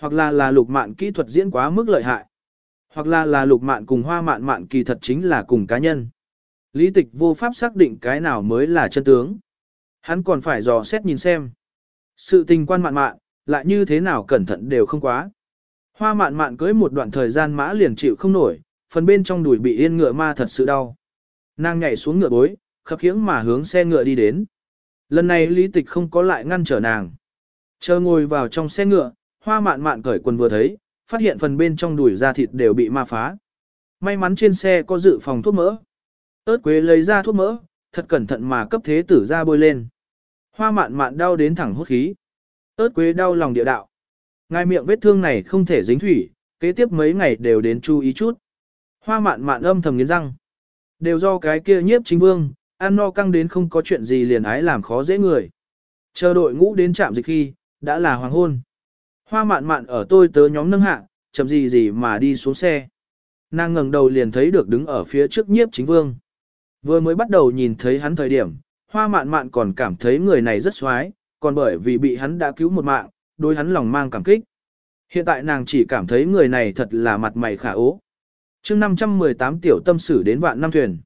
hoặc là là lục mạn kỹ thuật diễn quá mức lợi hại, hoặc là là lục mạn cùng hoa mạn mạn kỳ thật chính là cùng cá nhân. Lý tịch vô pháp xác định cái nào mới là chân tướng. Hắn còn phải dò xét nhìn xem. Sự tình quan mạn mạn, lại như thế nào cẩn thận đều không quá. Hoa mạn mạn cưới một đoạn thời gian mã liền chịu không nổi, phần bên trong đùi bị yên ngựa ma thật sự đau. Nàng nhảy xuống ngựa bối, khập khiễng mà hướng xe ngựa đi đến. Lần này lý tịch không có lại ngăn trở nàng. Chờ ngồi vào trong xe ngựa, hoa mạn mạn cởi quần vừa thấy, phát hiện phần bên trong đùi da thịt đều bị ma phá. May mắn trên xe có dự phòng thuốc mỡ. ớt quế lấy ra thuốc mỡ, thật cẩn thận mà cấp thế tử ra bôi lên. Hoa mạn mạn đau đến thẳng hốt khí. ớt quế đau lòng địa đạo. Ngài miệng vết thương này không thể dính thủy, kế tiếp mấy ngày đều đến chú ý chút. Hoa mạn mạn âm thầm nghiến răng. Đều do cái kia nhiếp chính vương, ăn no căng đến không có chuyện gì liền ái làm khó dễ người. Chờ đội ngũ đến trạm dịch khi, đã là hoàng hôn. Hoa mạn mạn ở tôi tớ nhóm nâng hạ, chậm gì gì mà đi xuống xe. Nàng ngẩng đầu liền thấy được đứng ở phía trước nhiếp chính vương. Vừa mới bắt đầu nhìn thấy hắn thời điểm, hoa mạn mạn còn cảm thấy người này rất xoái, còn bởi vì bị hắn đã cứu một mạng, đối hắn lòng mang cảm kích. Hiện tại nàng chỉ cảm thấy người này thật là mặt mày khả ố. chương 518 tiểu tâm sử đến vạn năm thuyền.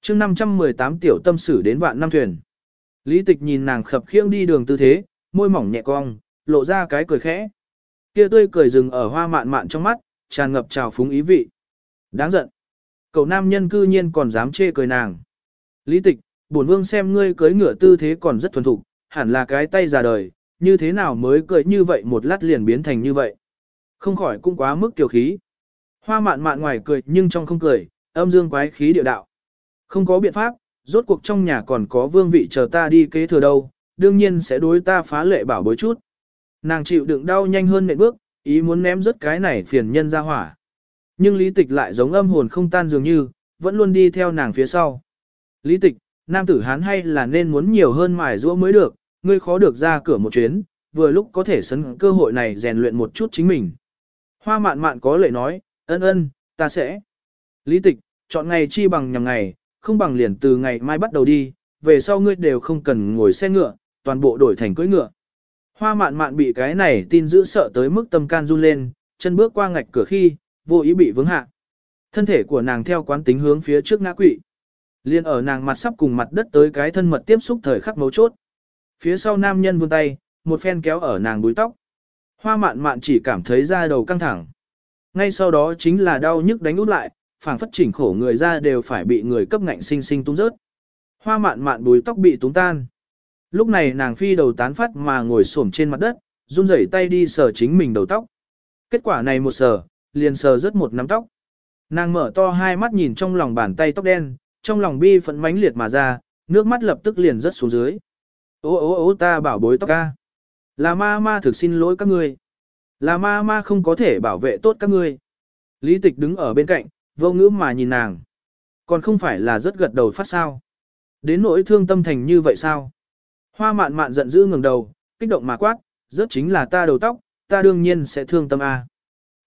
chương 518 tiểu tâm sử đến vạn năm thuyền. Lý tịch nhìn nàng khập khiêng đi đường tư thế, môi mỏng nhẹ cong, lộ ra cái cười khẽ. Kia tươi cười dừng ở hoa mạn mạn trong mắt, tràn ngập trào phúng ý vị. Đáng giận. Cậu nam nhân cư nhiên còn dám chê cười nàng. Lý tịch, bổn vương xem ngươi cưới ngựa tư thế còn rất thuần thục, hẳn là cái tay già đời, như thế nào mới cười như vậy một lát liền biến thành như vậy. Không khỏi cũng quá mức tiểu khí. Hoa mạn mạn ngoài cười nhưng trong không cười, âm dương quái khí địa đạo. Không có biện pháp, rốt cuộc trong nhà còn có vương vị chờ ta đi kế thừa đâu, đương nhiên sẽ đối ta phá lệ bảo bối chút. Nàng chịu đựng đau nhanh hơn nệm bước, ý muốn ném rớt cái này phiền nhân ra hỏa. Nhưng lý tịch lại giống âm hồn không tan dường như, vẫn luôn đi theo nàng phía sau. Lý tịch, nam tử hán hay là nên muốn nhiều hơn mài rũa mới được, ngươi khó được ra cửa một chuyến, vừa lúc có thể sấn cơ hội này rèn luyện một chút chính mình. Hoa mạn mạn có lệ nói, ân ân, ta sẽ. Lý tịch, chọn ngày chi bằng nhằm ngày, không bằng liền từ ngày mai bắt đầu đi, về sau ngươi đều không cần ngồi xe ngựa, toàn bộ đổi thành cưỡi ngựa. Hoa mạn mạn bị cái này tin giữ sợ tới mức tâm can run lên, chân bước qua ngạch cửa khi, vô ý bị vướng hạ. Thân thể của nàng theo quán tính hướng phía trước ngã quỵ. Liên ở nàng mặt sắp cùng mặt đất tới cái thân mật tiếp xúc thời khắc mấu chốt. Phía sau nam nhân vươn tay, một phen kéo ở nàng búi tóc. Hoa mạn mạn chỉ cảm thấy da đầu căng thẳng. Ngay sau đó chính là đau nhức đánh út lại, phảng phất chỉnh khổ người ra đều phải bị người cấp ngạnh sinh sinh tung rớt. Hoa mạn mạn búi tóc bị túng tan. Lúc này nàng phi đầu tán phát mà ngồi xổm trên mặt đất, run rẩy tay đi sờ chính mình đầu tóc. Kết quả này một sờ, liền sờ rất một nắm tóc. Nàng mở to hai mắt nhìn trong lòng bàn tay tóc đen, trong lòng bi phẫn mãnh liệt mà ra, nước mắt lập tức liền rớt xuống dưới. Ô ô ô ta bảo bối tóc ca. Là ma ma thực xin lỗi các ngươi. Là ma ma không có thể bảo vệ tốt các ngươi. Lý tịch đứng ở bên cạnh, vô ngữ mà nhìn nàng. Còn không phải là rất gật đầu phát sao. Đến nỗi thương tâm thành như vậy sao? Hoa mạn mạn giận dữ ngừng đầu, kích động mà quát, rớt chính là ta đầu tóc, ta đương nhiên sẽ thương tâm a.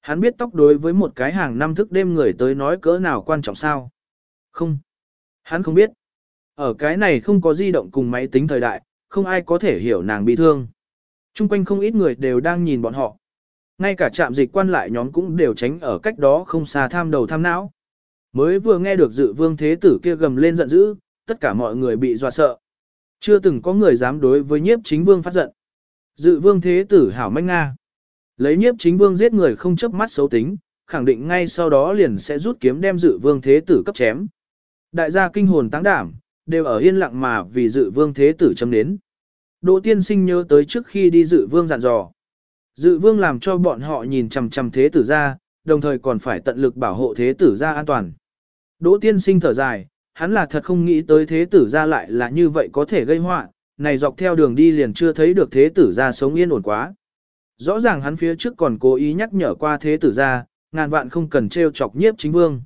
Hắn biết tóc đối với một cái hàng năm thức đêm người tới nói cỡ nào quan trọng sao? Không. Hắn không biết. Ở cái này không có di động cùng máy tính thời đại, không ai có thể hiểu nàng bị thương. Trung quanh không ít người đều đang nhìn bọn họ. Ngay cả trạm dịch quan lại nhóm cũng đều tránh ở cách đó không xa tham đầu tham não. Mới vừa nghe được dự vương thế tử kia gầm lên giận dữ, tất cả mọi người bị dọa sợ. Chưa từng có người dám đối với nhiếp chính vương phát giận. Dự vương thế tử hảo manh Nga. Lấy nhiếp chính vương giết người không chấp mắt xấu tính, khẳng định ngay sau đó liền sẽ rút kiếm đem dự vương thế tử cấp chém. Đại gia kinh hồn táng đảm, đều ở yên lặng mà vì dự vương thế tử châm đến. Đỗ tiên sinh nhớ tới trước khi đi dự vương dặn dò. Dự vương làm cho bọn họ nhìn chằm chằm thế tử ra, đồng thời còn phải tận lực bảo hộ thế tử ra an toàn. Đỗ tiên sinh thở dài, hắn là thật không nghĩ tới thế tử ra lại là như vậy có thể gây họa, này dọc theo đường đi liền chưa thấy được thế tử ra sống yên ổn quá. Rõ ràng hắn phía trước còn cố ý nhắc nhở qua thế tử ra, ngàn vạn không cần trêu chọc nhiếp chính vương.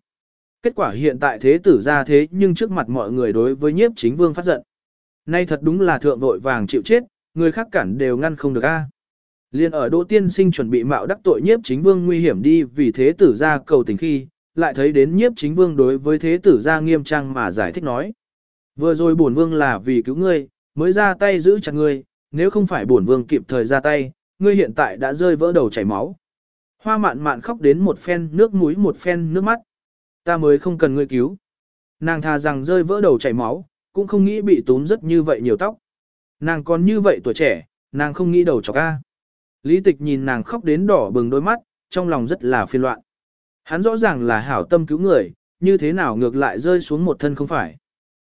Kết quả hiện tại thế tử ra thế nhưng trước mặt mọi người đối với nhiếp chính vương phát giận. Nay thật đúng là thượng vội vàng chịu chết, người khác cản đều ngăn không được a. Liên ở Đỗ Tiên Sinh chuẩn bị mạo đắc tội nhiếp chính vương nguy hiểm đi vì thế tử ra cầu tình khi, lại thấy đến nhiếp chính vương đối với thế tử ra nghiêm trang mà giải thích nói. Vừa rồi bổn vương là vì cứu ngươi, mới ra tay giữ chặt ngươi, nếu không phải bổn vương kịp thời ra tay, ngươi hiện tại đã rơi vỡ đầu chảy máu. Hoa mạn mạn khóc đến một phen nước mũi một phen nước mắt. Ta mới không cần ngươi cứu. Nàng thà rằng rơi vỡ đầu chảy máu, cũng không nghĩ bị túm rất như vậy nhiều tóc. Nàng còn như vậy tuổi trẻ, nàng không nghĩ đầu chọc ca. Lý tịch nhìn nàng khóc đến đỏ bừng đôi mắt, trong lòng rất là phiền loạn. Hắn rõ ràng là hảo tâm cứu người, như thế nào ngược lại rơi xuống một thân không phải.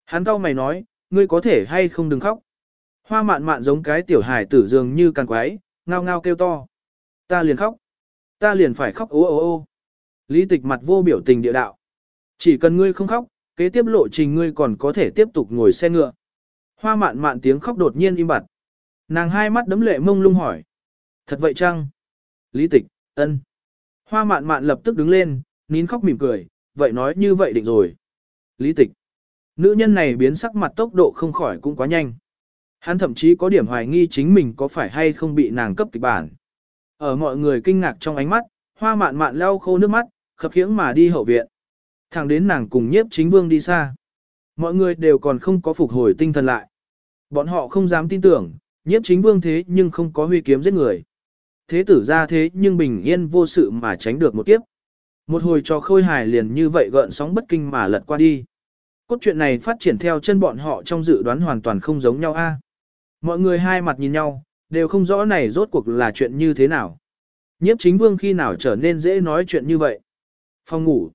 Hắn cau mày nói, ngươi có thể hay không đừng khóc. Hoa mạn mạn giống cái tiểu hài tử dường như càng quái, ngao ngao kêu to. Ta liền khóc. Ta liền phải khóc ô ô ô. Lý tịch mặt vô biểu tình địa đạo. Chỉ cần ngươi không khóc, kế tiếp lộ trình ngươi còn có thể tiếp tục ngồi xe ngựa. Hoa mạn mạn tiếng khóc đột nhiên im bặt. Nàng hai mắt đấm lệ mông lung hỏi. Thật vậy chăng? Lý tịch, ân. Hoa mạn mạn lập tức đứng lên, nín khóc mỉm cười, vậy nói như vậy định rồi. Lý tịch. Nữ nhân này biến sắc mặt tốc độ không khỏi cũng quá nhanh. Hắn thậm chí có điểm hoài nghi chính mình có phải hay không bị nàng cấp kịch bản. Ở mọi người kinh ngạc trong ánh mắt, hoa mạn mạn lau khô nước mắt, khập khiễng mà đi hậu viện. Thẳng đến nàng cùng nhiếp chính vương đi xa. Mọi người đều còn không có phục hồi tinh thần lại. Bọn họ không dám tin tưởng, nhiếp chính vương thế nhưng không có huy kiếm giết người. Thế tử ra thế nhưng bình yên vô sự mà tránh được một kiếp. Một hồi cho khôi hài liền như vậy gợn sóng bất kinh mà lật qua đi. Cốt truyện này phát triển theo chân bọn họ trong dự đoán hoàn toàn không giống nhau a. Mọi người hai mặt nhìn nhau, đều không rõ này rốt cuộc là chuyện như thế nào. Nhiếp chính vương khi nào trở nên dễ nói chuyện như vậy. Phòng ngủ.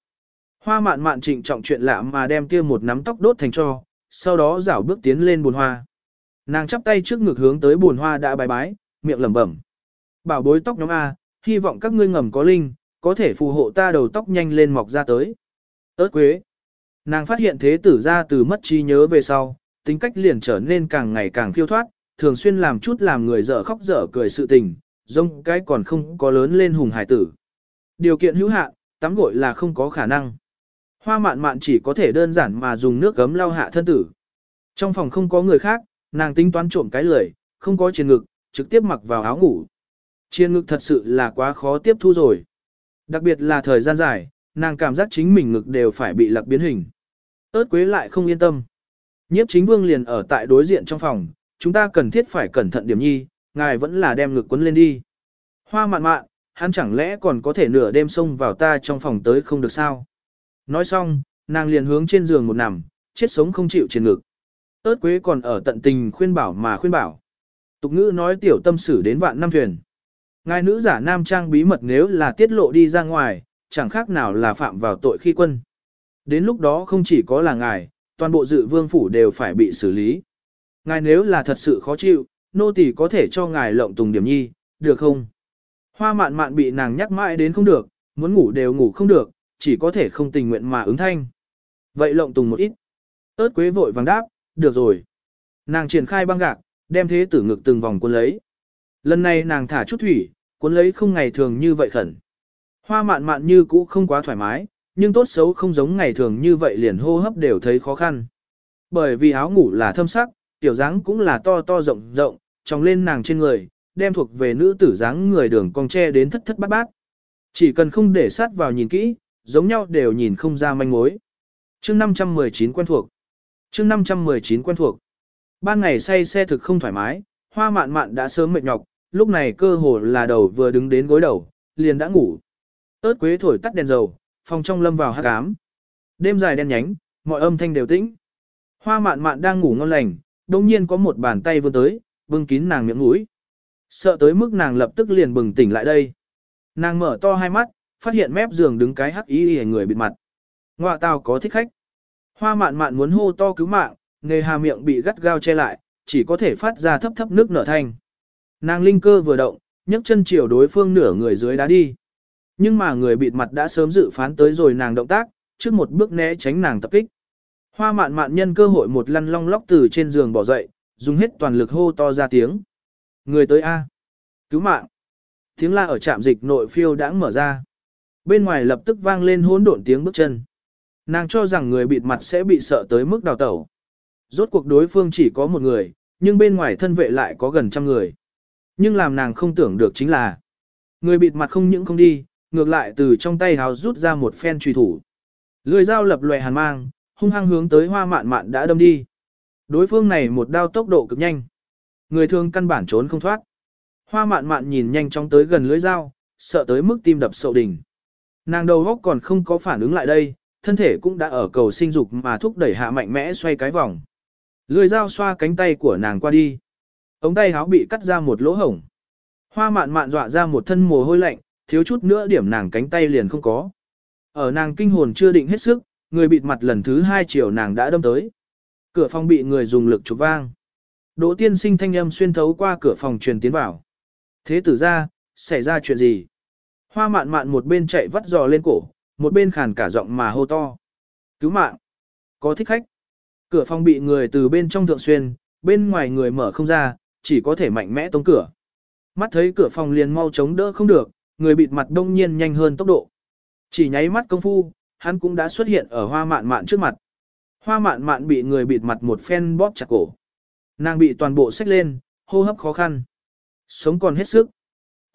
Hoa mạn mạn trịnh trọng chuyện lạ mà đem kia một nắm tóc đốt thành cho, sau đó rảo bước tiến lên buồn hoa. Nàng chắp tay trước ngực hướng tới buồn hoa đã bài bái, miệng lẩm bẩm. Bảo bối tóc nhóm A, hy vọng các ngươi ngầm có linh, có thể phù hộ ta đầu tóc nhanh lên mọc ra tới. Ơt quế. Nàng phát hiện thế tử ra từ mất trí nhớ về sau, tính cách liền trở nên càng ngày càng khiêu thoát, thường xuyên làm chút làm người dở khóc dở cười sự tình, giống cái còn không có lớn lên hùng hải tử. Điều kiện hữu hạn, tắm gội là không có khả năng. Hoa mạn mạn chỉ có thể đơn giản mà dùng nước gấm lau hạ thân tử. Trong phòng không có người khác, nàng tính toán trộm cái lười, không có trên ngực, trực tiếp mặc vào áo ngủ. Chiên ngực thật sự là quá khó tiếp thu rồi. Đặc biệt là thời gian dài, nàng cảm giác chính mình ngực đều phải bị lạc biến hình. ớt quế lại không yên tâm. Nhiếp chính vương liền ở tại đối diện trong phòng, chúng ta cần thiết phải cẩn thận điểm nhi, ngài vẫn là đem ngực quấn lên đi. Hoa mạn mạn, hắn chẳng lẽ còn có thể nửa đêm xông vào ta trong phòng tới không được sao? Nói xong, nàng liền hướng trên giường một nằm, chết sống không chịu trên ngực. ớt quế còn ở tận tình khuyên bảo mà khuyên bảo. Tục ngữ nói tiểu tâm sử đến vạn năm thuyền. Ngài nữ giả nam trang bí mật nếu là tiết lộ đi ra ngoài, chẳng khác nào là phạm vào tội khi quân. Đến lúc đó không chỉ có là ngài, toàn bộ dự vương phủ đều phải bị xử lý. Ngài nếu là thật sự khó chịu, nô tỳ có thể cho ngài lộng tùng điểm nhi, được không? Hoa mạn mạn bị nàng nhắc mãi đến không được, muốn ngủ đều ngủ không được, chỉ có thể không tình nguyện mà ứng thanh. Vậy lộng tùng một ít. ớt quế vội vàng đáp, được rồi. Nàng triển khai băng gạc, đem thế tử ngực từng vòng quân lấy. Lần này nàng thả chút thủy, cuốn lấy không ngày thường như vậy khẩn. Hoa mạn mạn như cũ không quá thoải mái, nhưng tốt xấu không giống ngày thường như vậy liền hô hấp đều thấy khó khăn. Bởi vì áo ngủ là thâm sắc, tiểu dáng cũng là to to rộng rộng, tròng lên nàng trên người, đem thuộc về nữ tử dáng người đường cong che đến thất thất bát bát. Chỉ cần không để sát vào nhìn kỹ, giống nhau đều nhìn không ra manh mối. Chương 519 quen thuộc. Chương 519 quen thuộc. Ban ngày say xe thực không thoải mái, hoa mạn mạn đã sớm mệt nhọc, lúc này cơ hồ là đầu vừa đứng đến gối đầu, liền đã ngủ. ớt quế thổi tắt đèn dầu, phòng trong lâm vào hát cám. Đêm dài đen nhánh, mọi âm thanh đều tĩnh. Hoa mạn mạn đang ngủ ngon lành, đồng nhiên có một bàn tay vươn tới, bưng kín nàng miệng mũi. Sợ tới mức nàng lập tức liền bừng tỉnh lại đây. Nàng mở to hai mắt, phát hiện mép giường đứng cái hắc ý y người bịt mặt. Ngoạ tao có thích khách. Hoa mạn mạn muốn hô to cứu mạng, nghề hà miệng bị gắt gao che lại, chỉ có thể phát ra thấp thấp nước nở thanh. Nàng linh cơ vừa động, nhấc chân chiều đối phương nửa người dưới đá đi. Nhưng mà người bịt mặt đã sớm dự phán tới rồi nàng động tác, trước một bước né tránh nàng tập kích. Hoa mạn mạn nhân cơ hội một lăn long lóc từ trên giường bỏ dậy, dùng hết toàn lực hô to ra tiếng. Người tới A. Cứu mạng. Tiếng la ở trạm dịch nội phiêu đã mở ra. Bên ngoài lập tức vang lên hỗn độn tiếng bước chân. Nàng cho rằng người bịt mặt sẽ bị sợ tới mức đào tẩu. Rốt cuộc đối phương chỉ có một người, nhưng bên ngoài thân vệ lại có gần trăm người. Nhưng làm nàng không tưởng được chính là người bịt mặt không những không đi, ngược lại từ trong tay hào rút ra một phen truy thủ. Lưỡi dao lập lòe hàn mang, hung hăng hướng tới hoa mạn mạn đã đâm đi. Đối phương này một đao tốc độ cực nhanh. Người thường căn bản trốn không thoát. Hoa mạn mạn nhìn nhanh chóng tới gần lưỡi dao, sợ tới mức tim đập sậu đỉnh. Nàng đầu góc còn không có phản ứng lại đây, thân thể cũng đã ở cầu sinh dục mà thúc đẩy hạ mạnh mẽ xoay cái vòng. Lười dao xoa cánh tay của nàng qua đi. Ống tay áo bị cắt ra một lỗ hổng. Hoa mạn mạn dọa ra một thân mồ hôi lạnh, thiếu chút nữa điểm nàng cánh tay liền không có. Ở nàng kinh hồn chưa định hết sức, người bịt mặt lần thứ hai chiều nàng đã đâm tới. Cửa phòng bị người dùng lực chụp vang. Đỗ tiên sinh thanh âm xuyên thấu qua cửa phòng truyền tiến vào. Thế tử ra, xảy ra chuyện gì? Hoa mạn mạn một bên chạy vắt giò lên cổ, một bên khàn cả giọng mà hô to. Cứu mạng! Có thích khách! Cửa phòng bị người từ bên trong thượng xuyên, bên ngoài người mở không ra, chỉ có thể mạnh mẽ tống cửa. Mắt thấy cửa phòng liền mau chống đỡ không được, người bịt mặt đông nhiên nhanh hơn tốc độ. Chỉ nháy mắt công phu, hắn cũng đã xuất hiện ở hoa mạn mạn trước mặt. Hoa mạn mạn bị người bịt mặt một phen bóp chặt cổ. Nàng bị toàn bộ xách lên, hô hấp khó khăn. Sống còn hết sức.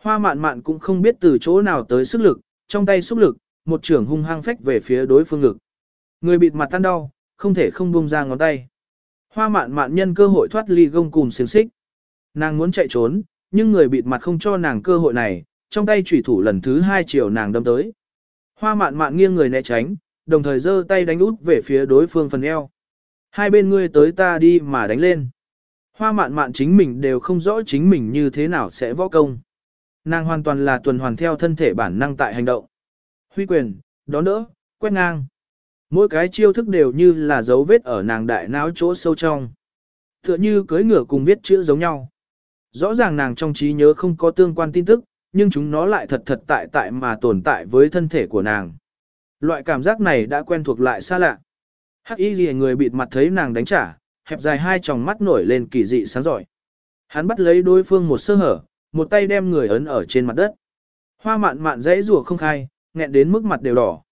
Hoa mạn mạn cũng không biết từ chỗ nào tới sức lực, trong tay xúc lực, một trưởng hung hăng phách về phía đối phương ngực. Người bịt mặt tan đau, không thể không buông ra ngón tay. Hoa mạn mạn nhân cơ hội thoát ly gông cùng xiềng xích. Nàng muốn chạy trốn, nhưng người bịt mặt không cho nàng cơ hội này, trong tay chủy thủ lần thứ hai chiều nàng đâm tới. Hoa mạn mạn nghiêng người né tránh, đồng thời giơ tay đánh út về phía đối phương phần eo. Hai bên ngươi tới ta đi mà đánh lên. Hoa mạn mạn chính mình đều không rõ chính mình như thế nào sẽ võ công. Nàng hoàn toàn là tuần hoàn theo thân thể bản năng tại hành động. Huy quyền, đón đỡ, quét ngang. Mỗi cái chiêu thức đều như là dấu vết ở nàng đại não chỗ sâu trong. Tựa như cưới ngựa cùng viết chữ giống nhau. Rõ ràng nàng trong trí nhớ không có tương quan tin tức, nhưng chúng nó lại thật thật tại tại mà tồn tại với thân thể của nàng. Loại cảm giác này đã quen thuộc lại xa lạ. Hắc y ghi người bịt mặt thấy nàng đánh trả, hẹp dài hai tròng mắt nổi lên kỳ dị sáng giỏi. Hắn bắt lấy đối phương một sơ hở, một tay đem người ấn ở trên mặt đất. Hoa mạn mạn dãy rùa không khai, nghẹn đến mức mặt đều đỏ.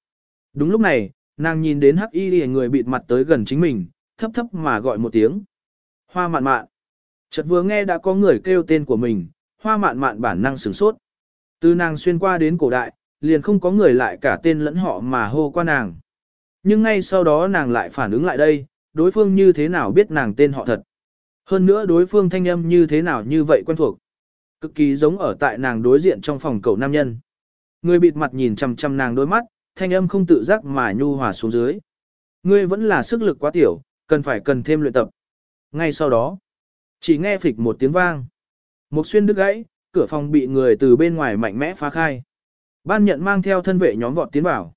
Đúng lúc này, nàng nhìn đến hắc y lìa người bịt mặt tới gần chính mình, thấp thấp mà gọi một tiếng. Hoa mạn mạn. Chợt vừa nghe đã có người kêu tên của mình, hoa mạn mạn bản năng sửng sốt. Từ nàng xuyên qua đến cổ đại, liền không có người lại cả tên lẫn họ mà hô qua nàng. Nhưng ngay sau đó nàng lại phản ứng lại đây, đối phương như thế nào biết nàng tên họ thật. Hơn nữa đối phương thanh âm như thế nào như vậy quen thuộc. Cực kỳ giống ở tại nàng đối diện trong phòng cầu nam nhân. Người bịt mặt nhìn chằm chằm nàng đôi mắt, thanh âm không tự giác mà nhu hòa xuống dưới. Ngươi vẫn là sức lực quá tiểu, cần phải cần thêm luyện tập. Ngay sau đó, chỉ nghe phịch một tiếng vang. Một xuyên đứt gãy, cửa phòng bị người từ bên ngoài mạnh mẽ phá khai. Ban nhận mang theo thân vệ nhóm vọt tiến vào.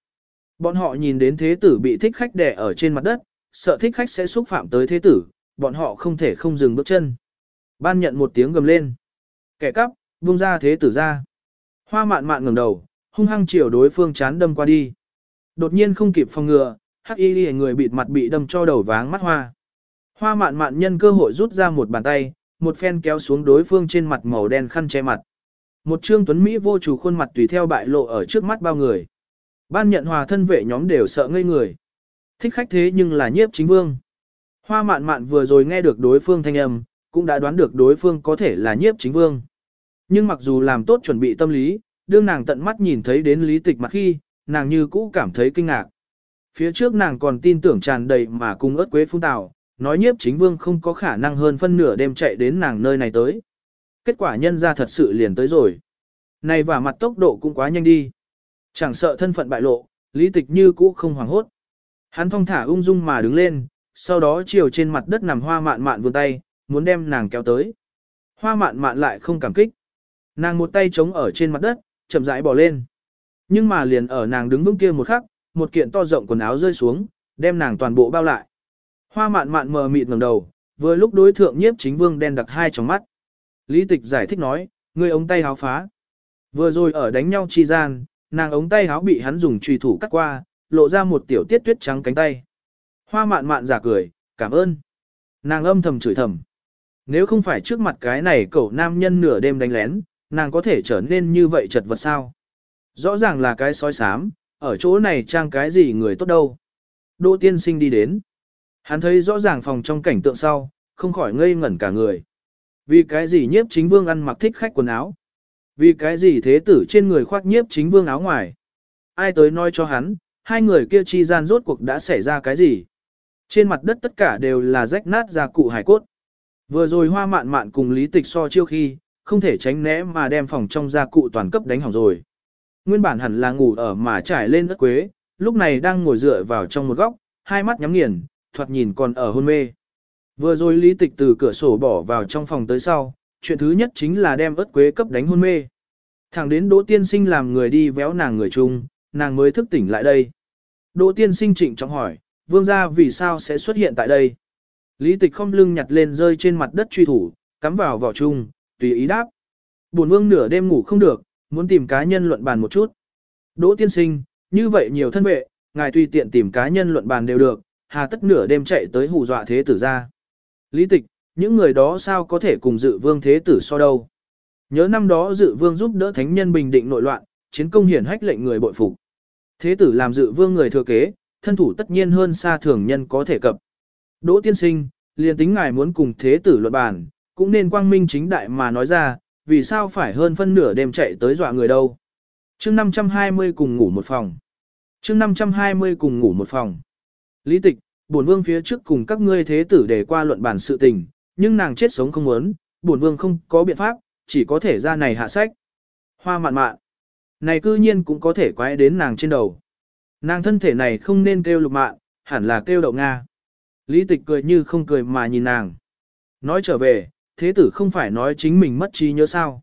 Bọn họ nhìn đến thế tử bị thích khách đè ở trên mặt đất, sợ thích khách sẽ xúc phạm tới thế tử, bọn họ không thể không dừng bước chân. Ban nhận một tiếng gầm lên. Kẻ cắp, buông ra thế tử ra. Hoa mạn mạn ngẩng đầu, hung hăng chiều đối phương chán đâm qua đi. Đột nhiên không kịp phòng ngừa, hắc y người bịt mặt bị đâm cho đầu váng mắt hoa. Hoa mạn mạn nhân cơ hội rút ra một bàn tay, một phen kéo xuống đối phương trên mặt màu đen khăn che mặt. Một trương tuấn Mỹ vô chủ khuôn mặt tùy theo bại lộ ở trước mắt bao người. Ban nhận hòa thân vệ nhóm đều sợ ngây người. Thích khách thế nhưng là nhiếp chính vương. Hoa mạn mạn vừa rồi nghe được đối phương thanh âm, cũng đã đoán được đối phương có thể là nhiếp chính vương. Nhưng mặc dù làm tốt chuẩn bị tâm lý, đương nàng tận mắt nhìn thấy đến lý tịch mặt khi, nàng như cũ cảm thấy kinh ngạc. Phía trước nàng còn tin tưởng tràn đầy mà cùng ớt quế phun tào, nói nhiếp chính vương không có khả năng hơn phân nửa đêm chạy đến nàng nơi này tới. Kết quả nhân ra thật sự liền tới rồi. Này và mặt tốc độ cũng quá nhanh đi. Chẳng sợ thân phận bại lộ, lý tịch như cũ không hoảng hốt. Hắn thong thả ung dung mà đứng lên, sau đó chiều trên mặt đất nằm hoa mạn mạn vươn tay, muốn đem nàng kéo tới. Hoa mạn mạn lại không cảm kích. Nàng một tay chống ở trên mặt đất, chậm rãi bỏ lên. Nhưng mà liền ở nàng đứng vững kia một khắc, một kiện to rộng quần áo rơi xuống, đem nàng toàn bộ bao lại. Hoa mạn mạn mờ mịt ngẩng đầu, vừa lúc đối thượng nhiếp chính vương đen đặc hai trong mắt. Lý tịch giải thích nói, người ống tay háo phá. Vừa rồi ở đánh nhau chi gian, nàng ống tay háo bị hắn dùng trùy thủ cắt qua, lộ ra một tiểu tiết tuyết trắng cánh tay. Hoa mạn mạn giả cười, cảm ơn. Nàng âm thầm chửi thầm. Nếu không phải trước mặt cái này cậu nam nhân nửa đêm đánh lén, nàng có thể trở nên như vậy chật vật sao? Rõ ràng là cái sói sám, ở chỗ này trang cái gì người tốt đâu. Đỗ tiên sinh đi đến. Hắn thấy rõ ràng phòng trong cảnh tượng sau, không khỏi ngây ngẩn cả người. Vì cái gì nhiếp chính vương ăn mặc thích khách quần áo? Vì cái gì thế tử trên người khoác nhiếp chính vương áo ngoài? Ai tới nói cho hắn, hai người kia chi gian rốt cuộc đã xảy ra cái gì? Trên mặt đất tất cả đều là rách nát ra cụ hải cốt. Vừa rồi hoa mạn mạn cùng lý tịch so chiêu khi, không thể tránh né mà đem phòng trong gia cụ toàn cấp đánh hỏng rồi. Nguyên bản hẳn là ngủ ở mà trải lên đất quế, lúc này đang ngồi dựa vào trong một góc, hai mắt nhắm nghiền, thoạt nhìn còn ở hôn mê. Vừa rồi lý tịch từ cửa sổ bỏ vào trong phòng tới sau, chuyện thứ nhất chính là đem ớt quế cấp đánh hôn mê. Thẳng đến Đỗ Tiên Sinh làm người đi véo nàng người chung, nàng mới thức tỉnh lại đây. Đỗ Tiên Sinh trịnh trọng hỏi, vương gia vì sao sẽ xuất hiện tại đây? Lý tịch không lưng nhặt lên rơi trên mặt đất truy thủ, cắm vào vỏ chung, tùy ý đáp. Buồn vương nửa đêm ngủ không được, muốn tìm cá nhân luận bàn một chút. Đỗ Tiên Sinh, như vậy nhiều thân vệ, ngài tùy tiện tìm cá nhân luận bàn đều được, hà tất nửa đêm chạy tới hù dọa thế tử ra. Lý tịch, những người đó sao có thể cùng dự vương thế tử so đâu. Nhớ năm đó dự vương giúp đỡ thánh nhân bình định nội loạn, chiến công hiển hách lệnh người bội phục. Thế tử làm dự vương người thừa kế, thân thủ tất nhiên hơn xa thường nhân có thể cập. Đỗ tiên sinh, liền tính ngài muốn cùng thế tử luận bàn, cũng nên quang minh chính đại mà nói ra, vì sao phải hơn phân nửa đêm chạy tới dọa người đâu. chương 520 cùng ngủ một phòng. chương 520 cùng ngủ một phòng. Lý tịch, bổn vương phía trước cùng các ngươi thế tử để qua luận bàn sự tình, nhưng nàng chết sống không muốn, bổn vương không có biện pháp, chỉ có thể ra này hạ sách. Hoa mạn mạn. Này cư nhiên cũng có thể quái đến nàng trên đầu. Nàng thân thể này không nên kêu lục mạn, hẳn là kêu đậu Nga. Lý tịch cười như không cười mà nhìn nàng. Nói trở về, thế tử không phải nói chính mình mất trí nhớ sao.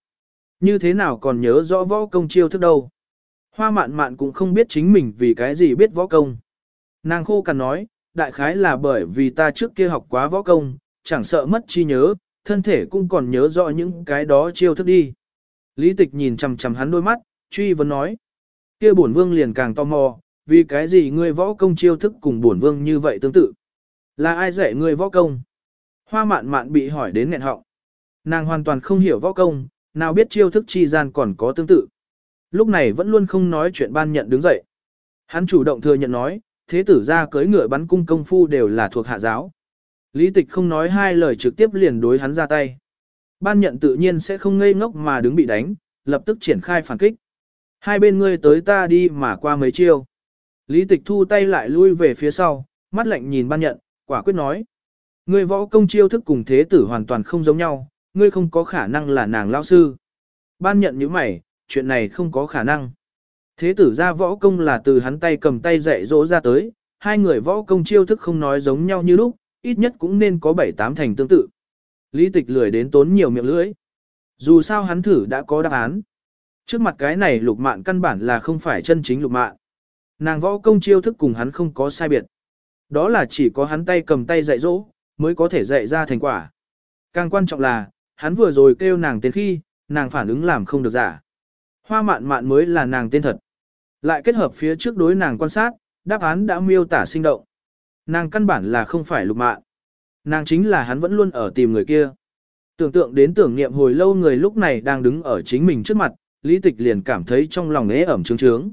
Như thế nào còn nhớ rõ võ công chiêu thức đâu. Hoa mạn mạn cũng không biết chính mình vì cái gì biết võ công. Nàng khô cằn nói, đại khái là bởi vì ta trước kia học quá võ công, chẳng sợ mất trí nhớ, thân thể cũng còn nhớ rõ những cái đó chiêu thức đi. Lý tịch nhìn chằm chằm hắn đôi mắt, truy vấn nói. kia bổn vương liền càng tò mò, vì cái gì ngươi võ công chiêu thức cùng bổn vương như vậy tương tự. Là ai dạy ngươi võ công? Hoa mạn mạn bị hỏi đến nghẹn họng. Nàng hoàn toàn không hiểu võ công, nào biết chiêu thức chi gian còn có tương tự. Lúc này vẫn luôn không nói chuyện ban nhận đứng dậy. Hắn chủ động thừa nhận nói, thế tử ra cưới ngựa bắn cung công phu đều là thuộc hạ giáo. Lý tịch không nói hai lời trực tiếp liền đối hắn ra tay. Ban nhận tự nhiên sẽ không ngây ngốc mà đứng bị đánh, lập tức triển khai phản kích. Hai bên ngươi tới ta đi mà qua mấy chiêu. Lý tịch thu tay lại lui về phía sau, mắt lạnh nhìn ban nhận, quả quyết nói. Ngươi võ công chiêu thức cùng thế tử hoàn toàn không giống nhau, ngươi không có khả năng là nàng lao sư. Ban nhận như mày, chuyện này không có khả năng. Thế tử ra võ công là từ hắn tay cầm tay dạy dỗ ra tới, hai người võ công chiêu thức không nói giống nhau như lúc, ít nhất cũng nên có bảy tám thành tương tự. Lý tịch lười đến tốn nhiều miệng lưỡi. Dù sao hắn thử đã có đáp án. Trước mặt cái này lục mạn căn bản là không phải chân chính lục mạn. Nàng võ công chiêu thức cùng hắn không có sai biệt. Đó là chỉ có hắn tay cầm tay dạy dỗ, mới có thể dạy ra thành quả. Càng quan trọng là, hắn vừa rồi kêu nàng tên khi, nàng phản ứng làm không được giả. Hoa mạn mạn mới là nàng tên thật. Lại kết hợp phía trước đối nàng quan sát, đáp án đã miêu tả sinh động. Nàng căn bản là không phải lục mạn. Nàng chính là hắn vẫn luôn ở tìm người kia. Tưởng tượng đến tưởng niệm hồi lâu người lúc này đang đứng ở chính mình trước mặt, lý tịch liền cảm thấy trong lòng ế ẩm trướng trướng.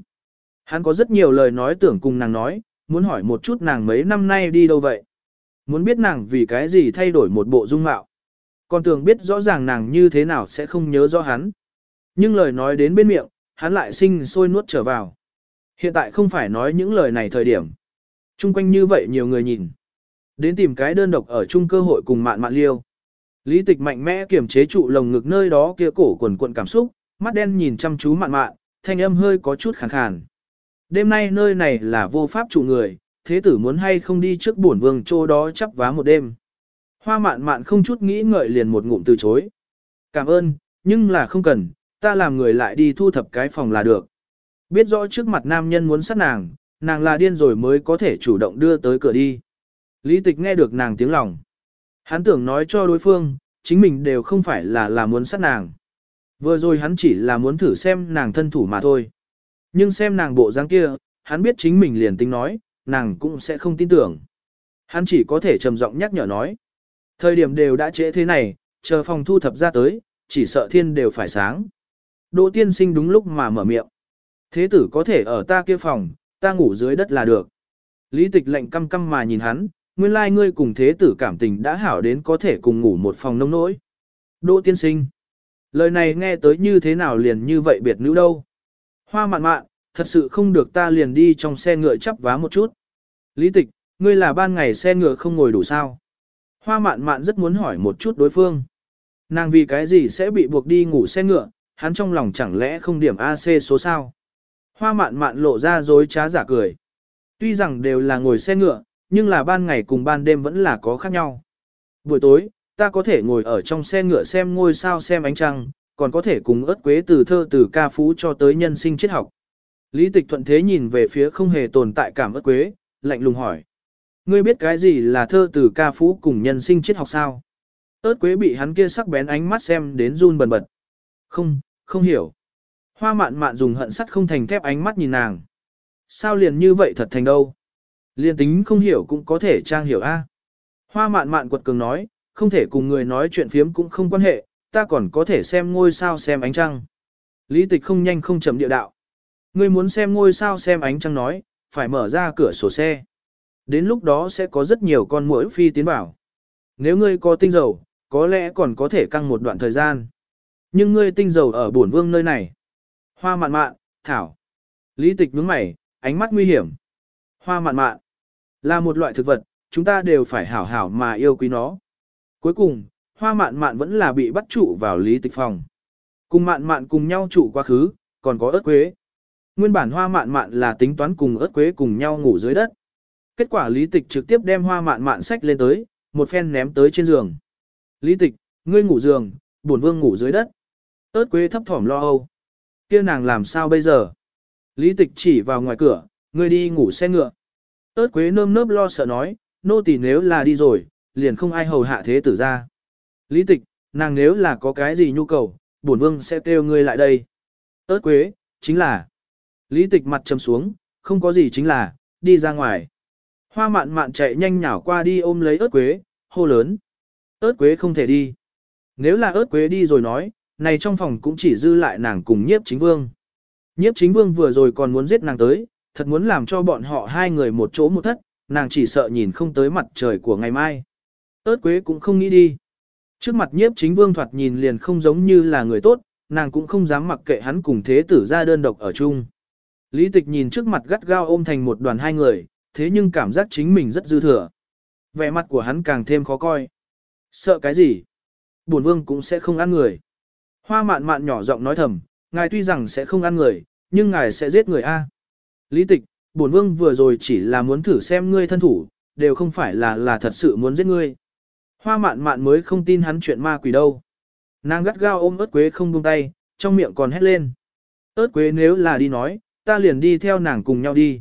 Hắn có rất nhiều lời nói tưởng cùng nàng nói, muốn hỏi một chút nàng mấy năm nay đi đâu vậy. Muốn biết nàng vì cái gì thay đổi một bộ dung mạo. Còn tưởng biết rõ ràng nàng như thế nào sẽ không nhớ rõ hắn. Nhưng lời nói đến bên miệng, hắn lại sinh sôi nuốt trở vào. Hiện tại không phải nói những lời này thời điểm. Trung quanh như vậy nhiều người nhìn. Đến tìm cái đơn độc ở chung cơ hội cùng mạn mạn liêu. Lý tịch mạnh mẽ kiềm chế trụ lồng ngực nơi đó kia cổ quần cuộn cảm xúc, mắt đen nhìn chăm chú mạn mạn, thanh âm hơi có chút khàn khàn. Đêm nay nơi này là vô pháp chủ người, thế tử muốn hay không đi trước bổn vương chỗ đó chắp vá một đêm. Hoa mạn mạn không chút nghĩ ngợi liền một ngụm từ chối. Cảm ơn, nhưng là không cần, ta làm người lại đi thu thập cái phòng là được. Biết rõ trước mặt nam nhân muốn sát nàng, nàng là điên rồi mới có thể chủ động đưa tới cửa đi. Lý tịch nghe được nàng tiếng lòng. Hắn tưởng nói cho đối phương, chính mình đều không phải là là muốn sát nàng. Vừa rồi hắn chỉ là muốn thử xem nàng thân thủ mà thôi. Nhưng xem nàng bộ dáng kia, hắn biết chính mình liền tính nói, nàng cũng sẽ không tin tưởng. Hắn chỉ có thể trầm giọng nhắc nhở nói. Thời điểm đều đã trễ thế này, chờ phòng thu thập ra tới, chỉ sợ thiên đều phải sáng. Đỗ tiên sinh đúng lúc mà mở miệng. Thế tử có thể ở ta kia phòng, ta ngủ dưới đất là được. Lý tịch lệnh căm căm mà nhìn hắn, nguyên lai ngươi cùng thế tử cảm tình đã hảo đến có thể cùng ngủ một phòng nông nỗi. Đỗ tiên sinh. Lời này nghe tới như thế nào liền như vậy biệt nữ đâu. Hoa mạn mạn, thật sự không được ta liền đi trong xe ngựa chắp vá một chút. Lý tịch, ngươi là ban ngày xe ngựa không ngồi đủ sao. Hoa mạn mạn rất muốn hỏi một chút đối phương. Nàng vì cái gì sẽ bị buộc đi ngủ xe ngựa, hắn trong lòng chẳng lẽ không điểm AC số sao. Hoa mạn mạn lộ ra dối trá giả cười. Tuy rằng đều là ngồi xe ngựa, nhưng là ban ngày cùng ban đêm vẫn là có khác nhau. Buổi tối, ta có thể ngồi ở trong xe ngựa xem ngôi sao xem ánh trăng, còn có thể cùng ớt quế từ thơ từ ca phú cho tới nhân sinh triết học. Lý tịch thuận thế nhìn về phía không hề tồn tại cảm ớt quế, lạnh lùng hỏi. Ngươi biết cái gì là thơ từ ca phú cùng nhân sinh triết học sao? ớt quế bị hắn kia sắc bén ánh mắt xem đến run bần bật. Không, không hiểu. Hoa mạn mạn dùng hận sắt không thành thép ánh mắt nhìn nàng. Sao liền như vậy thật thành đâu? Liên tính không hiểu cũng có thể trang hiểu a. Hoa mạn mạn quật cường nói, không thể cùng người nói chuyện phiếm cũng không quan hệ, ta còn có thể xem ngôi sao xem ánh trăng. Lý tịch không nhanh không chậm địa đạo. Ngươi muốn xem ngôi sao xem ánh trăng nói, phải mở ra cửa sổ xe. Đến lúc đó sẽ có rất nhiều con muỗi phi tiến vào. Nếu ngươi có tinh dầu, có lẽ còn có thể căng một đoạn thời gian. Nhưng ngươi tinh dầu ở bổn vương nơi này. Hoa mạn mạn, thảo. Lý tịch nhướng mày, ánh mắt nguy hiểm. Hoa mạn mạn là một loại thực vật, chúng ta đều phải hảo hảo mà yêu quý nó. Cuối cùng, hoa mạn mạn vẫn là bị bắt trụ vào lý tịch phòng. Cùng mạn mạn cùng nhau trụ quá khứ, còn có ớt quế. Nguyên bản hoa mạn mạn là tính toán cùng ớt quế cùng nhau ngủ dưới đất. Kết quả lý tịch trực tiếp đem hoa mạn mạn sách lên tới, một phen ném tới trên giường. Lý tịch, ngươi ngủ giường, bổn vương ngủ dưới đất. ớt quế thấp thỏm lo âu. kia nàng làm sao bây giờ? Lý tịch chỉ vào ngoài cửa, ngươi đi ngủ xe ngựa. ớt quế nơm nớp lo sợ nói, nô tỳ nếu là đi rồi, liền không ai hầu hạ thế tử ra. Lý tịch, nàng nếu là có cái gì nhu cầu, bổn vương sẽ kêu ngươi lại đây. ớt quế, chính là. Lý tịch mặt trầm xuống, không có gì chính là, đi ra ngoài. Hoa mạn mạn chạy nhanh nhảo qua đi ôm lấy ớt quế, hô lớn. ớt quế không thể đi. Nếu là ớt quế đi rồi nói, này trong phòng cũng chỉ dư lại nàng cùng nhiếp chính vương. Nhiếp chính vương vừa rồi còn muốn giết nàng tới, thật muốn làm cho bọn họ hai người một chỗ một thất, nàng chỉ sợ nhìn không tới mặt trời của ngày mai. ớt quế cũng không nghĩ đi. Trước mặt nhiếp chính vương thoạt nhìn liền không giống như là người tốt, nàng cũng không dám mặc kệ hắn cùng thế tử ra đơn độc ở chung. Lý tịch nhìn trước mặt gắt gao ôm thành một đoàn hai người, thế nhưng cảm giác chính mình rất dư thừa. Vẻ mặt của hắn càng thêm khó coi. Sợ cái gì? Bổn vương cũng sẽ không ăn người. Hoa mạn mạn nhỏ giọng nói thầm, ngài tuy rằng sẽ không ăn người, nhưng ngài sẽ giết người A. Lý tịch, bổn vương vừa rồi chỉ là muốn thử xem ngươi thân thủ, đều không phải là là thật sự muốn giết ngươi. Hoa mạn mạn mới không tin hắn chuyện ma quỷ đâu. Nàng gắt gao ôm ớt quế không buông tay, trong miệng còn hét lên. ớt quế nếu là đi nói, ta liền đi theo nàng cùng nhau đi.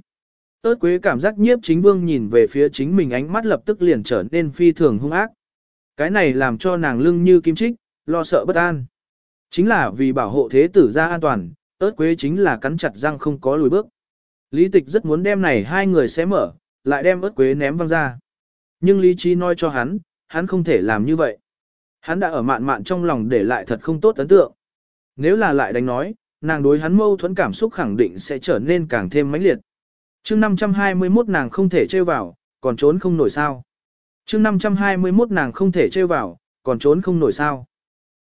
Ơt quế cảm giác nhiếp chính vương nhìn về phía chính mình ánh mắt lập tức liền trở nên phi thường hung ác. Cái này làm cho nàng lưng như kim chích, lo sợ bất an. Chính là vì bảo hộ thế tử ra an toàn, ớt quế chính là cắn chặt răng không có lùi bước. Lý tịch rất muốn đem này hai người xé mở, lại đem ớt quế ném văng ra. Nhưng lý trí nói cho hắn, hắn không thể làm như vậy. Hắn đã ở mạn mạn trong lòng để lại thật không tốt ấn tượng. Nếu là lại đánh nói, nàng đối hắn mâu thuẫn cảm xúc khẳng định sẽ trở nên càng thêm mãnh liệt. chương 521 nàng không thể trêu vào, còn trốn không nổi sao. chương 521 nàng không thể trêu vào, còn trốn không nổi sao.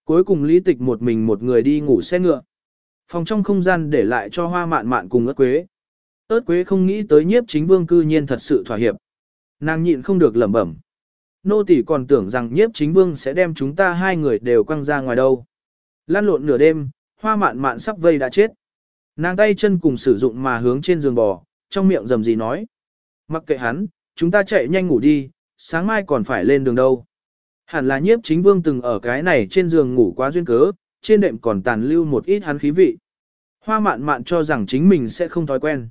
Cuối cùng lý tịch một mình một người đi ngủ xe ngựa. Phòng trong không gian để lại cho hoa mạn mạn cùng ớt quế. ớt quế không nghĩ tới nhiếp chính vương cư nhiên thật sự thỏa hiệp. Nàng nhịn không được lẩm bẩm. Nô tỷ còn tưởng rằng nhiếp chính vương sẽ đem chúng ta hai người đều quăng ra ngoài đâu. Lan lộn nửa đêm, hoa mạn mạn sắp vây đã chết. Nàng tay chân cùng sử dụng mà hướng trên giường bò, trong miệng rầm gì nói. Mặc kệ hắn, chúng ta chạy nhanh ngủ đi, sáng mai còn phải lên đường đâu. Hẳn là nhiếp chính vương từng ở cái này trên giường ngủ quá duyên cớ, trên đệm còn tàn lưu một ít hắn khí vị. Hoa mạn mạn cho rằng chính mình sẽ không thói quen.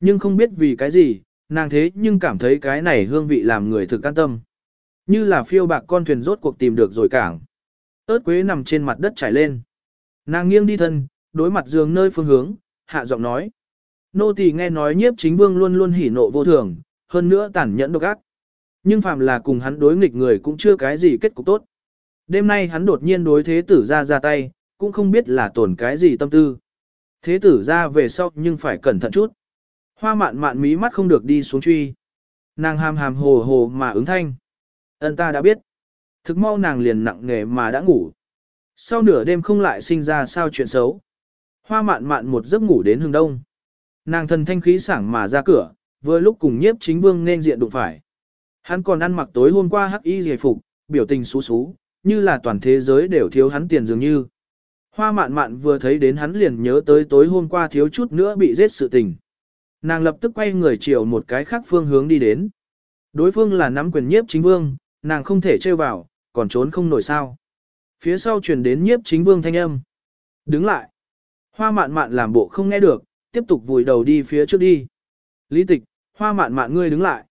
Nhưng không biết vì cái gì, nàng thế nhưng cảm thấy cái này hương vị làm người thực an tâm. Như là phiêu bạc con thuyền rốt cuộc tìm được rồi cảng. ớt quế nằm trên mặt đất trải lên. Nàng nghiêng đi thân, đối mặt giường nơi phương hướng, hạ giọng nói. Nô tỳ nghe nói nhiếp chính vương luôn luôn hỉ nộ vô thường, hơn nữa tàn nhẫn độc ác. Nhưng phàm là cùng hắn đối nghịch người cũng chưa cái gì kết cục tốt. Đêm nay hắn đột nhiên đối thế tử ra ra tay, cũng không biết là tổn cái gì tâm tư. Thế tử ra về sau nhưng phải cẩn thận chút. Hoa mạn mạn mí mắt không được đi xuống truy. Nàng hàm hàm hồ hồ mà ứng thanh. Ân ta đã biết. Thực mau nàng liền nặng nghề mà đã ngủ. Sau nửa đêm không lại sinh ra sao chuyện xấu. Hoa mạn mạn một giấc ngủ đến hừng đông. Nàng thần thanh khí sảng mà ra cửa, vừa lúc cùng nhiếp chính vương nên diện đụng phải. Hắn còn ăn mặc tối hôm qua hắc y giải phục, biểu tình xú xú, như là toàn thế giới đều thiếu hắn tiền dường như. Hoa mạn mạn vừa thấy đến hắn liền nhớ tới tối hôm qua thiếu chút nữa bị giết sự tình. Nàng lập tức quay người chiều một cái khác phương hướng đi đến. Đối phương là nắm quyền nhiếp chính vương, nàng không thể trêu vào, còn trốn không nổi sao. Phía sau truyền đến nhiếp chính vương thanh âm. Đứng lại. Hoa mạn mạn làm bộ không nghe được, tiếp tục vùi đầu đi phía trước đi. Lý tịch, hoa mạn mạn ngươi đứng lại.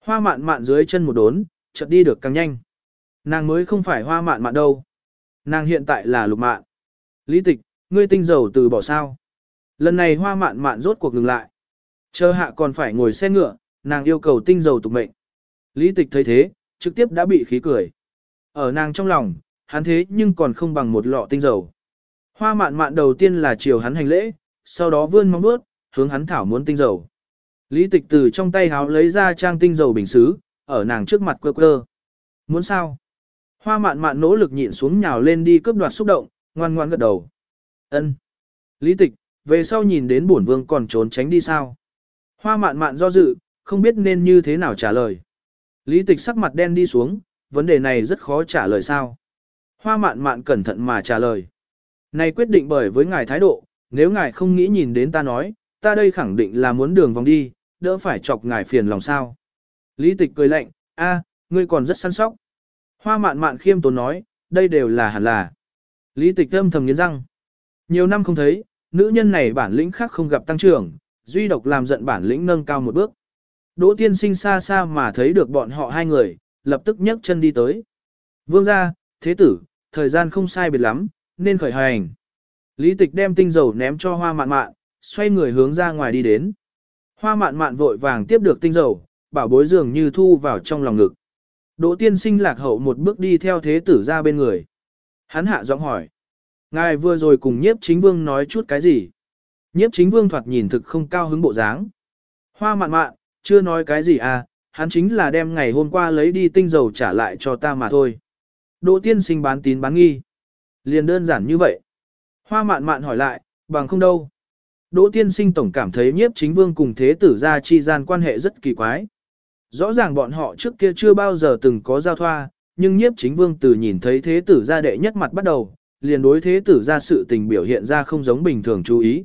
Hoa mạn mạn dưới chân một đốn, chợt đi được càng nhanh. Nàng mới không phải hoa mạn mạn đâu. Nàng hiện tại là lục mạn. Lý tịch, ngươi tinh dầu từ bỏ sao. Lần này hoa mạn mạn rốt cuộc ngừng lại. Chờ hạ còn phải ngồi xe ngựa, nàng yêu cầu tinh dầu tục mệnh. Lý tịch thấy thế, trực tiếp đã bị khí cười. Ở nàng trong lòng, hắn thế nhưng còn không bằng một lọ tinh dầu. Hoa mạn mạn đầu tiên là chiều hắn hành lễ, sau đó vươn mong bước, hướng hắn thảo muốn tinh dầu. Lý tịch từ trong tay háo lấy ra trang tinh dầu bình xứ, ở nàng trước mặt quơ quơ. Muốn sao? Hoa mạn mạn nỗ lực nhịn xuống nhào lên đi cướp đoạt xúc động, ngoan ngoan gật đầu. Ân. Lý tịch, về sau nhìn đến bổn vương còn trốn tránh đi sao? Hoa mạn mạn do dự, không biết nên như thế nào trả lời. Lý tịch sắc mặt đen đi xuống, vấn đề này rất khó trả lời sao. Hoa mạn mạn cẩn thận mà trả lời. Này quyết định bởi với ngài thái độ, nếu ngài không nghĩ nhìn đến ta nói, ta đây khẳng định là muốn đường vòng đi, đỡ phải chọc ngài phiền lòng sao. Lý tịch cười lạnh, a, ngươi còn rất săn sóc. Hoa mạn mạn khiêm tốn nói, đây đều là hẳn là. Lý tịch âm thầm nghiến răng. Nhiều năm không thấy, nữ nhân này bản lĩnh khác không gặp tăng trưởng, duy độc làm giận bản lĩnh nâng cao một bước. Đỗ tiên sinh xa xa mà thấy được bọn họ hai người, lập tức nhấc chân đi tới. Vương gia, thế tử, thời gian không sai biệt lắm, nên khởi hành. Lý tịch đem tinh dầu ném cho hoa mạn mạn, xoay người hướng ra ngoài đi đến. Hoa mạn mạn vội vàng tiếp được tinh dầu, bảo bối dường như thu vào trong lòng ngực. Đỗ tiên sinh lạc hậu một bước đi theo thế tử ra bên người. Hắn hạ giọng hỏi. Ngài vừa rồi cùng nhiếp chính vương nói chút cái gì? Nhiếp chính vương thoạt nhìn thực không cao hứng bộ dáng. Hoa mạn mạn, chưa nói cái gì à, hắn chính là đem ngày hôm qua lấy đi tinh dầu trả lại cho ta mà thôi. Đỗ tiên sinh bán tín bán nghi. Liền đơn giản như vậy. Hoa mạn mạn hỏi lại, bằng không đâu. Đỗ tiên sinh tổng cảm thấy nhiếp chính vương cùng thế tử gia chi gian quan hệ rất kỳ quái. Rõ ràng bọn họ trước kia chưa bao giờ từng có giao thoa, nhưng nhiếp chính vương từ nhìn thấy thế tử gia đệ nhất mặt bắt đầu, liền đối thế tử gia sự tình biểu hiện ra không giống bình thường chú ý.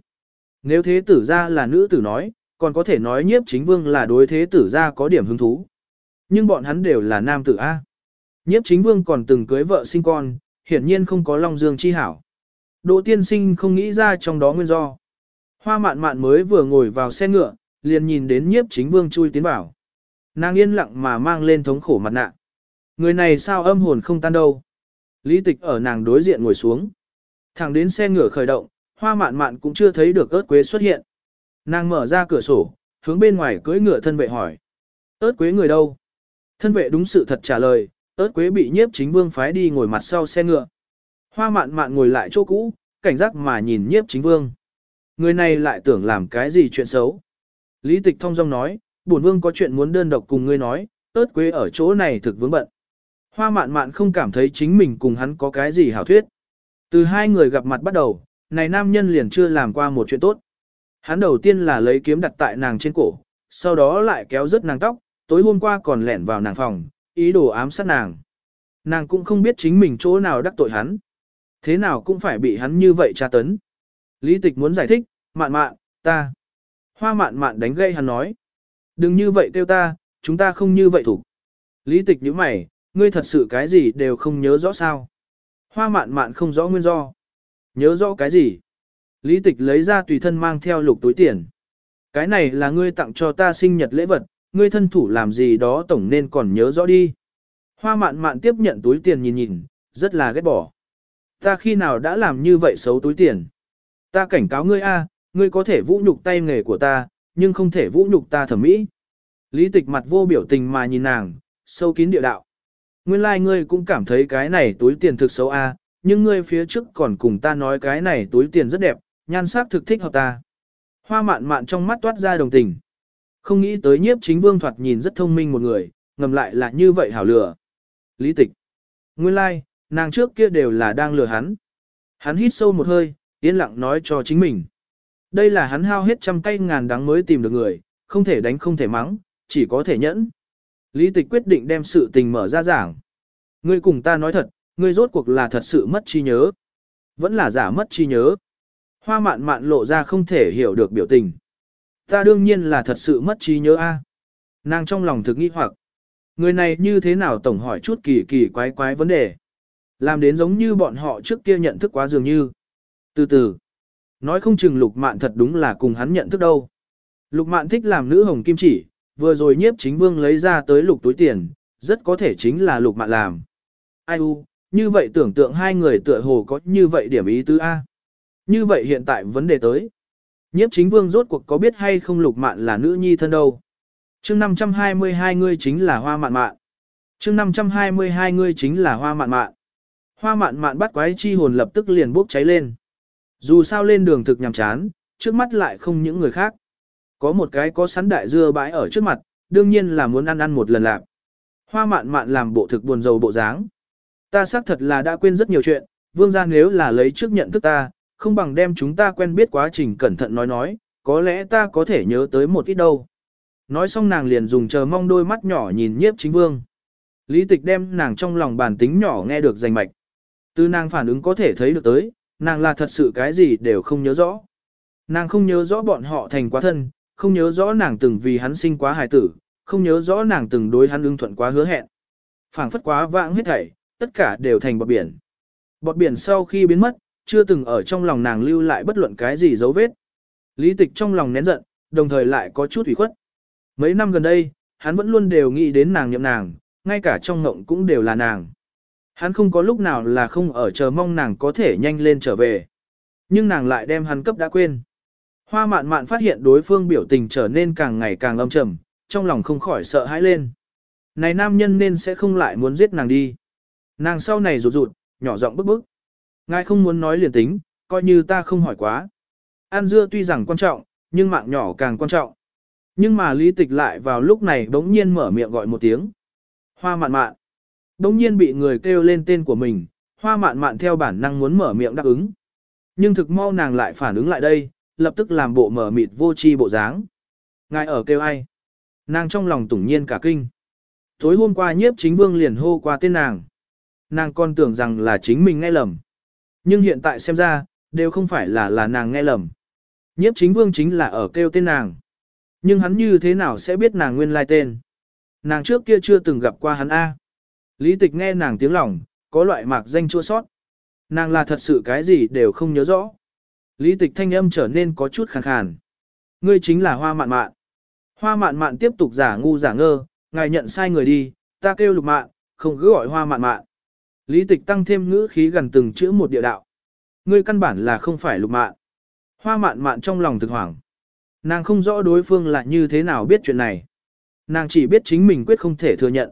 Nếu thế tử gia là nữ tử nói, còn có thể nói nhiếp chính vương là đối thế tử gia có điểm hứng thú. Nhưng bọn hắn đều là nam tử A. Nhiếp chính vương còn từng cưới vợ sinh con, hiển nhiên không có long dương chi hảo. Đỗ tiên sinh không nghĩ ra trong đó nguyên do. Hoa mạn mạn mới vừa ngồi vào xe ngựa, liền nhìn đến nhiếp chính vương chui tiến vào. Nàng yên lặng mà mang lên thống khổ mặt nạ. Người này sao âm hồn không tan đâu. Lý tịch ở nàng đối diện ngồi xuống. Thẳng đến xe ngựa khởi động, hoa mạn mạn cũng chưa thấy được ớt quế xuất hiện. Nàng mở ra cửa sổ, hướng bên ngoài cưỡi ngựa thân vệ hỏi. ớt quế người đâu? Thân vệ đúng sự thật trả lời, ớt quế bị nhiếp chính vương phái đi ngồi mặt sau xe ngựa. Hoa mạn mạn ngồi lại chỗ cũ, cảnh giác mà nhìn nhiếp chính vương. Người này lại tưởng làm cái gì chuyện xấu. Lý tịch thông dong nói, bổn vương có chuyện muốn đơn độc cùng ngươi nói, ớt quế ở chỗ này thực vướng bận. Hoa mạn mạn không cảm thấy chính mình cùng hắn có cái gì hảo thuyết. Từ hai người gặp mặt bắt đầu, này nam nhân liền chưa làm qua một chuyện tốt. Hắn đầu tiên là lấy kiếm đặt tại nàng trên cổ, sau đó lại kéo rớt nàng tóc, tối hôm qua còn lẻn vào nàng phòng, ý đồ ám sát nàng. Nàng cũng không biết chính mình chỗ nào đắc tội hắn. Thế nào cũng phải bị hắn như vậy tra tấn. Lý tịch muốn giải thích, mạn mạn, ta. Hoa mạn mạn đánh gây hắn nói. Đừng như vậy kêu ta, chúng ta không như vậy thủ. Lý tịch nhíu mày, ngươi thật sự cái gì đều không nhớ rõ sao. Hoa mạn mạn không rõ nguyên do. Nhớ rõ cái gì? Lý tịch lấy ra tùy thân mang theo lục túi tiền. Cái này là ngươi tặng cho ta sinh nhật lễ vật, ngươi thân thủ làm gì đó tổng nên còn nhớ rõ đi. Hoa mạn mạn tiếp nhận túi tiền nhìn nhìn, rất là ghét bỏ. Ta khi nào đã làm như vậy xấu túi tiền? Ta cảnh cáo ngươi a, ngươi có thể vũ nhục tay nghề của ta, nhưng không thể vũ nhục ta thẩm mỹ. Lý tịch mặt vô biểu tình mà nhìn nàng, sâu kín địa đạo. Nguyên lai like ngươi cũng cảm thấy cái này túi tiền thực xấu a, nhưng ngươi phía trước còn cùng ta nói cái này túi tiền rất đẹp, nhan sắc thực thích hợp ta. Hoa mạn mạn trong mắt toát ra đồng tình. Không nghĩ tới nhiếp chính vương thoạt nhìn rất thông minh một người, ngầm lại là như vậy hảo lừa. Lý tịch. Nguyên lai, like, nàng trước kia đều là đang lừa hắn. Hắn hít sâu một hơi, yên lặng nói cho chính mình. Đây là hắn hao hết trăm cây ngàn đắng mới tìm được người, không thể đánh không thể mắng, chỉ có thể nhẫn. Lý tịch quyết định đem sự tình mở ra giảng. Ngươi cùng ta nói thật, Ngươi rốt cuộc là thật sự mất trí nhớ. Vẫn là giả mất trí nhớ. Hoa mạn mạn lộ ra không thể hiểu được biểu tình. Ta đương nhiên là thật sự mất trí nhớ a. Nàng trong lòng thực nghi hoặc. Người này như thế nào tổng hỏi chút kỳ kỳ quái quái vấn đề. Làm đến giống như bọn họ trước kia nhận thức quá dường như. Từ từ. Nói không chừng lục mạn thật đúng là cùng hắn nhận thức đâu. Lục mạn thích làm nữ hồng kim chỉ, vừa rồi nhiếp chính vương lấy ra tới lục túi tiền, rất có thể chính là lục mạn làm. Ai u, như vậy tưởng tượng hai người tựa hồ có như vậy điểm ý tứ A. Như vậy hiện tại vấn đề tới. Nhiếp chính vương rốt cuộc có biết hay không lục mạn là nữ nhi thân đâu. chương 522 ngươi chính là hoa mạn mạn. chương 522 ngươi chính là hoa mạn mạn. Hoa mạn mạn bắt quái chi hồn lập tức liền bốc cháy lên. Dù sao lên đường thực nhằm chán, trước mắt lại không những người khác. Có một cái có sắn đại dưa bãi ở trước mặt, đương nhiên là muốn ăn ăn một lần lạc. Hoa mạn mạn làm bộ thực buồn rầu bộ dáng. Ta xác thật là đã quên rất nhiều chuyện, vương gia nếu là lấy trước nhận thức ta, không bằng đem chúng ta quen biết quá trình cẩn thận nói nói, có lẽ ta có thể nhớ tới một ít đâu. Nói xong nàng liền dùng chờ mong đôi mắt nhỏ nhìn nhiếp chính vương. Lý tịch đem nàng trong lòng bản tính nhỏ nghe được rành mạch. Từ nàng phản ứng có thể thấy được tới, nàng là thật sự cái gì đều không nhớ rõ. Nàng không nhớ rõ bọn họ thành quá thân, không nhớ rõ nàng từng vì hắn sinh quá hài tử, không nhớ rõ nàng từng đối hắn ưng thuận quá hứa hẹn. phảng phất quá vãng hết thảy, tất cả đều thành bọt biển. Bọt biển sau khi biến mất, chưa từng ở trong lòng nàng lưu lại bất luận cái gì dấu vết. Lý tịch trong lòng nén giận, đồng thời lại có chút ủy khuất. Mấy năm gần đây, hắn vẫn luôn đều nghĩ đến nàng nhậm nàng, ngay cả trong ngộng cũng đều là nàng. Hắn không có lúc nào là không ở chờ mong nàng có thể nhanh lên trở về. Nhưng nàng lại đem hắn cấp đã quên. Hoa mạn mạn phát hiện đối phương biểu tình trở nên càng ngày càng âm trầm, trong lòng không khỏi sợ hãi lên. Này nam nhân nên sẽ không lại muốn giết nàng đi. Nàng sau này rụt rụt, nhỏ giọng bức bức. Ngài không muốn nói liền tính, coi như ta không hỏi quá. An dưa tuy rằng quan trọng, nhưng mạng nhỏ càng quan trọng. Nhưng mà lý tịch lại vào lúc này đống nhiên mở miệng gọi một tiếng. Hoa mạn mạn. Đống nhiên bị người kêu lên tên của mình, hoa mạn mạn theo bản năng muốn mở miệng đáp ứng. Nhưng thực mau nàng lại phản ứng lại đây, lập tức làm bộ mở mịt vô chi bộ dáng. Ngài ở kêu ai? Nàng trong lòng tủng nhiên cả kinh. Tối hôm qua nhiếp chính vương liền hô qua tên nàng. Nàng còn tưởng rằng là chính mình nghe lầm. Nhưng hiện tại xem ra, đều không phải là là nàng nghe lầm. Nhiếp chính vương chính là ở kêu tên nàng. Nhưng hắn như thế nào sẽ biết nàng nguyên lai tên? Nàng trước kia chưa từng gặp qua hắn A. Lý tịch nghe nàng tiếng lòng, có loại mạc danh chua sót. Nàng là thật sự cái gì đều không nhớ rõ. Lý tịch thanh âm trở nên có chút khàn khàn. Ngươi chính là hoa mạn mạn. Hoa mạn mạn tiếp tục giả ngu giả ngơ, ngài nhận sai người đi, ta kêu lục mạn, không cứ gọi hoa mạn mạn. Lý tịch tăng thêm ngữ khí gần từng chữ một địa đạo. Ngươi căn bản là không phải lục mạn. Hoa mạn mạn trong lòng thực hoảng. Nàng không rõ đối phương là như thế nào biết chuyện này. Nàng chỉ biết chính mình quyết không thể thừa nhận.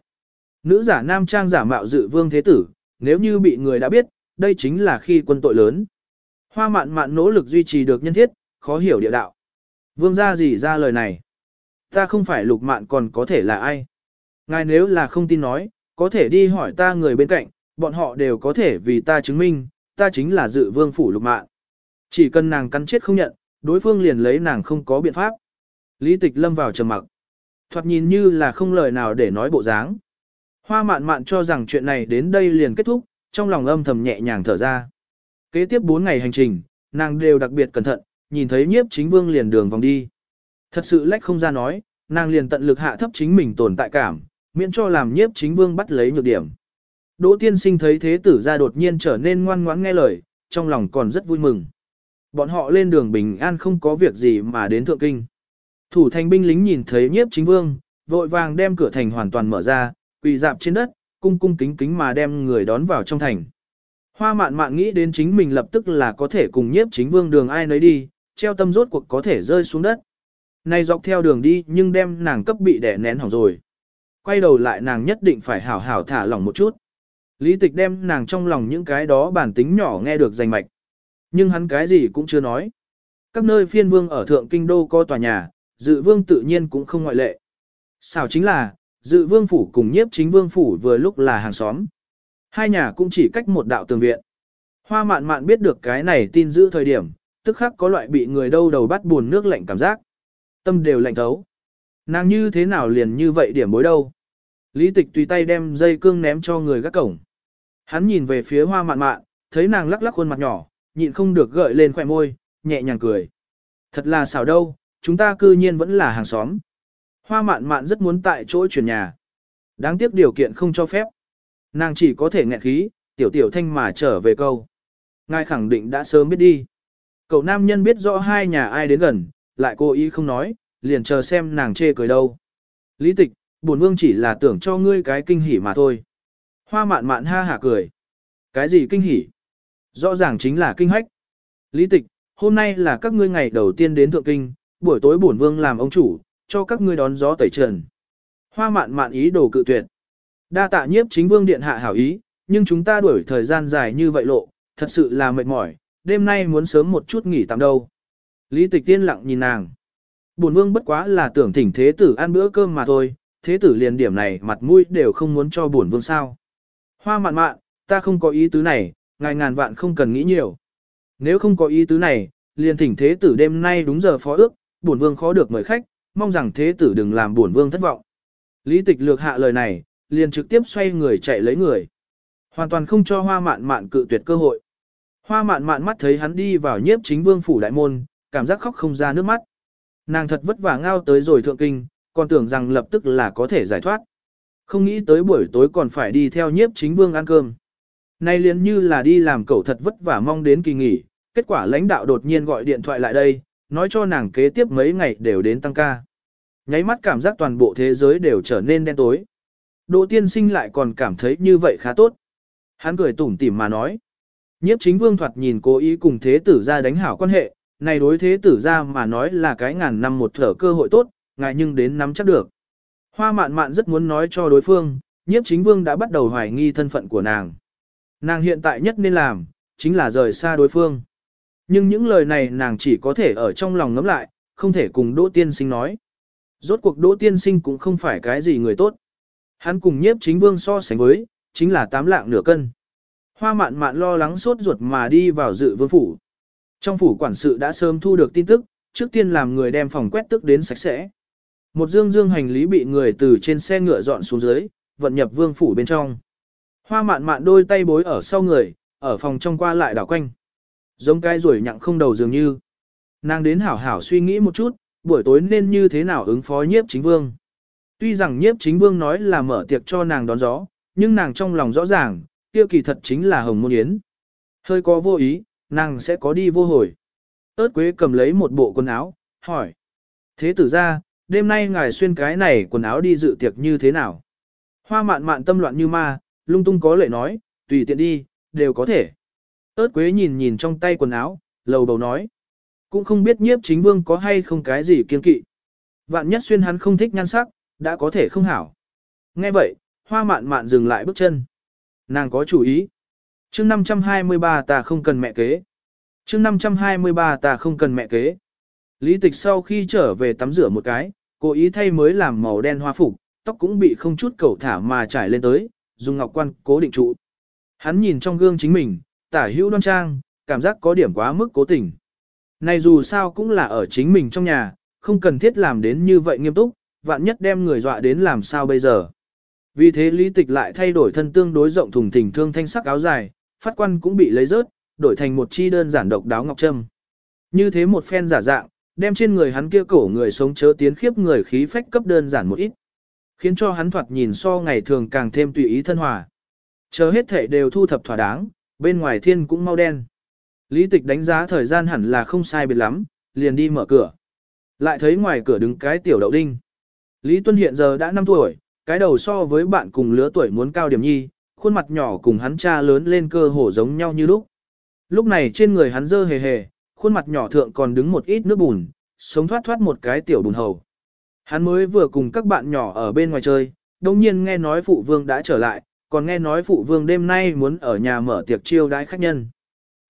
Nữ giả nam trang giả mạo dự vương thế tử, nếu như bị người đã biết, đây chính là khi quân tội lớn. Hoa mạn mạn nỗ lực duy trì được nhân thiết, khó hiểu địa đạo. Vương gia gì ra lời này? Ta không phải lục mạn còn có thể là ai? Ngài nếu là không tin nói, có thể đi hỏi ta người bên cạnh, bọn họ đều có thể vì ta chứng minh, ta chính là dự vương phủ lục mạn. Chỉ cần nàng cắn chết không nhận, đối phương liền lấy nàng không có biện pháp. Lý tịch lâm vào trầm mặc. Thoạt nhìn như là không lời nào để nói bộ dáng. Hoa mạn mạn cho rằng chuyện này đến đây liền kết thúc, trong lòng âm thầm nhẹ nhàng thở ra. Kế tiếp 4 ngày hành trình, nàng đều đặc biệt cẩn thận, nhìn thấy nhiếp chính vương liền đường vòng đi. Thật sự lách không ra nói, nàng liền tận lực hạ thấp chính mình tồn tại cảm, miễn cho làm nhiếp chính vương bắt lấy nhược điểm. Đỗ tiên sinh thấy thế tử ra đột nhiên trở nên ngoan ngoãn nghe lời, trong lòng còn rất vui mừng. Bọn họ lên đường bình an không có việc gì mà đến thượng kinh. Thủ thành binh lính nhìn thấy nhiếp chính vương, vội vàng đem cửa thành hoàn toàn mở ra, quỳ dạp trên đất, cung cung kính kính mà đem người đón vào trong thành. Hoa mạn mạn nghĩ đến chính mình lập tức là có thể cùng nhiếp chính vương đường ai nấy đi, treo tâm rốt cuộc có thể rơi xuống đất. Này dọc theo đường đi nhưng đem nàng cấp bị đẻ nén hỏng rồi. Quay đầu lại nàng nhất định phải hảo hảo thả lỏng một chút. Lý tịch đem nàng trong lòng những cái đó bản tính nhỏ nghe được rành mạch. Nhưng hắn cái gì cũng chưa nói. Các nơi phiên vương ở thượng kinh đô có tòa nhà, dự vương tự nhiên cũng không ngoại lệ. Sao chính là, dự vương phủ cùng nhiếp chính vương phủ vừa lúc là hàng xóm. Hai nhà cũng chỉ cách một đạo tường viện. Hoa mạn mạn biết được cái này tin giữ thời điểm, tức khắc có loại bị người đâu đầu bắt buồn nước lạnh cảm giác. Tâm đều lạnh thấu. Nàng như thế nào liền như vậy điểm bối đâu. Lý tịch tùy tay đem dây cương ném cho người gác cổng. Hắn nhìn về phía hoa mạn mạn, thấy nàng lắc lắc khuôn mặt nhỏ, nhịn không được gợi lên khỏe môi, nhẹ nhàng cười. Thật là xảo đâu, chúng ta cư nhiên vẫn là hàng xóm. Hoa mạn mạn rất muốn tại chỗ chuyển nhà. Đáng tiếc điều kiện không cho phép. Nàng chỉ có thể nghẹn khí, tiểu tiểu thanh mà trở về câu. Ngài khẳng định đã sớm biết đi. Cậu nam nhân biết rõ hai nhà ai đến gần, lại cố ý không nói, liền chờ xem nàng chê cười đâu. Lý tịch, bổn vương chỉ là tưởng cho ngươi cái kinh hỉ mà thôi. Hoa mạn mạn ha hả cười. Cái gì kinh hỉ? Rõ ràng chính là kinh hách. Lý tịch, hôm nay là các ngươi ngày đầu tiên đến thượng kinh, buổi tối bổn vương làm ông chủ, cho các ngươi đón gió tẩy trần. Hoa mạn mạn ý đồ cự tuyệt. Đa tạ nhiếp chính vương điện hạ hảo ý, nhưng chúng ta đuổi thời gian dài như vậy lộ, thật sự là mệt mỏi, đêm nay muốn sớm một chút nghỉ tạm đâu. Lý tịch tiên lặng nhìn nàng. Bổn vương bất quá là tưởng thỉnh thế tử ăn bữa cơm mà thôi, thế tử liền điểm này mặt mũi đều không muốn cho bổn vương sao. Hoa mạn mạn, ta không có ý tứ này, ngài ngàn vạn không cần nghĩ nhiều. Nếu không có ý tứ này, liền thỉnh thế tử đêm nay đúng giờ phó ước, bổn vương khó được mời khách, mong rằng thế tử đừng làm bổn vương thất vọng. Lý tịch lược hạ lời này, liền trực tiếp xoay người chạy lấy người. Hoàn toàn không cho hoa mạn mạn cự tuyệt cơ hội. Hoa mạn mạn mắt thấy hắn đi vào nhiếp chính vương phủ đại môn, cảm giác khóc không ra nước mắt. Nàng thật vất vả ngao tới rồi thượng kinh, còn tưởng rằng lập tức là có thể giải thoát. Không nghĩ tới buổi tối còn phải đi theo nhiếp chính vương ăn cơm. Nay liền như là đi làm cậu thật vất vả mong đến kỳ nghỉ, kết quả lãnh đạo đột nhiên gọi điện thoại lại đây, nói cho nàng kế tiếp mấy ngày đều đến tăng ca. Nháy mắt cảm giác toàn bộ thế giới đều trở nên đen tối. Đỗ tiên sinh lại còn cảm thấy như vậy khá tốt. Hắn cười tủm tỉm mà nói. Nhiếp chính vương thoạt nhìn cố ý cùng thế tử ra đánh hảo quan hệ, này đối thế tử ra mà nói là cái ngàn năm một thở cơ hội tốt, ngại nhưng đến nắm chắc được. Hoa mạn mạn rất muốn nói cho đối phương, nhiếp chính vương đã bắt đầu hoài nghi thân phận của nàng. Nàng hiện tại nhất nên làm, chính là rời xa đối phương. Nhưng những lời này nàng chỉ có thể ở trong lòng ngấm lại, không thể cùng Đỗ Tiên Sinh nói. Rốt cuộc Đỗ Tiên Sinh cũng không phải cái gì người tốt. Hắn cùng nhiếp chính vương so sánh với, chính là tám lạng nửa cân. Hoa mạn mạn lo lắng sốt ruột mà đi vào dự vương phủ. Trong phủ quản sự đã sớm thu được tin tức, trước tiên làm người đem phòng quét tức đến sạch sẽ. Một dương dương hành lý bị người từ trên xe ngựa dọn xuống dưới, vận nhập vương phủ bên trong. Hoa mạn mạn đôi tay bối ở sau người, ở phòng trong qua lại đảo quanh. Giống cái rủi nhặng không đầu dường như. Nàng đến hảo hảo suy nghĩ một chút, buổi tối nên như thế nào ứng phó nhiếp chính vương. Tuy rằng nhiếp chính vương nói là mở tiệc cho nàng đón gió, nhưng nàng trong lòng rõ ràng, tiêu kỳ thật chính là hồng môn yến. Hơi có vô ý, nàng sẽ có đi vô hồi. ớt quế cầm lấy một bộ quần áo, hỏi. Thế tử ra, đêm nay ngài xuyên cái này quần áo đi dự tiệc như thế nào? Hoa mạn mạn tâm loạn như ma, lung tung có lệ nói, tùy tiện đi, đều có thể. ớt quế nhìn nhìn trong tay quần áo, lầu bầu nói. Cũng không biết nhiếp chính vương có hay không cái gì kiên kỵ. Vạn nhất xuyên hắn không thích nhan sắc, đã có thể không hảo. Nghe vậy, hoa mạn mạn dừng lại bước chân. Nàng có chủ ý. chương 523 ta không cần mẹ kế. chương 523 ta không cần mẹ kế. Lý tịch sau khi trở về tắm rửa một cái, cố ý thay mới làm màu đen hoa phục, tóc cũng bị không chút cầu thả mà trải lên tới, dùng ngọc quan cố định trụ. Hắn nhìn trong gương chính mình, tả hữu đoan trang, cảm giác có điểm quá mức cố tình. Này dù sao cũng là ở chính mình trong nhà, không cần thiết làm đến như vậy nghiêm túc, vạn nhất đem người dọa đến làm sao bây giờ. Vì thế lý tịch lại thay đổi thân tương đối rộng thùng thình thương thanh sắc áo dài, phát quan cũng bị lấy rớt, đổi thành một chi đơn giản độc đáo ngọc trâm. Như thế một phen giả dạng, đem trên người hắn kia cổ người sống chớ tiến khiếp người khí phách cấp đơn giản một ít. Khiến cho hắn thoạt nhìn so ngày thường càng thêm tùy ý thân hòa. Chờ hết thể đều thu thập thỏa đáng, bên ngoài thiên cũng mau đen. Lý tịch đánh giá thời gian hẳn là không sai biệt lắm, liền đi mở cửa. Lại thấy ngoài cửa đứng cái tiểu đậu đinh. Lý Tuân hiện giờ đã 5 tuổi, cái đầu so với bạn cùng lứa tuổi muốn cao điểm nhi, khuôn mặt nhỏ cùng hắn cha lớn lên cơ hồ giống nhau như lúc. Lúc này trên người hắn dơ hề hề, khuôn mặt nhỏ thượng còn đứng một ít nước bùn, sống thoát thoát một cái tiểu bùn hầu. Hắn mới vừa cùng các bạn nhỏ ở bên ngoài chơi, đồng nhiên nghe nói phụ vương đã trở lại, còn nghe nói phụ vương đêm nay muốn ở nhà mở tiệc chiêu đãi khách nhân.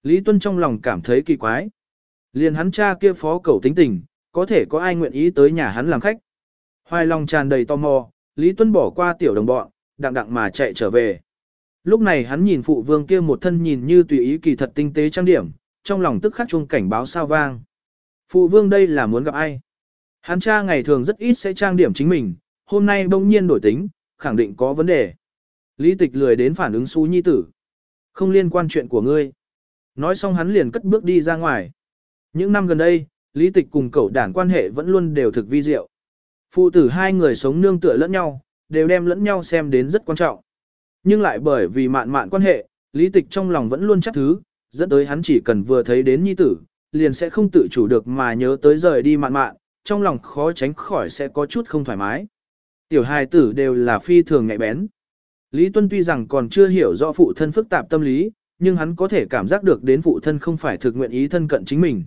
Lý Tuân trong lòng cảm thấy kỳ quái. Liền hắn cha kia phó cầu tính tình, có thể có ai nguyện ý tới nhà hắn làm khách. Hoài lòng tràn đầy tò mò, Lý Tuân bỏ qua tiểu đồng bọn, đặng đặng mà chạy trở về. Lúc này hắn nhìn phụ vương kia một thân nhìn như tùy ý kỳ thật tinh tế trang điểm, trong lòng tức khắc chuông cảnh báo sao vang. Phụ vương đây là muốn gặp ai? Hắn cha ngày thường rất ít sẽ trang điểm chính mình, hôm nay bỗng nhiên đổi tính, khẳng định có vấn đề. Lý tịch lười đến phản ứng xú nhi tử, Không liên quan chuyện của ngươi. Nói xong hắn liền cất bước đi ra ngoài. Những năm gần đây, lý tịch cùng cậu đảng quan hệ vẫn luôn đều thực vi diệu. Phụ tử hai người sống nương tựa lẫn nhau, đều đem lẫn nhau xem đến rất quan trọng. Nhưng lại bởi vì mạn mạn quan hệ, lý tịch trong lòng vẫn luôn chắc thứ, dẫn tới hắn chỉ cần vừa thấy đến nhi tử, liền sẽ không tự chủ được mà nhớ tới rời đi mạn mạn, trong lòng khó tránh khỏi sẽ có chút không thoải mái. Tiểu hài tử đều là phi thường ngại bén. Lý Tuân tuy rằng còn chưa hiểu rõ phụ thân phức tạp tâm lý, nhưng hắn có thể cảm giác được đến phụ thân không phải thực nguyện ý thân cận chính mình.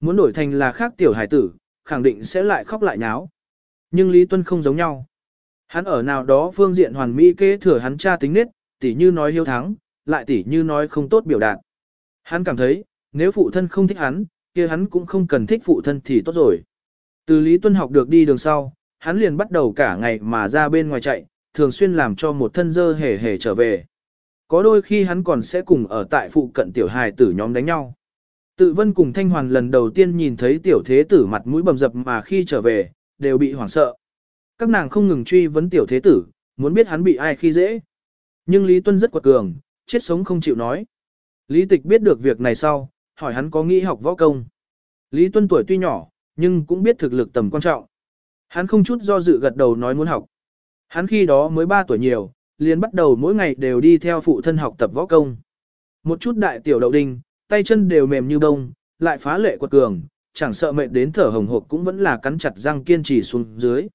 Muốn đổi thành là khác tiểu hài tử, khẳng định sẽ lại khóc lại nháo. Nhưng Lý Tuân không giống nhau. Hắn ở nào đó phương diện hoàn mỹ kế thừa hắn cha tính nết, tỉ như nói hiếu thắng, lại tỉ như nói không tốt biểu đạt. Hắn cảm thấy, nếu phụ thân không thích hắn, kia hắn cũng không cần thích phụ thân thì tốt rồi. Từ Lý Tuân học được đi đường sau, hắn liền bắt đầu cả ngày mà ra bên ngoài chạy, thường xuyên làm cho một thân dơ hề hề trở về. Có đôi khi hắn còn sẽ cùng ở tại phụ cận tiểu hài tử nhóm đánh nhau. Tự vân cùng Thanh Hoàn lần đầu tiên nhìn thấy tiểu thế tử mặt mũi bầm dập mà khi trở về, đều bị hoảng sợ. Các nàng không ngừng truy vấn tiểu thế tử, muốn biết hắn bị ai khi dễ. Nhưng Lý Tuân rất quật cường, chết sống không chịu nói. Lý Tịch biết được việc này sau, hỏi hắn có nghĩ học võ công. Lý Tuân tuổi tuy nhỏ, nhưng cũng biết thực lực tầm quan trọng. Hắn không chút do dự gật đầu nói muốn học. Hắn khi đó mới 3 tuổi nhiều, liền bắt đầu mỗi ngày đều đi theo phụ thân học tập võ công. Một chút đại tiểu đậu đinh, tay chân đều mềm như bông, lại phá lệ quật cường, chẳng sợ mệt đến thở hồng hộc cũng vẫn là cắn chặt răng kiên trì xuống dưới.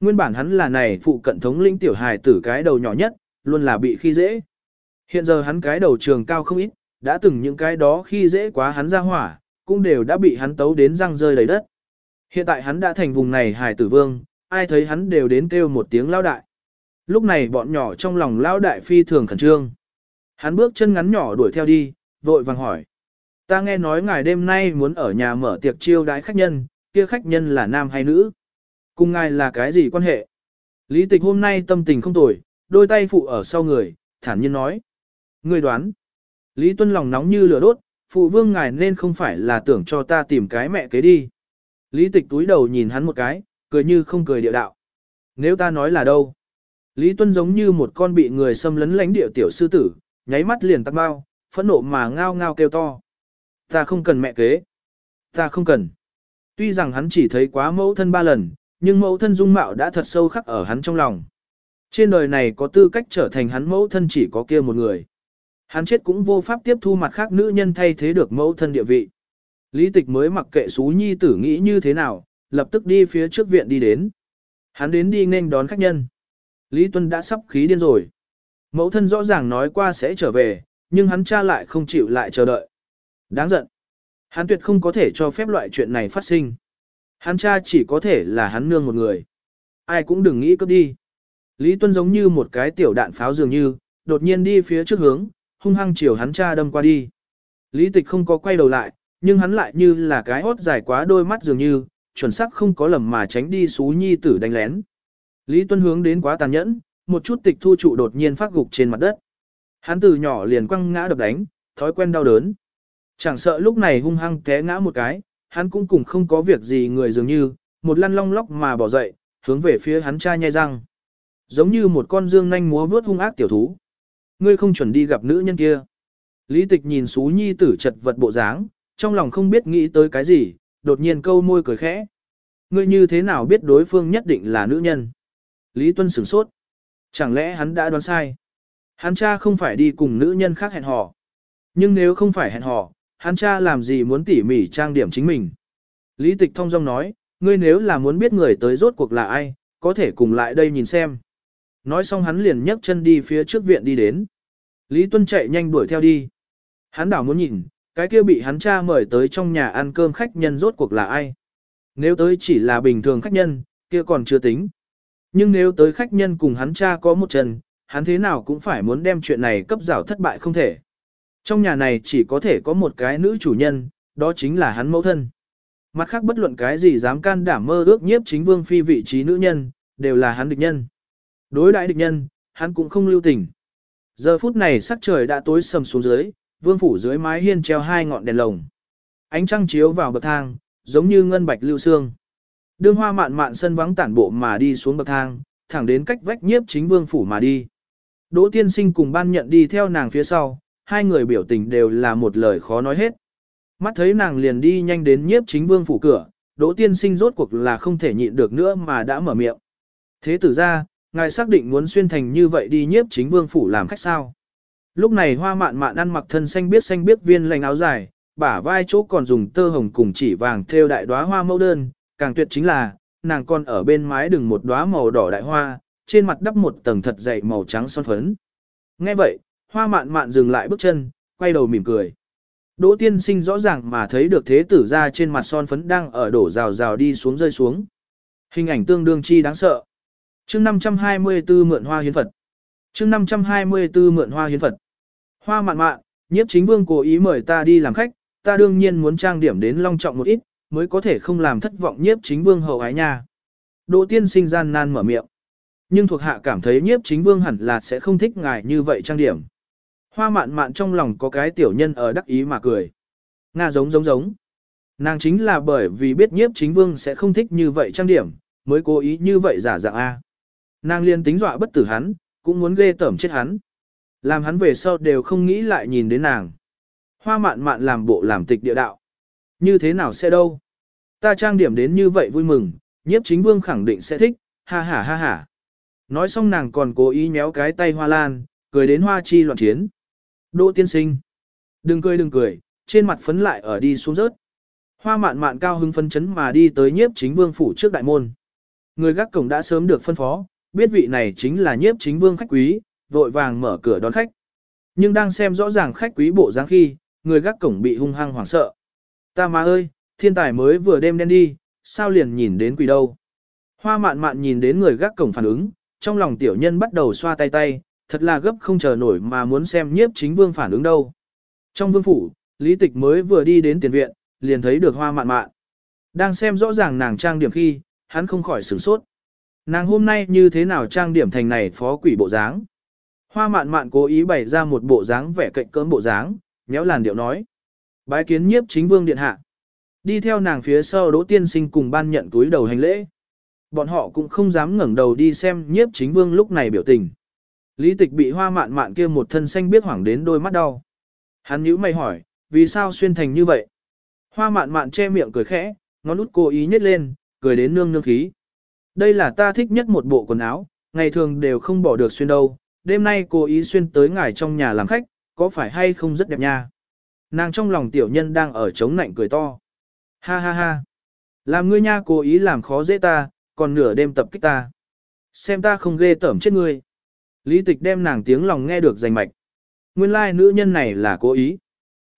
Nguyên bản hắn là này phụ cận thống lĩnh tiểu hài tử cái đầu nhỏ nhất, luôn là bị khi dễ. Hiện giờ hắn cái đầu trường cao không ít, đã từng những cái đó khi dễ quá hắn ra hỏa, cũng đều đã bị hắn tấu đến răng rơi đầy đất. Hiện tại hắn đã thành vùng này hài tử vương, ai thấy hắn đều đến kêu một tiếng lao đại. Lúc này bọn nhỏ trong lòng lao đại phi thường khẩn trương. Hắn bước chân ngắn nhỏ đuổi theo đi, vội vàng hỏi. Ta nghe nói ngài đêm nay muốn ở nhà mở tiệc chiêu đái khách nhân, kia khách nhân là nam hay nữ? Cùng ngài là cái gì quan hệ? Lý tịch hôm nay tâm tình không tồi, đôi tay phụ ở sau người, thản nhiên nói. Người đoán. Lý Tuân lòng nóng như lửa đốt, phụ vương ngài nên không phải là tưởng cho ta tìm cái mẹ kế đi. Lý tịch túi đầu nhìn hắn một cái, cười như không cười địa đạo. Nếu ta nói là đâu? Lý Tuân giống như một con bị người xâm lấn lãnh địa tiểu sư tử, nháy mắt liền tắt bao, phẫn nộ mà ngao ngao kêu to. Ta không cần mẹ kế. Ta không cần. Tuy rằng hắn chỉ thấy quá mẫu thân ba lần, nhưng mẫu thân dung mạo đã thật sâu khắc ở hắn trong lòng. Trên đời này có tư cách trở thành hắn mẫu thân chỉ có kia một người. Hắn chết cũng vô pháp tiếp thu mặt khác nữ nhân thay thế được mẫu thân địa vị. Lý tịch mới mặc kệ xú nhi tử nghĩ như thế nào, lập tức đi phía trước viện đi đến. Hắn đến đi nên đón khách nhân. Lý Tuân đã sắp khí điên rồi. Mẫu thân rõ ràng nói qua sẽ trở về, nhưng hắn cha lại không chịu lại chờ đợi. Đáng giận. Hắn tuyệt không có thể cho phép loại chuyện này phát sinh. Hắn cha chỉ có thể là hắn nương một người. Ai cũng đừng nghĩ cướp đi. Lý Tuân giống như một cái tiểu đạn pháo dường như, đột nhiên đi phía trước hướng, hung hăng chiều hắn cha đâm qua đi. Lý Tịch không có quay đầu lại, nhưng hắn lại như là cái hốt dài quá đôi mắt dường như, chuẩn xác không có lầm mà tránh đi xú nhi tử đánh lén. Lý Tuân hướng đến quá tàn nhẫn, một chút tịch thu trụ đột nhiên phát gục trên mặt đất. Hắn từ nhỏ liền quăng ngã đập đánh, thói quen đau đớn. Chẳng sợ lúc này hung hăng té ngã một cái, hắn cũng cùng không có việc gì người dường như, một lăn long lóc mà bỏ dậy, hướng về phía hắn cha nhai răng. Giống như một con dương nhanh múa vướt hung ác tiểu thú. Ngươi không chuẩn đi gặp nữ nhân kia. Lý tịch nhìn xú nhi tử chật vật bộ dáng, trong lòng không biết nghĩ tới cái gì, đột nhiên câu môi cười khẽ. Ngươi như thế nào biết đối phương nhất định là nữ nhân? Lý Tuân sửng sốt. Chẳng lẽ hắn đã đoán sai? Hắn cha không phải đi cùng nữ nhân khác hẹn hò. Nhưng nếu không phải hẹn hò, hắn cha làm gì muốn tỉ mỉ trang điểm chính mình? Lý Tịch thông dong nói, ngươi nếu là muốn biết người tới rốt cuộc là ai, có thể cùng lại đây nhìn xem. Nói xong hắn liền nhấc chân đi phía trước viện đi đến. Lý Tuân chạy nhanh đuổi theo đi. Hắn đảo muốn nhìn, cái kia bị hắn cha mời tới trong nhà ăn cơm khách nhân rốt cuộc là ai. Nếu tới chỉ là bình thường khách nhân, kia còn chưa tính. Nhưng nếu tới khách nhân cùng hắn cha có một chân, hắn thế nào cũng phải muốn đem chuyện này cấp rào thất bại không thể. Trong nhà này chỉ có thể có một cái nữ chủ nhân, đó chính là hắn mẫu thân. Mặt khác bất luận cái gì dám can đảm mơ ước nhiếp chính vương phi vị trí nữ nhân, đều là hắn địch nhân. Đối đại địch nhân, hắn cũng không lưu tình. Giờ phút này sắc trời đã tối sầm xuống dưới, vương phủ dưới mái hiên treo hai ngọn đèn lồng. Ánh trăng chiếu vào bậc thang, giống như ngân bạch lưu sương Đương hoa mạn mạn sân vắng tản bộ mà đi xuống bậc thang, thẳng đến cách vách nhiếp chính vương phủ mà đi. Đỗ tiên sinh cùng ban nhận đi theo nàng phía sau, hai người biểu tình đều là một lời khó nói hết. Mắt thấy nàng liền đi nhanh đến nhiếp chính vương phủ cửa, đỗ tiên sinh rốt cuộc là không thể nhịn được nữa mà đã mở miệng. Thế tử ra, ngài xác định muốn xuyên thành như vậy đi nhiếp chính vương phủ làm khách sao. Lúc này hoa mạn mạn ăn mặc thân xanh biết xanh biết viên lành áo dài, bả vai chỗ còn dùng tơ hồng cùng chỉ vàng thêu đại đóa hoa mẫu đơn, càng tuyệt chính là, nàng còn ở bên mái đừng một đóa màu đỏ đại hoa, trên mặt đắp một tầng thật dày màu trắng son phấn. Nghe vậy, hoa mạn mạn dừng lại bước chân, quay đầu mỉm cười. Đỗ tiên sinh rõ ràng mà thấy được thế tử ra trên mặt son phấn đang ở đổ rào rào đi xuống rơi xuống. Hình ảnh tương đương chi đáng sợ chương 524 mượn hoa hiến Phật. chương 524 mượn hoa hiến Phật. Hoa mạn mạn, nhiếp chính vương cố ý mời ta đi làm khách, ta đương nhiên muốn trang điểm đến long trọng một ít, mới có thể không làm thất vọng nhiếp chính vương hậu ái nha. Đỗ tiên sinh gian nan mở miệng. Nhưng thuộc hạ cảm thấy nhiếp chính vương hẳn là sẽ không thích ngài như vậy trang điểm. Hoa mạn mạn trong lòng có cái tiểu nhân ở đắc ý mà cười. Nga giống giống giống. Nàng chính là bởi vì biết nhiếp chính vương sẽ không thích như vậy trang điểm, mới cố ý như vậy giả dạng A. Nàng liên tính dọa bất tử hắn, cũng muốn ghê tởm chết hắn. Làm hắn về sau đều không nghĩ lại nhìn đến nàng. Hoa mạn mạn làm bộ làm tịch địa đạo. Như thế nào sẽ đâu? Ta trang điểm đến như vậy vui mừng, nhiếp chính vương khẳng định sẽ thích, ha ha ha ha. Nói xong nàng còn cố ý méo cái tay hoa lan, cười đến hoa chi loạn chiến. Đỗ tiên sinh. Đừng cười đừng cười, trên mặt phấn lại ở đi xuống rớt. Hoa mạn mạn cao hứng phấn chấn mà đi tới nhiếp chính vương phủ trước đại môn. Người gác cổng đã sớm được phân phó, biết vị này chính là nhiếp chính vương khách quý, vội vàng mở cửa đón khách. Nhưng đang xem rõ ràng khách quý bộ dáng khi, người gác cổng bị hung hăng hoảng sợ. Ta má ơi, thiên tài mới vừa đêm đen đi, sao liền nhìn đến quỷ đâu. Hoa mạn mạn nhìn đến người gác cổng phản ứng, trong lòng tiểu nhân bắt đầu xoa tay tay, thật là gấp không chờ nổi mà muốn xem nhiếp chính vương phản ứng đâu. Trong vương phủ, lý tịch mới vừa đi đến tiền viện, liền thấy được hoa mạn mạn. Đang xem rõ ràng nàng trang điểm khi, hắn không khỏi sửng sốt. Nàng hôm nay như thế nào trang điểm thành này phó quỷ bộ dáng. Hoa mạn mạn cố ý bày ra một bộ dáng vẻ cạnh cỡm bộ dáng, nhéo làn điệu nói. Bái kiến nhiếp chính vương điện hạ. Đi theo nàng phía sau đỗ tiên sinh cùng ban nhận túi đầu hành lễ. Bọn họ cũng không dám ngẩng đầu đi xem nhiếp chính vương lúc này biểu tình. Lý tịch bị hoa mạn mạn kia một thân xanh biết hoảng đến đôi mắt đau. Hắn nhíu mày hỏi, vì sao xuyên thành như vậy? Hoa mạn mạn che miệng cười khẽ, ngón út cố ý nhếch lên, cười đến nương nương khí. Đây là ta thích nhất một bộ quần áo, ngày thường đều không bỏ được xuyên đâu, đêm nay cố ý xuyên tới ngài trong nhà làm khách, có phải hay không rất đẹp nha? Nàng trong lòng tiểu nhân đang ở chống nạnh cười to. Ha ha ha. Làm ngươi nha cố ý làm khó dễ ta, còn nửa đêm tập kích ta. Xem ta không ghê tởm chết ngươi. Lý tịch đem nàng tiếng lòng nghe được rành mạch. Nguyên lai like nữ nhân này là cố ý.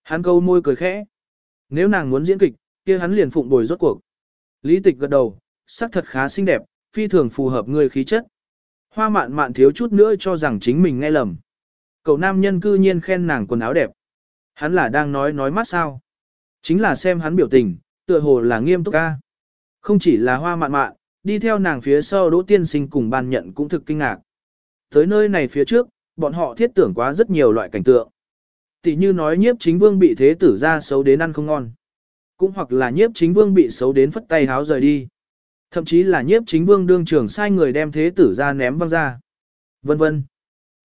Hắn câu môi cười khẽ. Nếu nàng muốn diễn kịch, kia hắn liền phụng bồi rốt cuộc. Lý tịch gật đầu, sắc thật khá xinh đẹp, phi thường phù hợp người khí chất. Hoa mạn mạn thiếu chút nữa cho rằng chính mình nghe lầm. Cậu nam nhân cư nhiên khen nàng quần áo đẹp. Hắn là đang nói nói mắt sao. Chính là xem hắn biểu tình, tựa hồ là nghiêm túc ca. Không chỉ là hoa mạn mạn, đi theo nàng phía sau đỗ tiên sinh cùng ban nhận cũng thực kinh ngạc. Tới nơi này phía trước, bọn họ thiết tưởng quá rất nhiều loại cảnh tượng. Tỷ như nói nhiếp chính vương bị thế tử ra xấu đến ăn không ngon. Cũng hoặc là nhiếp chính vương bị xấu đến phất tay háo rời đi. Thậm chí là nhiếp chính vương đương trưởng sai người đem thế tử ra ném văng ra. Vân vân.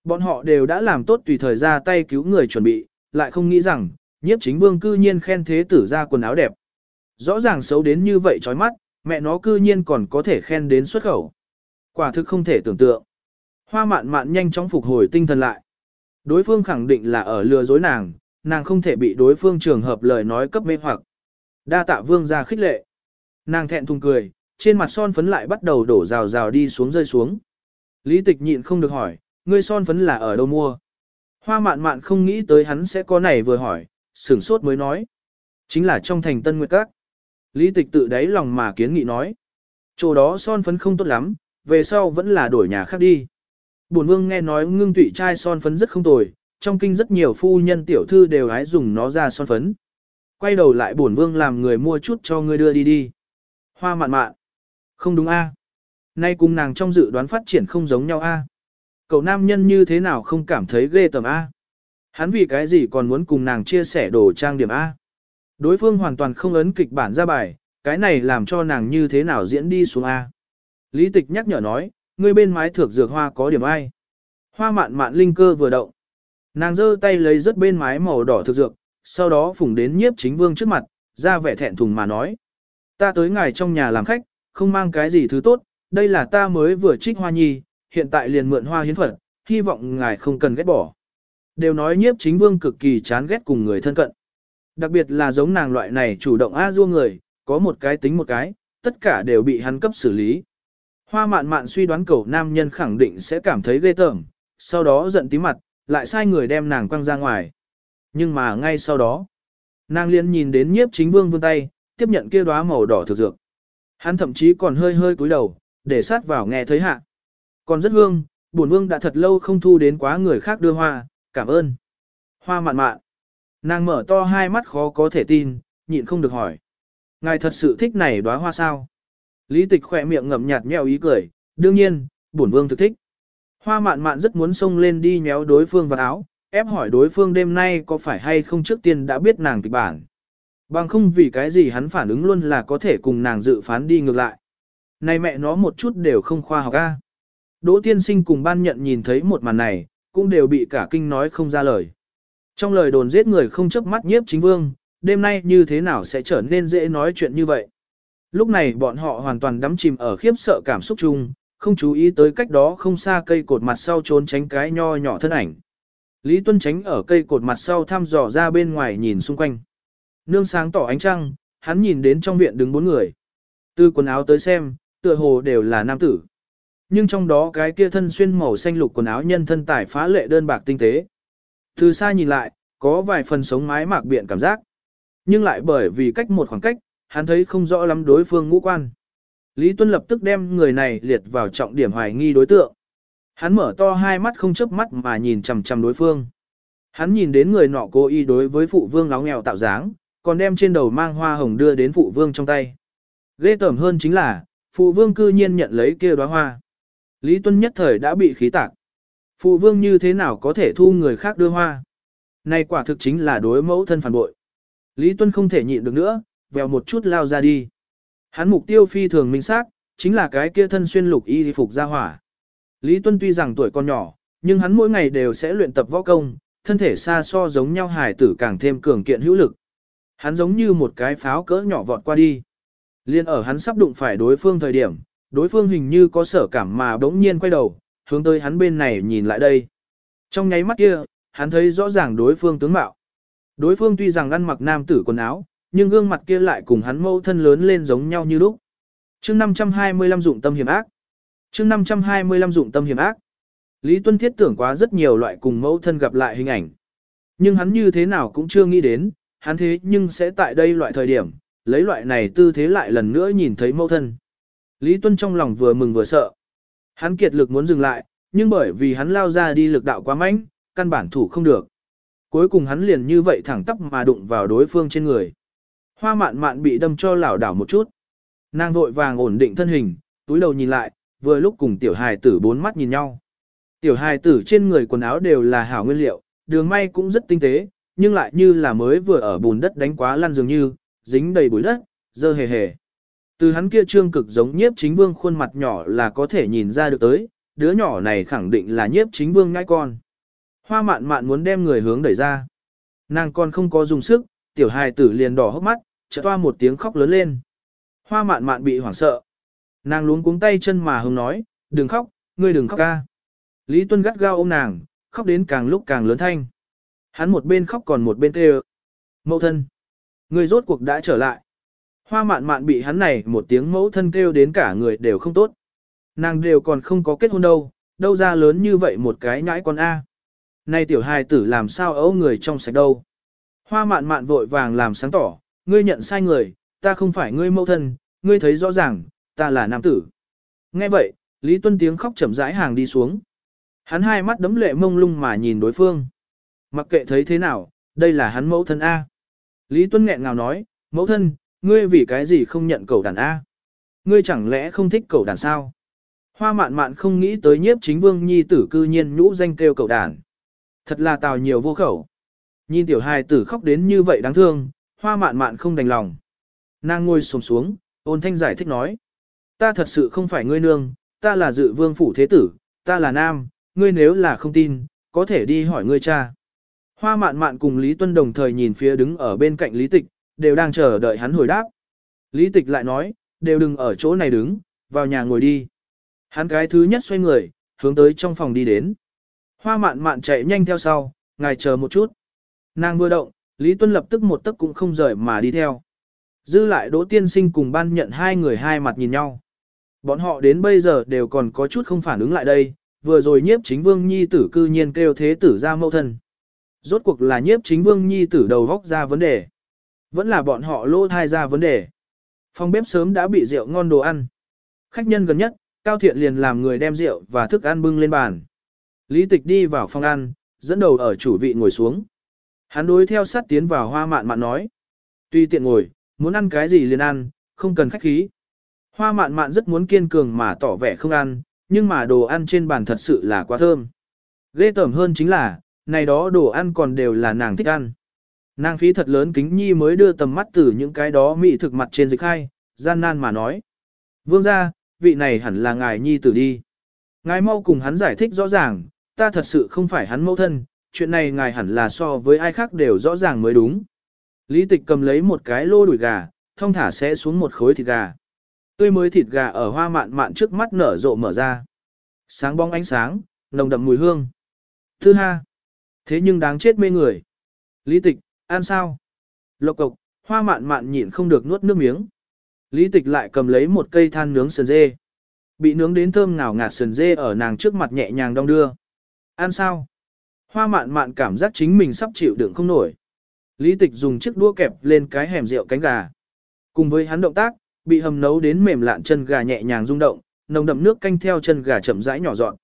Bọn họ đều đã làm tốt tùy thời ra tay cứu người chuẩn bị, lại không nghĩ rằng, nhiếp chính vương cư nhiên khen thế tử ra quần áo đẹp. Rõ ràng xấu đến như vậy chói mắt, mẹ nó cư nhiên còn có thể khen đến xuất khẩu. Quả thực không thể tưởng tượng. Hoa mạn mạn nhanh chóng phục hồi tinh thần lại. Đối phương khẳng định là ở lừa dối nàng, nàng không thể bị đối phương trường hợp lời nói cấp mê hoặc. Đa tạ vương ra khích lệ. Nàng thẹn thùng cười, trên mặt son phấn lại bắt đầu đổ rào rào đi xuống rơi xuống. Lý tịch nhịn không được hỏi, ngươi son phấn là ở đâu mua? Hoa mạn mạn không nghĩ tới hắn sẽ có này vừa hỏi, sửng sốt mới nói. Chính là trong thành Tân Nguyệt Các. Lý tịch tự đáy lòng mà kiến nghị nói. Chỗ đó son phấn không tốt lắm, về sau vẫn là đổi nhà khác đi. Bổn vương nghe nói ngưng tụy trai son phấn rất không tồi, trong kinh rất nhiều phu nhân tiểu thư đều hái dùng nó ra son phấn. Quay đầu lại bổn vương làm người mua chút cho ngươi đưa đi đi. Hoa mạn mạn. Không đúng a? Nay cùng nàng trong dự đoán phát triển không giống nhau a. Cậu nam nhân như thế nào không cảm thấy ghê tởm a? Hắn vì cái gì còn muốn cùng nàng chia sẻ đồ trang điểm a? Đối phương hoàn toàn không ấn kịch bản ra bài, cái này làm cho nàng như thế nào diễn đi xuống a? Lý tịch nhắc nhở nói, ngươi bên mái thược dược hoa có điểm ai. Hoa mạn mạn linh cơ vừa động. Nàng giơ tay lấy rất bên mái màu đỏ thực dược, sau đó phủng đến nhiếp chính vương trước mặt, ra vẻ thẹn thùng mà nói. Ta tới ngài trong nhà làm khách, không mang cái gì thứ tốt, đây là ta mới vừa trích hoa nhi, hiện tại liền mượn hoa hiến phật, hy vọng ngài không cần ghét bỏ. Đều nói nhiếp chính vương cực kỳ chán ghét cùng người thân cận. Đặc biệt là giống nàng loại này chủ động a du người, có một cái tính một cái, tất cả đều bị hắn cấp xử lý. Hoa mạn mạn suy đoán cầu nam nhân khẳng định sẽ cảm thấy ghê tởm, sau đó giận tí mặt, lại sai người đem nàng quăng ra ngoài. Nhưng mà ngay sau đó, nàng liền nhìn đến nhiếp chính vương vươn tay, tiếp nhận kia đóa màu đỏ thực dược. Hắn thậm chí còn hơi hơi cúi đầu, để sát vào nghe thấy hạ. Còn rất hương, bổn vương đã thật lâu không thu đến quá người khác đưa hoa, cảm ơn. Hoa mạn mạn. Nàng mở to hai mắt khó có thể tin, nhịn không được hỏi. Ngài thật sự thích này đóa hoa sao? Lý tịch khỏe miệng ngậm nhạt nhẽo ý cười, đương nhiên, bổn vương thực thích. Hoa mạn mạn rất muốn xông lên đi nhéo đối phương vào áo, ép hỏi đối phương đêm nay có phải hay không trước tiên đã biết nàng kịch bản. Bằng không vì cái gì hắn phản ứng luôn là có thể cùng nàng dự phán đi ngược lại. Này mẹ nó một chút đều không khoa học a. Đỗ tiên sinh cùng ban nhận nhìn thấy một màn này, cũng đều bị cả kinh nói không ra lời. Trong lời đồn giết người không chớp mắt nhiếp chính vương, đêm nay như thế nào sẽ trở nên dễ nói chuyện như vậy. Lúc này bọn họ hoàn toàn đắm chìm ở khiếp sợ cảm xúc chung, không chú ý tới cách đó không xa cây cột mặt sau trốn tránh cái nho nhỏ thân ảnh. Lý Tuân tránh ở cây cột mặt sau thăm dò ra bên ngoài nhìn xung quanh. Nương sáng tỏ ánh trăng, hắn nhìn đến trong viện đứng bốn người. Từ quần áo tới xem, tựa hồ đều là nam tử. Nhưng trong đó cái kia thân xuyên màu xanh lục quần áo nhân thân tải phá lệ đơn bạc tinh tế. Từ xa nhìn lại, có vài phần sống mái mạc biện cảm giác. Nhưng lại bởi vì cách một khoảng cách, hắn thấy không rõ lắm đối phương ngũ quan. Lý Tuân lập tức đem người này liệt vào trọng điểm hoài nghi đối tượng. Hắn mở to hai mắt không chớp mắt mà nhìn chằm chằm đối phương. Hắn nhìn đến người nọ cố ý đối với phụ vương áo nghèo tạo dáng, còn đem trên đầu mang hoa hồng đưa đến phụ vương trong tay. Ghê tởm hơn chính là, phụ vương cư nhiên nhận lấy kia đóa hoa. Lý Tuân nhất thời đã bị khí tạc. Phụ vương như thế nào có thể thu người khác đưa hoa? Này quả thực chính là đối mẫu thân phản bội. Lý Tuân không thể nhịn được nữa, vèo một chút lao ra đi. Hắn mục tiêu phi thường minh xác, chính là cái kia thân xuyên lục y phục ra hỏa. Lý Tuân tuy rằng tuổi còn nhỏ, nhưng hắn mỗi ngày đều sẽ luyện tập võ công, thân thể xa so giống nhau hài tử càng thêm cường kiện hữu lực. Hắn giống như một cái pháo cỡ nhỏ vọt qua đi. Liên ở hắn sắp đụng phải đối phương thời điểm, đối phương hình như có sở cảm mà bỗng nhiên quay đầu, hướng tới hắn bên này nhìn lại đây. Trong nháy mắt kia, hắn thấy rõ ràng đối phương tướng mạo. Đối phương tuy rằng ăn mặc nam tử quần áo, nhưng gương mặt kia lại cùng hắn mâu thân lớn lên giống nhau như lúc. chương 525 dụng tâm hiểm ác. chương 525 dụng tâm hiểm ác. Lý Tuân thiết tưởng quá rất nhiều loại cùng mẫu thân gặp lại hình ảnh. Nhưng hắn như thế nào cũng chưa nghĩ đến, hắn thế nhưng sẽ tại đây loại thời điểm, lấy loại này tư thế lại lần nữa nhìn thấy mẫu thân. Lý Tuân trong lòng vừa mừng vừa sợ. Hắn kiệt lực muốn dừng lại, nhưng bởi vì hắn lao ra đi lực đạo quá mạnh, căn bản thủ không được. Cuối cùng hắn liền như vậy thẳng tắp mà đụng vào đối phương trên người. Hoa mạn mạn bị đâm cho lảo đảo một chút. Nàng vội vàng ổn định thân hình, túi đầu nhìn lại, vừa lúc cùng tiểu hài tử bốn mắt nhìn nhau. Tiểu hài tử trên người quần áo đều là hảo nguyên liệu, đường may cũng rất tinh tế, nhưng lại như là mới vừa ở bùn đất đánh quá lăn dường như, dính đầy bụi đất, dơ hề hề. Từ hắn kia trương cực giống nhiếp chính vương khuôn mặt nhỏ là có thể nhìn ra được tới, đứa nhỏ này khẳng định là nhiếp chính vương ngai con. Hoa mạn mạn muốn đem người hướng đẩy ra. Nàng con không có dùng sức, tiểu hài tử liền đỏ hốc mắt, chợt toa một tiếng khóc lớn lên. Hoa mạn mạn bị hoảng sợ. Nàng luống cuống tay chân mà hứng nói, đừng khóc, ngươi đừng khóc ca. Lý Tuân gắt gao ôm nàng, khóc đến càng lúc càng lớn thanh. Hắn một bên khóc còn một bên kêu. Mẫu thân. Ngươi rốt cuộc đã trở lại. Hoa mạn mạn bị hắn này một tiếng mẫu thân kêu đến cả người đều không tốt. Nàng đều còn không có kết hôn đâu, đâu ra lớn như vậy một cái nhãi con A. Này tiểu hài tử làm sao ấu người trong sạch đâu. Hoa mạn mạn vội vàng làm sáng tỏ, ngươi nhận sai người, ta không phải ngươi mẫu thân, ngươi thấy rõ ràng, ta là nam tử. Nghe vậy, Lý Tuân tiếng khóc chậm rãi hàng đi xuống. Hắn hai mắt đấm lệ mông lung mà nhìn đối phương. Mặc kệ thấy thế nào, đây là hắn mẫu thân A. Lý Tuân nghẹn ngào nói, mẫu thân, ngươi vì cái gì không nhận cầu đàn A? Ngươi chẳng lẽ không thích cầu đàn sao? Hoa mạn mạn không nghĩ tới nhiếp chính vương nhi tử cư nhiên nhũ danh kêu cầu đàn. Thật là tào nhiều vô khẩu. Nhìn tiểu hài tử khóc đến như vậy đáng thương, hoa mạn mạn không đành lòng. Nàng ngồi sồm xuống, ôn thanh giải thích nói. Ta thật sự không phải ngươi nương, ta là dự vương phủ thế tử, ta là nam, ngươi nếu là không tin, có thể đi hỏi ngươi cha. Hoa mạn mạn cùng Lý Tuân đồng thời nhìn phía đứng ở bên cạnh Lý Tịch, đều đang chờ đợi hắn hồi đáp. Lý Tịch lại nói, đều đừng ở chỗ này đứng, vào nhà ngồi đi. Hắn cái thứ nhất xoay người, hướng tới trong phòng đi đến. Hoa mạn mạn chạy nhanh theo sau, ngài chờ một chút. Nàng vừa động, Lý Tuân lập tức một tấc cũng không rời mà đi theo. Dư lại Đỗ Tiên Sinh cùng ban nhận hai người hai mặt nhìn nhau. Bọn họ đến bây giờ đều còn có chút không phản ứng lại đây, vừa rồi nhiếp chính vương nhi tử cư nhiên kêu thế tử ra mâu thân. Rốt cuộc là nhiếp chính vương nhi tử đầu vóc ra vấn đề. Vẫn là bọn họ lô thai ra vấn đề. Phòng bếp sớm đã bị rượu ngon đồ ăn. Khách nhân gần nhất, Cao Thiện liền làm người đem rượu và thức ăn bưng lên bàn. Lý Tịch đi vào phòng ăn, dẫn đầu ở chủ vị ngồi xuống. Hắn đối theo sát tiến vào hoa mạn mạn nói. Tuy tiện ngồi, muốn ăn cái gì liền ăn, không cần khách khí. Hoa mạn mạn rất muốn kiên cường mà tỏ vẻ không ăn, nhưng mà đồ ăn trên bàn thật sự là quá thơm. Ghê tởm hơn chính là, này đó đồ ăn còn đều là nàng thích ăn. Nàng phí thật lớn kính nhi mới đưa tầm mắt từ những cái đó mị thực mặt trên dịch hai, gian nan mà nói. Vương ra, vị này hẳn là ngài nhi tử đi. Ngài mau cùng hắn giải thích rõ ràng, ta thật sự không phải hắn mẫu thân, chuyện này ngài hẳn là so với ai khác đều rõ ràng mới đúng. Lý tịch cầm lấy một cái lô đùi gà, thông thả sẽ xuống một khối thịt gà. Tươi mới thịt gà ở hoa mạn mạn trước mắt nở rộ mở ra. Sáng bóng ánh sáng, nồng đậm mùi hương. Thứ ha. Thế nhưng đáng chết mê người. Lý tịch, ăn sao? Lộc cộc, hoa mạn mạn nhịn không được nuốt nước miếng. Lý tịch lại cầm lấy một cây than nướng sườn dê. Bị nướng đến thơm ngào ngạt sườn dê ở nàng trước mặt nhẹ nhàng đong đưa. Ăn sao? Hoa mạn mạn cảm giác chính mình sắp chịu đựng không nổi. Lý tịch dùng chiếc đũa kẹp lên cái hẻm rượu cánh gà. Cùng với hắn động tác, bị hầm nấu đến mềm lạn chân gà nhẹ nhàng rung động, nồng đậm nước canh theo chân gà chậm rãi nhỏ dọn.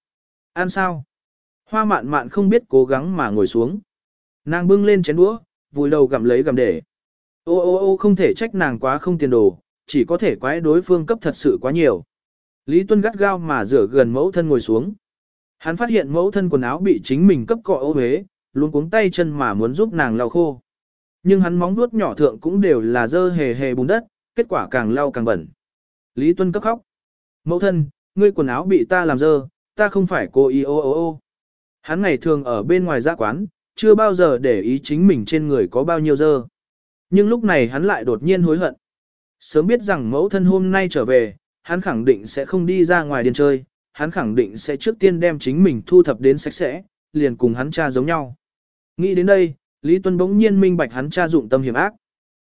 Ăn sao? Hoa mạn mạn không biết cố gắng mà ngồi xuống. Nàng bưng lên chén đũa, vùi đầu gặm lấy gặm để. Ô ô ô không thể trách nàng quá không tiền đồ, chỉ có thể quái đối phương cấp thật sự quá nhiều. Lý Tuân gắt gao mà rửa gần mẫu thân ngồi xuống. Hắn phát hiện mẫu thân quần áo bị chính mình cấp cọ ô huế, luôn cuống tay chân mà muốn giúp nàng lau khô. Nhưng hắn móng vuốt nhỏ thượng cũng đều là dơ hề hề bùn đất, kết quả càng lau càng bẩn. Lý Tuân cấp khóc. Mẫu thân, ngươi quần áo bị ta làm dơ, ta không phải cố ý ô ô ô. Hắn ngày thường ở bên ngoài gia quán, chưa bao giờ để ý chính mình trên người có bao nhiêu dơ. Nhưng lúc này hắn lại đột nhiên hối hận. Sớm biết rằng mẫu thân hôm nay trở về, hắn khẳng định sẽ không đi ra ngoài điên chơi, hắn khẳng định sẽ trước tiên đem chính mình thu thập đến sạch sẽ, liền cùng hắn cha giống nhau. Nghĩ đến đây, Lý Tuân bỗng nhiên minh bạch hắn cha dụng tâm hiểm ác.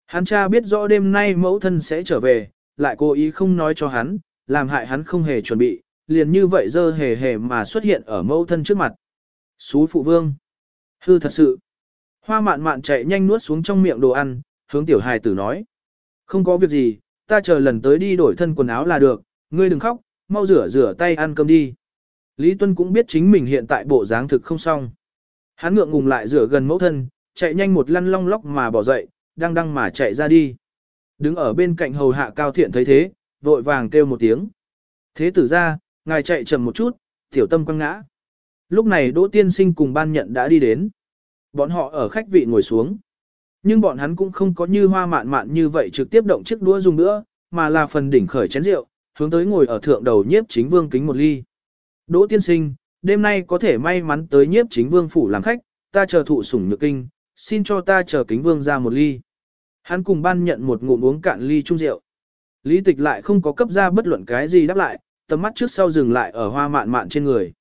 Hắn cha biết rõ đêm nay mẫu thân sẽ trở về, lại cố ý không nói cho hắn, làm hại hắn không hề chuẩn bị, liền như vậy dơ hề hề mà xuất hiện ở mẫu thân trước mặt. Xú phụ vương. Hư thật sự. Hoa mạn mạn chạy nhanh nuốt xuống trong miệng đồ ăn, hướng tiểu hài tử nói. Không có việc gì, ta chờ lần tới đi đổi thân quần áo là được, ngươi đừng khóc, mau rửa rửa tay ăn cơm đi. Lý Tuân cũng biết chính mình hiện tại bộ dáng thực không xong. Hắn ngượng ngùng lại rửa gần mẫu thân, chạy nhanh một lăn long lóc mà bỏ dậy, đang đăng mà chạy ra đi. Đứng ở bên cạnh hầu hạ cao thiện thấy thế, vội vàng kêu một tiếng. Thế tử ra, ngài chạy chậm một chút, tiểu tâm quăng ngã. Lúc này Đỗ Tiên Sinh cùng ban nhận đã đi đến. Bọn họ ở khách vị ngồi xuống. Nhưng bọn hắn cũng không có như hoa mạn mạn như vậy trực tiếp động chiếc đũa dùng nữa, mà là phần đỉnh khởi chén rượu, hướng tới ngồi ở thượng đầu nhiếp chính vương kính một ly. Đỗ Tiên Sinh, đêm nay có thể may mắn tới nhiếp chính vương phủ làm khách, ta chờ thụ sủng nhược kinh, xin cho ta chờ kính vương ra một ly. Hắn cùng ban nhận một ngụm uống cạn ly chung rượu. Lý tịch lại không có cấp ra bất luận cái gì đáp lại, tầm mắt trước sau dừng lại ở hoa mạn mạn trên người.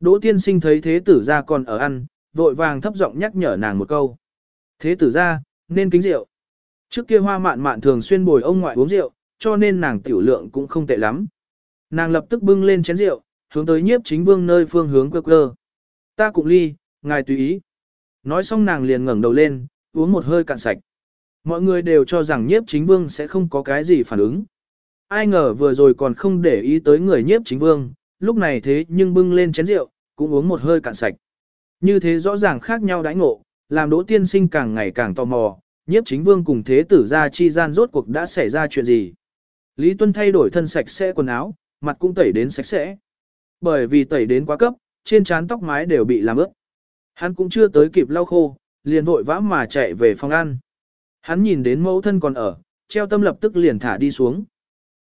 Đỗ tiên sinh thấy thế tử ra còn ở ăn, vội vàng thấp giọng nhắc nhở nàng một câu. Thế tử ra, nên kính rượu. Trước kia hoa mạn mạn thường xuyên bồi ông ngoại uống rượu, cho nên nàng tiểu lượng cũng không tệ lắm. Nàng lập tức bưng lên chén rượu, hướng tới nhiếp chính vương nơi phương hướng quơ quơ. Ta cũng ly, ngài tùy ý. Nói xong nàng liền ngẩng đầu lên, uống một hơi cạn sạch. Mọi người đều cho rằng nhiếp chính vương sẽ không có cái gì phản ứng. Ai ngờ vừa rồi còn không để ý tới người nhiếp chính vương, lúc này thế nhưng bưng lên chén rượu, cũng uống một hơi cạn sạch. Như thế rõ ràng khác nhau đãi ngộ, làm đỗ tiên sinh càng ngày càng tò mò, nhiếp chính vương cùng thế tử ra chi gian rốt cuộc đã xảy ra chuyện gì. Lý Tuân thay đổi thân sạch sẽ quần áo, mặt cũng tẩy đến sạch sẽ. Bởi vì tẩy đến quá cấp, trên trán tóc mái đều bị làm ướt. Hắn cũng chưa tới kịp lau khô, liền vội vã mà chạy về phòng ăn. Hắn nhìn đến mẫu thân còn ở, treo tâm lập tức liền thả đi xuống.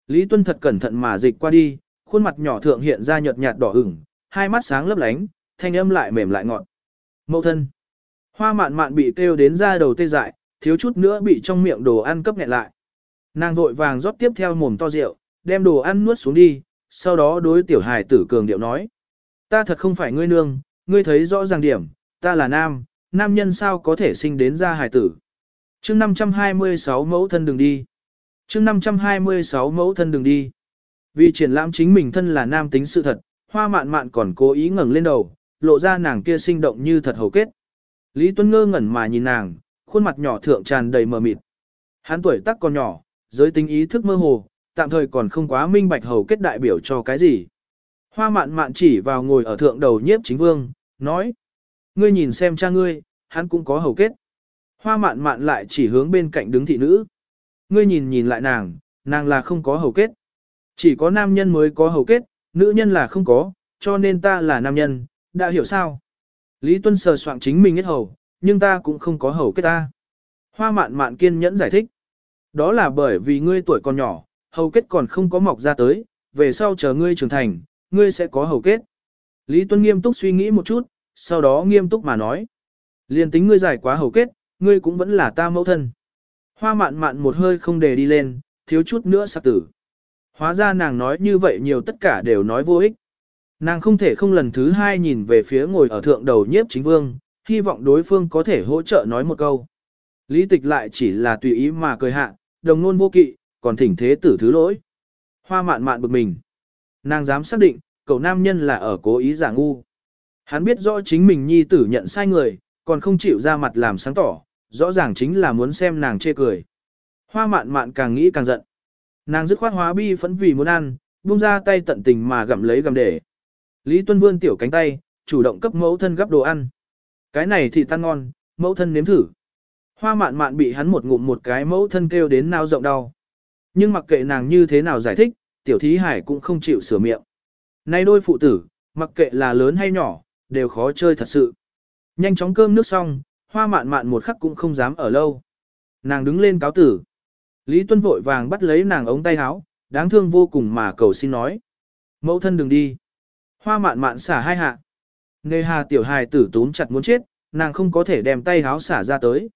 Lý Tuân thật cẩn thận mà dịch qua đi, khuôn mặt nhỏ thượng hiện ra nhợt nhạt đỏ ửng, hai mắt sáng lấp lánh, thanh âm lại mềm lại ngọt. Mẫu thân. Hoa mạn mạn bị kêu đến ra đầu tê dại, thiếu chút nữa bị trong miệng đồ ăn cấp nghẹn lại. Nàng vội vàng rót tiếp theo mồm to rượu, đem đồ ăn nuốt xuống đi, sau đó đối tiểu hài tử cường điệu nói. Ta thật không phải ngươi nương, ngươi thấy rõ ràng điểm, ta là nam, nam nhân sao có thể sinh đến ra hài tử. chương 526 mẫu thân đừng đi. chương 526 mẫu thân đừng đi. Vì triển lãm chính mình thân là nam tính sự thật, hoa mạn mạn còn cố ý ngẩng lên đầu, lộ ra nàng kia sinh động như thật hầu kết. Lý Tuấn ngơ ngẩn mà nhìn nàng, khuôn mặt nhỏ thượng tràn đầy mờ mịt. Hắn tuổi tác còn nhỏ, giới tính ý thức mơ hồ, tạm thời còn không quá minh bạch hầu kết đại biểu cho cái gì. Hoa mạn mạn chỉ vào ngồi ở thượng đầu nhiếp chính vương, nói. Ngươi nhìn xem cha ngươi, hắn cũng có hầu kết. Hoa mạn mạn lại chỉ hướng bên cạnh đứng thị nữ. Ngươi nhìn nhìn lại nàng, nàng là không có hầu kết. Chỉ có nam nhân mới có hầu kết, nữ nhân là không có, cho nên ta là nam nhân, đã hiểu sao? Lý Tuân sờ soạn chính mình hết hầu, nhưng ta cũng không có hầu kết ta. Hoa mạn mạn kiên nhẫn giải thích. Đó là bởi vì ngươi tuổi còn nhỏ, hầu kết còn không có mọc ra tới, về sau chờ ngươi trưởng thành, ngươi sẽ có hầu kết. Lý Tuân nghiêm túc suy nghĩ một chút, sau đó nghiêm túc mà nói. Liên tính ngươi giải quá hầu kết, ngươi cũng vẫn là ta mẫu thân. Hoa mạn mạn một hơi không để đi lên, thiếu chút nữa sạc tử. Hóa ra nàng nói như vậy nhiều tất cả đều nói vô ích. Nàng không thể không lần thứ hai nhìn về phía ngồi ở thượng đầu nhiếp chính vương, hy vọng đối phương có thể hỗ trợ nói một câu. Lý tịch lại chỉ là tùy ý mà cười hạ, đồng nôn vô kỵ, còn thỉnh thế tử thứ lỗi. Hoa mạn mạn bực mình. Nàng dám xác định, cậu nam nhân là ở cố ý giả ngu. Hắn biết rõ chính mình nhi tử nhận sai người, còn không chịu ra mặt làm sáng tỏ, rõ ràng chính là muốn xem nàng chê cười. Hoa mạn mạn càng nghĩ càng giận. Nàng dứt khoát hóa bi phẫn vì muốn ăn, buông ra tay tận tình mà gặm lấy gặm để. Lý Tuân vươn tiểu cánh tay, chủ động cấp mẫu thân gấp đồ ăn. Cái này thì tan ngon, mẫu thân nếm thử. Hoa mạn mạn bị hắn một ngụm một cái mẫu thân kêu đến nao rộng đau. Nhưng mặc kệ nàng như thế nào giải thích, tiểu thí hải cũng không chịu sửa miệng. Nay đôi phụ tử, mặc kệ là lớn hay nhỏ, đều khó chơi thật sự. Nhanh chóng cơm nước xong, hoa mạn mạn một khắc cũng không dám ở lâu. Nàng đứng lên cáo tử. Lý Tuân vội vàng bắt lấy nàng ống tay áo, đáng thương vô cùng mà cầu xin nói. Mẫu thân đừng đi. Hoa mạn mạn xả hai hạ. Nề hà tiểu hài tử tún chặt muốn chết, nàng không có thể đem tay áo xả ra tới.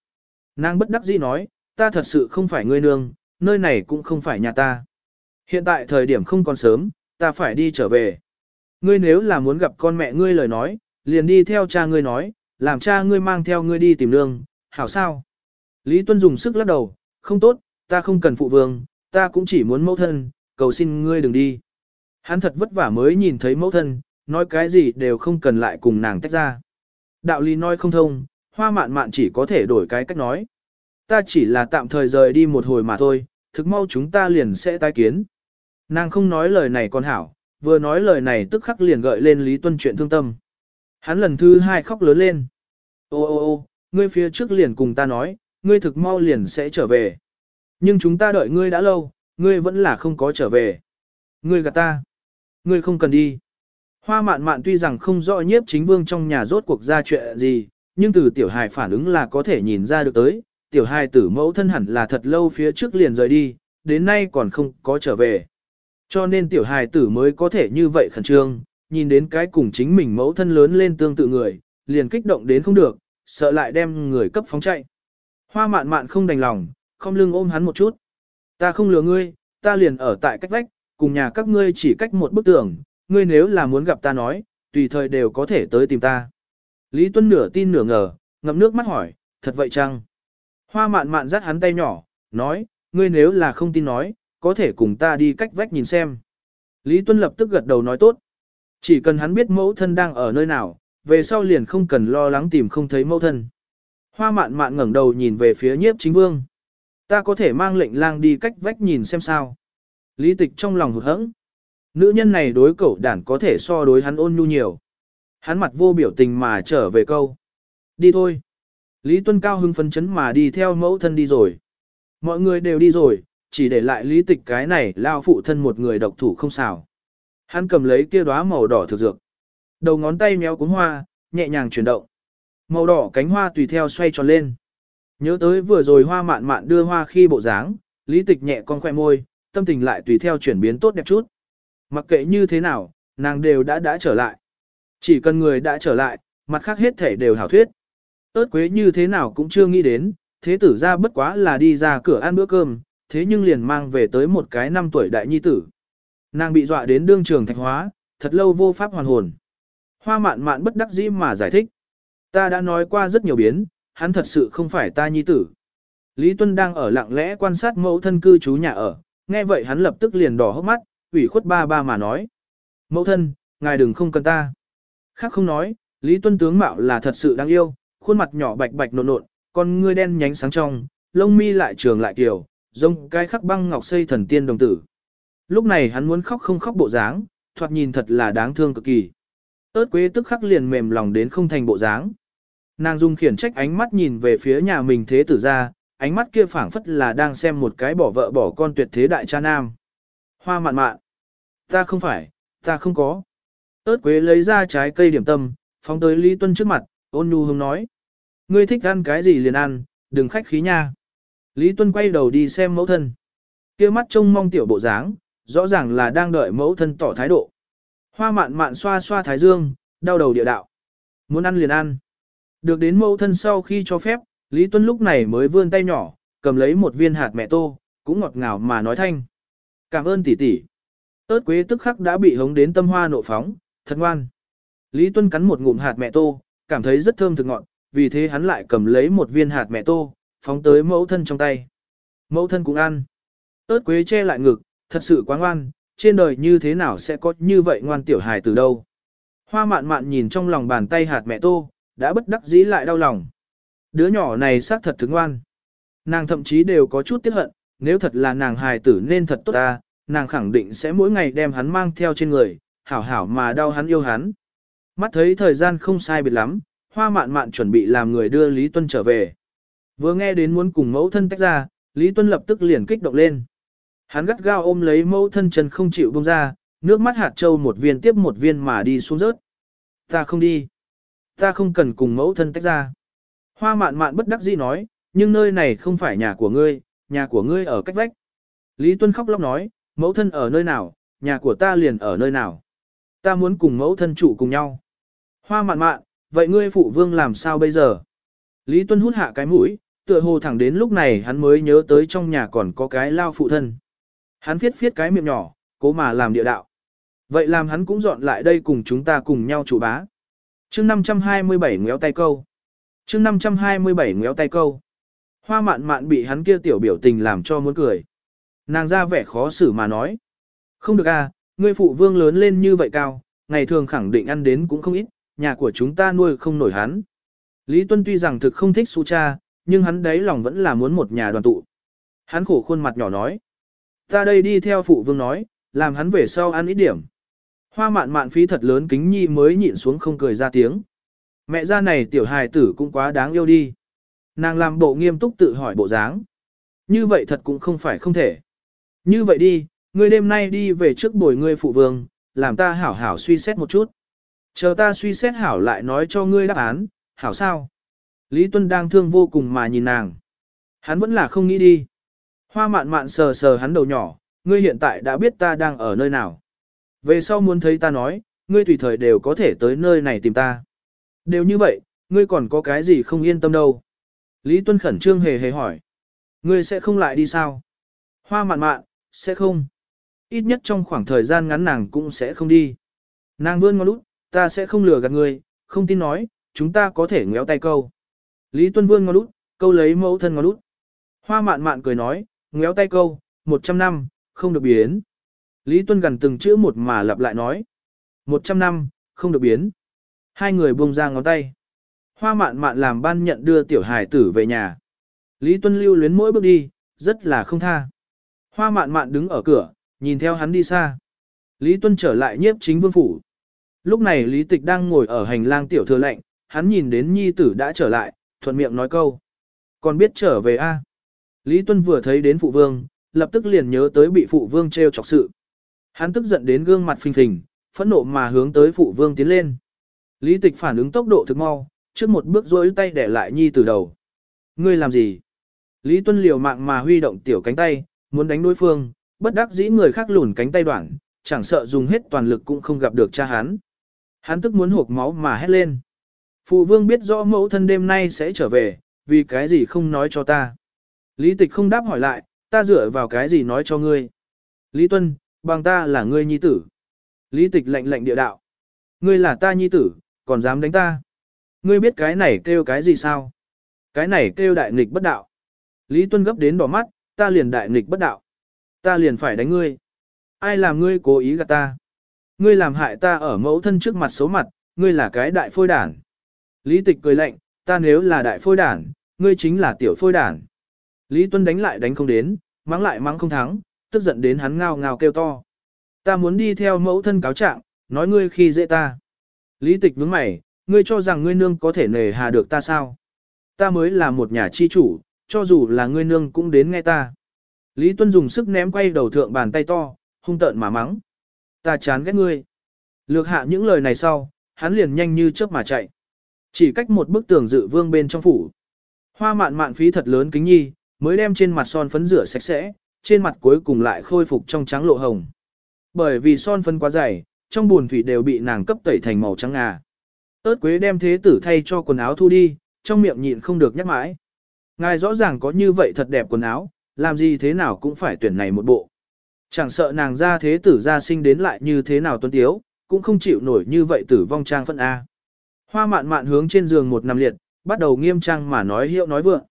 Nàng bất đắc dĩ nói, ta thật sự không phải ngươi nương, nơi này cũng không phải nhà ta. Hiện tại thời điểm không còn sớm, ta phải đi trở về. Ngươi nếu là muốn gặp con mẹ ngươi lời nói, liền đi theo cha ngươi nói, làm cha ngươi mang theo ngươi đi tìm nương, hảo sao? Lý Tuân dùng sức lắc đầu, không tốt, ta không cần phụ vương, ta cũng chỉ muốn mẫu thân, cầu xin ngươi đừng đi. Hắn thật vất vả mới nhìn thấy mẫu thân, nói cái gì đều không cần lại cùng nàng tách ra. Đạo lý nói không thông, hoa mạn mạn chỉ có thể đổi cái cách nói. Ta chỉ là tạm thời rời đi một hồi mà thôi, thực mau chúng ta liền sẽ tái kiến. Nàng không nói lời này còn hảo, vừa nói lời này tức khắc liền gợi lên Lý Tuân chuyện thương tâm. Hắn lần thứ hai khóc lớn lên. Ô ô ô, ngươi phía trước liền cùng ta nói, ngươi thực mau liền sẽ trở về. Nhưng chúng ta đợi ngươi đã lâu, ngươi vẫn là không có trở về. Ngươi gạt ta. Ngươi không cần đi. Hoa mạn mạn tuy rằng không rõ nhiếp chính vương trong nhà rốt cuộc ra chuyện gì, nhưng từ tiểu hài phản ứng là có thể nhìn ra được tới, tiểu hài tử mẫu thân hẳn là thật lâu phía trước liền rời đi, đến nay còn không có trở về. Cho nên tiểu hài tử mới có thể như vậy khẩn trương, nhìn đến cái cùng chính mình mẫu thân lớn lên tương tự người, liền kích động đến không được, sợ lại đem người cấp phóng chạy. Hoa mạn mạn không đành lòng, không lưng ôm hắn một chút. Ta không lừa ngươi, ta liền ở tại cách vách, cùng nhà các ngươi chỉ cách một bức tường, ngươi nếu là muốn gặp ta nói, tùy thời đều có thể tới tìm ta. Lý Tuân nửa tin nửa ngờ, ngậm nước mắt hỏi, thật vậy chăng? Hoa mạn mạn dắt hắn tay nhỏ, nói, ngươi nếu là không tin nói, có thể cùng ta đi cách vách nhìn xem. Lý Tuân lập tức gật đầu nói tốt. Chỉ cần hắn biết mẫu thân đang ở nơi nào, về sau liền không cần lo lắng tìm không thấy mẫu thân. Hoa mạn mạn ngẩng đầu nhìn về phía nhiếp chính vương. Ta có thể mang lệnh lang đi cách vách nhìn xem sao. Lý tịch trong lòng hụt hẫng. Nữ nhân này đối cậu đản có thể so đối hắn ôn nhu nhiều. Hắn mặt vô biểu tình mà trở về câu. Đi thôi. Lý Tuân Cao hưng phấn chấn mà đi theo mẫu thân đi rồi. Mọi người đều đi rồi, chỉ để lại lý tịch cái này lao phụ thân một người độc thủ không xảo. Hắn cầm lấy kia đóa màu đỏ thực dược. Đầu ngón tay méo cuốn hoa, nhẹ nhàng chuyển động. Màu đỏ cánh hoa tùy theo xoay tròn lên. Nhớ tới vừa rồi hoa mạn mạn đưa hoa khi bộ dáng, lý tịch nhẹ con khoe môi, tâm tình lại tùy theo chuyển biến tốt đẹp chút. Mặc kệ như thế nào, nàng đều đã đã trở lại. Chỉ cần người đã trở lại, mặt khác hết thể đều hảo thuyết. ớt quế như thế nào cũng chưa nghĩ đến, thế tử ra bất quá là đi ra cửa ăn bữa cơm, thế nhưng liền mang về tới một cái năm tuổi đại nhi tử. Nàng bị dọa đến đương trường thạch hóa, thật lâu vô pháp hoàn hồn. Hoa mạn mạn bất đắc dĩ mà giải thích. Ta đã nói qua rất nhiều biến, hắn thật sự không phải ta nhi tử. Lý Tuân đang ở lặng lẽ quan sát mẫu thân cư trú nhà ở, nghe vậy hắn lập tức liền đỏ hốc mắt, ủy khuất ba ba mà nói. Mẫu thân, ngài đừng không cần ta. Khác không nói, Lý Tuân tướng mạo là thật sự đáng yêu, khuôn mặt nhỏ bạch bạch nộn nộn, con ngươi đen nhánh sáng trong, lông mi lại trường lại kiều, giống cái khắc băng ngọc xây thần tiên đồng tử. Lúc này hắn muốn khóc không khóc bộ dáng, thoạt nhìn thật là đáng thương cực kỳ. Ơt quế tức khắc liền mềm lòng đến không thành bộ dáng. Nàng dung khiển trách ánh mắt nhìn về phía nhà mình thế tử ra, ánh mắt kia phảng phất là đang xem một cái bỏ vợ bỏ con tuyệt thế đại cha nam. Hoa mạn mạn. Ta không phải, ta không có. Ơt quế lấy ra trái cây điểm tâm, phóng tới Lý Tuân trước mặt, ôn nhu hông nói. Ngươi thích ăn cái gì liền ăn, đừng khách khí nha. Lý Tuân quay đầu đi xem mẫu thân. kia mắt trông mong tiểu bộ dáng, rõ ràng là đang đợi mẫu thân tỏ thái độ. Hoa mạn mạn xoa xoa thái dương, đau đầu địa đạo. Muốn ăn liền ăn. Được đến mẫu thân sau khi cho phép, Lý Tuân lúc này mới vươn tay nhỏ, cầm lấy một viên hạt mẹ tô, cũng ngọt ngào mà nói thanh. Cảm ơn tỷ tỷ. Ơt quế tức khắc đã bị hống đến tâm hoa nộ phóng, thật ngoan. Lý Tuân cắn một ngụm hạt mẹ tô, cảm thấy rất thơm thực ngọt, vì thế hắn lại cầm lấy một viên hạt mẹ tô, phóng tới mẫu thân trong tay. Mẫu thân cũng ăn. Ơt quế che lại ngực, thật sự quá ngoan, trên đời như thế nào sẽ có như vậy ngoan tiểu hài từ đâu. Hoa mạn mạn nhìn trong lòng bàn tay hạt mẹ tô, đã bất đắc dĩ lại đau lòng. Đứa nhỏ này xác thật thức ngoan. Nàng thậm chí đều có chút tiếc hận, nếu thật là nàng hài tử nên thật tốt ta, nàng khẳng định sẽ mỗi ngày đem hắn mang theo trên người, hảo hảo mà đau hắn yêu hắn. Mắt thấy thời gian không sai biệt lắm, hoa mạn mạn chuẩn bị làm người đưa Lý Tuân trở về. Vừa nghe đến muốn cùng mẫu thân tách ra, Lý Tuân lập tức liền kích động lên. Hắn gắt gao ôm lấy mẫu thân chân không chịu buông ra, nước mắt hạt châu một viên tiếp một viên mà đi xuống rớt. Ta không đi. Ta không cần cùng mẫu thân tách ra. Hoa mạn mạn bất đắc dĩ nói, nhưng nơi này không phải nhà của ngươi, nhà của ngươi ở cách vách. Lý Tuân khóc lóc nói, mẫu thân ở nơi nào, nhà của ta liền ở nơi nào. Ta muốn cùng mẫu thân trụ cùng nhau. Hoa mạn mạn, vậy ngươi phụ vương làm sao bây giờ? Lý Tuân hút hạ cái mũi, tựa hồ thẳng đến lúc này hắn mới nhớ tới trong nhà còn có cái lao phụ thân. Hắn viết viết cái miệng nhỏ, cố mà làm địa đạo. Vậy làm hắn cũng dọn lại đây cùng chúng ta cùng nhau chủ bá chương 527 ngéo tay câu. chương 527 ngéo tay câu. Hoa mạn mạn bị hắn kia tiểu biểu tình làm cho muốn cười. Nàng ra vẻ khó xử mà nói. Không được à, ngươi phụ vương lớn lên như vậy cao, ngày thường khẳng định ăn đến cũng không ít, nhà của chúng ta nuôi không nổi hắn. Lý Tuân tuy rằng thực không thích su cha, nhưng hắn đấy lòng vẫn là muốn một nhà đoàn tụ. Hắn khổ khuôn mặt nhỏ nói. Ta đây đi theo phụ vương nói, làm hắn về sau ăn ít điểm. Hoa mạn mạn phí thật lớn kính nhi mới nhịn xuống không cười ra tiếng. Mẹ ra này tiểu hài tử cũng quá đáng yêu đi. Nàng làm bộ nghiêm túc tự hỏi bộ dáng. Như vậy thật cũng không phải không thể. Như vậy đi, ngươi đêm nay đi về trước bồi ngươi phụ vương, làm ta hảo hảo suy xét một chút. Chờ ta suy xét hảo lại nói cho ngươi đáp án, hảo sao? Lý Tuân đang thương vô cùng mà nhìn nàng. Hắn vẫn là không nghĩ đi. Hoa mạn mạn sờ sờ hắn đầu nhỏ, ngươi hiện tại đã biết ta đang ở nơi nào. Về sau muốn thấy ta nói, ngươi tùy thời đều có thể tới nơi này tìm ta. Đều như vậy, ngươi còn có cái gì không yên tâm đâu. Lý Tuân khẩn trương hề hề hỏi. Ngươi sẽ không lại đi sao? Hoa mạn mạn, sẽ không. Ít nhất trong khoảng thời gian ngắn nàng cũng sẽ không đi. Nàng vươn ngón út, ta sẽ không lừa gạt ngươi, không tin nói, chúng ta có thể ngéo tay câu. Lý Tuân vươn ngón út, câu lấy mẫu thân ngón út. Hoa mạn mạn cười nói, ngéo tay câu, 100 năm, không được biến. Lý Tuân gần từng chữ một mà lặp lại nói. 100 năm, không được biến. Hai người buông ra ngón tay. Hoa mạn mạn làm ban nhận đưa tiểu hải tử về nhà. Lý Tuân lưu luyến mỗi bước đi, rất là không tha. Hoa mạn mạn đứng ở cửa, nhìn theo hắn đi xa. Lý Tuân trở lại nhiếp chính vương phủ. Lúc này Lý Tịch đang ngồi ở hành lang tiểu thừa lệnh, hắn nhìn đến nhi tử đã trở lại, thuận miệng nói câu. Còn biết trở về a? Lý Tuân vừa thấy đến phụ vương, lập tức liền nhớ tới bị phụ vương treo chọc sự. Hắn tức giận đến gương mặt phình phình, phẫn nộ mà hướng tới phụ vương tiến lên. Lý Tịch phản ứng tốc độ thực mau, trước một bước rối tay để lại nhi từ đầu. Ngươi làm gì? Lý Tuân liều mạng mà huy động tiểu cánh tay, muốn đánh đối phương, bất đắc dĩ người khác lùn cánh tay đoạn, chẳng sợ dùng hết toàn lực cũng không gặp được cha hắn. Hắn tức muốn hộp máu mà hét lên. Phụ vương biết rõ mẫu thân đêm nay sẽ trở về, vì cái gì không nói cho ta. Lý tịch không đáp hỏi lại, ta dựa vào cái gì nói cho ngươi. Lý tuân, bằng ta là ngươi nhi tử. Lý tịch lệnh lệnh địa đạo. Ngươi là ta nhi tử, còn dám đánh ta. Ngươi biết cái này kêu cái gì sao? Cái này kêu đại nghịch bất đạo. Lý tuân gấp đến đỏ mắt, ta liền đại nghịch bất đạo. Ta liền phải đánh ngươi. Ai làm ngươi cố ý gạt ta? Ngươi làm hại ta ở mẫu thân trước mặt xấu mặt, ngươi là cái đại phôi đản. Lý tịch cười lạnh, ta nếu là đại phôi đản, ngươi chính là tiểu phôi đản. Lý Tuân đánh lại đánh không đến, mắng lại mắng không thắng, tức giận đến hắn ngao ngao kêu to. Ta muốn đi theo mẫu thân cáo trạng, nói ngươi khi dễ ta. Lý tịch nhướng mày, ngươi cho rằng ngươi nương có thể nề hà được ta sao? Ta mới là một nhà chi chủ, cho dù là ngươi nương cũng đến nghe ta. Lý Tuân dùng sức ném quay đầu thượng bàn tay to, hung tợn mà mắng. Ta chán ghét ngươi. Lược hạ những lời này sau, hắn liền nhanh như chớp mà chạy. Chỉ cách một bức tường dự vương bên trong phủ. Hoa mạn mạn phí thật lớn kính nhi, mới đem trên mặt son phấn rửa sạch sẽ, trên mặt cuối cùng lại khôi phục trong trắng lộ hồng. Bởi vì son phấn quá dày, trong buồn thủy đều bị nàng cấp tẩy thành màu trắng ngà. Ơt quế đem thế tử thay cho quần áo thu đi, trong miệng nhịn không được nhắc mãi. Ngài rõ ràng có như vậy thật đẹp quần áo, làm gì thế nào cũng phải tuyển này một bộ. Chẳng sợ nàng ra thế tử ra sinh đến lại như thế nào tuân tiếu, cũng không chịu nổi như vậy tử vong trang phân A. Hoa mạn mạn hướng trên giường một nằm liệt, bắt đầu nghiêm trang mà nói hiệu nói vượng.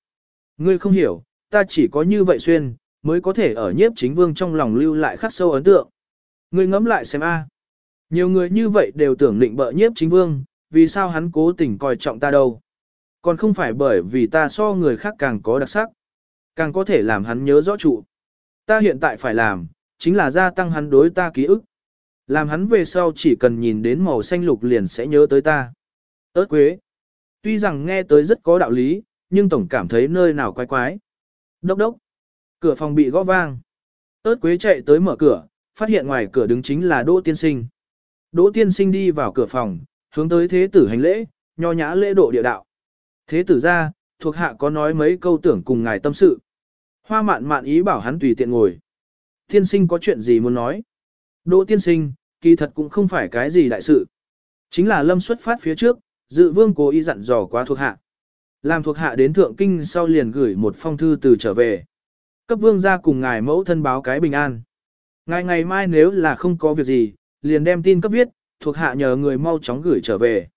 Ngươi không hiểu, ta chỉ có như vậy xuyên, mới có thể ở nhiếp chính vương trong lòng lưu lại khắc sâu ấn tượng. Ngươi ngẫm lại xem a. À. Nhiều người như vậy đều tưởng định bợ nhiếp chính vương, vì sao hắn cố tình coi trọng ta đâu. Còn không phải bởi vì ta so người khác càng có đặc sắc, càng có thể làm hắn nhớ rõ trụ. Ta hiện tại phải làm, chính là gia tăng hắn đối ta ký ức. Làm hắn về sau chỉ cần nhìn đến màu xanh lục liền sẽ nhớ tới ta. Ơt quế. Tuy rằng nghe tới rất có đạo lý, nhưng tổng cảm thấy nơi nào quái quái. Đốc đốc. Cửa phòng bị gõ vang. Ơt quế chạy tới mở cửa, phát hiện ngoài cửa đứng chính là Đỗ Tiên Sinh. Đỗ Tiên Sinh đi vào cửa phòng, hướng tới thế tử hành lễ, nho nhã lễ độ địa đạo. Thế tử ra, thuộc hạ có nói mấy câu tưởng cùng ngài tâm sự. Hoa mạn mạn ý bảo hắn tùy tiện ngồi. Tiên sinh có chuyện gì muốn nói? Đỗ tiên sinh, kỳ thật cũng không phải cái gì đại sự. Chính là lâm xuất phát phía trước, dự vương cố ý dặn dò quá thuộc hạ. Làm thuộc hạ đến thượng kinh sau liền gửi một phong thư từ trở về. Cấp vương ra cùng ngài mẫu thân báo cái bình an. Ngài ngày mai nếu là không có việc gì, liền đem tin cấp viết, thuộc hạ nhờ người mau chóng gửi trở về.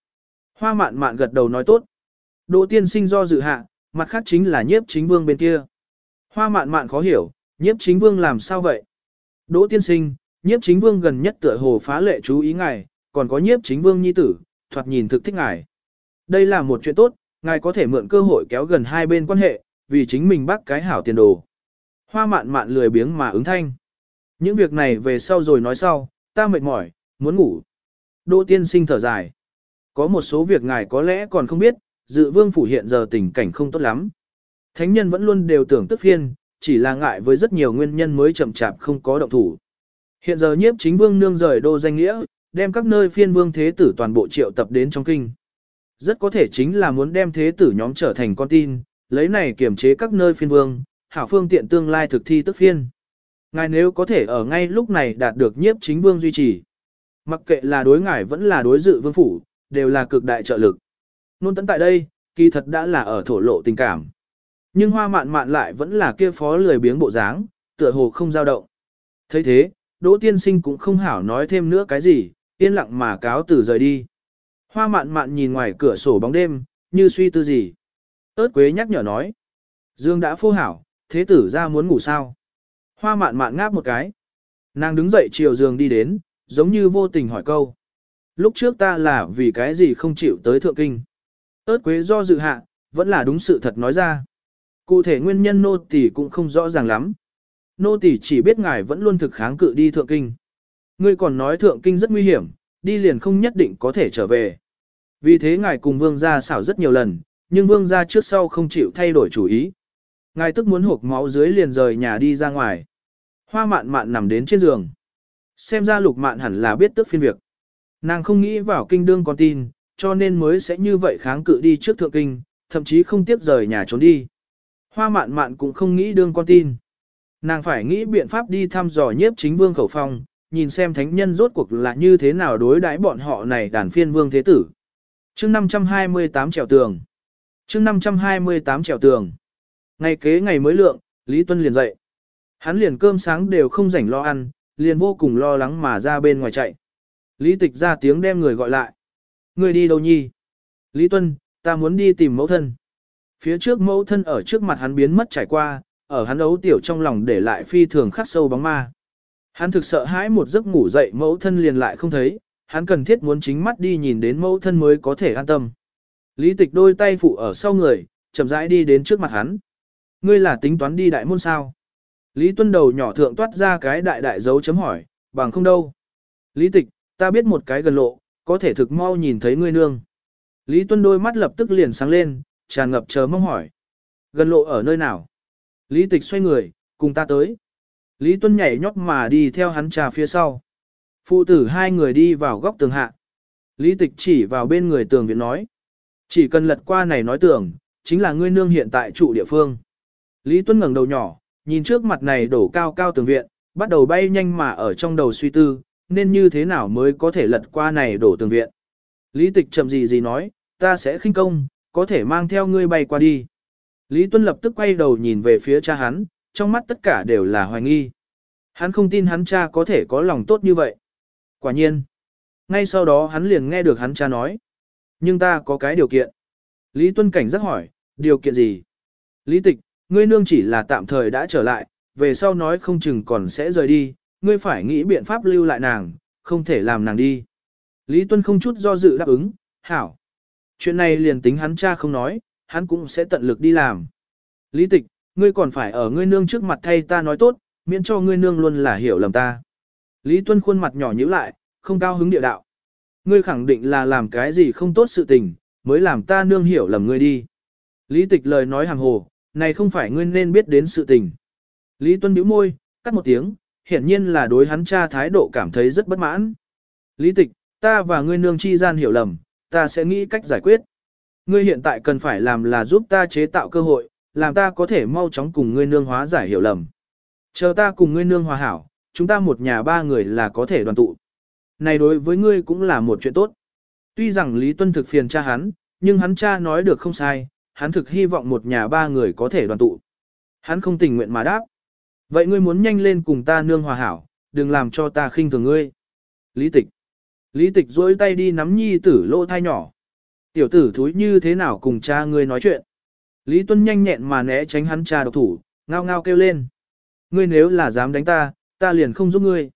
Hoa mạn mạn gật đầu nói tốt. Đỗ tiên sinh do dự hạ, mặt khác chính là nhiếp chính vương bên kia. Hoa mạn mạn khó hiểu, nhiếp chính vương làm sao vậy? Đỗ tiên sinh, nhiếp chính vương gần nhất tựa hồ phá lệ chú ý ngài, còn có nhiếp chính vương nhi tử, thoạt nhìn thực thích ngài. Đây là một chuyện tốt, ngài có thể mượn cơ hội kéo gần hai bên quan hệ, vì chính mình bắt cái hảo tiền đồ. Hoa mạn mạn lười biếng mà ứng thanh. Những việc này về sau rồi nói sau, ta mệt mỏi, muốn ngủ. Đỗ tiên sinh thở dài. Có một số việc ngài có lẽ còn không biết, dự vương phủ hiện giờ tình cảnh không tốt lắm. Thánh nhân vẫn luôn đều tưởng tức phiên, chỉ là ngại với rất nhiều nguyên nhân mới chậm chạp không có động thủ. Hiện giờ nhiếp chính vương nương rời đô danh nghĩa, đem các nơi phiên vương thế tử toàn bộ triệu tập đến trong kinh. Rất có thể chính là muốn đem thế tử nhóm trở thành con tin, lấy này kiểm chế các nơi phiên vương, hảo phương tiện tương lai thực thi tức phiên. Ngài nếu có thể ở ngay lúc này đạt được nhiếp chính vương duy trì. Mặc kệ là đối ngài vẫn là đối dự vương phủ, đều là cực đại trợ lực. Nôn tấn tại đây, kỳ thật đã là ở thổ lộ tình cảm. Nhưng hoa mạn mạn lại vẫn là kia phó lười biếng bộ dáng, tựa hồ không dao động. thấy thế, Đỗ tiên sinh cũng không hảo nói thêm nữa cái gì, yên lặng mà cáo từ rời đi. Hoa mạn mạn nhìn ngoài cửa sổ bóng đêm, như suy tư gì. ớt quế nhắc nhở nói. Dương đã phô hảo, thế tử ra muốn ngủ sao. Hoa mạn mạn ngáp một cái. Nàng đứng dậy chiều giường đi đến, giống như vô tình hỏi câu. Lúc trước ta là vì cái gì không chịu tới thượng kinh. ớt quế do dự hạ, vẫn là đúng sự thật nói ra. Cụ thể nguyên nhân nô tỷ cũng không rõ ràng lắm. Nô tỷ chỉ biết ngài vẫn luôn thực kháng cự đi thượng kinh. Ngươi còn nói thượng kinh rất nguy hiểm, đi liền không nhất định có thể trở về. Vì thế ngài cùng vương gia xảo rất nhiều lần, nhưng vương gia trước sau không chịu thay đổi chủ ý. Ngài tức muốn hộp máu dưới liền rời nhà đi ra ngoài. Hoa mạn mạn nằm đến trên giường. Xem ra lục mạn hẳn là biết tức phiên việc. Nàng không nghĩ vào kinh đương con tin, cho nên mới sẽ như vậy kháng cự đi trước thượng kinh, thậm chí không tiếp rời nhà trốn đi. Hoa mạn mạn cũng không nghĩ đương con tin. Nàng phải nghĩ biện pháp đi thăm dò nhiếp chính vương khẩu phong, nhìn xem thánh nhân rốt cuộc là như thế nào đối đãi bọn họ này đàn phiên vương thế tử. chương 528 trèo tường. chương 528 trèo tường. Ngày kế ngày mới lượng, Lý Tuân liền dậy. Hắn liền cơm sáng đều không rảnh lo ăn, liền vô cùng lo lắng mà ra bên ngoài chạy. Lý tịch ra tiếng đem người gọi lại. Người đi đâu nhi? Lý Tuân, ta muốn đi tìm mẫu thân. Phía trước mẫu thân ở trước mặt hắn biến mất trải qua, ở hắn ấu tiểu trong lòng để lại phi thường khắc sâu bóng ma. Hắn thực sợ hãi một giấc ngủ dậy mẫu thân liền lại không thấy, hắn cần thiết muốn chính mắt đi nhìn đến mẫu thân mới có thể an tâm. Lý tịch đôi tay phụ ở sau người, chậm rãi đi đến trước mặt hắn. Ngươi là tính toán đi đại môn sao? Lý Tuân đầu nhỏ thượng toát ra cái đại đại dấu chấm hỏi, bằng không đâu. Lý tịch, ta biết một cái gần lộ, có thể thực mau nhìn thấy ngươi nương. Lý Tuân đôi mắt lập tức liền sáng lên, tràn ngập chờ mong hỏi. Gần lộ ở nơi nào? Lý tịch xoay người, cùng ta tới. Lý Tuân nhảy nhót mà đi theo hắn trà phía sau. Phụ tử hai người đi vào góc tường hạ. Lý tịch chỉ vào bên người tường viện nói. Chỉ cần lật qua này nói tường, chính là ngươi nương hiện tại trụ địa phương. Lý Tuân ngẩng đầu nhỏ, nhìn trước mặt này đổ cao cao tường viện, bắt đầu bay nhanh mà ở trong đầu suy tư, nên như thế nào mới có thể lật qua này đổ tường viện. Lý tịch chậm gì gì nói, ta sẽ khinh công, có thể mang theo ngươi bay qua đi. Lý Tuân lập tức quay đầu nhìn về phía cha hắn, trong mắt tất cả đều là hoài nghi. Hắn không tin hắn cha có thể có lòng tốt như vậy. Quả nhiên. Ngay sau đó hắn liền nghe được hắn cha nói. Nhưng ta có cái điều kiện. Lý Tuân cảnh giác hỏi, điều kiện gì? Lý tịch, ngươi nương chỉ là tạm thời đã trở lại, về sau nói không chừng còn sẽ rời đi, ngươi phải nghĩ biện pháp lưu lại nàng, không thể làm nàng đi. Lý Tuân không chút do dự đáp ứng, hảo. Chuyện này liền tính hắn cha không nói, hắn cũng sẽ tận lực đi làm. Lý tịch, ngươi còn phải ở ngươi nương trước mặt thay ta nói tốt, miễn cho ngươi nương luôn là hiểu lầm ta. Lý Tuân khuôn mặt nhỏ nhíu lại, không cao hứng địa đạo. Ngươi khẳng định là làm cái gì không tốt sự tình, mới làm ta nương hiểu lầm ngươi đi. Lý tịch lời nói hàng hồ, này không phải ngươi nên biết đến sự tình. Lý Tuân bĩu môi, cắt một tiếng, hiển nhiên là đối hắn cha thái độ cảm thấy rất bất mãn. Lý tịch, ta và ngươi nương chi gian hiểu lầm, ta sẽ nghĩ cách giải quyết. Ngươi hiện tại cần phải làm là giúp ta chế tạo cơ hội, làm ta có thể mau chóng cùng ngươi nương hóa giải hiểu lầm. Chờ ta cùng ngươi nương hòa hảo, chúng ta một nhà ba người là có thể đoàn tụ. Này đối với ngươi cũng là một chuyện tốt. Tuy rằng Lý Tuân thực phiền cha hắn, nhưng hắn cha nói được không sai, hắn thực hy vọng một nhà ba người có thể đoàn tụ. Hắn không tình nguyện mà đáp. Vậy ngươi muốn nhanh lên cùng ta nương hòa hảo, đừng làm cho ta khinh thường ngươi. Lý tịch. Lý tịch duỗi tay đi nắm nhi tử lỗ thai nhỏ. Tiểu tử thúi như thế nào cùng cha ngươi nói chuyện. Lý Tuân nhanh nhẹn mà né tránh hắn cha độc thủ, ngao ngao kêu lên. Ngươi nếu là dám đánh ta, ta liền không giúp ngươi.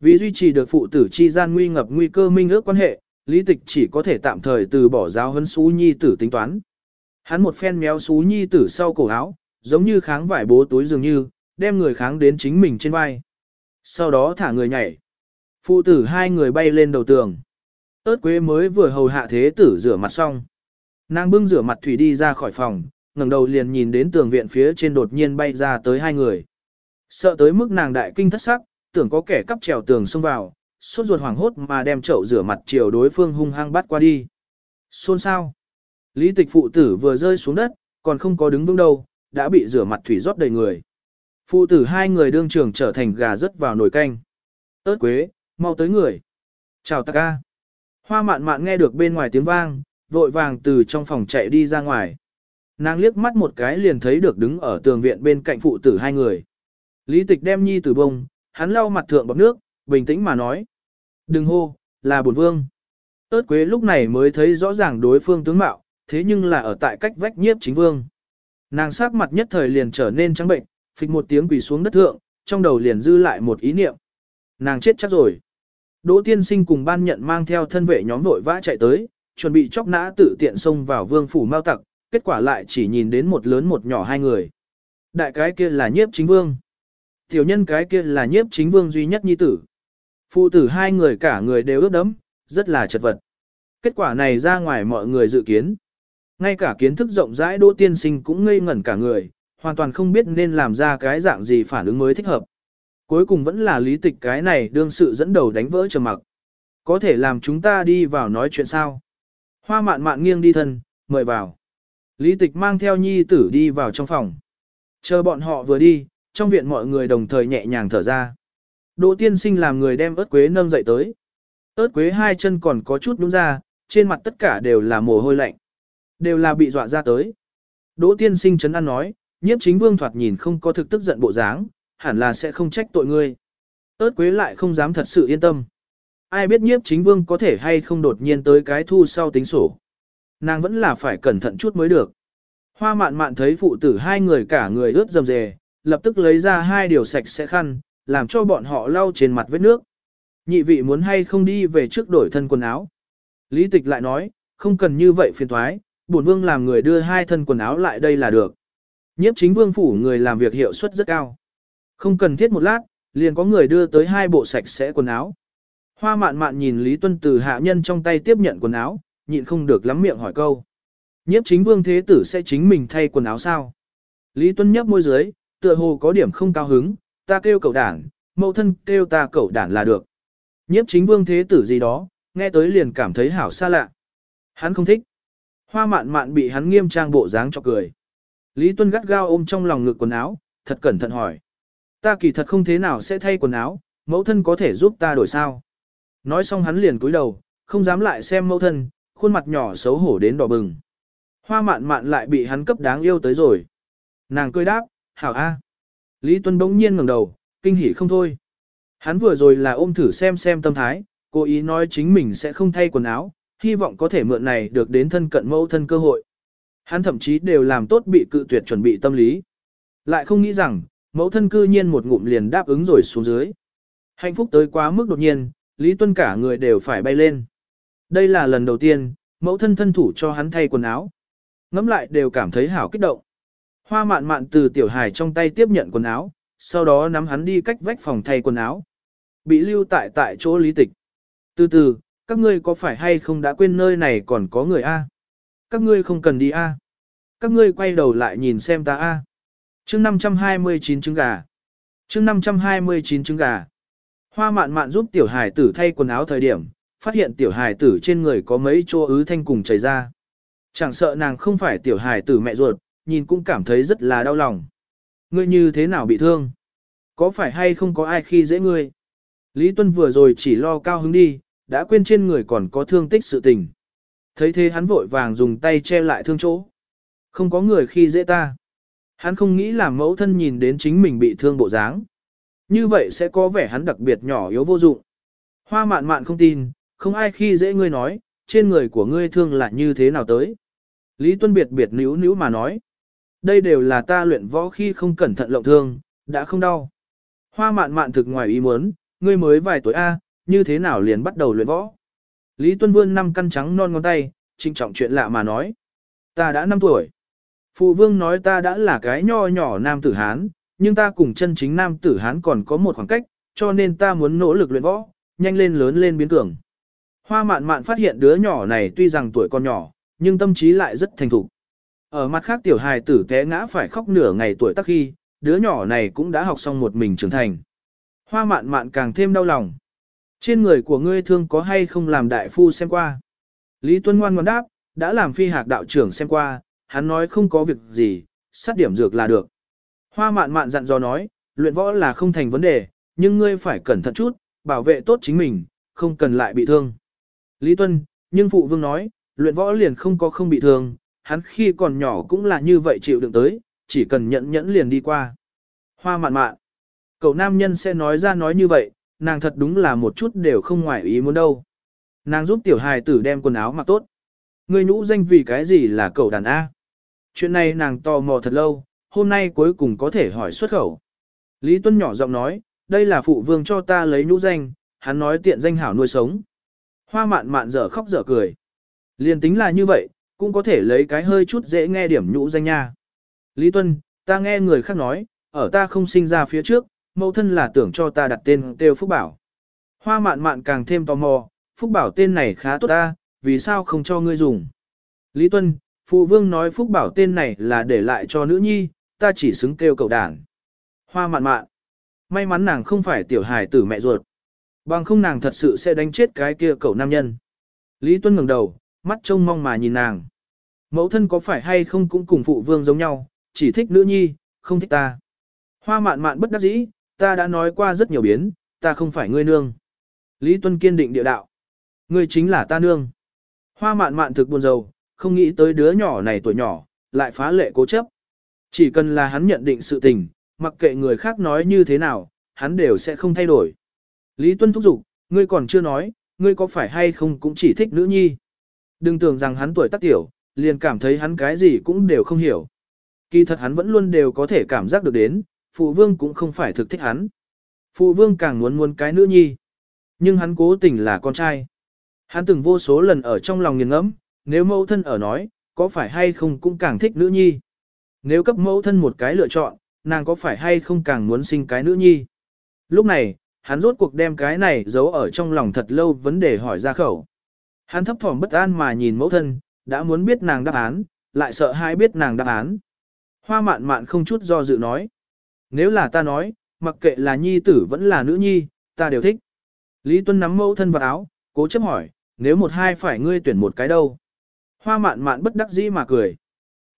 Vì duy trì được phụ tử chi gian nguy ngập nguy cơ minh ước quan hệ, lý tịch chỉ có thể tạm thời từ bỏ giáo huấn xú nhi tử tính toán. Hắn một phen méo xú nhi tử sau cổ áo, giống như kháng vải bố túi dường như, đem người kháng đến chính mình trên vai. Sau đó thả người nhảy. Phụ tử hai người bay lên đầu tường. Ơt quế mới vừa hầu hạ thế tử rửa mặt xong. Nàng bưng rửa mặt thủy đi ra khỏi phòng, ngẩng đầu liền nhìn đến tường viện phía trên đột nhiên bay ra tới hai người. Sợ tới mức nàng đại kinh thất sắc, tưởng có kẻ cắp trèo tường xông vào, sốt ruột hoảng hốt mà đem chậu rửa mặt chiều đối phương hung hăng bắt qua đi. Xôn sao? Lý tịch phụ tử vừa rơi xuống đất, còn không có đứng vững đâu, đã bị rửa mặt thủy rót đầy người. Phụ tử hai người đương trường trở thành gà rớt vào nồi canh. ớt quế, mau tới người. Chào ta ca. Hoa mạn mạn nghe được bên ngoài tiếng vang, vội vàng từ trong phòng chạy đi ra ngoài. Nàng liếc mắt một cái liền thấy được đứng ở tường viện bên cạnh phụ tử hai người. Lý tịch đem nhi tử bông, hắn lau mặt thượng bọc nước, bình tĩnh mà nói. Đừng hô, là bổn vương. ớt quế lúc này mới thấy rõ ràng đối phương tướng mạo, thế nhưng là ở tại cách vách nhiếp chính vương. Nàng sắc mặt nhất thời liền trở nên trắng bệnh, phịch một tiếng quỳ xuống đất thượng, trong đầu liền dư lại một ý niệm. Nàng chết chắc rồi. Đỗ tiên sinh cùng ban nhận mang theo thân vệ nhóm vội vã chạy tới, chuẩn bị chóc nã tự tiện xông vào vương phủ mau tặc, kết quả lại chỉ nhìn đến một lớn một nhỏ hai người. Đại cái kia là nhiếp chính vương. Tiểu nhân cái kia là nhiếp chính vương duy nhất nhi tử. Phụ tử hai người cả người đều ướt đẫm, rất là chật vật. Kết quả này ra ngoài mọi người dự kiến. Ngay cả kiến thức rộng rãi đỗ tiên sinh cũng ngây ngẩn cả người, hoàn toàn không biết nên làm ra cái dạng gì phản ứng mới thích hợp. Cuối cùng vẫn là lý tịch cái này đương sự dẫn đầu đánh vỡ trầm mặc. Có thể làm chúng ta đi vào nói chuyện sao? Hoa mạn mạn nghiêng đi thân, mời vào. Lý tịch mang theo nhi tử đi vào trong phòng. Chờ bọn họ vừa đi, trong viện mọi người đồng thời nhẹ nhàng thở ra. Đỗ tiên sinh làm người đem ớt quế nâng dậy tới. ớt quế hai chân còn có chút đúng ra, trên mặt tất cả đều là mồ hôi lạnh. Đều là bị dọa ra tới. Đỗ tiên sinh chấn an nói, nhiếp chính vương thoạt nhìn không có thực tức giận bộ dáng, hẳn là sẽ không trách tội ngươi. ớt quế lại không dám thật sự yên tâm. Ai biết nhiếp chính vương có thể hay không đột nhiên tới cái thu sau tính sổ. Nàng vẫn là phải cẩn thận chút mới được. Hoa mạn mạn thấy phụ tử hai người cả người ướt dầm dề, lập tức lấy ra hai điều sạch sẽ khăn, làm cho bọn họ lau trên mặt vết nước. Nhị vị muốn hay không đi về trước đổi thân quần áo. Lý tịch lại nói, không cần như vậy phiền thoái, bổn vương làm người đưa hai thân quần áo lại đây là được. Nhiếp chính vương phủ người làm việc hiệu suất rất cao. Không cần thiết một lát, liền có người đưa tới hai bộ sạch sẽ quần áo. Hoa mạn mạn nhìn Lý Tuân từ hạ nhân trong tay tiếp nhận quần áo, nhịn không được lắm miệng hỏi câu. Nhiếp chính vương thế tử sẽ chính mình thay quần áo sao? Lý Tuân nhấp môi dưới, tựa hồ có điểm không cao hứng, ta kêu cậu đản, mẫu thân kêu ta cậu đản là được. Nhiếp chính vương thế tử gì đó, nghe tới liền cảm thấy hảo xa lạ. Hắn không thích. Hoa mạn mạn bị hắn nghiêm trang bộ dáng cho cười. Lý Tuân gắt gao ôm trong lòng ngực quần áo, thật cẩn thận hỏi. Ta kỳ thật không thế nào sẽ thay quần áo, mẫu thân có thể giúp ta đổi sao. Nói xong hắn liền cúi đầu, không dám lại xem mẫu thân, khuôn mặt nhỏ xấu hổ đến đỏ bừng. Hoa mạn mạn lại bị hắn cấp đáng yêu tới rồi. Nàng cười đáp, hảo a. Lý Tuân bỗng nhiên ngẩng đầu, kinh hỉ không thôi. Hắn vừa rồi là ôm thử xem xem tâm thái, cố ý nói chính mình sẽ không thay quần áo, hy vọng có thể mượn này được đến thân cận mẫu thân cơ hội. Hắn thậm chí đều làm tốt bị cự tuyệt chuẩn bị tâm lý. Lại không nghĩ rằng, mẫu thân cư nhiên một ngụm liền đáp ứng rồi xuống dưới. Hạnh phúc tới quá mức đột nhiên, Lý Tuân cả người đều phải bay lên. Đây là lần đầu tiên, mẫu thân thân thủ cho hắn thay quần áo. Ngắm lại đều cảm thấy hảo kích động. Hoa mạn mạn từ tiểu hài trong tay tiếp nhận quần áo, sau đó nắm hắn đi cách vách phòng thay quần áo. Bị lưu tại tại chỗ lý tịch. Từ từ, các ngươi có phải hay không đã quên nơi này còn có người A? Các ngươi không cần đi A. Các ngươi quay đầu lại nhìn xem ta A. chương 529 trứng gà. chương 529 trứng gà. Hoa mạn mạn giúp tiểu hải tử thay quần áo thời điểm, phát hiện tiểu hải tử trên người có mấy chỗ ứ thanh cùng chảy ra. Chẳng sợ nàng không phải tiểu hải tử mẹ ruột, nhìn cũng cảm thấy rất là đau lòng. Ngươi như thế nào bị thương? Có phải hay không có ai khi dễ ngươi? Lý Tuân vừa rồi chỉ lo cao hứng đi, đã quên trên người còn có thương tích sự tình. Thấy thế hắn vội vàng dùng tay che lại thương chỗ. Không có người khi dễ ta. Hắn không nghĩ là mẫu thân nhìn đến chính mình bị thương bộ dáng. Như vậy sẽ có vẻ hắn đặc biệt nhỏ yếu vô dụng. Hoa mạn mạn không tin, không ai khi dễ ngươi nói, trên người của ngươi thương là như thế nào tới. Lý Tuân biệt biệt níu níu mà nói. Đây đều là ta luyện võ khi không cẩn thận lộng thương, đã không đau. Hoa mạn mạn thực ngoài ý muốn, ngươi mới vài tuổi A, như thế nào liền bắt đầu luyện võ. Lý Tuân vươn năm căn trắng non ngón tay, trinh trọng chuyện lạ mà nói. Ta đã 5 tuổi. Phụ vương nói ta đã là cái nho nhỏ nam tử Hán, nhưng ta cùng chân chính nam tử Hán còn có một khoảng cách, cho nên ta muốn nỗ lực luyện võ, nhanh lên lớn lên biến cường. Hoa mạn mạn phát hiện đứa nhỏ này tuy rằng tuổi còn nhỏ, nhưng tâm trí lại rất thành thục. Ở mặt khác tiểu hài tử té ngã phải khóc nửa ngày tuổi tác khi, đứa nhỏ này cũng đã học xong một mình trưởng thành. Hoa mạn mạn càng thêm đau lòng. Trên người của ngươi thương có hay không làm đại phu xem qua. Lý Tuân ngoan ngoãn đáp, đã làm phi hạc đạo trưởng xem qua, hắn nói không có việc gì, sát điểm dược là được. Hoa mạn mạn dặn dò nói, luyện võ là không thành vấn đề, nhưng ngươi phải cẩn thận chút, bảo vệ tốt chính mình, không cần lại bị thương. Lý Tuân, nhưng phụ vương nói, luyện võ liền không có không bị thương, hắn khi còn nhỏ cũng là như vậy chịu đựng tới, chỉ cần nhẫn nhẫn liền đi qua. Hoa mạn mạn. Cậu nam nhân sẽ nói ra nói như vậy, nàng thật đúng là một chút đều không ngoài ý muốn đâu. Nàng giúp tiểu hài tử đem quần áo mặc tốt. Người nhũ danh vì cái gì là cậu đàn A. Chuyện này nàng tò mò thật lâu, hôm nay cuối cùng có thể hỏi xuất khẩu. Lý Tuân nhỏ giọng nói, đây là phụ vương cho ta lấy nhũ danh, hắn nói tiện danh hảo nuôi sống. Hoa mạn mạn dở khóc dở cười. Liên tính là như vậy, cũng có thể lấy cái hơi chút dễ nghe điểm nhũ danh nha. Lý Tuân, ta nghe người khác nói, ở ta không sinh ra phía trước, mẫu thân là tưởng cho ta đặt tên Têu Phúc Bảo. Hoa mạn mạn càng thêm tò mò, Phúc Bảo tên này khá tốt ta, vì sao không cho ngươi dùng? Lý Tuân, phụ vương nói Phúc Bảo tên này là để lại cho nữ nhi, ta chỉ xứng kêu cậu đàn. Hoa mạn mạn, may mắn nàng không phải tiểu hài tử mẹ ruột. Bằng không nàng thật sự sẽ đánh chết cái kia cậu nam nhân. Lý Tuân ngẩng đầu, mắt trông mong mà nhìn nàng. Mẫu thân có phải hay không cũng cùng phụ vương giống nhau, chỉ thích nữ nhi, không thích ta. Hoa mạn mạn bất đắc dĩ, ta đã nói qua rất nhiều biến, ta không phải ngươi nương. Lý Tuân kiên định địa đạo. Ngươi chính là ta nương. Hoa mạn mạn thực buồn rầu, không nghĩ tới đứa nhỏ này tuổi nhỏ, lại phá lệ cố chấp. Chỉ cần là hắn nhận định sự tình, mặc kệ người khác nói như thế nào, hắn đều sẽ không thay đổi. Lý Tuân thúc giục, ngươi còn chưa nói, ngươi có phải hay không cũng chỉ thích nữ nhi. Đừng tưởng rằng hắn tuổi tác tiểu, liền cảm thấy hắn cái gì cũng đều không hiểu. Kỳ thật hắn vẫn luôn đều có thể cảm giác được đến, phụ vương cũng không phải thực thích hắn. Phụ vương càng muốn muốn cái nữ nhi. Nhưng hắn cố tình là con trai. Hắn từng vô số lần ở trong lòng nghiền ngẫm, nếu mẫu thân ở nói, có phải hay không cũng càng thích nữ nhi. Nếu cấp mẫu thân một cái lựa chọn, nàng có phải hay không càng muốn sinh cái nữ nhi. Lúc này, hắn rốt cuộc đem cái này giấu ở trong lòng thật lâu vấn đề hỏi ra khẩu. Hắn thấp thỏm bất an mà nhìn mẫu thân, đã muốn biết nàng đáp án, lại sợ hai biết nàng đáp án. Hoa mạn mạn không chút do dự nói. Nếu là ta nói, mặc kệ là nhi tử vẫn là nữ nhi, ta đều thích. Lý Tuân nắm mẫu thân vào áo, cố chấp hỏi, nếu một hai phải ngươi tuyển một cái đâu. Hoa mạn mạn bất đắc dĩ mà cười.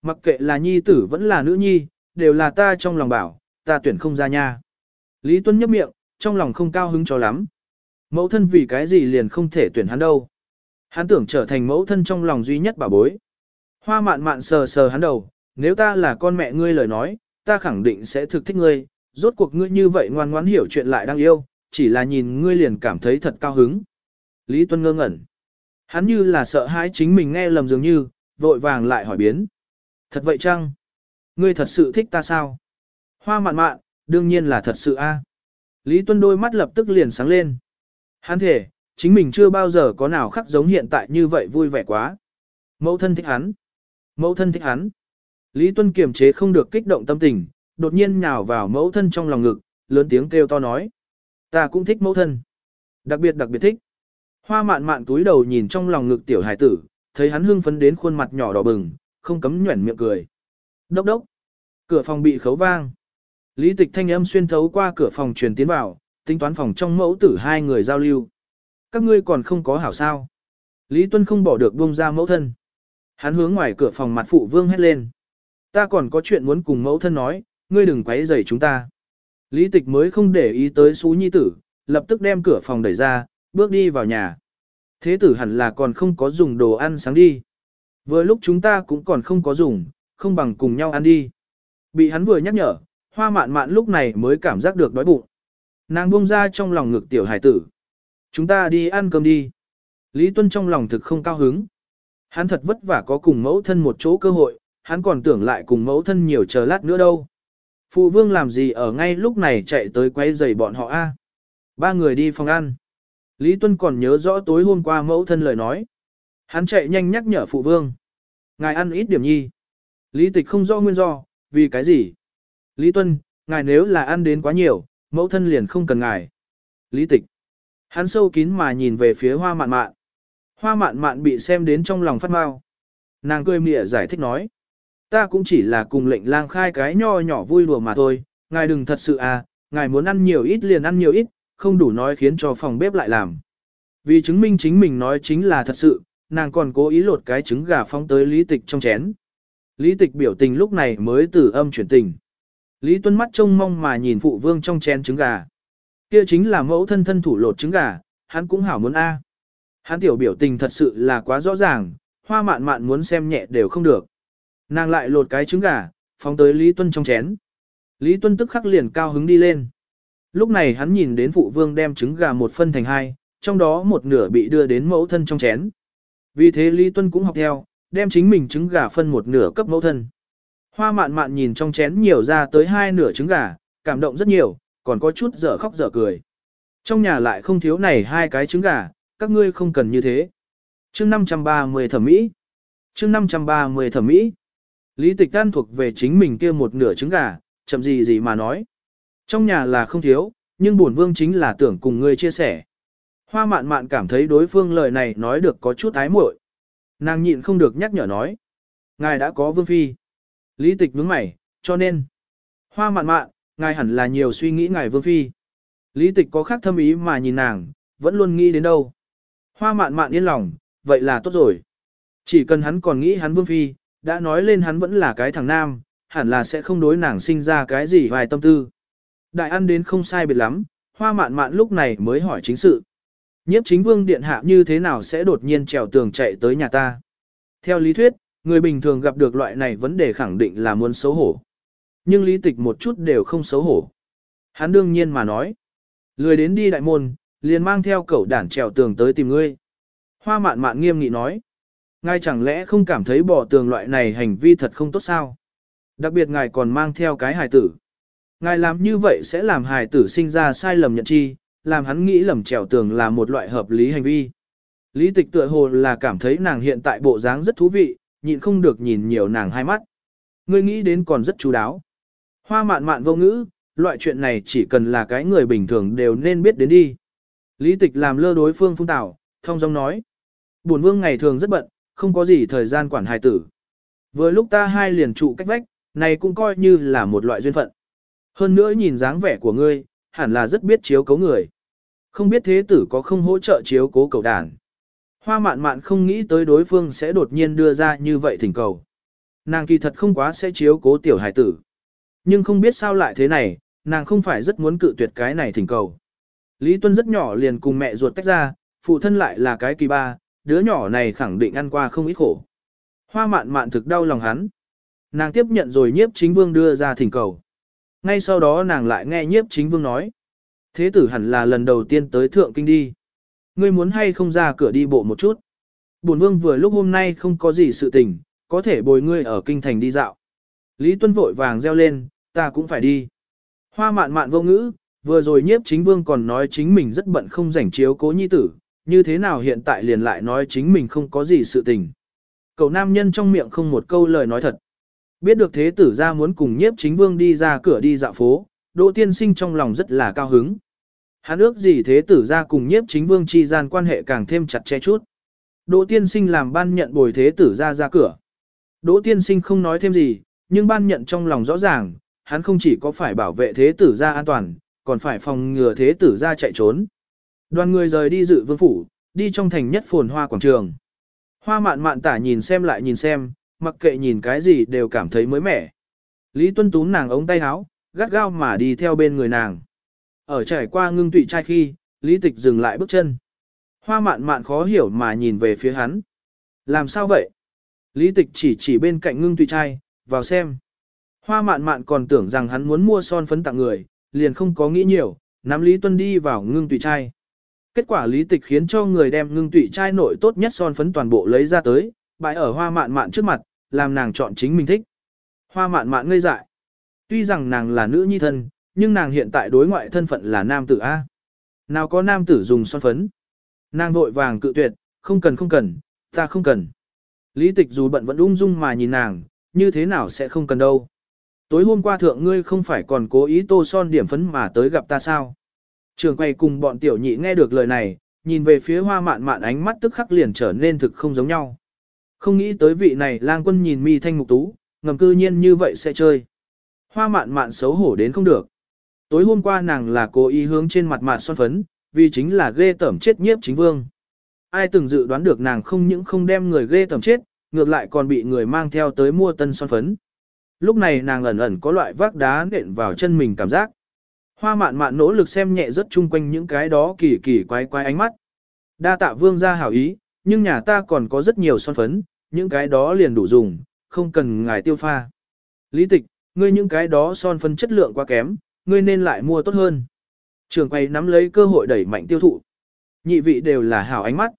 Mặc kệ là nhi tử vẫn là nữ nhi, đều là ta trong lòng bảo, ta tuyển không ra nha. Lý Tuân nhấp miệng, trong lòng không cao hứng cho lắm. Mẫu thân vì cái gì liền không thể tuyển hắn đâu. Hắn tưởng trở thành mẫu thân trong lòng duy nhất bà bối. Hoa mạn mạn sờ sờ hắn đầu, nếu ta là con mẹ ngươi lời nói, ta khẳng định sẽ thực thích ngươi, rốt cuộc ngươi như vậy ngoan ngoãn hiểu chuyện lại đang yêu, chỉ là nhìn ngươi liền cảm thấy thật cao hứng. Lý Tuân ngơ ngẩn. Hắn như là sợ hãi chính mình nghe lầm dường như, vội vàng lại hỏi biến. Thật vậy chăng? Ngươi thật sự thích ta sao? Hoa mạn mạn, đương nhiên là thật sự a. Lý Tuân đôi mắt lập tức liền sáng lên. Hắn thể, chính mình chưa bao giờ có nào khắc giống hiện tại như vậy vui vẻ quá. Mẫu thân thích hắn. Mẫu thân thích hắn. Lý Tuân kiềm chế không được kích động tâm tình, đột nhiên nhào vào mẫu thân trong lòng ngực, lớn tiếng kêu to nói. Ta cũng thích mẫu thân. Đặc biệt đặc biệt thích. Hoa mạn mạn túi đầu nhìn trong lòng ngực tiểu hải tử, thấy hắn hưng phấn đến khuôn mặt nhỏ đỏ bừng, không cấm nhuẩn miệng cười. Đốc đốc. Cửa phòng bị khấu vang. Lý tịch thanh âm xuyên thấu qua cửa phòng truyền tiến vào, tính toán phòng trong mẫu tử hai người giao lưu. Các ngươi còn không có hảo sao. Lý Tuân không bỏ được buông ra mẫu thân. Hắn hướng ngoài cửa phòng mặt phụ vương hét lên. Ta còn có chuyện muốn cùng mẫu thân nói, ngươi đừng quấy rầy chúng ta. Lý tịch mới không để ý tới xú nhi tử, lập tức đem cửa phòng đẩy ra, bước đi vào nhà. Thế tử hẳn là còn không có dùng đồ ăn sáng đi. Vừa lúc chúng ta cũng còn không có dùng, không bằng cùng nhau ăn đi. Bị hắn vừa nhắc nhở, hoa mạn mạn lúc này mới cảm giác được đói bụng. Nàng buông ra trong lòng ngực tiểu hải tử. Chúng ta đi ăn cơm đi. Lý Tuân trong lòng thực không cao hứng. Hắn thật vất vả có cùng mẫu thân một chỗ cơ hội, hắn còn tưởng lại cùng mẫu thân nhiều chờ lát nữa đâu. Phụ vương làm gì ở ngay lúc này chạy tới quay giày bọn họ a? Ba người đi phòng ăn. Lý Tuân còn nhớ rõ tối hôm qua mẫu thân lời nói. Hắn chạy nhanh nhắc nhở phụ vương. Ngài ăn ít điểm nhi. Lý tịch không rõ nguyên do, vì cái gì? Lý Tuân, ngài nếu là ăn đến quá nhiều, mẫu thân liền không cần ngài. Lý tịch. Hắn sâu kín mà nhìn về phía hoa mạn mạn. Hoa mạn mạn bị xem đến trong lòng phát mau. Nàng cười mỉa giải thích nói. Ta cũng chỉ là cùng lệnh lang khai cái nho nhỏ vui đùa mà thôi, ngài đừng thật sự à, ngài muốn ăn nhiều ít liền ăn nhiều ít, không đủ nói khiến cho phòng bếp lại làm. Vì chứng minh chính mình nói chính là thật sự, nàng còn cố ý lột cái trứng gà phong tới lý tịch trong chén. Lý tịch biểu tình lúc này mới từ âm chuyển tình. Lý tuân mắt trông mong mà nhìn phụ vương trong chén trứng gà. Kia chính là mẫu thân thân thủ lột trứng gà, hắn cũng hảo muốn a. Hắn tiểu biểu tình thật sự là quá rõ ràng, hoa mạn mạn muốn xem nhẹ đều không được. Nàng lại lột cái trứng gà, phóng tới Lý Tuân trong chén. Lý Tuân tức khắc liền cao hứng đi lên. Lúc này hắn nhìn đến phụ vương đem trứng gà một phân thành hai, trong đó một nửa bị đưa đến mẫu thân trong chén. Vì thế Lý Tuân cũng học theo, đem chính mình trứng gà phân một nửa cấp mẫu thân. Hoa mạn mạn nhìn trong chén nhiều ra tới hai nửa trứng gà, cảm động rất nhiều, còn có chút dở khóc dở cười. Trong nhà lại không thiếu này hai cái trứng gà, các ngươi không cần như thế. chương 530 thẩm mỹ. chương 530 thẩm mỹ. Lý tịch ăn thuộc về chính mình kia một nửa trứng gà, chậm gì gì mà nói. Trong nhà là không thiếu, nhưng bổn vương chính là tưởng cùng ngươi chia sẻ. Hoa mạn mạn cảm thấy đối phương lời này nói được có chút ái muội. Nàng nhịn không được nhắc nhở nói. Ngài đã có vương phi. Lý tịch nhướng mày, cho nên. Hoa mạn mạn, ngài hẳn là nhiều suy nghĩ ngài vương phi. Lý tịch có khác thâm ý mà nhìn nàng, vẫn luôn nghĩ đến đâu. Hoa mạn mạn yên lòng, vậy là tốt rồi. Chỉ cần hắn còn nghĩ hắn vương phi, đã nói lên hắn vẫn là cái thằng nam, hẳn là sẽ không đối nàng sinh ra cái gì vài tâm tư. Đại ăn đến không sai biệt lắm, hoa mạn mạn lúc này mới hỏi chính sự. Nhiếp chính vương điện hạ như thế nào sẽ đột nhiên trèo tường chạy tới nhà ta? Theo lý thuyết, người bình thường gặp được loại này vấn đề khẳng định là muốn xấu hổ. Nhưng lý tịch một chút đều không xấu hổ. Hắn đương nhiên mà nói. Lười đến đi đại môn, liền mang theo cẩu đản trèo tường tới tìm ngươi. Hoa mạn mạn nghiêm nghị nói. Ngài chẳng lẽ không cảm thấy bỏ tường loại này hành vi thật không tốt sao? Đặc biệt ngài còn mang theo cái hài tử. Ngài làm như vậy sẽ làm hài tử sinh ra sai lầm nhận chi, làm hắn nghĩ lầm trèo tường là một loại hợp lý hành vi. Lý tịch tựa hồ là cảm thấy nàng hiện tại bộ dáng rất thú vị, nhịn không được nhìn nhiều nàng hai mắt. Ngươi nghĩ đến còn rất chú đáo. Hoa mạn mạn vô ngữ, loại chuyện này chỉ cần là cái người bình thường đều nên biết đến đi. Lý tịch làm lơ đối phương phung tảo, thông dong nói. Bổn vương ngày thường rất bận, không có gì thời gian quản hài tử. Vừa lúc ta hai liền trụ cách vách, này cũng coi như là một loại duyên phận. Hơn nữa nhìn dáng vẻ của ngươi, hẳn là rất biết chiếu cố người. Không biết thế tử có không hỗ trợ chiếu cố cầu đàn. Hoa mạn mạn không nghĩ tới đối phương sẽ đột nhiên đưa ra như vậy thỉnh cầu. Nàng kỳ thật không quá sẽ chiếu cố tiểu hài tử. Nhưng không biết sao lại thế này, nàng không phải rất muốn cự tuyệt cái này thỉnh cầu. Lý Tuân rất nhỏ liền cùng mẹ ruột tách ra, phụ thân lại là cái kỳ ba, đứa nhỏ này khẳng định ăn qua không ít khổ. Hoa mạn mạn thực đau lòng hắn. Nàng tiếp nhận rồi nhiếp chính vương đưa ra thỉnh cầu. Ngay sau đó nàng lại nghe nhiếp chính vương nói. Thế tử hẳn là lần đầu tiên tới thượng kinh đi. Ngươi muốn hay không ra cửa đi bộ một chút. Bổn vương vừa lúc hôm nay không có gì sự tình, có thể bồi ngươi ở kinh thành đi dạo. Lý Tuân vội vàng reo lên, ta cũng phải đi. Hoa mạn mạn vô ngữ, vừa rồi nhiếp chính vương còn nói chính mình rất bận không rảnh chiếu cố nhi tử, như thế nào hiện tại liền lại nói chính mình không có gì sự tình. Cậu nam nhân trong miệng không một câu lời nói thật. Biết được thế tử ra muốn cùng nhiếp chính vương đi ra cửa đi dạo phố, Đỗ tiên sinh trong lòng rất là cao hứng. Hắn ước gì thế tử ra cùng nhiếp chính vương chi gian quan hệ càng thêm chặt chẽ chút. Đỗ tiên sinh làm ban nhận bồi thế tử ra ra cửa. Đỗ tiên sinh không nói thêm gì, nhưng ban nhận trong lòng rõ ràng, hắn không chỉ có phải bảo vệ thế tử ra an toàn, còn phải phòng ngừa thế tử ra chạy trốn. Đoàn người rời đi dự vương phủ, đi trong thành nhất phồn hoa quảng trường. Hoa mạn mạn tả nhìn xem lại nhìn xem, mặc kệ nhìn cái gì đều cảm thấy mới mẻ. Lý Tuân túm nàng ống tay áo, gắt gao mà đi theo bên người nàng. Ở trải qua ngưng tụy trai khi, Lý Tịch dừng lại bước chân. Hoa mạn mạn khó hiểu mà nhìn về phía hắn. Làm sao vậy? Lý Tịch chỉ chỉ bên cạnh ngưng tụy trai, vào xem. Hoa mạn mạn còn tưởng rằng hắn muốn mua son phấn tặng người, liền không có nghĩ nhiều, nắm Lý Tuân đi vào ngưng tụy trai. Kết quả Lý Tịch khiến cho người đem ngưng tụy chai nội tốt nhất son phấn toàn bộ lấy ra tới, bãi ở hoa mạn mạn trước mặt, làm nàng chọn chính mình thích. Hoa mạn mạn ngây dại. Tuy rằng nàng là nữ nhi thân, nhưng nàng hiện tại đối ngoại thân phận là nam tử A. Nào có nam tử dùng son phấn. Nàng vội vàng cự tuyệt, không cần không cần, ta không cần. Lý tịch dù bận vẫn ung dung mà nhìn nàng, như thế nào sẽ không cần đâu. Tối hôm qua thượng ngươi không phải còn cố ý tô son điểm phấn mà tới gặp ta sao. Trường quay cùng bọn tiểu nhị nghe được lời này, nhìn về phía hoa mạn mạn ánh mắt tức khắc liền trở nên thực không giống nhau. Không nghĩ tới vị này lang quân nhìn mi thanh mục tú, ngầm cư nhiên như vậy sẽ chơi. Hoa mạn mạn xấu hổ đến không được. Tối hôm qua nàng là cố ý hướng trên mặt mạn son phấn, vì chính là ghê tẩm chết nhiếp chính vương. Ai từng dự đoán được nàng không những không đem người ghê tẩm chết, ngược lại còn bị người mang theo tới mua tân son phấn. Lúc này nàng ẩn ẩn có loại vác đá nện vào chân mình cảm giác. Hoa mạn mạn nỗ lực xem nhẹ rất chung quanh những cái đó kỳ kỳ quái quái ánh mắt. Đa tạ vương ra hảo ý, nhưng nhà ta còn có rất nhiều son phấn, những cái đó liền đủ dùng, không cần ngài tiêu pha. Lý tịch, ngươi những cái đó son phấn chất lượng quá kém, ngươi nên lại mua tốt hơn. Trường quay nắm lấy cơ hội đẩy mạnh tiêu thụ. Nhị vị đều là hảo ánh mắt.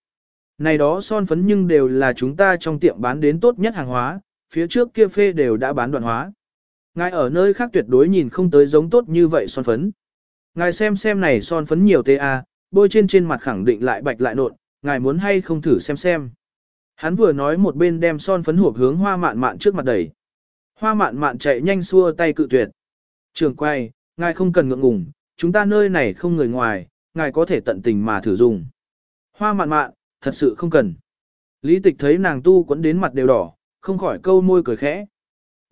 Này đó son phấn nhưng đều là chúng ta trong tiệm bán đến tốt nhất hàng hóa, phía trước kia phê đều đã bán đoạn hóa. Ngài ở nơi khác tuyệt đối nhìn không tới giống tốt như vậy son phấn. Ngài xem xem này son phấn nhiều TA, à, bôi trên trên mặt khẳng định lại bạch lại nộn, ngài muốn hay không thử xem xem. Hắn vừa nói một bên đem son phấn hộp hướng hoa mạn mạn trước mặt đẩy. Hoa mạn mạn chạy nhanh xua tay cự tuyệt. Trường quay, ngài không cần ngượng ngùng, chúng ta nơi này không người ngoài, ngài có thể tận tình mà thử dùng. Hoa mạn mạn, thật sự không cần. Lý tịch thấy nàng tu quấn đến mặt đều đỏ, không khỏi câu môi cười khẽ.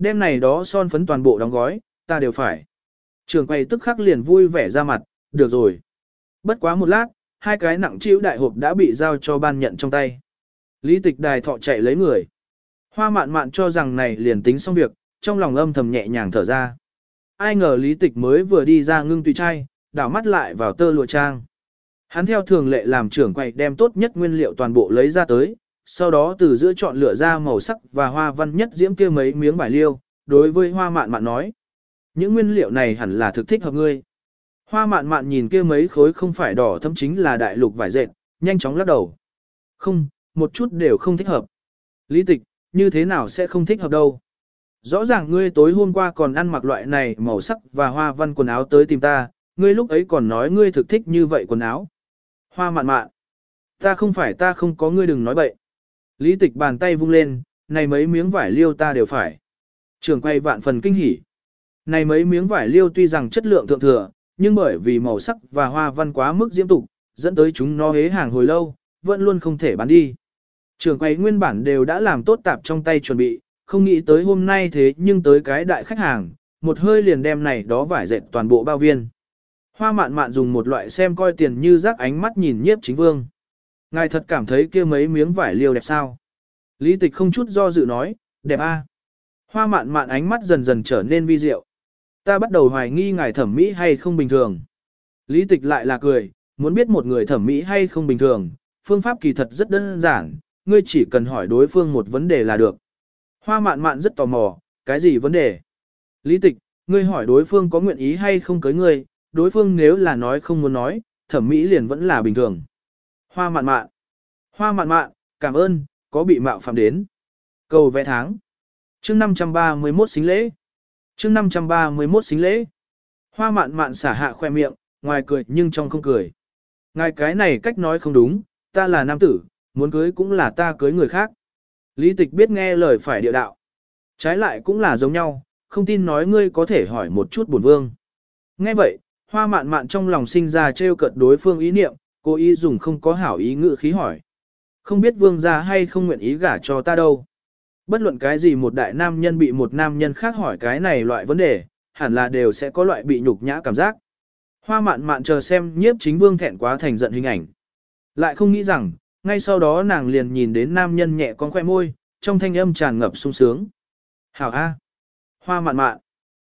Đêm này đó son phấn toàn bộ đóng gói, ta đều phải. Trường quay tức khắc liền vui vẻ ra mặt, được rồi. Bất quá một lát, hai cái nặng chịu đại hộp đã bị giao cho ban nhận trong tay. Lý tịch đài thọ chạy lấy người. Hoa mạn mạn cho rằng này liền tính xong việc, trong lòng âm thầm nhẹ nhàng thở ra. Ai ngờ lý tịch mới vừa đi ra ngưng tùy trai, đảo mắt lại vào tơ lụa trang. Hắn theo thường lệ làm trưởng quầy đem tốt nhất nguyên liệu toàn bộ lấy ra tới, sau đó từ giữa chọn lựa ra màu sắc và hoa văn nhất diễm kia mấy miếng vải liêu, đối với hoa mạn mạn nói. Những nguyên liệu này hẳn là thực thích hợp ngươi. Hoa mạn mạn nhìn kia mấy khối không phải đỏ thâm chính là đại lục vải dệt, nhanh chóng lắc đầu. Không, một chút đều không thích hợp. Lý tịch, như thế nào sẽ không thích hợp đâu. Rõ ràng ngươi tối hôm qua còn ăn mặc loại này màu sắc và hoa văn quần áo tới tìm ta, ngươi lúc ấy còn nói ngươi thực thích như vậy quần áo. Hoa mạn mạn. Ta không phải ta không có ngươi đừng nói bậy. Lý tịch bàn tay vung lên, này mấy miếng vải liêu ta đều phải. Trường quay vạn phần kinh hỉ. Này mấy miếng vải liêu tuy rằng chất lượng thượng thừa, nhưng bởi vì màu sắc và hoa văn quá mức diễm tục, dẫn tới chúng nó hế hàng hồi lâu, vẫn luôn không thể bán đi. Trường quay nguyên bản đều đã làm tốt tạp trong tay chuẩn bị, không nghĩ tới hôm nay thế nhưng tới cái đại khách hàng, một hơi liền đem này đó vải dệt toàn bộ bao viên. Hoa mạn mạn dùng một loại xem coi tiền như rác ánh mắt nhìn nhiếp chính vương. Ngài thật cảm thấy kia mấy miếng vải liêu đẹp sao? Lý tịch không chút do dự nói, đẹp a. Hoa mạn mạn ánh mắt dần dần trở nên vi diệu. Ta bắt đầu hoài nghi ngài thẩm mỹ hay không bình thường. Lý tịch lại là cười, muốn biết một người thẩm mỹ hay không bình thường, phương pháp kỳ thật rất đơn giản, ngươi chỉ cần hỏi đối phương một vấn đề là được. Hoa mạn mạn rất tò mò, cái gì vấn đề? Lý tịch, ngươi hỏi đối phương có nguyện ý hay không cưới ngươi, đối phương nếu là nói không muốn nói, thẩm mỹ liền vẫn là bình thường. Hoa mạn mạn. Hoa mạn mạn, cảm ơn, có bị mạo phạm đến. Cầu vẽ tháng. chương 531 xính lễ. chương 531 xính lễ. Hoa mạn mạn xả hạ khoe miệng, ngoài cười nhưng trong không cười. Ngài cái này cách nói không đúng, ta là nam tử, muốn cưới cũng là ta cưới người khác. Lý tịch biết nghe lời phải địa đạo. Trái lại cũng là giống nhau, không tin nói ngươi có thể hỏi một chút bổn vương. Nghe vậy, hoa mạn mạn trong lòng sinh ra trêu cợt đối phương ý niệm, cô ý dùng không có hảo ý ngữ khí hỏi. Không biết vương gia hay không nguyện ý gả cho ta đâu. Bất luận cái gì một đại nam nhân bị một nam nhân khác hỏi cái này loại vấn đề, hẳn là đều sẽ có loại bị nhục nhã cảm giác. Hoa mạn mạn chờ xem nhiếp chính vương thẹn quá thành giận hình ảnh. Lại không nghĩ rằng, ngay sau đó nàng liền nhìn đến nam nhân nhẹ con khoe môi, trong thanh âm tràn ngập sung sướng. Hảo A. Hoa mạn mạn.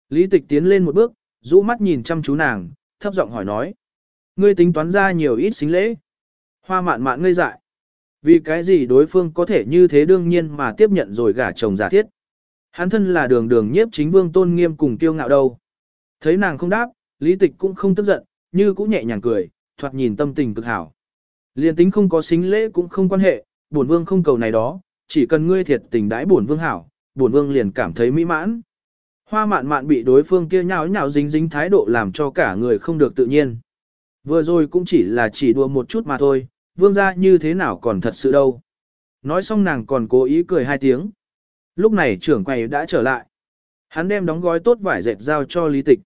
Lý tịch tiến lên một bước, rũ mắt nhìn chăm chú nàng, thấp giọng hỏi nói. Ngươi tính toán ra nhiều ít xính lễ. Hoa mạn mạn ngây dại. Vì cái gì đối phương có thể như thế đương nhiên mà tiếp nhận rồi gả chồng giả thiết. Hắn thân là đường đường nhiếp chính vương tôn nghiêm cùng kiêu ngạo đâu. Thấy nàng không đáp, lý tịch cũng không tức giận, như cũng nhẹ nhàng cười, thoạt nhìn tâm tình cực hảo. Liên tính không có xính lễ cũng không quan hệ, bổn vương không cầu này đó, chỉ cần ngươi thiệt tình đãi bổn vương hảo, bổn vương liền cảm thấy mỹ mãn. Hoa mạn mạn bị đối phương kia nháo nhào dính dính thái độ làm cho cả người không được tự nhiên. Vừa rồi cũng chỉ là chỉ đùa một chút mà thôi, vương gia như thế nào còn thật sự đâu. Nói xong nàng còn cố ý cười hai tiếng. Lúc này trưởng quầy đã trở lại. Hắn đem đóng gói tốt vải dệt giao cho Lý Tịch.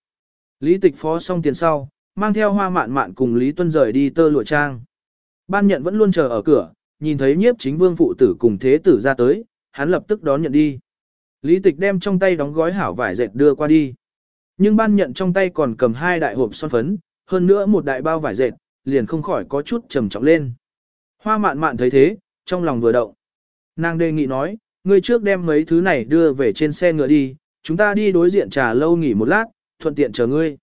Lý Tịch phó xong tiền sau, mang theo hoa mạn mạn cùng Lý Tuân rời đi tơ lụa trang. Ban nhận vẫn luôn chờ ở cửa, nhìn thấy nhiếp chính vương phụ tử cùng thế tử ra tới, hắn lập tức đón nhận đi. Lý tịch đem trong tay đóng gói hảo vải dệt đưa qua đi. Nhưng ban nhận trong tay còn cầm hai đại hộp son phấn, hơn nữa một đại bao vải dệt, liền không khỏi có chút trầm trọng lên. Hoa mạn mạn thấy thế, trong lòng vừa động. Nàng đề nghị nói, ngươi trước đem mấy thứ này đưa về trên xe ngựa đi, chúng ta đi đối diện trà lâu nghỉ một lát, thuận tiện chờ ngươi.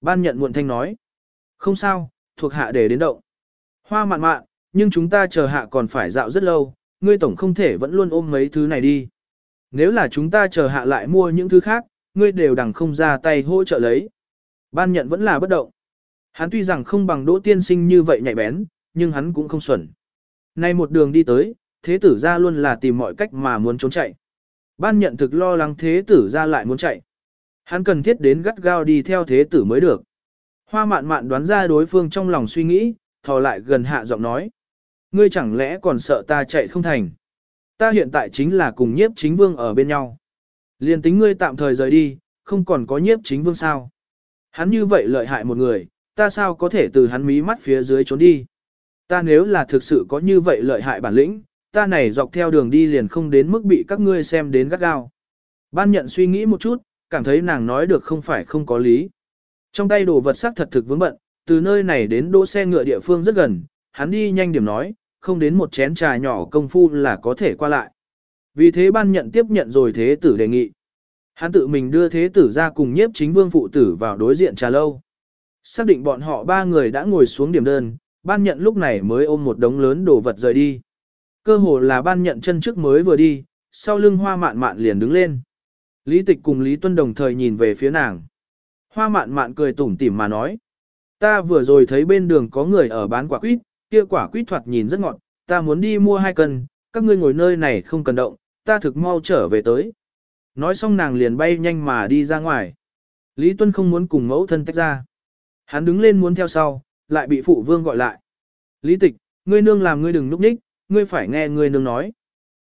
Ban nhận muộn thanh nói. Không sao, thuộc hạ để đến động. Hoa mạn mạn, nhưng chúng ta chờ hạ còn phải dạo rất lâu, ngươi tổng không thể vẫn luôn ôm mấy thứ này đi. Nếu là chúng ta chờ hạ lại mua những thứ khác, ngươi đều đằng không ra tay hỗ trợ lấy. Ban nhận vẫn là bất động. Hắn tuy rằng không bằng đỗ tiên sinh như vậy nhạy bén, nhưng hắn cũng không xuẩn. Nay một đường đi tới, thế tử ra luôn là tìm mọi cách mà muốn trốn chạy. Ban nhận thực lo lắng thế tử ra lại muốn chạy. Hắn cần thiết đến gắt gao đi theo thế tử mới được. Hoa mạn mạn đoán ra đối phương trong lòng suy nghĩ, thò lại gần hạ giọng nói. Ngươi chẳng lẽ còn sợ ta chạy không thành? Ta hiện tại chính là cùng nhiếp chính vương ở bên nhau. Liên tính ngươi tạm thời rời đi, không còn có nhiếp chính vương sao. Hắn như vậy lợi hại một người, ta sao có thể từ hắn mí mắt phía dưới trốn đi. Ta nếu là thực sự có như vậy lợi hại bản lĩnh, ta này dọc theo đường đi liền không đến mức bị các ngươi xem đến gắt gao. Ban nhận suy nghĩ một chút, cảm thấy nàng nói được không phải không có lý. Trong tay đồ vật sắc thật thực vướng bận, từ nơi này đến đỗ xe ngựa địa phương rất gần, hắn đi nhanh điểm nói, không đến một chén trà nhỏ công phu là có thể qua lại. Vì thế ban nhận tiếp nhận rồi thế tử đề nghị. Hắn tự mình đưa thế tử ra cùng nhiếp chính vương phụ tử vào đối diện trà lâu. Xác định bọn họ ba người đã ngồi xuống điểm đơn, ban nhận lúc này mới ôm một đống lớn đồ vật rời đi. Cơ hồ là ban nhận chân trước mới vừa đi, sau lưng hoa mạn mạn liền đứng lên. Lý tịch cùng Lý Tuân đồng thời nhìn về phía nàng. Hoa mạn mạn cười tủm tỉm mà nói. Ta vừa rồi thấy bên đường có người ở bán quả quýt, kia quả quýt thoạt nhìn rất ngọt, ta muốn đi mua hai cân, các ngươi ngồi nơi này không cần động, ta thực mau trở về tới. Nói xong nàng liền bay nhanh mà đi ra ngoài. Lý Tuân không muốn cùng mẫu thân tách ra. Hắn đứng lên muốn theo sau, lại bị phụ vương gọi lại. Lý tịch, ngươi nương làm ngươi đừng núp ních, ngươi phải nghe ngươi nương nói.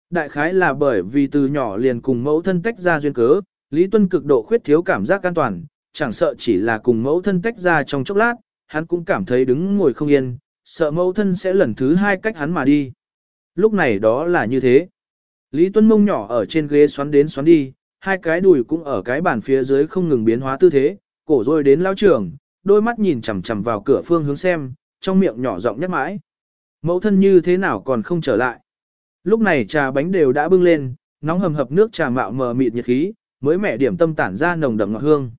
Đại khái là bởi vì từ nhỏ liền cùng mẫu thân tách ra duyên cớ, Lý Tuân cực độ khuyết thiếu cảm giác an toàn, chẳng sợ chỉ là cùng mẫu thân tách ra trong chốc lát, hắn cũng cảm thấy đứng ngồi không yên, sợ mẫu thân sẽ lần thứ hai cách hắn mà đi. Lúc này đó là như thế. Lý Tuân mông nhỏ ở trên ghế xoắn đến xoắn đi, hai cái đùi cũng ở cái bàn phía dưới không ngừng biến hóa tư thế, cổ rồi đến lao trưởng, đôi mắt nhìn chằm chằm vào cửa phương hướng xem, trong miệng nhỏ giọng nhắc mãi. Mẫu thân như thế nào còn không trở lại. Lúc này trà bánh đều đã bưng lên, nóng hầm hập nước trà mạo mờ mịt nhiệt khí, mới mẻ điểm tâm tản ra nồng đậm ngọt hương.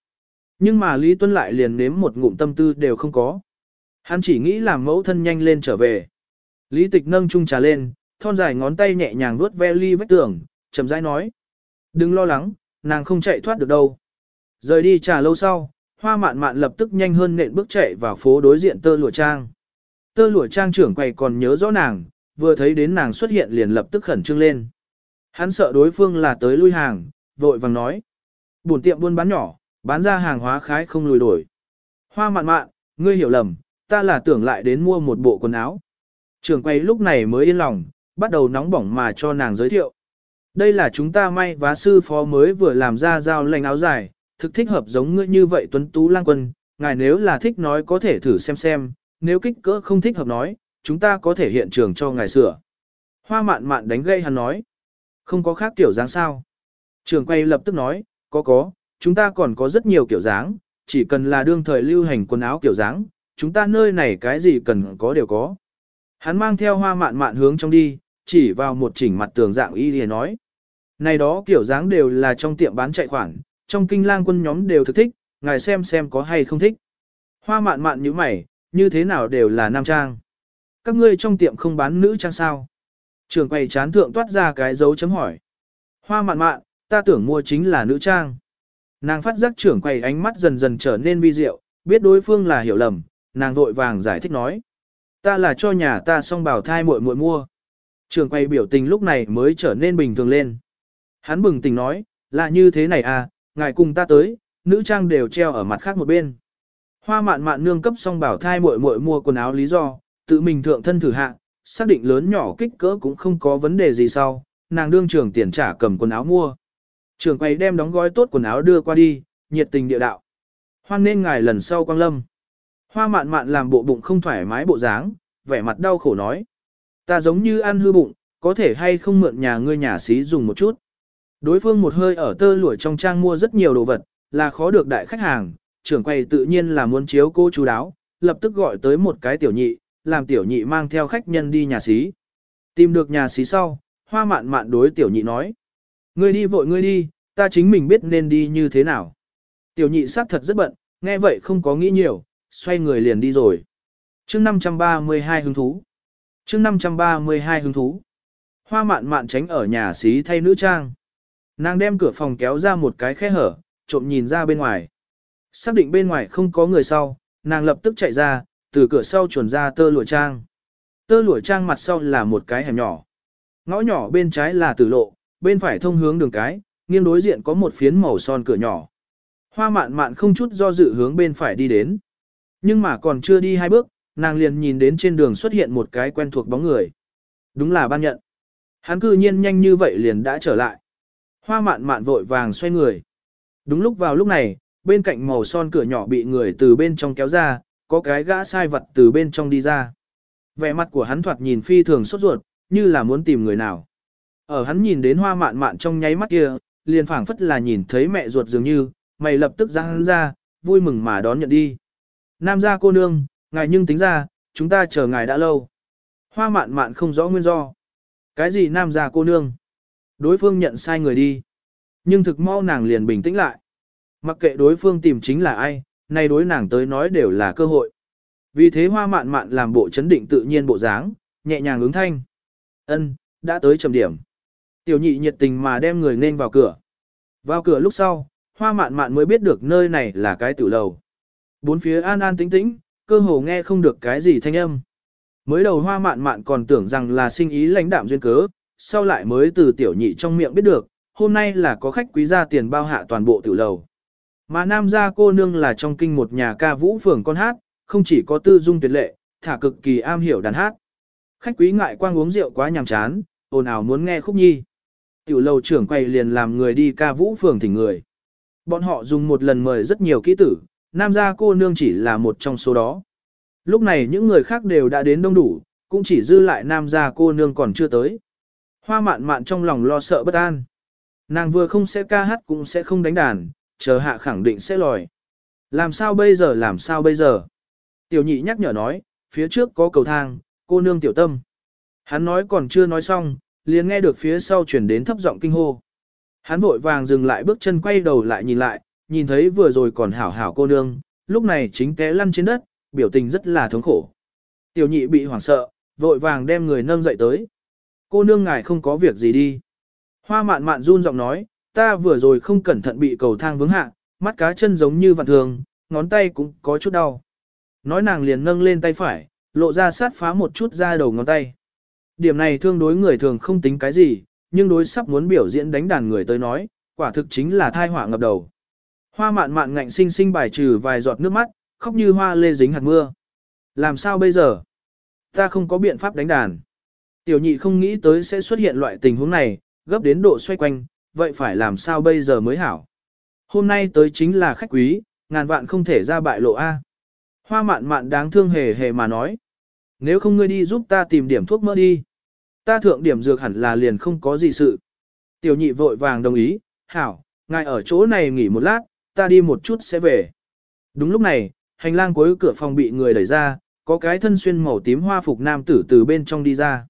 Nhưng mà Lý Tuân lại liền nếm một ngụm tâm tư đều không có. Hắn chỉ nghĩ làm mẫu thân nhanh lên trở về. Lý tịch nâng chung trà lên, thon dài ngón tay nhẹ nhàng vuốt ve ly vách tường, chậm rãi nói. Đừng lo lắng, nàng không chạy thoát được đâu. Rời đi trà lâu sau, hoa mạn mạn lập tức nhanh hơn nện bước chạy vào phố đối diện tơ lụa trang. Tơ lụa trang trưởng quầy còn nhớ rõ nàng, vừa thấy đến nàng xuất hiện liền lập tức khẩn trương lên. Hắn sợ đối phương là tới lui hàng, vội vàng nói. Bổn tiệm buôn bán nhỏ, bán ra hàng hóa khái không lùi đổi. Hoa mạn mạn, ngươi hiểu lầm, ta là tưởng lại đến mua một bộ quần áo. Trưởng quầy lúc này mới yên lòng, bắt đầu nóng bỏng mà cho nàng giới thiệu. Đây là chúng ta may vá sư phó mới vừa làm ra giao lành áo dài, thực thích hợp giống ngươi như vậy tuấn tú lang quân, ngài nếu là thích nói có thể thử xem xem, nếu kích cỡ không thích hợp nói, chúng ta có thể hiện trường cho ngài sửa. Hoa mạn mạn đánh gây hắn nói, không có khác kiểu dáng sao. Trường quay lập tức nói, có có, chúng ta còn có rất nhiều kiểu dáng, chỉ cần là đương thời lưu hành quần áo kiểu dáng, chúng ta nơi này cái gì cần có đều có. Hắn mang theo hoa mạn mạn hướng trong đi, chỉ vào một chỉnh mặt tường dạng y liền nói. Này đó kiểu dáng đều là trong tiệm bán chạy khoản, trong kinh lang quân nhóm đều thực thích, ngài xem xem có hay không thích. Hoa mạn mạn như mày, như thế nào đều là nam trang. Các ngươi trong tiệm không bán nữ trang sao? Trường quầy chán thượng toát ra cái dấu chấm hỏi. Hoa mạn mạn, ta tưởng mua chính là nữ trang. Nàng phát giác trưởng quầy ánh mắt dần dần trở nên vi diệu, biết đối phương là hiểu lầm, nàng vội vàng giải thích nói. Ta là cho nhà ta xong bảo thai muội muội mua. Trường quầy biểu tình lúc này mới trở nên bình thường lên. Hắn bừng tỉnh nói, là như thế này à, ngài cùng ta tới, nữ trang đều treo ở mặt khác một bên. Hoa mạn mạn nương cấp xong bảo thai muội muội mua quần áo lý do, tự mình thượng thân thử hạ, xác định lớn nhỏ kích cỡ cũng không có vấn đề gì sau, nàng đương trưởng tiền trả cầm quần áo mua. trưởng quầy đem đóng gói tốt quần áo đưa qua đi, nhiệt tình địa đạo. Hoan nên ngài lần sau quang lâm. Hoa mạn mạn làm bộ bụng không thoải mái bộ dáng, vẻ mặt đau khổ nói. Ta giống như ăn hư bụng, có thể hay không mượn nhà ngươi nhà xí dùng một chút. Đối phương một hơi ở tơ lụa trong trang mua rất nhiều đồ vật, là khó được đại khách hàng, trưởng quầy tự nhiên là muốn chiếu cô chú đáo, lập tức gọi tới một cái tiểu nhị, làm tiểu nhị mang theo khách nhân đi nhà xí. Tìm được nhà xí sau, hoa mạn mạn đối tiểu nhị nói. Ngươi đi vội ngươi đi, ta chính mình biết nên đi như thế nào. Tiểu nhị xác thật rất bận, nghe vậy không có nghĩ nhiều, xoay người liền đi rồi. chương 532 hứng thú. chương 532 hứng thú. Hoa mạn mạn tránh ở nhà xí thay nữ trang. Nàng đem cửa phòng kéo ra một cái khe hở, trộm nhìn ra bên ngoài. Xác định bên ngoài không có người sau, nàng lập tức chạy ra, từ cửa sau chuồn ra tơ lụa trang. Tơ lụa trang mặt sau là một cái hẻm nhỏ. Ngõ nhỏ bên trái là tử lộ, bên phải thông hướng đường cái, nghiêng đối diện có một phiến màu son cửa nhỏ. Hoa mạn mạn không chút do dự hướng bên phải đi đến. Nhưng mà còn chưa đi hai bước, nàng liền nhìn đến trên đường xuất hiện một cái quen thuộc bóng người. Đúng là ban nhận. Hắn cư nhiên nhanh như vậy liền đã trở lại. Hoa mạn mạn vội vàng xoay người. Đúng lúc vào lúc này, bên cạnh màu son cửa nhỏ bị người từ bên trong kéo ra, có cái gã sai vật từ bên trong đi ra. Vẻ mặt của hắn thoạt nhìn phi thường sốt ruột, như là muốn tìm người nào. Ở hắn nhìn đến hoa mạn mạn trong nháy mắt kia, liền phảng phất là nhìn thấy mẹ ruột dường như, mày lập tức ra hắn ra, vui mừng mà đón nhận đi. Nam gia cô nương, ngài nhưng tính ra, chúng ta chờ ngài đã lâu. Hoa mạn mạn không rõ nguyên do. Cái gì nam gia cô nương? Đối phương nhận sai người đi. Nhưng thực mau nàng liền bình tĩnh lại. Mặc kệ đối phương tìm chính là ai, nay đối nàng tới nói đều là cơ hội. Vì thế hoa mạn mạn làm bộ chấn định tự nhiên bộ dáng, nhẹ nhàng ứng thanh. ân đã tới trầm điểm. Tiểu nhị nhiệt tình mà đem người nên vào cửa. Vào cửa lúc sau, hoa mạn mạn mới biết được nơi này là cái tiểu lầu. Bốn phía an an tĩnh tĩnh, cơ hồ nghe không được cái gì thanh âm. Mới đầu hoa mạn mạn còn tưởng rằng là sinh ý lãnh đạm duyên cớ, sau lại mới từ tiểu nhị trong miệng biết được, hôm nay là có khách quý gia tiền bao hạ toàn bộ tiểu lầu. Mà nam gia cô nương là trong kinh một nhà ca vũ phường con hát, không chỉ có tư dung tuyệt lệ, thả cực kỳ am hiểu đàn hát. Khách quý ngại quang uống rượu quá nhàm chán, ồn ào muốn nghe khúc nhi. Tiểu lầu trưởng quay liền làm người đi ca vũ phường thỉnh người. Bọn họ dùng một lần mời rất nhiều kỹ tử, nam gia cô nương chỉ là một trong số đó. Lúc này những người khác đều đã đến đông đủ, cũng chỉ dư lại nam gia cô nương còn chưa tới. Hoa mạn mạn trong lòng lo sợ bất an. Nàng vừa không sẽ ca hát cũng sẽ không đánh đàn, chờ hạ khẳng định sẽ lòi. Làm sao bây giờ làm sao bây giờ? Tiểu nhị nhắc nhở nói, phía trước có cầu thang, cô nương tiểu tâm. Hắn nói còn chưa nói xong, liền nghe được phía sau chuyển đến thấp giọng kinh hô. Hắn vội vàng dừng lại bước chân quay đầu lại nhìn lại, nhìn thấy vừa rồi còn hảo hảo cô nương, lúc này chính té lăn trên đất, biểu tình rất là thống khổ. Tiểu nhị bị hoảng sợ, vội vàng đem người nâng dậy tới. Cô nương ngài không có việc gì đi. Hoa mạn mạn run giọng nói, ta vừa rồi không cẩn thận bị cầu thang vướng hạ, mắt cá chân giống như vạn thường, ngón tay cũng có chút đau. Nói nàng liền nâng lên tay phải, lộ ra sát phá một chút ra đầu ngón tay. Điểm này thương đối người thường không tính cái gì, nhưng đối sắp muốn biểu diễn đánh đàn người tới nói, quả thực chính là thai họa ngập đầu. Hoa mạn mạn ngạnh sinh sinh bài trừ vài giọt nước mắt, khóc như hoa lê dính hạt mưa. Làm sao bây giờ? Ta không có biện pháp đánh đàn. Tiểu nhị không nghĩ tới sẽ xuất hiện loại tình huống này, gấp đến độ xoay quanh, vậy phải làm sao bây giờ mới hảo? Hôm nay tới chính là khách quý, ngàn vạn không thể ra bại lộ A. Hoa mạn mạn đáng thương hề hề mà nói. Nếu không ngươi đi giúp ta tìm điểm thuốc mỡ đi. Ta thượng điểm dược hẳn là liền không có gì sự. Tiểu nhị vội vàng đồng ý, hảo, ngài ở chỗ này nghỉ một lát, ta đi một chút sẽ về. Đúng lúc này, hành lang cuối cửa phòng bị người đẩy ra, có cái thân xuyên màu tím hoa phục nam tử từ bên trong đi ra.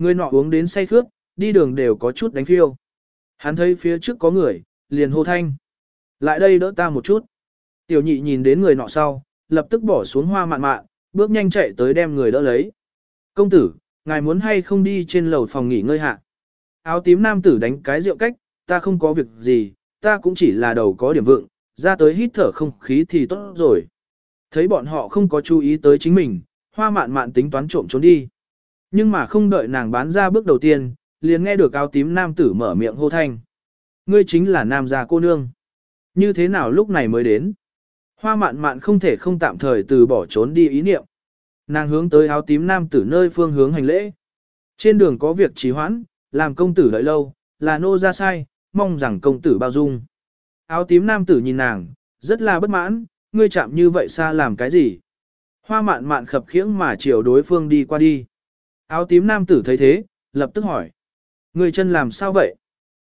Người nọ uống đến say khướt, đi đường đều có chút đánh phiêu. Hắn thấy phía trước có người, liền hô thanh. Lại đây đỡ ta một chút. Tiểu nhị nhìn đến người nọ sau, lập tức bỏ xuống hoa mạn mạn, bước nhanh chạy tới đem người đỡ lấy. Công tử, ngài muốn hay không đi trên lầu phòng nghỉ ngơi hạ. Áo tím nam tử đánh cái rượu cách, ta không có việc gì, ta cũng chỉ là đầu có điểm vượng, ra tới hít thở không khí thì tốt rồi. Thấy bọn họ không có chú ý tới chính mình, hoa mạn mạn tính toán trộm trốn đi. Nhưng mà không đợi nàng bán ra bước đầu tiên, liền nghe được áo tím nam tử mở miệng hô thanh. Ngươi chính là nam gia cô nương. Như thế nào lúc này mới đến? Hoa mạn mạn không thể không tạm thời từ bỏ trốn đi ý niệm. Nàng hướng tới áo tím nam tử nơi phương hướng hành lễ. Trên đường có việc trì hoãn, làm công tử đợi lâu, là nô ra sai, mong rằng công tử bao dung. Áo tím nam tử nhìn nàng, rất là bất mãn, ngươi chạm như vậy xa làm cái gì? Hoa mạn mạn khập khiễng mà chiều đối phương đi qua đi. Áo tím nam tử thấy thế, lập tức hỏi. người chân làm sao vậy?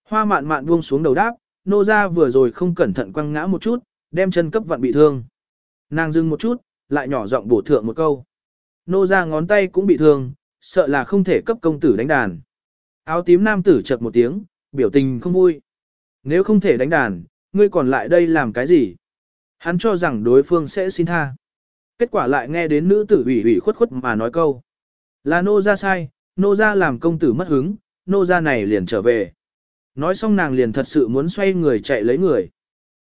Hoa mạn mạn buông xuống đầu đáp, nô ra vừa rồi không cẩn thận quăng ngã một chút, đem chân cấp vặn bị thương. Nàng dừng một chút, lại nhỏ giọng bổ thượng một câu. Nô ra ngón tay cũng bị thương, sợ là không thể cấp công tử đánh đàn. Áo tím nam tử chật một tiếng, biểu tình không vui. Nếu không thể đánh đàn, ngươi còn lại đây làm cái gì? Hắn cho rằng đối phương sẽ xin tha. Kết quả lại nghe đến nữ tử ủy ủy khuất khuất mà nói câu. Là nô ra sai, nô ra làm công tử mất hứng, nô ra này liền trở về. Nói xong nàng liền thật sự muốn xoay người chạy lấy người.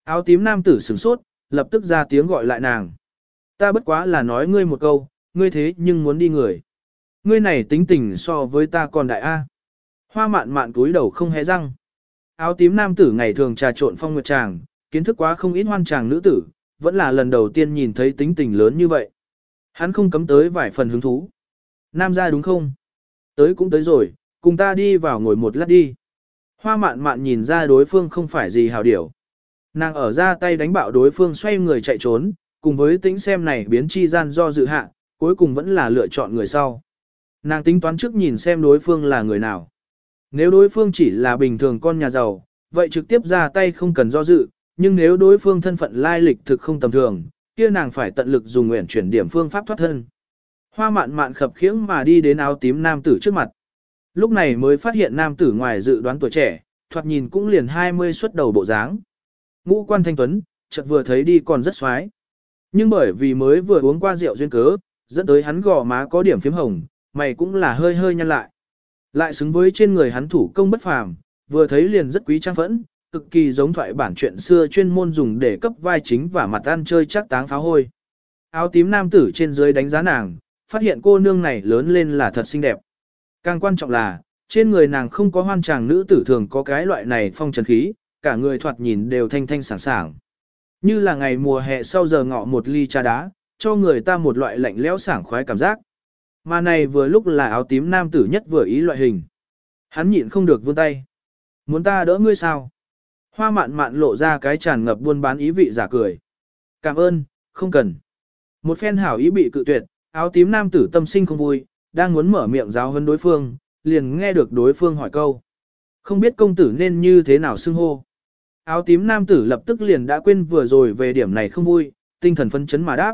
Áo tím nam tử sửng sốt, lập tức ra tiếng gọi lại nàng. Ta bất quá là nói ngươi một câu, ngươi thế nhưng muốn đi người. Ngươi này tính tình so với ta còn đại A. Hoa mạn mạn cúi đầu không hé răng. Áo tím nam tử ngày thường trà trộn phong nguyệt tràng, kiến thức quá không ít hoan tràng nữ tử, vẫn là lần đầu tiên nhìn thấy tính tình lớn như vậy. Hắn không cấm tới vài phần hứng thú. Nam ra đúng không? Tới cũng tới rồi, cùng ta đi vào ngồi một lát đi. Hoa mạn mạn nhìn ra đối phương không phải gì hào điểu. Nàng ở ra tay đánh bạo đối phương xoay người chạy trốn, cùng với tính xem này biến chi gian do dự hạ, cuối cùng vẫn là lựa chọn người sau. Nàng tính toán trước nhìn xem đối phương là người nào. Nếu đối phương chỉ là bình thường con nhà giàu, vậy trực tiếp ra tay không cần do dự, nhưng nếu đối phương thân phận lai lịch thực không tầm thường, kia nàng phải tận lực dùng nguyện chuyển điểm phương pháp thoát thân. Hoa mạn mạn khập khiễng mà đi đến áo tím nam tử trước mặt. Lúc này mới phát hiện nam tử ngoài dự đoán tuổi trẻ, thoạt nhìn cũng liền 20 xuất đầu bộ dáng. Ngũ quan thanh tuấn, chợt vừa thấy đi còn rất xoái. Nhưng bởi vì mới vừa uống qua rượu duyên cớ, dẫn tới hắn gò má có điểm phím hồng, mày cũng là hơi hơi nhăn lại. Lại xứng với trên người hắn thủ công bất phàm, vừa thấy liền rất quý trang phẫn, cực kỳ giống thoại bản chuyện xưa chuyên môn dùng để cấp vai chính và mặt ăn chơi chắc táng pháo hôi. Áo tím nam tử trên dưới đánh giá nàng, phát hiện cô nương này lớn lên là thật xinh đẹp. Càng quan trọng là, trên người nàng không có hoan chàng nữ tử thường có cái loại này phong trần khí, cả người thoạt nhìn đều thanh thanh sảng sảng. Như là ngày mùa hè sau giờ ngọ một ly trà đá, cho người ta một loại lạnh lẽo sảng khoái cảm giác. Mà này vừa lúc là áo tím nam tử nhất vừa ý loại hình. Hắn nhịn không được vươn tay. Muốn ta đỡ ngươi sao? Hoa mạn mạn lộ ra cái tràn ngập buôn bán ý vị giả cười. Cảm ơn, không cần. Một phen hảo ý bị cự tuyệt, áo tím nam tử tâm sinh không vui, đang muốn mở miệng giáo huấn đối phương, liền nghe được đối phương hỏi câu. Không biết công tử nên như thế nào xưng hô. Áo tím nam tử lập tức liền đã quên vừa rồi về điểm này không vui, tinh thần phấn chấn mà đáp.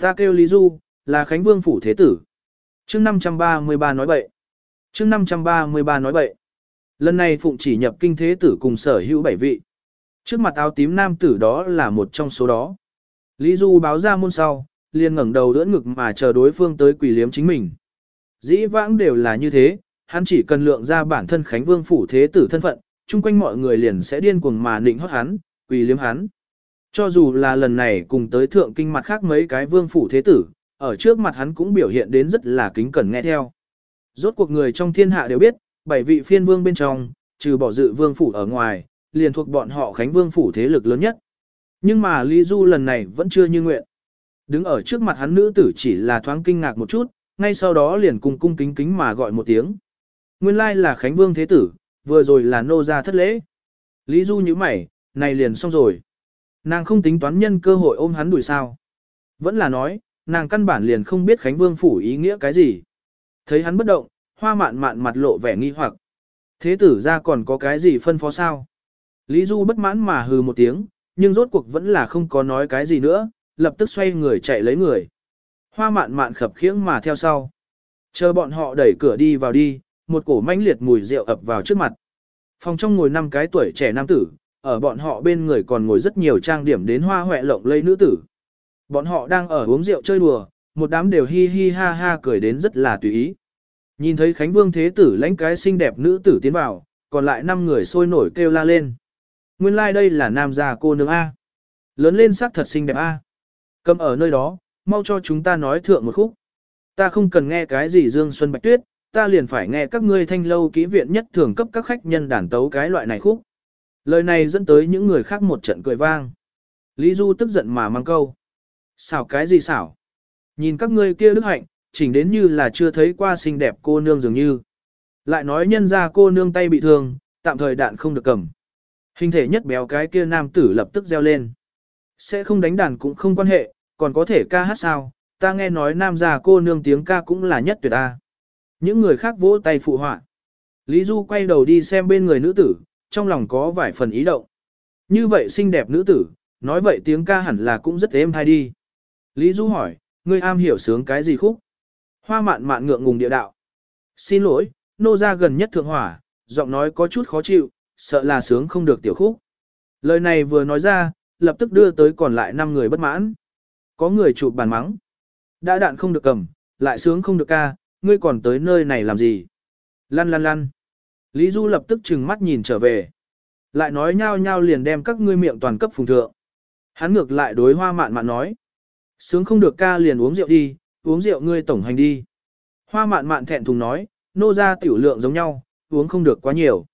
Ta kêu Lý Du, là Khánh Vương Phủ Thế Tử. chương 533 nói bậy. chương 533 nói bậy. Lần này Phụng chỉ nhập kinh Thế Tử cùng sở hữu bảy vị. Trước mặt áo tím nam tử đó là một trong số đó. Lý Du báo ra môn sau, liền ngẩng đầu đỡ ngực mà chờ đối phương tới quỷ liếm chính mình. Dĩ vãng đều là như thế, hắn chỉ cần lượng ra bản thân Khánh Vương Phủ Thế Tử thân phận, chung quanh mọi người liền sẽ điên cuồng mà nịnh hót hắn, quỳ liếm hắn. Cho dù là lần này cùng tới thượng kinh mặt khác mấy cái vương phủ thế tử, ở trước mặt hắn cũng biểu hiện đến rất là kính cẩn nghe theo. Rốt cuộc người trong thiên hạ đều biết, bảy vị phiên vương bên trong, trừ bỏ dự vương phủ ở ngoài, liền thuộc bọn họ khánh vương phủ thế lực lớn nhất. Nhưng mà Lý Du lần này vẫn chưa như nguyện. Đứng ở trước mặt hắn nữ tử chỉ là thoáng kinh ngạc một chút, ngay sau đó liền cung cung kính kính mà gọi một tiếng. Nguyên lai là Khánh Vương Thế Tử, vừa rồi là nô ra thất lễ. Lý Du như mày, này liền xong rồi. Nàng không tính toán nhân cơ hội ôm hắn đuổi sao. Vẫn là nói, nàng căn bản liền không biết Khánh Vương phủ ý nghĩa cái gì. Thấy hắn bất động, hoa mạn mạn mặt lộ vẻ nghi hoặc. Thế tử ra còn có cái gì phân phó sao? Lý Du bất mãn mà hừ một tiếng, nhưng rốt cuộc vẫn là không có nói cái gì nữa, lập tức xoay người chạy lấy người. Hoa mạn mạn khập khiễng mà theo sau. Chờ bọn họ đẩy cửa đi vào đi, một cổ manh liệt mùi rượu ập vào trước mặt. Phòng trong ngồi năm cái tuổi trẻ nam tử, ở bọn họ bên người còn ngồi rất nhiều trang điểm đến hoa hoẹ lộng lây nữ tử. Bọn họ đang ở uống rượu chơi đùa, một đám đều hi hi ha ha cười đến rất là tùy ý. Nhìn thấy Khánh Vương Thế Tử lãnh cái xinh đẹp nữ tử tiến vào, còn lại năm người sôi nổi kêu la lên. Nguyên lai like đây là nam già cô nương A. Lớn lên sắc thật xinh đẹp A. Cầm ở nơi đó, mau cho chúng ta nói thượng một khúc. Ta không cần nghe cái gì Dương Xuân Bạch Tuyết, ta liền phải nghe các ngươi thanh lâu kỹ viện nhất thường cấp các khách nhân đàn tấu cái loại này khúc. Lời này dẫn tới những người khác một trận cười vang. Lý Du tức giận mà mang câu. Xảo cái gì xảo? Nhìn các ngươi kia đức hạnh, chỉnh đến như là chưa thấy qua xinh đẹp cô nương dường như. Lại nói nhân ra cô nương tay bị thương, tạm thời đạn không được cầm. Hình thể nhất béo cái kia nam tử lập tức reo lên. Sẽ không đánh đàn cũng không quan hệ, còn có thể ca hát sao, ta nghe nói nam già cô nương tiếng ca cũng là nhất tuyệt ta. Những người khác vỗ tay phụ họa. Lý Du quay đầu đi xem bên người nữ tử, trong lòng có vài phần ý động. Như vậy xinh đẹp nữ tử, nói vậy tiếng ca hẳn là cũng rất êm hay đi. Lý Du hỏi, ngươi am hiểu sướng cái gì khúc? Hoa mạn mạn ngượng ngùng địa đạo. Xin lỗi, nô ra gần nhất thượng hỏa, giọng nói có chút khó chịu, sợ là sướng không được tiểu khúc. Lời này vừa nói ra, lập tức đưa tới còn lại 5 người bất mãn. Có người chụp bàn mắng. Đã đạn không được cầm, lại sướng không được ca, ngươi còn tới nơi này làm gì? Lăn lăn lăn. Lý Du lập tức trừng mắt nhìn trở về. Lại nói nhao nhao liền đem các ngươi miệng toàn cấp phùng thượng. Hắn ngược lại đối hoa mạn mạn nói. Sướng không được ca liền uống rượu đi, uống rượu ngươi tổng hành đi. Hoa mạn mạn thẹn thùng nói, nô ra tiểu lượng giống nhau, uống không được quá nhiều.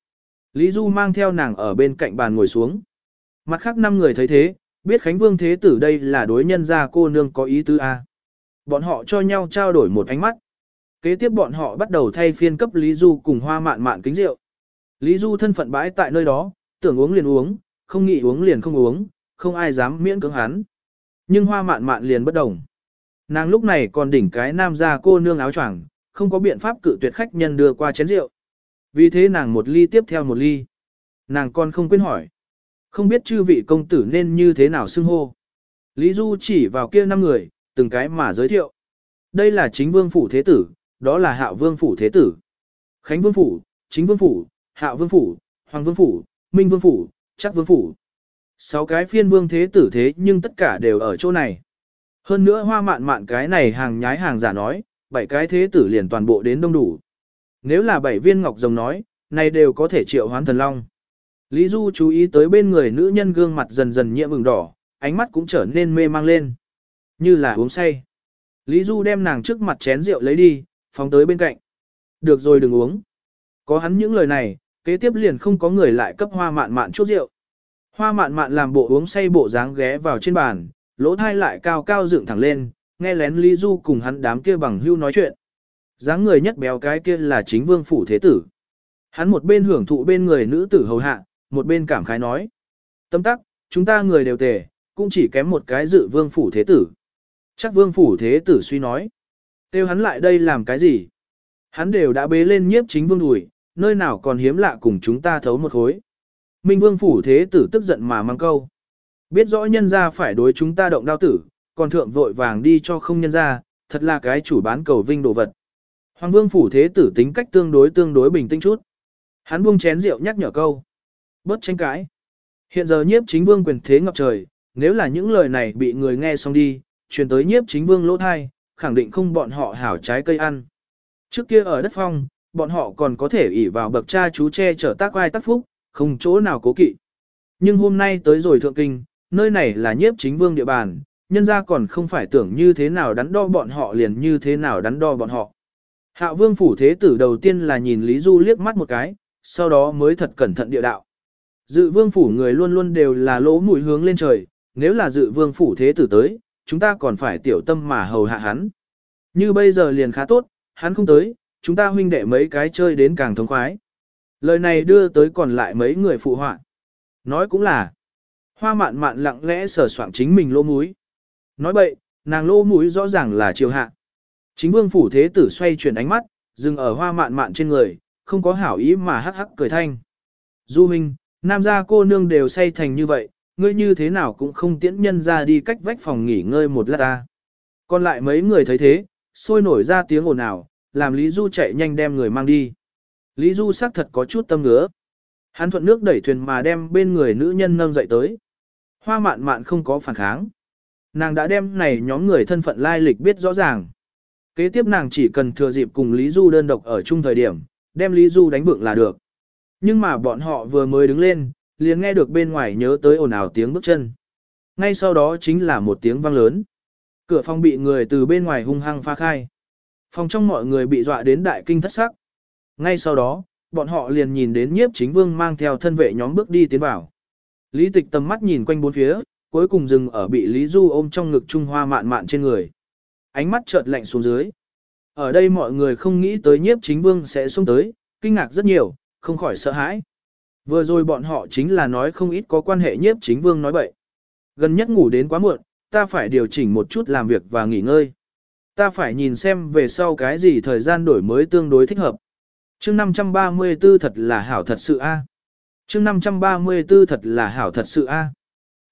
Lý Du mang theo nàng ở bên cạnh bàn ngồi xuống. Mặt khác năm người thấy thế, biết Khánh Vương Thế Tử đây là đối nhân gia cô nương có ý tứ A. Bọn họ cho nhau trao đổi một ánh mắt. Kế tiếp bọn họ bắt đầu thay phiên cấp Lý Du cùng hoa mạn mạn kính rượu. Lý Du thân phận bãi tại nơi đó, tưởng uống liền uống, không nghĩ uống liền không uống, không ai dám miễn cưỡng hắn. Nhưng hoa mạn mạn liền bất đồng. Nàng lúc này còn đỉnh cái nam gia cô nương áo choàng, không có biện pháp cự tuyệt khách nhân đưa qua chén rượu. Vì thế nàng một ly tiếp theo một ly. Nàng còn không quên hỏi. Không biết chư vị công tử nên như thế nào xưng hô. Lý Du chỉ vào kia năm người, từng cái mà giới thiệu. Đây là chính vương phủ thế tử, đó là hạo vương phủ thế tử. Khánh vương phủ, chính vương phủ, hạo vương phủ, hoàng vương phủ, minh vương phủ, chắc vương phủ. Sáu cái phiên vương thế tử thế nhưng tất cả đều ở chỗ này. Hơn nữa hoa mạn mạn cái này hàng nhái hàng giả nói, bảy cái thế tử liền toàn bộ đến đông đủ. Nếu là bảy viên ngọc rồng nói, này đều có thể triệu hoán thần long. Lý Du chú ý tới bên người nữ nhân gương mặt dần dần nhiễm ửng đỏ, ánh mắt cũng trở nên mê mang lên. Như là uống say. Lý Du đem nàng trước mặt chén rượu lấy đi, phóng tới bên cạnh. Được rồi đừng uống. Có hắn những lời này, kế tiếp liền không có người lại cấp hoa mạn mạn chút rượu. Hoa mạn mạn làm bộ uống say bộ dáng ghé vào trên bàn, lỗ thai lại cao cao dựng thẳng lên, nghe lén Lý Du cùng hắn đám kia bằng hưu nói chuyện. dáng người nhất béo cái kia là chính vương phủ thế tử. Hắn một bên hưởng thụ bên người nữ tử hầu hạ, một bên cảm khái nói. Tâm tắc, chúng ta người đều tề, cũng chỉ kém một cái dự vương phủ thế tử. Chắc vương phủ thế tử suy nói. Tiêu hắn lại đây làm cái gì? Hắn đều đã bế lên nhiếp chính vương đùi, nơi nào còn hiếm lạ cùng chúng ta thấu một khối. Minh vương phủ thế tử tức giận mà mang câu. Biết rõ nhân ra phải đối chúng ta động đao tử, còn thượng vội vàng đi cho không nhân ra, thật là cái chủ bán cầu vinh đồ vật. Hoàng vương phủ thế tử tính cách tương đối tương đối bình tĩnh chút. Hắn buông chén rượu nhắc nhở câu. Bớt tranh cãi. Hiện giờ nhiếp chính vương quyền thế ngập trời, nếu là những lời này bị người nghe xong đi, truyền tới nhiếp chính vương lỗ thai, khẳng định không bọn họ hảo trái cây ăn. Trước kia ở đất phong, bọn họ còn có thể ỷ vào bậc cha chú che chở tác ai tác phúc, không chỗ nào cố kỵ. Nhưng hôm nay tới rồi thượng kinh, nơi này là nhiếp chính vương địa bàn, nhân ra còn không phải tưởng như thế nào đắn đo bọn họ liền như thế nào đắn đo bọn họ. Hạ vương phủ thế tử đầu tiên là nhìn Lý Du liếc mắt một cái, sau đó mới thật cẩn thận địa đạo. Dự vương phủ người luôn luôn đều là lỗ mũi hướng lên trời, nếu là dự vương phủ thế tử tới, chúng ta còn phải tiểu tâm mà hầu hạ hắn. Như bây giờ liền khá tốt, hắn không tới, chúng ta huynh đệ mấy cái chơi đến càng thống khoái. Lời này đưa tới còn lại mấy người phụ họa. Nói cũng là, hoa mạn mạn lặng lẽ sở soạn chính mình lỗ mũi. Nói bậy, nàng lỗ mũi rõ ràng là chiều hạ. Chính vương phủ thế tử xoay chuyển ánh mắt, dừng ở hoa mạn mạn trên người, không có hảo ý mà hắc hắc cười thanh. Du Minh, nam gia cô nương đều say thành như vậy, ngươi như thế nào cũng không tiễn nhân ra đi cách vách phòng nghỉ ngơi một lát ta. Còn lại mấy người thấy thế, sôi nổi ra tiếng ồn ào, làm Lý Du chạy nhanh đem người mang đi. Lý Du xác thật có chút tâm ngứa. Hắn thuận nước đẩy thuyền mà đem bên người nữ nhân nâng dậy tới. Hoa mạn mạn không có phản kháng. Nàng đã đem này nhóm người thân phận lai lịch biết rõ ràng. Kế tiếp nàng chỉ cần thừa dịp cùng Lý Du đơn độc ở chung thời điểm, đem Lý Du đánh vượng là được. Nhưng mà bọn họ vừa mới đứng lên, liền nghe được bên ngoài nhớ tới ồn ào tiếng bước chân. Ngay sau đó chính là một tiếng vang lớn. Cửa phòng bị người từ bên ngoài hung hăng phá khai. Phòng trong mọi người bị dọa đến đại kinh thất sắc. Ngay sau đó, bọn họ liền nhìn đến nhiếp chính vương mang theo thân vệ nhóm bước đi tiến vào. Lý tịch tầm mắt nhìn quanh bốn phía, cuối cùng dừng ở bị Lý Du ôm trong ngực Trung Hoa mạn mạn trên người. Ánh mắt chợt lạnh xuống dưới. Ở đây mọi người không nghĩ tới nhiếp chính vương sẽ xuống tới, kinh ngạc rất nhiều, không khỏi sợ hãi. Vừa rồi bọn họ chính là nói không ít có quan hệ nhiếp chính vương nói bậy. Gần nhất ngủ đến quá muộn, ta phải điều chỉnh một chút làm việc và nghỉ ngơi. Ta phải nhìn xem về sau cái gì thời gian đổi mới tương đối thích hợp. chương 534 thật là hảo thật sự a. À. chương 534 thật là hảo thật sự a.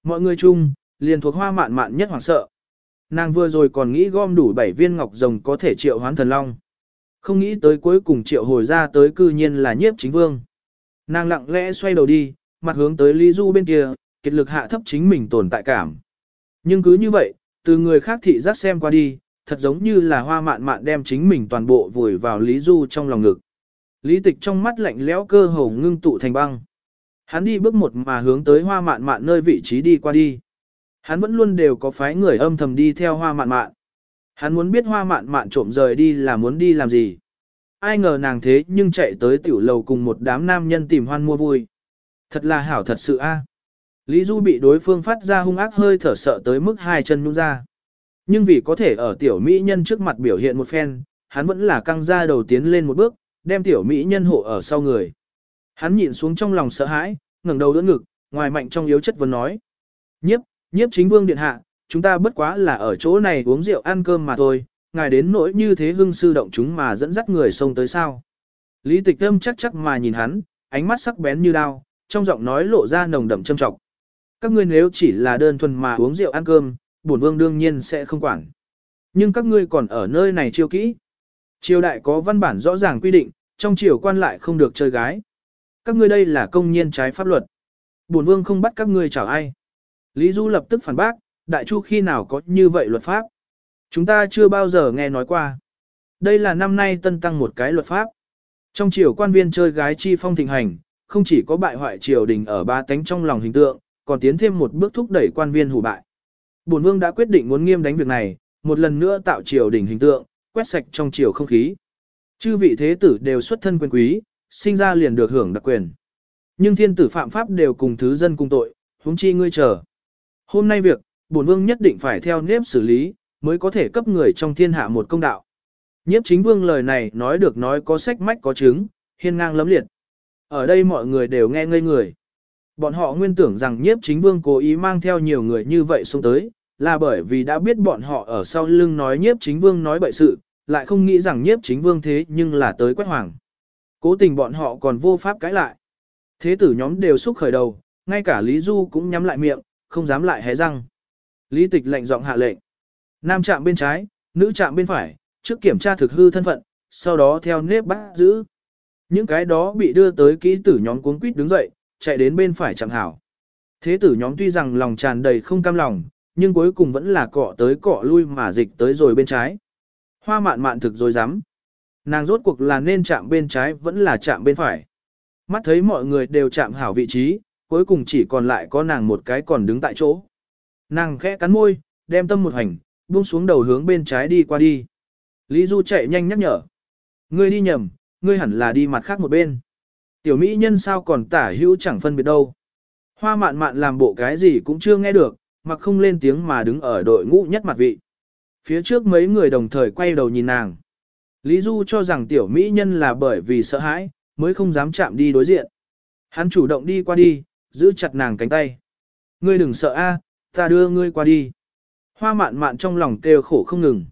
Mọi người chung, liền thuộc hoa mạn mạn nhất hoảng sợ. Nàng vừa rồi còn nghĩ gom đủ 7 viên ngọc rồng có thể triệu hoán thần long. Không nghĩ tới cuối cùng triệu hồi ra tới cư nhiên là nhiếp chính vương. Nàng lặng lẽ xoay đầu đi, mặt hướng tới Lý Du bên kia, kiệt lực hạ thấp chính mình tồn tại cảm. Nhưng cứ như vậy, từ người khác thị giác xem qua đi, thật giống như là hoa mạn mạn đem chính mình toàn bộ vùi vào Lý Du trong lòng ngực. Lý tịch trong mắt lạnh lẽo cơ hồ ngưng tụ thành băng. Hắn đi bước một mà hướng tới hoa mạn mạn nơi vị trí đi qua đi. Hắn vẫn luôn đều có phái người âm thầm đi theo hoa mạn mạn. Hắn muốn biết hoa mạn mạn trộm rời đi là muốn đi làm gì. Ai ngờ nàng thế nhưng chạy tới tiểu lầu cùng một đám nam nhân tìm hoan mua vui. Thật là hảo thật sự a. À? Lý Du bị đối phương phát ra hung ác hơi thở sợ tới mức hai chân nhung ra. Nhưng vì có thể ở tiểu mỹ nhân trước mặt biểu hiện một phen, hắn vẫn là căng ra đầu tiến lên một bước, đem tiểu mỹ nhân hộ ở sau người. Hắn nhịn xuống trong lòng sợ hãi, ngẩng đầu đỡ ngực, ngoài mạnh trong yếu chất vấn nói. Nhiếp, nhiếp chính vương điện hạ, chúng ta bất quá là ở chỗ này uống rượu ăn cơm mà thôi, ngài đến nỗi như thế hưng sư động chúng mà dẫn dắt người xông tới sao. Lý tịch âm chắc chắc mà nhìn hắn, ánh mắt sắc bén như đao, trong giọng nói lộ ra nồng đậm châm trọng. Các ngươi nếu chỉ là đơn thuần mà uống rượu ăn cơm, bổn vương đương nhiên sẽ không quản. Nhưng các ngươi còn ở nơi này chiêu kỹ. Triều đại có văn bản rõ ràng quy định, trong triều quan lại không được chơi gái. Các ngươi đây là công nhiên trái pháp luật. Bổn vương không bắt các ngươi chào ai. Lý Du lập tức phản bác, đại chu khi nào có như vậy luật pháp? Chúng ta chưa bao giờ nghe nói qua. Đây là năm nay tân tăng một cái luật pháp. Trong triều quan viên chơi gái chi phong thịnh hành, không chỉ có bại hoại triều đình ở ba tánh trong lòng hình tượng, còn tiến thêm một bước thúc đẩy quan viên hủ bại. Bổn vương đã quyết định muốn nghiêm đánh việc này, một lần nữa tạo triều đình hình tượng, quét sạch trong triều không khí. Chư vị thế tử đều xuất thân quyền quý, sinh ra liền được hưởng đặc quyền. Nhưng thiên tử phạm pháp đều cùng thứ dân cùng tội, huống chi ngươi chờ. Hôm nay việc, bổn vương nhất định phải theo nếp xử lý, mới có thể cấp người trong thiên hạ một công đạo. Nhiếp chính vương lời này nói được nói có sách mách có chứng, hiên ngang lấm liệt. Ở đây mọi người đều nghe ngây người. Bọn họ nguyên tưởng rằng nhiếp chính vương cố ý mang theo nhiều người như vậy xuống tới, là bởi vì đã biết bọn họ ở sau lưng nói nhiếp chính vương nói bậy sự, lại không nghĩ rằng nhiếp chính vương thế nhưng là tới quét hoàng. Cố tình bọn họ còn vô pháp cãi lại. Thế tử nhóm đều xúc khởi đầu, ngay cả Lý Du cũng nhắm lại miệng, không dám lại hé răng. Lý tịch lệnh giọng hạ lệnh. Nam chạm bên trái, nữ chạm bên phải, trước kiểm tra thực hư thân phận, sau đó theo nếp bắt giữ. Những cái đó bị đưa tới kỹ tử nhóm cuống quýt đứng dậy, chạy đến bên phải chẳng hảo. Thế tử nhóm tuy rằng lòng tràn đầy không cam lòng, nhưng cuối cùng vẫn là cọ tới cọ lui mà dịch tới rồi bên trái. Hoa mạn mạn thực rồi dám. Nàng rốt cuộc là nên chạm bên trái vẫn là chạm bên phải. Mắt thấy mọi người đều chạm hảo vị trí, cuối cùng chỉ còn lại có nàng một cái còn đứng tại chỗ. Nàng khẽ cắn môi, đem tâm một hành, buông xuống đầu hướng bên trái đi qua đi. Lý Du chạy nhanh nhắc nhở. Ngươi đi nhầm, ngươi hẳn là đi mặt khác một bên. Tiểu mỹ nhân sao còn tả hữu chẳng phân biệt đâu. Hoa mạn mạn làm bộ cái gì cũng chưa nghe được, mặc không lên tiếng mà đứng ở đội ngũ nhất mặt vị. Phía trước mấy người đồng thời quay đầu nhìn nàng. Lý Du cho rằng tiểu mỹ nhân là bởi vì sợ hãi, mới không dám chạm đi đối diện. Hắn chủ động đi qua đi, giữ chặt nàng cánh tay. Ngươi đừng sợ a, ta đưa ngươi qua đi. Hoa mạn mạn trong lòng kêu khổ không ngừng.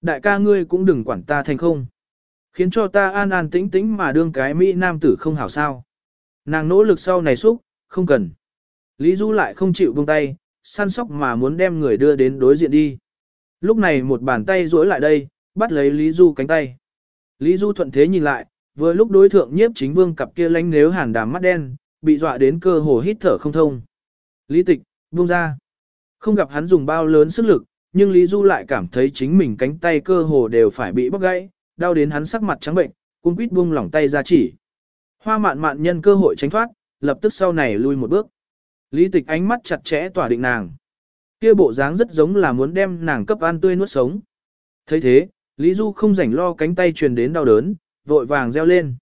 Đại ca ngươi cũng đừng quản ta thành không. Khiến cho ta an an tĩnh tĩnh mà đương cái Mỹ nam tử không hảo sao. Nàng nỗ lực sau này xúc, không cần. Lý Du lại không chịu buông tay, săn sóc mà muốn đem người đưa đến đối diện đi. Lúc này một bàn tay duỗi lại đây, bắt lấy Lý Du cánh tay. Lý Du thuận thế nhìn lại, vừa lúc đối thượng nhiếp chính vương cặp kia lánh nếu hàn đàm mắt đen, bị dọa đến cơ hồ hít thở không thông. Lý tịch, buông ra. Không gặp hắn dùng bao lớn sức lực, nhưng Lý Du lại cảm thấy chính mình cánh tay cơ hồ đều phải bị bóc gãy, đau đến hắn sắc mặt trắng bệnh, cung quýt buông lỏng tay ra chỉ. Hoa mạn mạn nhân cơ hội tránh thoát, lập tức sau này lui một bước. Lý tịch ánh mắt chặt chẽ tỏa định nàng. Kia bộ dáng rất giống là muốn đem nàng cấp ăn tươi nuốt sống. thấy thế, Lý Du không rảnh lo cánh tay truyền đến đau đớn, vội vàng reo lên.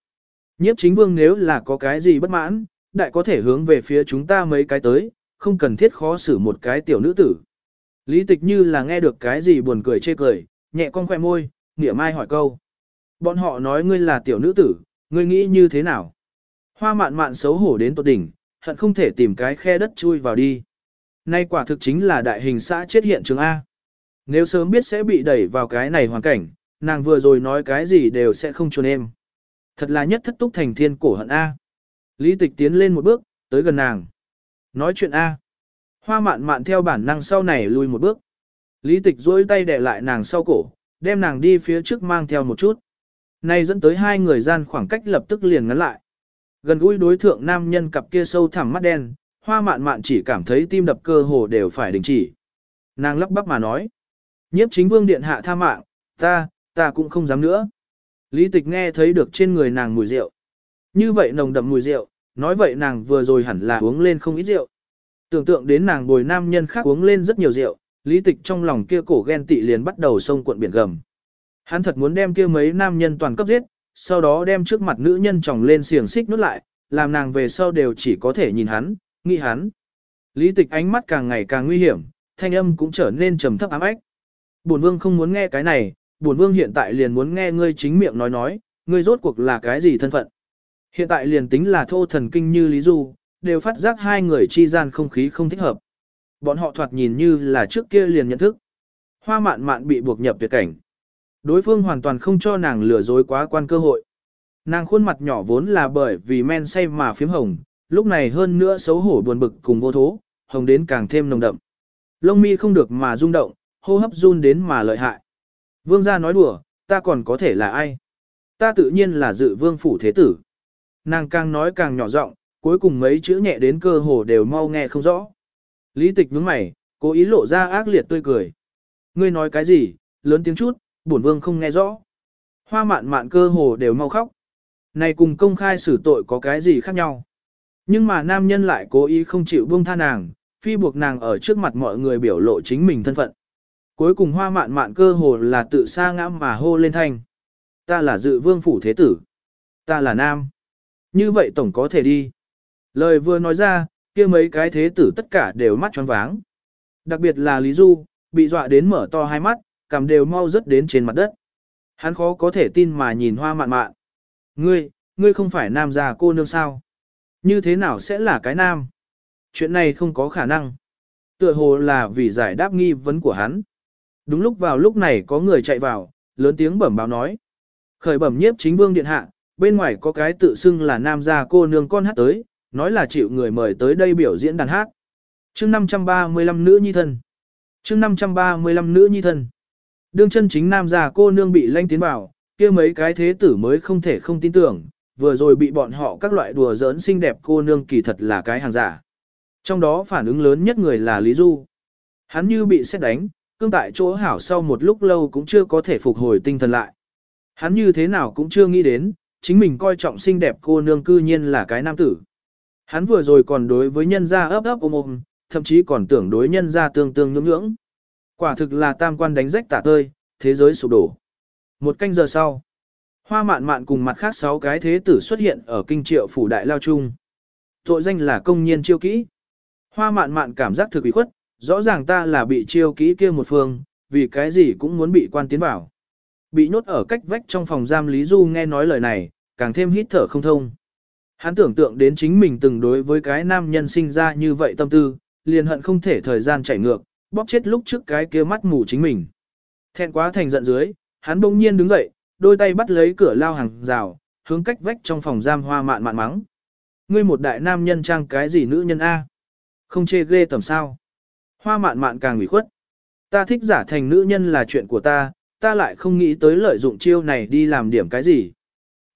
Nhiếp chính vương nếu là có cái gì bất mãn, đại có thể hướng về phía chúng ta mấy cái tới, không cần thiết khó xử một cái tiểu nữ tử. Lý tịch như là nghe được cái gì buồn cười chê cười, nhẹ con khoe môi, nghĩa mai hỏi câu. Bọn họ nói ngươi là tiểu nữ tử, ngươi nghĩ như thế nào? Hoa mạn mạn xấu hổ đến tột đỉnh, hận không thể tìm cái khe đất chui vào đi. Nay quả thực chính là đại hình xã chết hiện trường A. Nếu sớm biết sẽ bị đẩy vào cái này hoàn cảnh, nàng vừa rồi nói cái gì đều sẽ không trốn em. Thật là nhất thất túc thành thiên cổ hận A. Lý tịch tiến lên một bước, tới gần nàng. Nói chuyện A. Hoa mạn mạn theo bản năng sau này lùi một bước. Lý tịch duỗi tay để lại nàng sau cổ, đem nàng đi phía trước mang theo một chút. Này dẫn tới hai người gian khoảng cách lập tức liền ngắn lại. Gần gũi đối thượng nam nhân cặp kia sâu thẳm mắt đen, hoa mạn mạn chỉ cảm thấy tim đập cơ hồ đều phải đình chỉ. Nàng lắp bắp mà nói. Nhiếp chính vương điện hạ tha mạng, ta, ta cũng không dám nữa. Lý tịch nghe thấy được trên người nàng mùi rượu. Như vậy nồng đậm mùi rượu, nói vậy nàng vừa rồi hẳn là uống lên không ít rượu. Tưởng tượng đến nàng bồi nam nhân khác uống lên rất nhiều rượu, lý tịch trong lòng kia cổ ghen tị liền bắt đầu sông cuộn biển gầm. Hắn thật muốn đem kia mấy nam nhân toàn cấp giết, sau đó đem trước mặt nữ nhân chồng lên xiềng xích nút lại, làm nàng về sau đều chỉ có thể nhìn hắn, nghĩ hắn. Lý tịch ánh mắt càng ngày càng nguy hiểm, thanh âm cũng trở nên trầm thấp ám ách. Bổn vương không muốn nghe cái này, bổn vương hiện tại liền muốn nghe ngươi chính miệng nói nói, ngươi rốt cuộc là cái gì thân phận. Hiện tại liền tính là thô thần kinh như Lý Du, đều phát giác hai người chi gian không khí không thích hợp. Bọn họ thoạt nhìn như là trước kia liền nhận thức. Hoa mạn mạn bị buộc nhập tuyệt cảnh. Đối phương hoàn toàn không cho nàng lừa dối quá quan cơ hội. Nàng khuôn mặt nhỏ vốn là bởi vì men say mà phím hồng, lúc này hơn nữa xấu hổ buồn bực cùng vô thố, hồng đến càng thêm nồng đậm. Lông mi không được mà rung động, hô hấp run đến mà lợi hại. Vương gia nói đùa, ta còn có thể là ai? Ta tự nhiên là dự vương phủ thế tử. Nàng càng nói càng nhỏ giọng, cuối cùng mấy chữ nhẹ đến cơ hồ đều mau nghe không rõ. Lý tịch nhướng mày, Cố ý lộ ra ác liệt tươi cười. Ngươi nói cái gì, lớn tiếng chút, bổn vương không nghe rõ. Hoa mạn mạn cơ hồ đều mau khóc. Này cùng công khai xử tội có cái gì khác nhau. Nhưng mà nam nhân lại cố ý không chịu buông tha nàng, phi buộc nàng ở trước mặt mọi người biểu lộ chính mình thân phận. Cuối cùng hoa mạn mạn cơ hồ là tự sa ngã mà hô lên thanh. Ta là dự vương phủ thế tử. Ta là nam. Như vậy tổng có thể đi. Lời vừa nói ra, kia mấy cái thế tử tất cả đều mắt tròn váng. Đặc biệt là Lý Du, bị dọa đến mở to hai mắt, cằm đều mau rớt đến trên mặt đất. Hắn khó có thể tin mà nhìn hoa mạn mạn. Ngươi, ngươi không phải nam già cô nương sao? Như thế nào sẽ là cái nam? Chuyện này không có khả năng. Tựa hồ là vì giải đáp nghi vấn của hắn. Đúng lúc vào lúc này có người chạy vào, lớn tiếng bẩm báo nói. Khởi bẩm nhiếp chính vương điện hạ, bên ngoài có cái tự xưng là nam gia cô nương con hát tới, nói là chịu người mời tới đây biểu diễn đàn hát. chương 535 nữ nhi thân. chương 535 nữ nhi thân. Đương chân chính nam gia cô nương bị lanh tiến vào, kia mấy cái thế tử mới không thể không tin tưởng, vừa rồi bị bọn họ các loại đùa giỡn xinh đẹp cô nương kỳ thật là cái hàng giả. Trong đó phản ứng lớn nhất người là Lý Du. Hắn như bị xét đánh, cương tại chỗ hảo sau một lúc lâu cũng chưa có thể phục hồi tinh thần lại. Hắn như thế nào cũng chưa nghĩ đến, chính mình coi trọng xinh đẹp cô nương cư nhiên là cái nam tử. Hắn vừa rồi còn đối với nhân gia ấp ấp ôm ôm, thậm chí còn tưởng đối nhân gia tương tương nhưỡng nhưỡng. Quả thực là tam quan đánh rách tả tơi, thế giới sụp đổ. Một canh giờ sau, hoa mạn mạn cùng mặt khác sáu cái thế tử xuất hiện ở kinh triệu phủ đại lao trung. Tội danh là công nhiên chiêu kỹ. Hoa mạn mạn cảm giác thực bị khuất, rõ ràng ta là bị chiêu kỹ kia một phương, vì cái gì cũng muốn bị quan tiến vào. Bị nhốt ở cách vách trong phòng giam Lý Du nghe nói lời này, càng thêm hít thở không thông. Hắn tưởng tượng đến chính mình từng đối với cái nam nhân sinh ra như vậy tâm tư, liền hận không thể thời gian chảy ngược, bóp chết lúc trước cái kia mắt mù chính mình. Thẹn quá thành giận dưới, hắn bỗng nhiên đứng dậy, đôi tay bắt lấy cửa lao hàng rào, hướng cách vách trong phòng giam hoa mạn mạn mắng. Ngươi một đại nam nhân trang cái gì nữ nhân A? Không chê ghê tầm sao? Hoa mạn mạn càng ủy khuất. Ta thích giả thành nữ nhân là chuyện của ta, ta lại không nghĩ tới lợi dụng chiêu này đi làm điểm cái gì.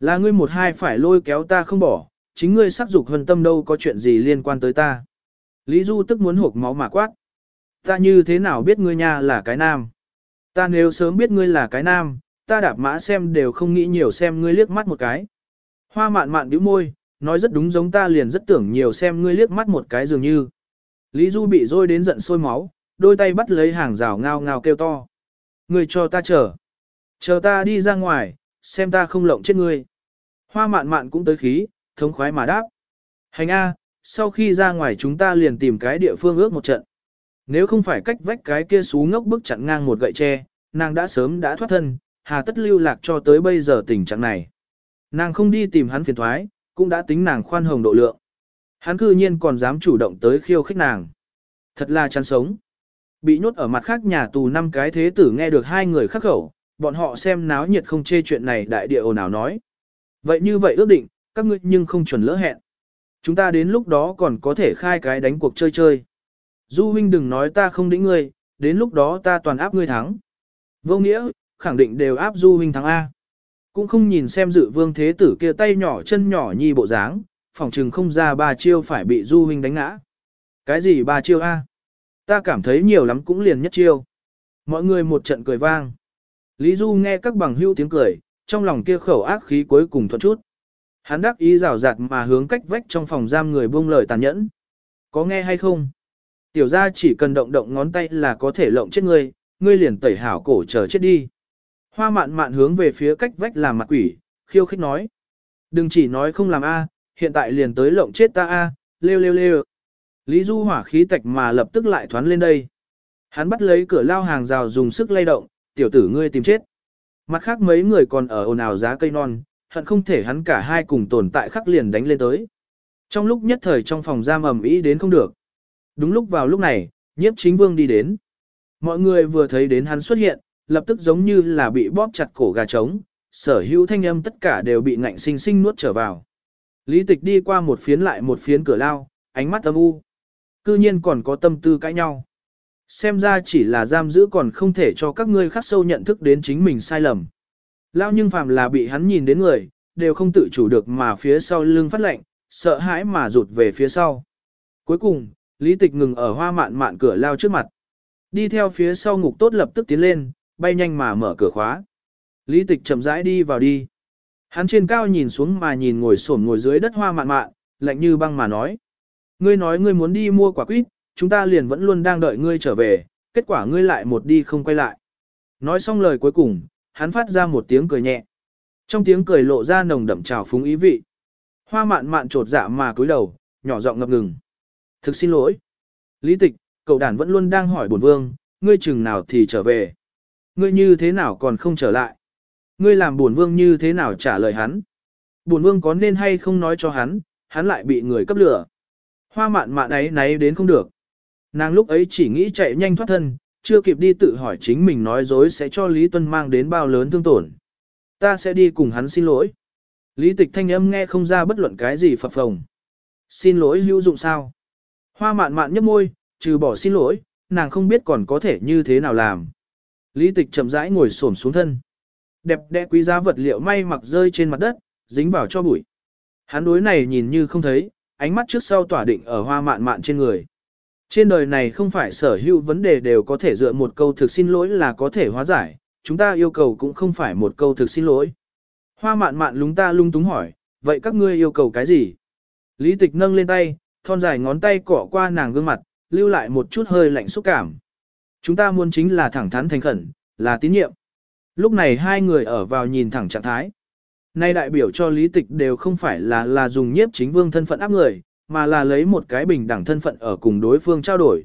Là ngươi một hai phải lôi kéo ta không bỏ, chính ngươi sắc dục hân tâm đâu có chuyện gì liên quan tới ta. Lý Du tức muốn hộp máu mà quát. Ta như thế nào biết ngươi nha là cái nam? Ta nếu sớm biết ngươi là cái nam, ta đạp mã xem đều không nghĩ nhiều xem ngươi liếc mắt một cái. Hoa mạn mạn bĩu môi, nói rất đúng giống ta liền rất tưởng nhiều xem ngươi liếc mắt một cái dường như. Lý Du bị rôi đến giận sôi máu, đôi tay bắt lấy hàng rào ngao ngao kêu to. Ngươi cho ta chờ. Chờ ta đi ra ngoài, xem ta không lộng chết ngươi. Hoa mạn mạn cũng tới khí, thống khoái mà đáp. Hành A, sau khi ra ngoài chúng ta liền tìm cái địa phương ước một trận. Nếu không phải cách vách cái kia xú ngốc bức chặn ngang một gậy tre, nàng đã sớm đã thoát thân, hà tất lưu lạc cho tới bây giờ tình trạng này. Nàng không đi tìm hắn phiền thoái, cũng đã tính nàng khoan hồng độ lượng. Hắn cư nhiên còn dám chủ động tới khiêu khích nàng. Thật là chán sống. Bị nhốt ở mặt khác nhà tù năm cái thế tử nghe được hai người khắc khẩu, bọn họ xem náo nhiệt không chê chuyện này đại địa ồn ào nói. Vậy như vậy ước định, các ngươi nhưng không chuẩn lỡ hẹn. Chúng ta đến lúc đó còn có thể khai cái đánh cuộc chơi chơi. Du huynh đừng nói ta không đĩnh ngươi, đến lúc đó ta toàn áp ngươi thắng. Vô nghĩa, khẳng định đều áp du huynh thắng A. Cũng không nhìn xem dự vương thế tử kia tay nhỏ chân nhỏ nhi bộ dáng, phòng trừng không ra ba chiêu phải bị du huynh đánh ngã. Cái gì ba chiêu A? Ta cảm thấy nhiều lắm cũng liền nhất chiêu. Mọi người một trận cười vang. Lý Du nghe các bằng hữu tiếng cười, trong lòng kia khẩu ác khí cuối cùng thuận chút. Hắn đắc ý rào rạt mà hướng cách vách trong phòng giam người buông lời tàn nhẫn. Có nghe hay không? Tiểu ra chỉ cần động động ngón tay là có thể lộng chết ngươi, ngươi liền tẩy hảo cổ chờ chết đi. Hoa mạn mạn hướng về phía cách vách làm mặt quỷ, khiêu khích nói. Đừng chỉ nói không làm A, hiện tại liền tới lộng chết ta A, lêu lêu lêu. Lý Du hỏa khí tạch mà lập tức lại thoán lên đây. Hắn bắt lấy cửa lao hàng rào dùng sức lay động, tiểu tử ngươi tìm chết. Mặt khác mấy người còn ở ồn ào giá cây non, hận không thể hắn cả hai cùng tồn tại khắc liền đánh lên tới. Trong lúc nhất thời trong phòng giam ầm ĩ đến không được. Đúng lúc vào lúc này, nhiếp chính vương đi đến. Mọi người vừa thấy đến hắn xuất hiện, lập tức giống như là bị bóp chặt cổ gà trống, sở hữu thanh âm tất cả đều bị ngạnh sinh sinh nuốt trở vào. Lý tịch đi qua một phiến lại một phiến cửa lao, ánh mắt âm u. Cư nhiên còn có tâm tư cãi nhau. Xem ra chỉ là giam giữ còn không thể cho các ngươi khắc sâu nhận thức đến chính mình sai lầm. Lao nhưng phàm là bị hắn nhìn đến người, đều không tự chủ được mà phía sau lưng phát lệnh, sợ hãi mà rụt về phía sau. Cuối cùng, Lý tịch ngừng ở hoa mạn mạn cửa lao trước mặt. Đi theo phía sau ngục tốt lập tức tiến lên, bay nhanh mà mở cửa khóa. Lý tịch chậm rãi đi vào đi. Hắn trên cao nhìn xuống mà nhìn ngồi xổm ngồi dưới đất hoa mạn mạn, lạnh như băng mà nói. Ngươi nói ngươi muốn đi mua quả quýt, chúng ta liền vẫn luôn đang đợi ngươi trở về, kết quả ngươi lại một đi không quay lại. Nói xong lời cuối cùng, hắn phát ra một tiếng cười nhẹ. Trong tiếng cười lộ ra nồng đậm trào phúng ý vị. Hoa mạn mạn trột dạ mà cúi đầu, nhỏ giọng ngập ngừng. Thực xin lỗi. Lý tịch, cậu đàn vẫn luôn đang hỏi bổn vương, ngươi chừng nào thì trở về. Ngươi như thế nào còn không trở lại? Ngươi làm bổn vương như thế nào trả lời hắn? Bổn vương có nên hay không nói cho hắn, hắn lại bị người cấp lửa. Hoa mạn mạn ấy náy đến không được. Nàng lúc ấy chỉ nghĩ chạy nhanh thoát thân, chưa kịp đi tự hỏi chính mình nói dối sẽ cho Lý Tuân mang đến bao lớn thương tổn. Ta sẽ đi cùng hắn xin lỗi. Lý tịch thanh âm nghe không ra bất luận cái gì phập phồng. Xin lỗi hữu dụng sao? Hoa mạn mạn nhấp môi, trừ bỏ xin lỗi, nàng không biết còn có thể như thế nào làm. Lý tịch chậm rãi ngồi xổm xuống thân. Đẹp đẽ quý giá vật liệu may mặc rơi trên mặt đất, dính vào cho bụi. Hắn đối này nhìn như không thấy, ánh mắt trước sau tỏa định ở hoa mạn mạn trên người. Trên đời này không phải sở hữu vấn đề đều có thể dựa một câu thực xin lỗi là có thể hóa giải, chúng ta yêu cầu cũng không phải một câu thực xin lỗi. Hoa mạn mạn lúng ta lung túng hỏi, vậy các ngươi yêu cầu cái gì? Lý tịch nâng lên tay, thon dài ngón tay cọ qua nàng gương mặt, lưu lại một chút hơi lạnh xúc cảm. Chúng ta muốn chính là thẳng thắn thành khẩn, là tín nhiệm. Lúc này hai người ở vào nhìn thẳng trạng thái. Nay đại biểu cho lý tịch đều không phải là là dùng nhiếp chính vương thân phận áp người, mà là lấy một cái bình đẳng thân phận ở cùng đối phương trao đổi.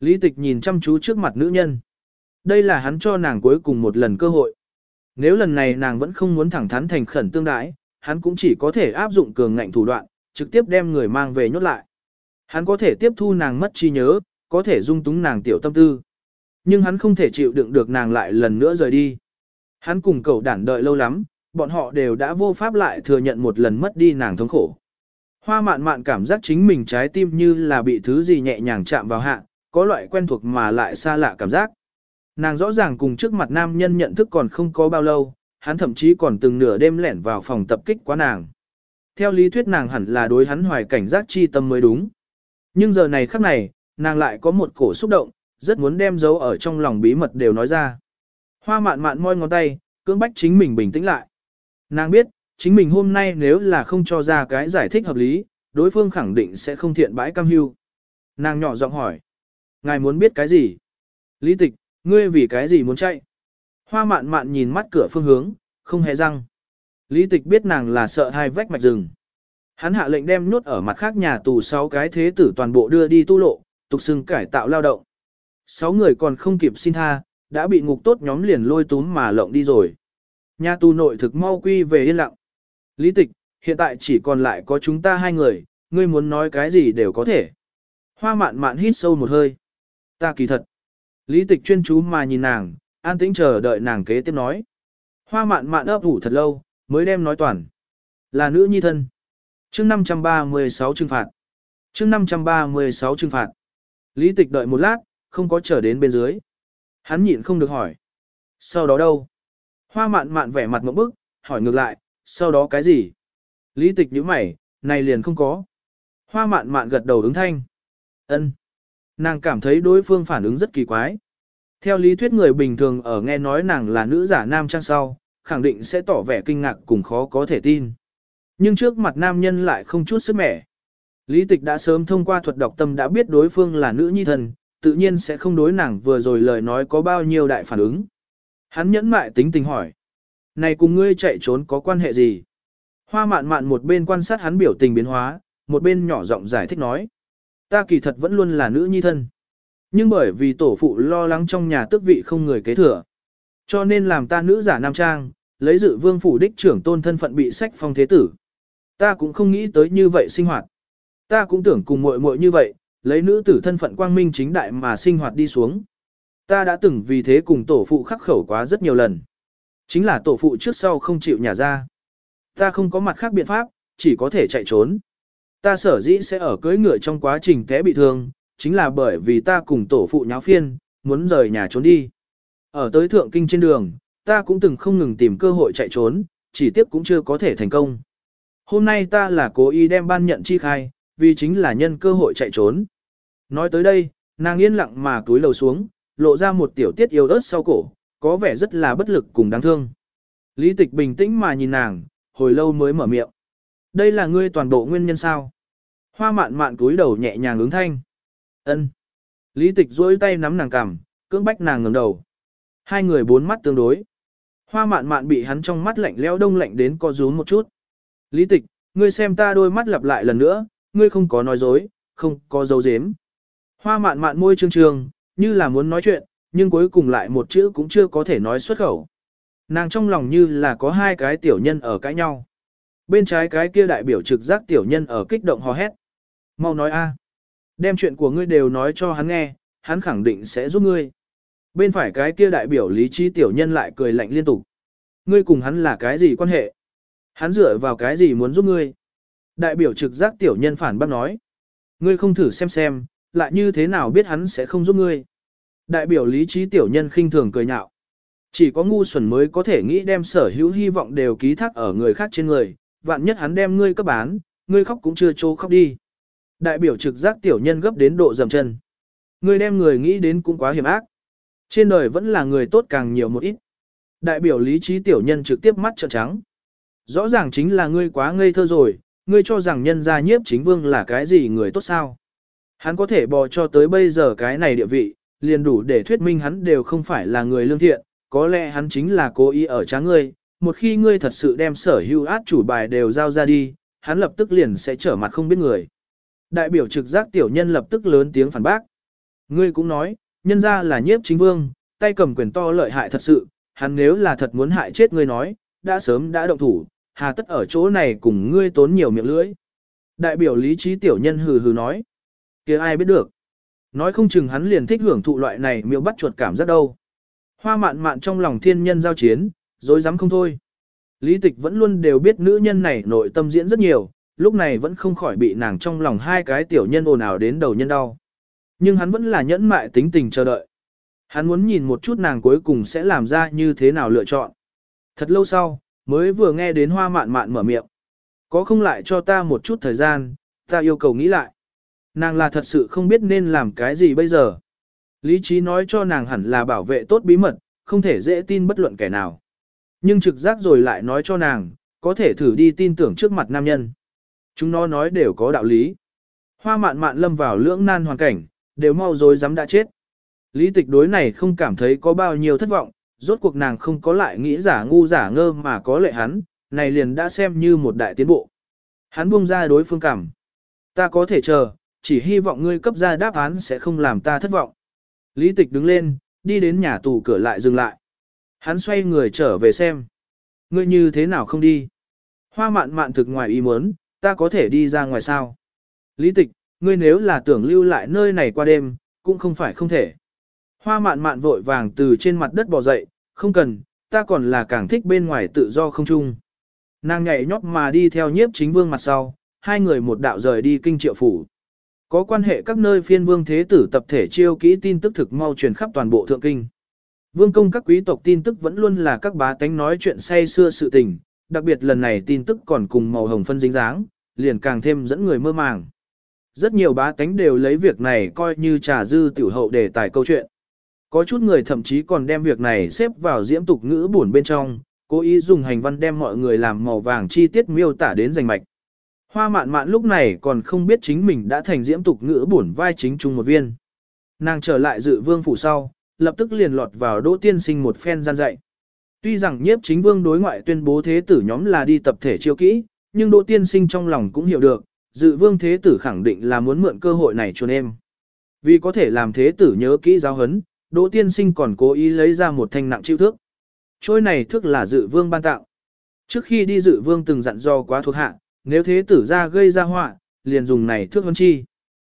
Lý tịch nhìn chăm chú trước mặt nữ nhân. Đây là hắn cho nàng cuối cùng một lần cơ hội. Nếu lần này nàng vẫn không muốn thẳng thắn thành khẩn tương đái, hắn cũng chỉ có thể áp dụng cường ngạnh thủ đoạn, trực tiếp đem người mang về nhốt lại. Hắn có thể tiếp thu nàng mất trí nhớ, có thể dung túng nàng tiểu tâm tư. Nhưng hắn không thể chịu đựng được nàng lại lần nữa rời đi. Hắn cùng cậu đản đợi lâu lắm, bọn họ đều đã vô pháp lại thừa nhận một lần mất đi nàng thống khổ. Hoa mạn mạn cảm giác chính mình trái tim như là bị thứ gì nhẹ nhàng chạm vào hạ, có loại quen thuộc mà lại xa lạ cảm giác. Nàng rõ ràng cùng trước mặt nam nhân nhận thức còn không có bao lâu, hắn thậm chí còn từng nửa đêm lẻn vào phòng tập kích quá nàng. Theo lý thuyết nàng hẳn là đối hắn hoài cảnh giác chi tâm mới đúng. Nhưng giờ này khắc này, nàng lại có một cổ xúc động, rất muốn đem dấu ở trong lòng bí mật đều nói ra. Hoa mạn mạn môi ngón tay, cưỡng bách chính mình bình tĩnh lại. Nàng biết, chính mình hôm nay nếu là không cho ra cái giải thích hợp lý, đối phương khẳng định sẽ không thiện bãi cam hưu. Nàng nhỏ giọng hỏi. Ngài muốn biết cái gì? Lý tịch, ngươi vì cái gì muốn chạy? Hoa mạn mạn nhìn mắt cửa phương hướng, không hề răng. Lý tịch biết nàng là sợ hai vách mạch rừng. Hắn hạ lệnh đem nhốt ở mặt khác nhà tù 6 cái thế tử toàn bộ đưa đi tu lộ, tục xưng cải tạo lao động. 6 người còn không kịp xin tha, đã bị ngục tốt nhóm liền lôi túm mà lộng đi rồi. Nhà tù nội thực mau quy về yên lặng. Lý tịch, hiện tại chỉ còn lại có chúng ta hai người, ngươi muốn nói cái gì đều có thể. Hoa mạn mạn hít sâu một hơi. Ta kỳ thật. Lý tịch chuyên chú mà nhìn nàng, an tĩnh chờ đợi nàng kế tiếp nói. Hoa mạn mạn ấp ủ thật lâu, mới đem nói toàn. Là nữ nhi thân. chương 536 trừng phạt. chương 536 trừng phạt. Lý tịch đợi một lát, không có trở đến bên dưới. Hắn nhịn không được hỏi. Sau đó đâu? Hoa mạn mạn vẻ mặt một bức, hỏi ngược lại, sau đó cái gì? Lý tịch nhíu mày, này liền không có. Hoa mạn mạn gật đầu ứng thanh. ân Nàng cảm thấy đối phương phản ứng rất kỳ quái. Theo lý thuyết người bình thường ở nghe nói nàng là nữ giả nam trang sau, khẳng định sẽ tỏ vẻ kinh ngạc cùng khó có thể tin. Nhưng trước mặt nam nhân lại không chút sức mẻ. Lý tịch đã sớm thông qua thuật đọc tâm đã biết đối phương là nữ nhi thần, tự nhiên sẽ không đối nàng vừa rồi lời nói có bao nhiêu đại phản ứng. Hắn nhẫn mại tính tình hỏi. Này cùng ngươi chạy trốn có quan hệ gì? Hoa mạn mạn một bên quan sát hắn biểu tình biến hóa, một bên nhỏ giọng giải thích nói. Ta kỳ thật vẫn luôn là nữ nhi thân. Nhưng bởi vì tổ phụ lo lắng trong nhà tước vị không người kế thừa. Cho nên làm ta nữ giả nam trang, lấy dự vương phủ đích trưởng tôn thân phận bị sách phong thế tử. Ta cũng không nghĩ tới như vậy sinh hoạt. Ta cũng tưởng cùng muội muội như vậy, lấy nữ tử thân phận quang minh chính đại mà sinh hoạt đi xuống. Ta đã từng vì thế cùng tổ phụ khắc khẩu quá rất nhiều lần. Chính là tổ phụ trước sau không chịu nhả ra. Ta không có mặt khác biện pháp, chỉ có thể chạy trốn. Ta sở dĩ sẽ ở cưỡi ngựa trong quá trình té bị thương, chính là bởi vì ta cùng tổ phụ nháo phiên, muốn rời nhà trốn đi. Ở tới thượng kinh trên đường, ta cũng từng không ngừng tìm cơ hội chạy trốn, chỉ tiếp cũng chưa có thể thành công. Hôm nay ta là cố ý đem ban nhận chi khai, vì chính là nhân cơ hội chạy trốn. Nói tới đây, nàng yên lặng mà túi lầu xuống, lộ ra một tiểu tiết yếu ớt sau cổ, có vẻ rất là bất lực cùng đáng thương. Lý tịch bình tĩnh mà nhìn nàng, hồi lâu mới mở miệng. Đây là ngươi toàn bộ nguyên nhân sao? Hoa mạn mạn cúi đầu nhẹ nhàng ứng thanh. ân Lý tịch duỗi tay nắm nàng cằm, cưỡng bách nàng ngẩng đầu. Hai người bốn mắt tương đối. Hoa mạn mạn bị hắn trong mắt lạnh lẽo đông lạnh đến co rúm một chút. Lý tịch, ngươi xem ta đôi mắt lặp lại lần nữa, ngươi không có nói dối, không có dấu dếm. Hoa mạn mạn môi trương trương, như là muốn nói chuyện, nhưng cuối cùng lại một chữ cũng chưa có thể nói xuất khẩu. Nàng trong lòng như là có hai cái tiểu nhân ở cãi nhau. Bên trái cái kia đại biểu trực giác tiểu nhân ở kích động hò hét. Mau nói a, Đem chuyện của ngươi đều nói cho hắn nghe, hắn khẳng định sẽ giúp ngươi. Bên phải cái kia đại biểu lý trí tiểu nhân lại cười lạnh liên tục. Ngươi cùng hắn là cái gì quan hệ? Hắn dựa vào cái gì muốn giúp ngươi? Đại biểu trực giác tiểu nhân phản bác nói. Ngươi không thử xem xem, lại như thế nào biết hắn sẽ không giúp ngươi? Đại biểu lý trí tiểu nhân khinh thường cười nhạo. Chỉ có ngu xuẩn mới có thể nghĩ đem sở hữu hy vọng đều ký thác ở người khác trên người, vạn nhất hắn đem ngươi cấp bán, ngươi khóc cũng chưa trô khóc đi. Đại biểu trực giác tiểu nhân gấp đến độ dầm chân. Ngươi đem người nghĩ đến cũng quá hiểm ác. Trên đời vẫn là người tốt càng nhiều một ít. Đại biểu lý trí tiểu nhân trực tiếp mắt trợn trắng. Rõ ràng chính là ngươi quá ngây thơ rồi, ngươi cho rằng nhân gia nhiếp chính vương là cái gì người tốt sao. Hắn có thể bò cho tới bây giờ cái này địa vị, liền đủ để thuyết minh hắn đều không phải là người lương thiện, có lẽ hắn chính là cố ý ở trá ngươi, một khi ngươi thật sự đem sở hữu át chủ bài đều giao ra đi, hắn lập tức liền sẽ trở mặt không biết người. Đại biểu trực giác tiểu nhân lập tức lớn tiếng phản bác. Ngươi cũng nói, nhân ra là nhiếp chính vương, tay cầm quyền to lợi hại thật sự, hắn nếu là thật muốn hại chết ngươi nói, đã sớm đã động thủ, hà tất ở chỗ này cùng ngươi tốn nhiều miệng lưỡi. Đại biểu lý trí tiểu nhân hừ hừ nói, kia ai biết được. Nói không chừng hắn liền thích hưởng thụ loại này miêu bắt chuột cảm giác đâu. Hoa mạn mạn trong lòng thiên nhân giao chiến, dối dám không thôi. Lý tịch vẫn luôn đều biết nữ nhân này nội tâm diễn rất nhiều, lúc này vẫn không khỏi bị nàng trong lòng hai cái tiểu nhân ồn ào đến đầu nhân đau. Nhưng hắn vẫn là nhẫn mại tính tình chờ đợi. Hắn muốn nhìn một chút nàng cuối cùng sẽ làm ra như thế nào lựa chọn. Thật lâu sau, mới vừa nghe đến hoa mạn mạn mở miệng. Có không lại cho ta một chút thời gian, ta yêu cầu nghĩ lại. Nàng là thật sự không biết nên làm cái gì bây giờ. Lý trí nói cho nàng hẳn là bảo vệ tốt bí mật, không thể dễ tin bất luận kẻ nào. Nhưng trực giác rồi lại nói cho nàng, có thể thử đi tin tưởng trước mặt nam nhân. Chúng nó nói đều có đạo lý. Hoa mạn mạn lâm vào lưỡng nan hoàn cảnh, đều mau rồi dám đã chết. Lý tịch đối này không cảm thấy có bao nhiêu thất vọng, rốt cuộc nàng không có lại nghĩ giả ngu giả ngơ mà có lệ hắn, này liền đã xem như một đại tiến bộ. Hắn buông ra đối phương cảm. Ta có thể chờ, chỉ hy vọng ngươi cấp ra đáp án sẽ không làm ta thất vọng. Lý tịch đứng lên, đi đến nhà tù cửa lại dừng lại. Hắn xoay người trở về xem. Ngươi như thế nào không đi? Hoa mạn mạn thực ngoài ý muốn, ta có thể đi ra ngoài sao? Lý tịch, ngươi nếu là tưởng lưu lại nơi này qua đêm, cũng không phải không thể. Hoa mạn mạn vội vàng từ trên mặt đất bò dậy, không cần, ta còn là càng thích bên ngoài tự do không chung. Nàng nhảy nhót mà đi theo nhiếp chính vương mặt sau, hai người một đạo rời đi kinh triệu phủ. Có quan hệ các nơi phiên vương thế tử tập thể chiêu kỹ tin tức thực mau truyền khắp toàn bộ thượng kinh. Vương công các quý tộc tin tức vẫn luôn là các bá tánh nói chuyện say xưa sự tình, đặc biệt lần này tin tức còn cùng màu hồng phân dính dáng, liền càng thêm dẫn người mơ màng. Rất nhiều bá tánh đều lấy việc này coi như trà dư tiểu hậu để tài câu chuyện. Có chút người thậm chí còn đem việc này xếp vào diễm tục ngữ buồn bên trong, cố ý dùng hành văn đem mọi người làm màu vàng chi tiết miêu tả đến rành mạch. Hoa mạn mạn lúc này còn không biết chính mình đã thành diễm tục ngữ bổn vai chính chung một viên. Nàng trở lại dự vương phủ sau, lập tức liền lọt vào đỗ tiên sinh một phen gian dạy. Tuy rằng nhiếp chính vương đối ngoại tuyên bố thế tử nhóm là đi tập thể chiêu kỹ, nhưng đỗ tiên sinh trong lòng cũng hiểu được, dự vương thế tử khẳng định là muốn mượn cơ hội này chuồn em. Vì có thể làm thế tử nhớ kỹ giáo hấn, đỗ tiên sinh còn cố ý lấy ra một thanh nặng chiêu thước. Trôi này thước là dự vương ban tạo. Trước khi đi dự vương từng dặn do quá thuộc hạ, nếu thế tử ra gây ra họa, liền dùng này thước vân chi.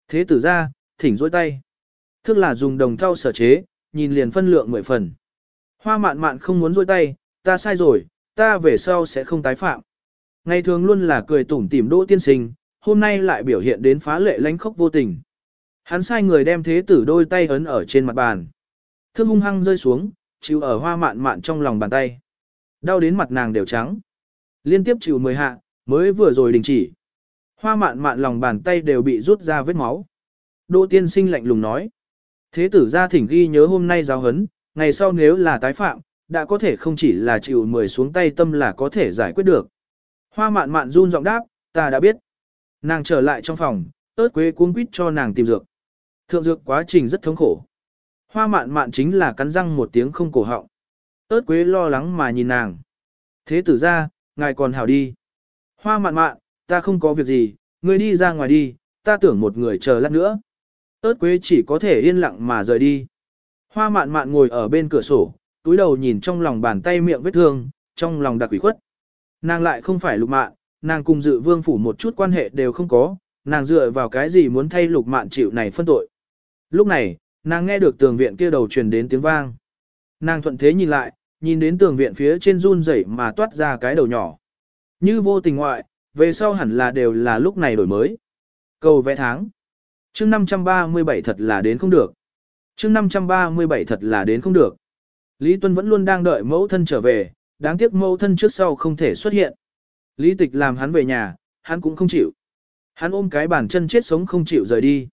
Thế tử ra, thỉnh dối tay. Thước là dùng đồng thau sở chế, nhìn liền phân lượng mười phần. Hoa mạn mạn không muốn dối tay, ta sai rồi, ta về sau sẽ không tái phạm. Ngày thường luôn là cười tủm tỉm đỗ tiên sinh, hôm nay lại biểu hiện đến phá lệ lánh khóc vô tình. Hắn sai người đem thế tử đôi tay ấn ở trên mặt bàn. Thương hung hăng rơi xuống, chịu ở hoa mạn mạn trong lòng bàn tay. Đau đến mặt nàng đều trắng. Liên tiếp chịu mười hạ, mới vừa rồi đình chỉ. Hoa mạn mạn lòng bàn tay đều bị rút ra vết máu. Đỗ tiên sinh lạnh lùng nói. Thế tử gia thỉnh ghi nhớ hôm nay giáo hấn, ngày sau nếu là tái phạm, đã có thể không chỉ là chịu mười xuống tay tâm là có thể giải quyết được. Hoa mạn mạn run giọng đáp, ta đã biết. Nàng trở lại trong phòng, ớt quế cuống quýt cho nàng tìm dược. Thượng dược quá trình rất thống khổ. Hoa mạn mạn chính là cắn răng một tiếng không cổ họng. ớt quế lo lắng mà nhìn nàng. Thế tử ra, ngài còn hảo đi. Hoa mạn mạn, ta không có việc gì, ngươi đi ra ngoài đi, ta tưởng một người chờ lát nữa. Ơt quế chỉ có thể yên lặng mà rời đi. Hoa mạn mạn ngồi ở bên cửa sổ, túi đầu nhìn trong lòng bàn tay miệng vết thương, trong lòng đặc quỷ khuất. Nàng lại không phải lục mạn, nàng cùng dự vương phủ một chút quan hệ đều không có, nàng dựa vào cái gì muốn thay lục mạn chịu này phân tội. Lúc này, nàng nghe được tường viện kia đầu truyền đến tiếng vang. Nàng thuận thế nhìn lại, nhìn đến tường viện phía trên run rẩy mà toát ra cái đầu nhỏ. Như vô tình ngoại, về sau hẳn là đều là lúc này đổi mới. Cầu vẽ tháng. chương 537 thật là đến không được. chương 537 thật là đến không được. Lý Tuân vẫn luôn đang đợi mẫu thân trở về, đáng tiếc mẫu thân trước sau không thể xuất hiện. Lý tịch làm hắn về nhà, hắn cũng không chịu. Hắn ôm cái bàn chân chết sống không chịu rời đi.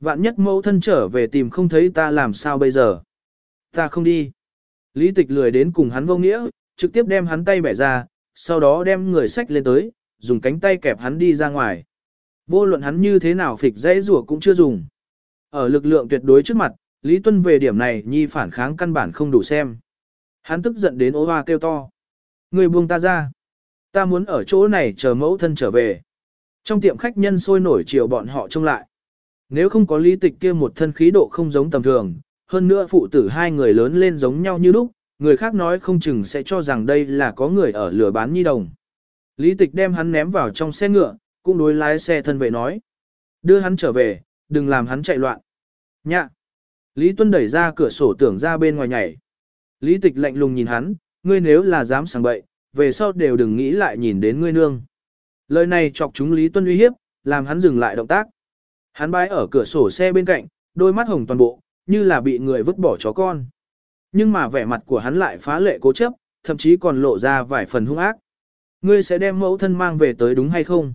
Vạn nhất mẫu thân trở về tìm không thấy ta làm sao bây giờ. Ta không đi. Lý tịch lười đến cùng hắn vô nghĩa, trực tiếp đem hắn tay bẻ ra, sau đó đem người sách lên tới, dùng cánh tay kẹp hắn đi ra ngoài. Vô luận hắn như thế nào phịch dễ rủa cũng chưa dùng. Ở lực lượng tuyệt đối trước mặt, Lý Tuân về điểm này nhi phản kháng căn bản không đủ xem. Hắn tức giận đến ố hoa kêu to. Người buông ta ra. Ta muốn ở chỗ này chờ mẫu thân trở về. Trong tiệm khách nhân sôi nổi chiều bọn họ trông lại. Nếu không có lý tịch kia một thân khí độ không giống tầm thường, hơn nữa phụ tử hai người lớn lên giống nhau như lúc, người khác nói không chừng sẽ cho rằng đây là có người ở lửa bán nhi đồng. Lý tịch đem hắn ném vào trong xe ngựa, cũng đối lái xe thân vệ nói. Đưa hắn trở về, đừng làm hắn chạy loạn. Nhạ. Lý Tuân đẩy ra cửa sổ tưởng ra bên ngoài nhảy. Lý tịch lạnh lùng nhìn hắn, ngươi nếu là dám sang bậy, về sau đều đừng nghĩ lại nhìn đến ngươi nương. Lời này chọc chúng Lý Tuân uy hiếp, làm hắn dừng lại động tác. Hắn bái ở cửa sổ xe bên cạnh, đôi mắt hồng toàn bộ, như là bị người vứt bỏ chó con. Nhưng mà vẻ mặt của hắn lại phá lệ cố chấp, thậm chí còn lộ ra vài phần hung ác. Ngươi sẽ đem mẫu thân mang về tới đúng hay không?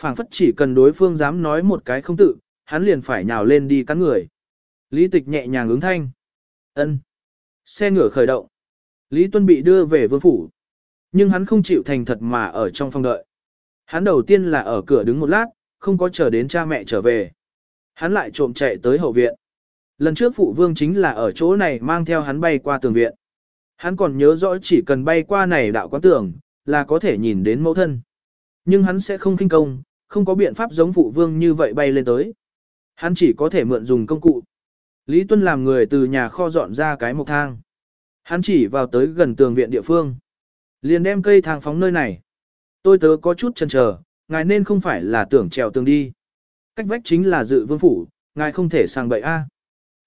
phảng phất chỉ cần đối phương dám nói một cái không tự, hắn liền phải nhào lên đi cắn người. Lý tịch nhẹ nhàng ứng thanh. ân Xe ngựa khởi động. Lý Tuân bị đưa về vương phủ. Nhưng hắn không chịu thành thật mà ở trong phòng đợi. Hắn đầu tiên là ở cửa đứng một lát, không có chờ đến cha mẹ trở về. Hắn lại trộm chạy tới hậu viện. Lần trước phụ vương chính là ở chỗ này mang theo hắn bay qua tường viện. Hắn còn nhớ rõ chỉ cần bay qua này đạo quán tường, là có thể nhìn đến mẫu thân. Nhưng hắn sẽ không kinh công, không có biện pháp giống phụ vương như vậy bay lên tới. Hắn chỉ có thể mượn dùng công cụ. Lý Tuân làm người từ nhà kho dọn ra cái mộc thang. Hắn chỉ vào tới gần tường viện địa phương. Liền đem cây thang phóng nơi này. Tôi tớ có chút chần chờ, ngài nên không phải là tưởng trèo tường đi. Cách vách chính là dự vương phủ, ngài không thể sang bậy a.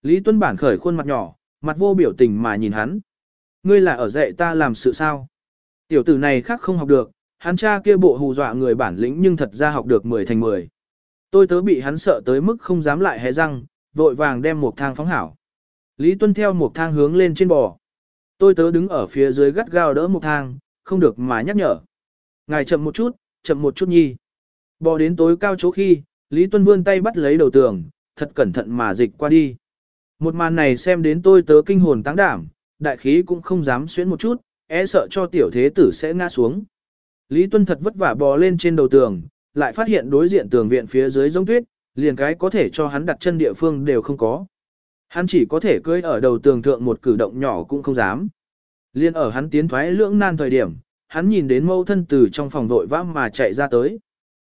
Lý Tuân bản khởi khuôn mặt nhỏ, mặt vô biểu tình mà nhìn hắn. Ngươi là ở dạy ta làm sự sao? Tiểu tử này khác không học được, hắn cha kia bộ hù dọa người bản lĩnh nhưng thật ra học được 10 thành 10. Tôi tớ bị hắn sợ tới mức không dám lại hé răng, vội vàng đem một thang phóng hảo. Lý Tuân theo một thang hướng lên trên bò. Tôi tớ đứng ở phía dưới gắt gao đỡ một thang, không được mà nhắc nhở. Ngài chậm một chút, chậm một chút nhi. Bò đến tối cao chỗ khi, Lý Tuân vươn tay bắt lấy đầu tường, thật cẩn thận mà dịch qua đi. Một màn này xem đến tôi tớ kinh hồn tăng đảm, đại khí cũng không dám xuyến một chút, e sợ cho tiểu thế tử sẽ ngã xuống. Lý Tuân thật vất vả bò lên trên đầu tường, lại phát hiện đối diện tường viện phía dưới giống tuyết, liền cái có thể cho hắn đặt chân địa phương đều không có. Hắn chỉ có thể cưỡi ở đầu tường thượng một cử động nhỏ cũng không dám. Liên ở hắn tiến thoái lưỡng nan thời điểm, hắn nhìn đến mâu thân từ trong phòng vội vã mà chạy ra tới.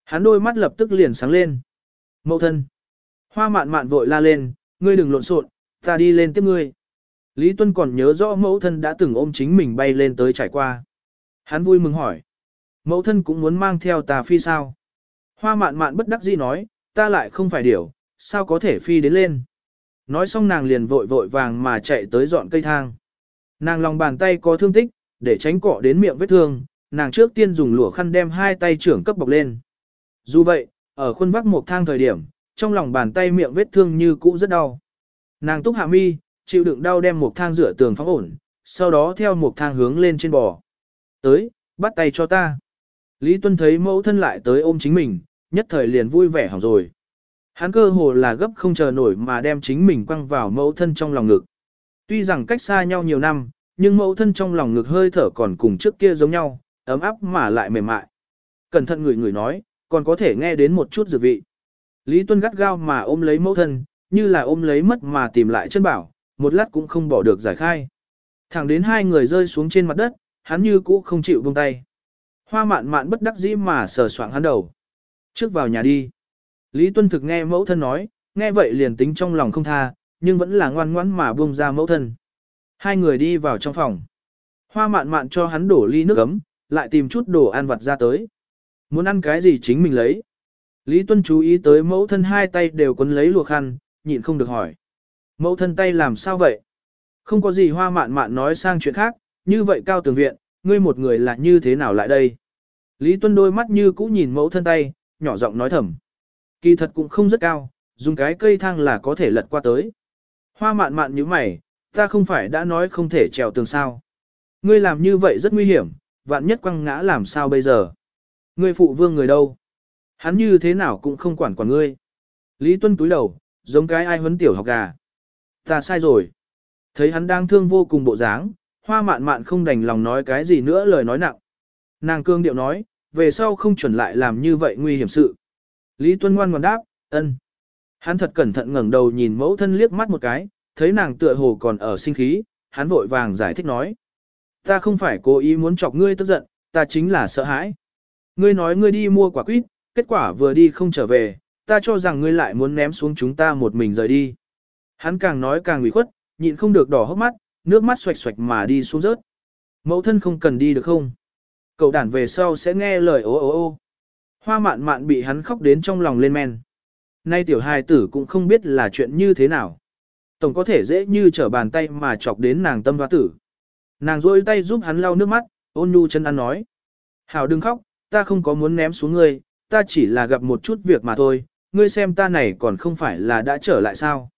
Hắn đôi mắt lập tức liền sáng lên. Mâu thân. Hoa mạn mạn vội la lên, ngươi đừng lộn xộn, ta đi lên tiếp ngươi. Lý Tuân còn nhớ rõ mẫu thân đã từng ôm chính mình bay lên tới trải qua. Hắn vui mừng hỏi. Mẫu thân cũng muốn mang theo ta phi sao? Hoa mạn mạn bất đắc dĩ nói, ta lại không phải điểu, sao có thể phi đến lên? Nói xong nàng liền vội vội vàng mà chạy tới dọn cây thang. Nàng lòng bàn tay có thương tích, để tránh cọ đến miệng vết thương, nàng trước tiên dùng lụa khăn đem hai tay trưởng cấp bọc lên. Dù vậy, ở khuôn vác một thang thời điểm, trong lòng bàn tay miệng vết thương như cũ rất đau. Nàng túc hạ mi, chịu đựng đau đem một thang rửa tường phóng ổn, sau đó theo một thang hướng lên trên bò. Tới, bắt tay cho ta. Lý Tuân thấy mẫu thân lại tới ôm chính mình, nhất thời liền vui vẻ hỏng rồi. Hắn cơ hồ là gấp không chờ nổi mà đem chính mình quăng vào mẫu thân trong lòng ngực. Tuy rằng cách xa nhau nhiều năm, nhưng mẫu thân trong lòng ngực hơi thở còn cùng trước kia giống nhau, ấm áp mà lại mềm mại. Cẩn thận người người nói, còn có thể nghe đến một chút dược vị. Lý Tuân gắt gao mà ôm lấy mẫu thân, như là ôm lấy mất mà tìm lại chân bảo, một lát cũng không bỏ được giải khai. Thẳng đến hai người rơi xuống trên mặt đất, hắn như cũ không chịu buông tay. Hoa mạn mạn bất đắc dĩ mà sờ soạng hắn đầu. Trước vào nhà đi. Lý Tuân thực nghe mẫu thân nói, nghe vậy liền tính trong lòng không tha, nhưng vẫn là ngoan ngoãn mà buông ra mẫu thân. Hai người đi vào trong phòng. Hoa mạn mạn cho hắn đổ ly nước ấm, lại tìm chút đồ ăn vặt ra tới. Muốn ăn cái gì chính mình lấy. Lý Tuân chú ý tới mẫu thân hai tay đều quấn lấy lùa khăn, nhịn không được hỏi. Mẫu thân tay làm sao vậy? Không có gì hoa mạn mạn nói sang chuyện khác, như vậy cao tường viện, ngươi một người là như thế nào lại đây? Lý Tuân đôi mắt như cũ nhìn mẫu thân tay, nhỏ giọng nói thầm. Kỳ thật cũng không rất cao, dùng cái cây thang là có thể lật qua tới. Hoa mạn mạn như mày, ta không phải đã nói không thể trèo tường sao. Ngươi làm như vậy rất nguy hiểm, vạn nhất quăng ngã làm sao bây giờ. Ngươi phụ vương người đâu? Hắn như thế nào cũng không quản quản ngươi. Lý Tuân túi đầu, giống cái ai huấn tiểu học gà. Ta sai rồi. Thấy hắn đang thương vô cùng bộ dáng, hoa mạn mạn không đành lòng nói cái gì nữa lời nói nặng. Nàng cương điệu nói, về sau không chuẩn lại làm như vậy nguy hiểm sự. Lý Tuân ngoan ngoan đáp, ân. Hắn thật cẩn thận ngẩng đầu nhìn mẫu thân liếc mắt một cái, thấy nàng tựa hồ còn ở sinh khí, hắn vội vàng giải thích nói. Ta không phải cố ý muốn chọc ngươi tức giận, ta chính là sợ hãi. Ngươi nói ngươi đi mua quả quýt, kết quả vừa đi không trở về, ta cho rằng ngươi lại muốn ném xuống chúng ta một mình rời đi. Hắn càng nói càng ủy khuất, nhịn không được đỏ hốc mắt, nước mắt xoạch xoạch mà đi xuống rớt. Mẫu thân không cần đi được không? Cậu đản về sau sẽ nghe lời ô ô ô. Hoa mạn mạn bị hắn khóc đến trong lòng lên men. Nay tiểu hài tử cũng không biết là chuyện như thế nào. Tổng có thể dễ như trở bàn tay mà chọc đến nàng tâm hoa tử. Nàng rôi tay giúp hắn lau nước mắt, ôn nhu chân ăn nói. Hảo đừng khóc, ta không có muốn ném xuống ngươi, ta chỉ là gặp một chút việc mà thôi, ngươi xem ta này còn không phải là đã trở lại sao.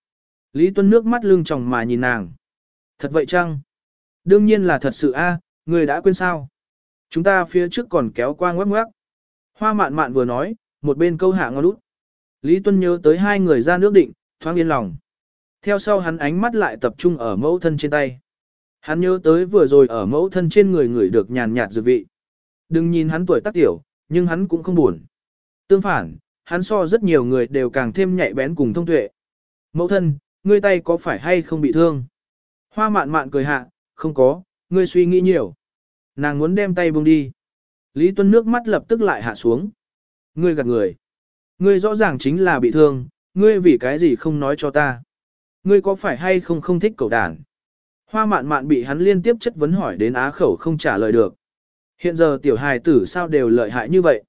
Lý Tuân nước mắt lưng tròng mà nhìn nàng. Thật vậy chăng? Đương nhiên là thật sự a, ngươi đã quên sao? Chúng ta phía trước còn kéo qua ngoắc ngoắc. Hoa mạn mạn vừa nói, một bên câu hạ ngon lút. Lý Tuân nhớ tới hai người ra nước định, thoáng yên lòng. Theo sau hắn ánh mắt lại tập trung ở mẫu thân trên tay. Hắn nhớ tới vừa rồi ở mẫu thân trên người người được nhàn nhạt dược vị. Đừng nhìn hắn tuổi tác tiểu, nhưng hắn cũng không buồn. Tương phản, hắn so rất nhiều người đều càng thêm nhạy bén cùng thông tuệ. Mẫu thân, ngươi tay có phải hay không bị thương? Hoa mạn mạn cười hạ, không có, ngươi suy nghĩ nhiều. Nàng muốn đem tay buông đi. Lý Tuân nước mắt lập tức lại hạ xuống. Ngươi gạt người. Ngươi rõ ràng chính là bị thương, ngươi vì cái gì không nói cho ta. Ngươi có phải hay không không thích cậu đàn? Hoa mạn mạn bị hắn liên tiếp chất vấn hỏi đến á khẩu không trả lời được. Hiện giờ tiểu hài tử sao đều lợi hại như vậy?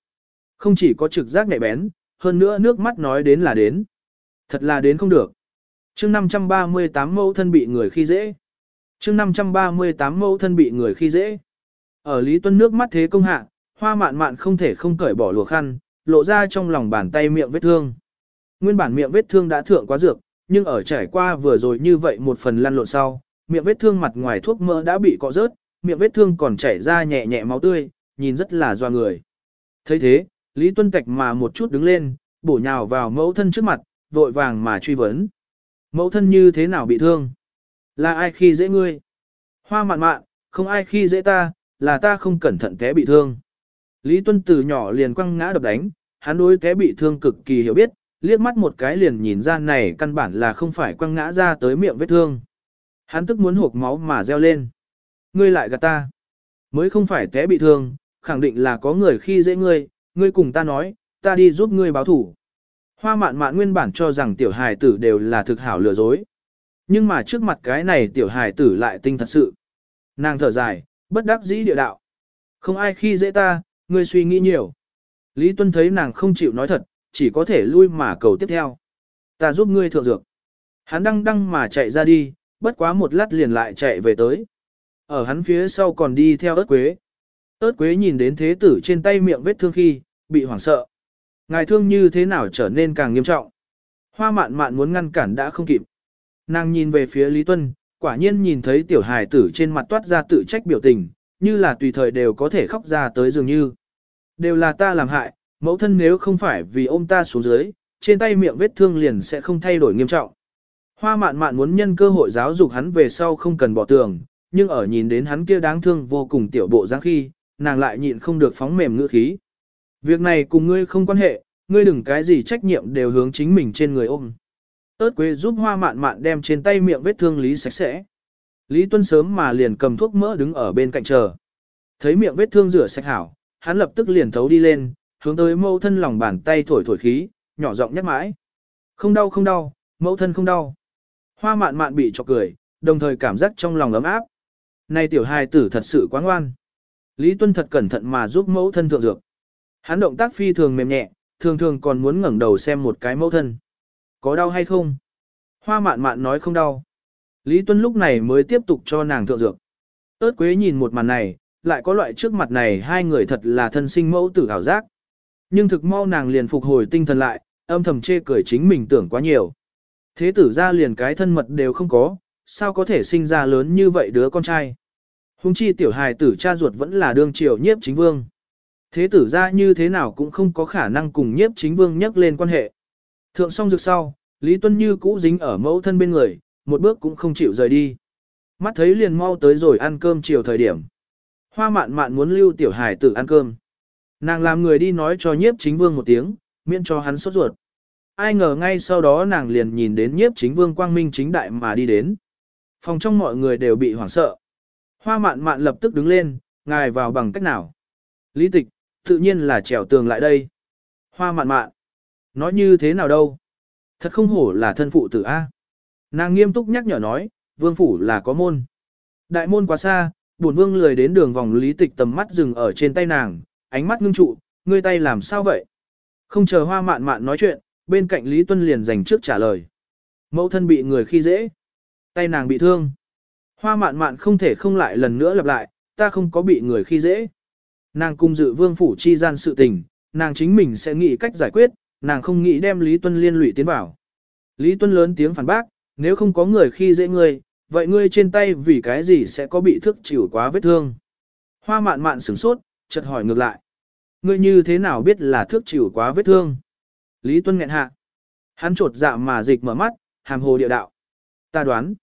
Không chỉ có trực giác nhạy bén, hơn nữa nước mắt nói đến là đến. Thật là đến không được. chương 538 mẫu thân bị người khi dễ. chương 538 mẫu thân bị người khi dễ. Ở Lý Tuân nước mắt thế công hạ, hoa mạn mạn không thể không cởi bỏ lùa khăn, lộ ra trong lòng bàn tay miệng vết thương. Nguyên bản miệng vết thương đã thượng quá dược, nhưng ở trải qua vừa rồi như vậy một phần lăn lộn sau, miệng vết thương mặt ngoài thuốc mỡ đã bị cọ rớt, miệng vết thương còn chảy ra nhẹ nhẹ máu tươi, nhìn rất là doa người. thấy thế, Lý Tuân Tạch mà một chút đứng lên, bổ nhào vào mẫu thân trước mặt, vội vàng mà truy vấn. Mẫu thân như thế nào bị thương? Là ai khi dễ ngươi? Hoa mạn mạn, không ai khi dễ ta, là ta không cẩn thận té bị thương. Lý Tuân từ nhỏ liền quăng ngã đập đánh, hắn đối té bị thương cực kỳ hiểu biết, liếc mắt một cái liền nhìn ra này căn bản là không phải quăng ngã ra tới miệng vết thương. Hắn tức muốn hộp máu mà reo lên. Ngươi lại gạt ta. Mới không phải té bị thương, khẳng định là có người khi dễ ngươi, ngươi cùng ta nói, ta đi giúp ngươi báo thủ. Hoa mạn mạn nguyên bản cho rằng tiểu hài tử đều là thực hảo lừa dối. Nhưng mà trước mặt cái này tiểu hài tử lại tinh thật sự. Nàng thở dài, bất đắc dĩ địa đạo. Không ai khi dễ ta, ngươi suy nghĩ nhiều. Lý Tuân thấy nàng không chịu nói thật, chỉ có thể lui mà cầu tiếp theo. Ta giúp ngươi thượng dược. Hắn đăng đăng mà chạy ra đi, bất quá một lát liền lại chạy về tới. Ở hắn phía sau còn đi theo ớt quế. ớt quế nhìn đến thế tử trên tay miệng vết thương khi, bị hoảng sợ. Ngài thương như thế nào trở nên càng nghiêm trọng. Hoa mạn mạn muốn ngăn cản đã không kịp. Nàng nhìn về phía Lý Tuân, quả nhiên nhìn thấy tiểu hài tử trên mặt toát ra tự trách biểu tình, như là tùy thời đều có thể khóc ra tới dường như. Đều là ta làm hại, mẫu thân nếu không phải vì ôm ta xuống dưới, trên tay miệng vết thương liền sẽ không thay đổi nghiêm trọng. Hoa mạn mạn muốn nhân cơ hội giáo dục hắn về sau không cần bỏ tường, nhưng ở nhìn đến hắn kia đáng thương vô cùng tiểu bộ dáng khi, nàng lại nhịn không được phóng mềm ngữ khí. Việc này cùng ngươi không quan hệ, ngươi đừng cái gì trách nhiệm đều hướng chính mình trên người ôm. Ơt quế giúp hoa mạn mạn đem trên tay miệng vết thương lý sạch sẽ. Lý Tuân sớm mà liền cầm thuốc mỡ đứng ở bên cạnh chờ. Thấy miệng vết thương rửa sạch hảo, hắn lập tức liền thấu đi lên, hướng tới Mẫu thân lòng bàn tay thổi thổi khí, nhỏ giọng nhắc mãi. Không đau không đau, mẫu thân không đau. Hoa mạn mạn bị chọc cười, đồng thời cảm giác trong lòng ấm áp. Này tiểu hài tử thật sự quá ngoan. Lý Tuân thật cẩn thận mà giúp mẫu thân thượng dược. Hắn động tác phi thường mềm nhẹ, thường thường còn muốn ngẩng đầu xem một cái mẫu thân. Có đau hay không? Hoa mạn mạn nói không đau. Lý Tuân lúc này mới tiếp tục cho nàng thượng dược. ớt quế nhìn một màn này, lại có loại trước mặt này hai người thật là thân sinh mẫu tử hảo giác. Nhưng thực mau nàng liền phục hồi tinh thần lại, âm thầm chê cười chính mình tưởng quá nhiều. Thế tử ra liền cái thân mật đều không có, sao có thể sinh ra lớn như vậy đứa con trai. Hùng chi tiểu hài tử cha ruột vẫn là đương triều nhiếp chính vương. Thế tử ra như thế nào cũng không có khả năng cùng nhiếp chính vương nhắc lên quan hệ. Thượng xong dược sau, Lý Tuân như cũ dính ở mẫu thân bên người, một bước cũng không chịu rời đi. Mắt thấy liền mau tới rồi ăn cơm chiều thời điểm. Hoa mạn mạn muốn lưu tiểu hải tử ăn cơm. Nàng làm người đi nói cho nhiếp chính vương một tiếng, miễn cho hắn sốt ruột. Ai ngờ ngay sau đó nàng liền nhìn đến nhiếp chính vương quang minh chính đại mà đi đến. Phòng trong mọi người đều bị hoảng sợ. Hoa mạn mạn lập tức đứng lên, ngài vào bằng cách nào. Lý tịch, tự nhiên là trèo tường lại đây. Hoa mạn mạn. Nói như thế nào đâu? Thật không hổ là thân phụ tử A. Nàng nghiêm túc nhắc nhở nói, vương phủ là có môn. Đại môn quá xa, bổn vương lười đến đường vòng lý tịch tầm mắt dừng ở trên tay nàng, ánh mắt ngưng trụ, ngươi tay làm sao vậy? Không chờ hoa mạn mạn nói chuyện, bên cạnh Lý Tuân liền dành trước trả lời. Mẫu thân bị người khi dễ. Tay nàng bị thương. Hoa mạn mạn không thể không lại lần nữa lặp lại, ta không có bị người khi dễ. Nàng cung dự vương phủ chi gian sự tình, nàng chính mình sẽ nghĩ cách giải quyết, nàng không nghĩ đem Lý Tuân liên lụy tiến vào. Lý Tuân lớn tiếng phản bác, nếu không có người khi dễ ngươi, vậy ngươi trên tay vì cái gì sẽ có bị thức chịu quá vết thương. Hoa mạn mạn sửng sốt, chợt hỏi ngược lại. Ngươi như thế nào biết là thước chịu quá vết thương? Lý Tuân nghẹn hạ. Hắn trột dạ mà dịch mở mắt, hàm hồ địa đạo. Ta đoán.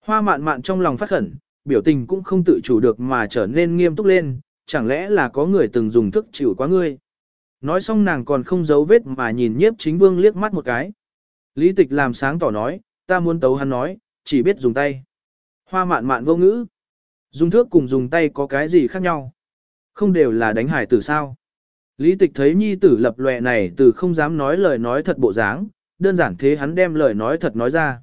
Hoa mạn mạn trong lòng phát khẩn, biểu tình cũng không tự chủ được mà trở nên nghiêm túc lên, chẳng lẽ là có người từng dùng thức chịu quá ngươi. Nói xong nàng còn không giấu vết mà nhìn nhiếp chính vương liếc mắt một cái. Lý tịch làm sáng tỏ nói, ta muốn tấu hắn nói, chỉ biết dùng tay. Hoa mạn mạn vô ngữ. Dùng thước cùng dùng tay có cái gì khác nhau? Không đều là đánh hải tử sao? Lý tịch thấy nhi tử lập lòe này từ không dám nói lời nói thật bộ dáng, đơn giản thế hắn đem lời nói thật nói ra.